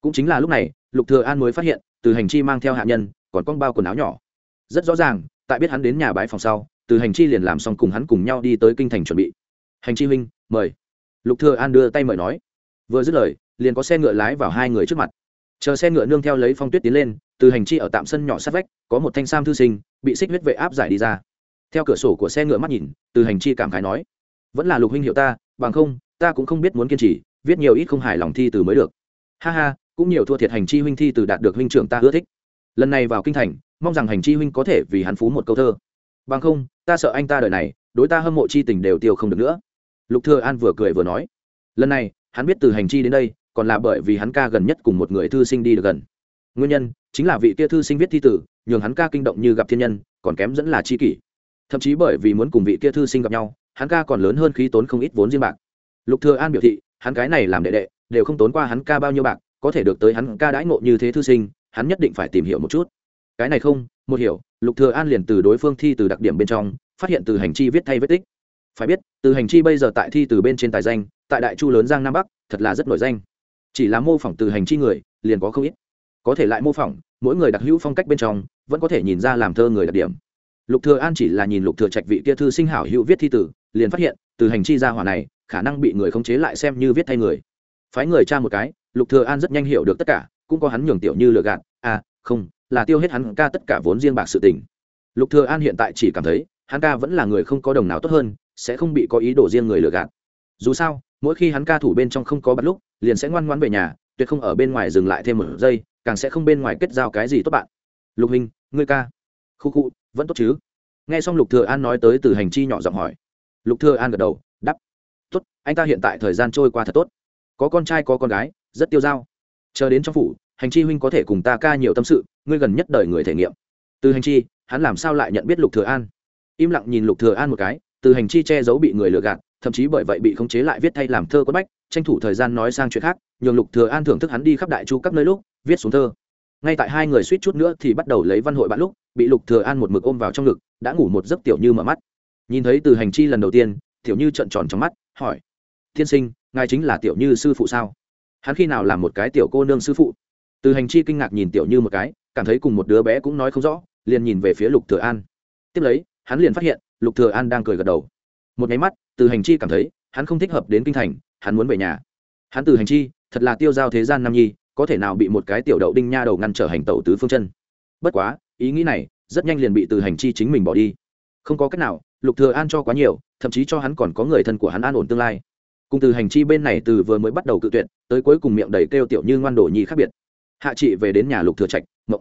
Cũng chính là lúc này lục thừa an mới phát hiện từ hành chi mang theo hạ nhân, còn con bao quần áo nhỏ. Rất rõ ràng, tại biết hắn đến nhà bãi phòng sau, từ hành chi liền làm xong cùng hắn cùng nhau đi tới kinh thành chuẩn bị. Hành chi huynh, mời. Lục thừa an đưa tay mời nói. Vừa dứt lời, liền có xe ngựa lái vào hai người trước mặt. Chờ xe ngựa nương theo lấy phong tuyết tiến lên, từ hành chi ở tạm sân nhỏ sát vách, có một thanh sam thư sinh, bị xích huyết vệ áp giải đi ra. Theo cửa sổ của xe ngựa mắt nhìn, từ hành chi cảm khái nói. Vẫn là lục huynh hiệu ta, bằng không, ta cũng không biết muốn kiên trì, viết nhiều ít không hài lòng thi từ mới được. Ha ha cũng nhiều thua thiệt hành chi huynh thi từ đạt được huynh trưởng ta ưa thích. Lần này vào kinh thành, mong rằng hành chi huynh có thể vì hắn phú một câu thơ. Bằng không, ta sợ anh ta đời này, đối ta hâm mộ chi tình đều tiêu không được nữa. Lục thừa an vừa cười vừa nói, lần này, hắn biết từ hành chi đến đây, còn là bởi vì hắn ca gần nhất cùng một người thư sinh đi được gần. Nguyên nhân, chính là vị kia thư sinh viết thi tử nhường hắn ca kinh động như gặp thiên nhân, còn kém dẫn là chi kỷ. Thậm chí bởi vì muốn cùng vị kia thư sinh gặp nhau, hắn ca còn lớn hơn khí tốn không ít vốn riêng bạc. Lục thừa an biểu thị, hắn cái này làm đệ đệ, đều không tốn qua hắn ca bao nhiêu bạc có thể được tới hắn ca đãi ngộ như thế thư sinh, hắn nhất định phải tìm hiểu một chút. Cái này không, một hiểu, lục thừa an liền từ đối phương thi từ đặc điểm bên trong, phát hiện từ hành chi viết thay vết tích. Phải biết, từ hành chi bây giờ tại thi từ bên trên tài danh, tại đại chu lớn giang nam bắc, thật là rất nổi danh. Chỉ là mô phỏng từ hành chi người, liền có không ít. Có thể lại mô phỏng, mỗi người đặc hữu phong cách bên trong, vẫn có thể nhìn ra làm thơ người đặc điểm. Lục thừa an chỉ là nhìn lục thừa trạch vị kia thư sinh hảo hữu viết thi tử liền phát hiện, từ hành chi ra hỏa này, khả năng bị người khống chế lại xem như viết thay người. Phái người tra một cái lục thừa an rất nhanh hiểu được tất cả, cũng có hắn nhường tiểu như lừa gạt à không, là tiêu hết hắn ca tất cả vốn riêng bạc sự tình. Lục thừa an hiện tại chỉ cảm thấy, hắn ca vẫn là người không có đồng nào tốt hơn, sẽ không bị có ý đồ riêng người lừa gạt. Dù sao, mỗi khi hắn ca thủ bên trong không có bắt lúc, liền sẽ ngoan ngoãn về nhà, tuyệt không ở bên ngoài dừng lại thêm một giây, càng sẽ không bên ngoài kết giao cái gì tốt bạn. Lục hình ngươi ca. Khu khu, vẫn tốt chứ? Nghe xong lục thừa an nói tới từ hành chi nhỏ giọng hỏi. Lục thừa an gật đầu, đáp. Tốt, anh ta hiện tại thời gian trôi qua thật tốt. Có con trai có con gái rất tiêu dao. Chờ đến trong phủ, hành chi huynh có thể cùng ta ca nhiều tâm sự, ngươi gần nhất đời người thể nghiệm. Từ hành chi, hắn làm sao lại nhận biết lục thừa an? Im lặng nhìn lục thừa an một cái, từ hành chi che giấu bị người lừa gạt, thậm chí bởi vậy bị khống chế lại viết thay làm thơ quất bách, tranh thủ thời gian nói sang chuyện khác, nhường lục thừa an thưởng thức hắn đi khắp đại chu các nơi lúc, viết xuống thơ. Ngay tại hai người suýt chút nữa thì bắt đầu lấy văn hội bạn lúc, bị lục thừa an một mực ôm vào trong ngực, đã ngủ một giấc tiểu như mở mắt. Nhìn thấy từ hành chi lần đầu tiên, tiểu như trợn tròn trong mắt, hỏi thiên sinh, ngài chính là tiểu như sư phụ sao? Hắn khi nào làm một cái tiểu cô nương sư phụ? Từ hành chi kinh ngạc nhìn tiểu như một cái, cảm thấy cùng một đứa bé cũng nói không rõ, liền nhìn về phía lục thừa an. Tiếp lấy, hắn liền phát hiện, lục thừa an đang cười gật đầu. Một máy mắt, từ hành chi cảm thấy, hắn không thích hợp đến kinh thành, hắn muốn về nhà. Hắn từ hành chi, thật là tiêu giao thế gian nam nhi, có thể nào bị một cái tiểu đậu đinh nha đầu ngăn trở hành tẩu tứ phương chân? Bất quá, ý nghĩ này, rất nhanh liền bị từ hành chi chính mình bỏ đi. Không có cách nào, lục thừa an cho quá nhiều, thậm chí cho hắn còn có người thân của hắn an ổn tương lai cùng từ hành chi bên này từ vừa mới bắt đầu cự tuyệt, tới cuối cùng miệng đầy kêu tiểu như ngoan đồ nhi khác biệt. Hạ chị về đến nhà lục thừa trạch, mộng.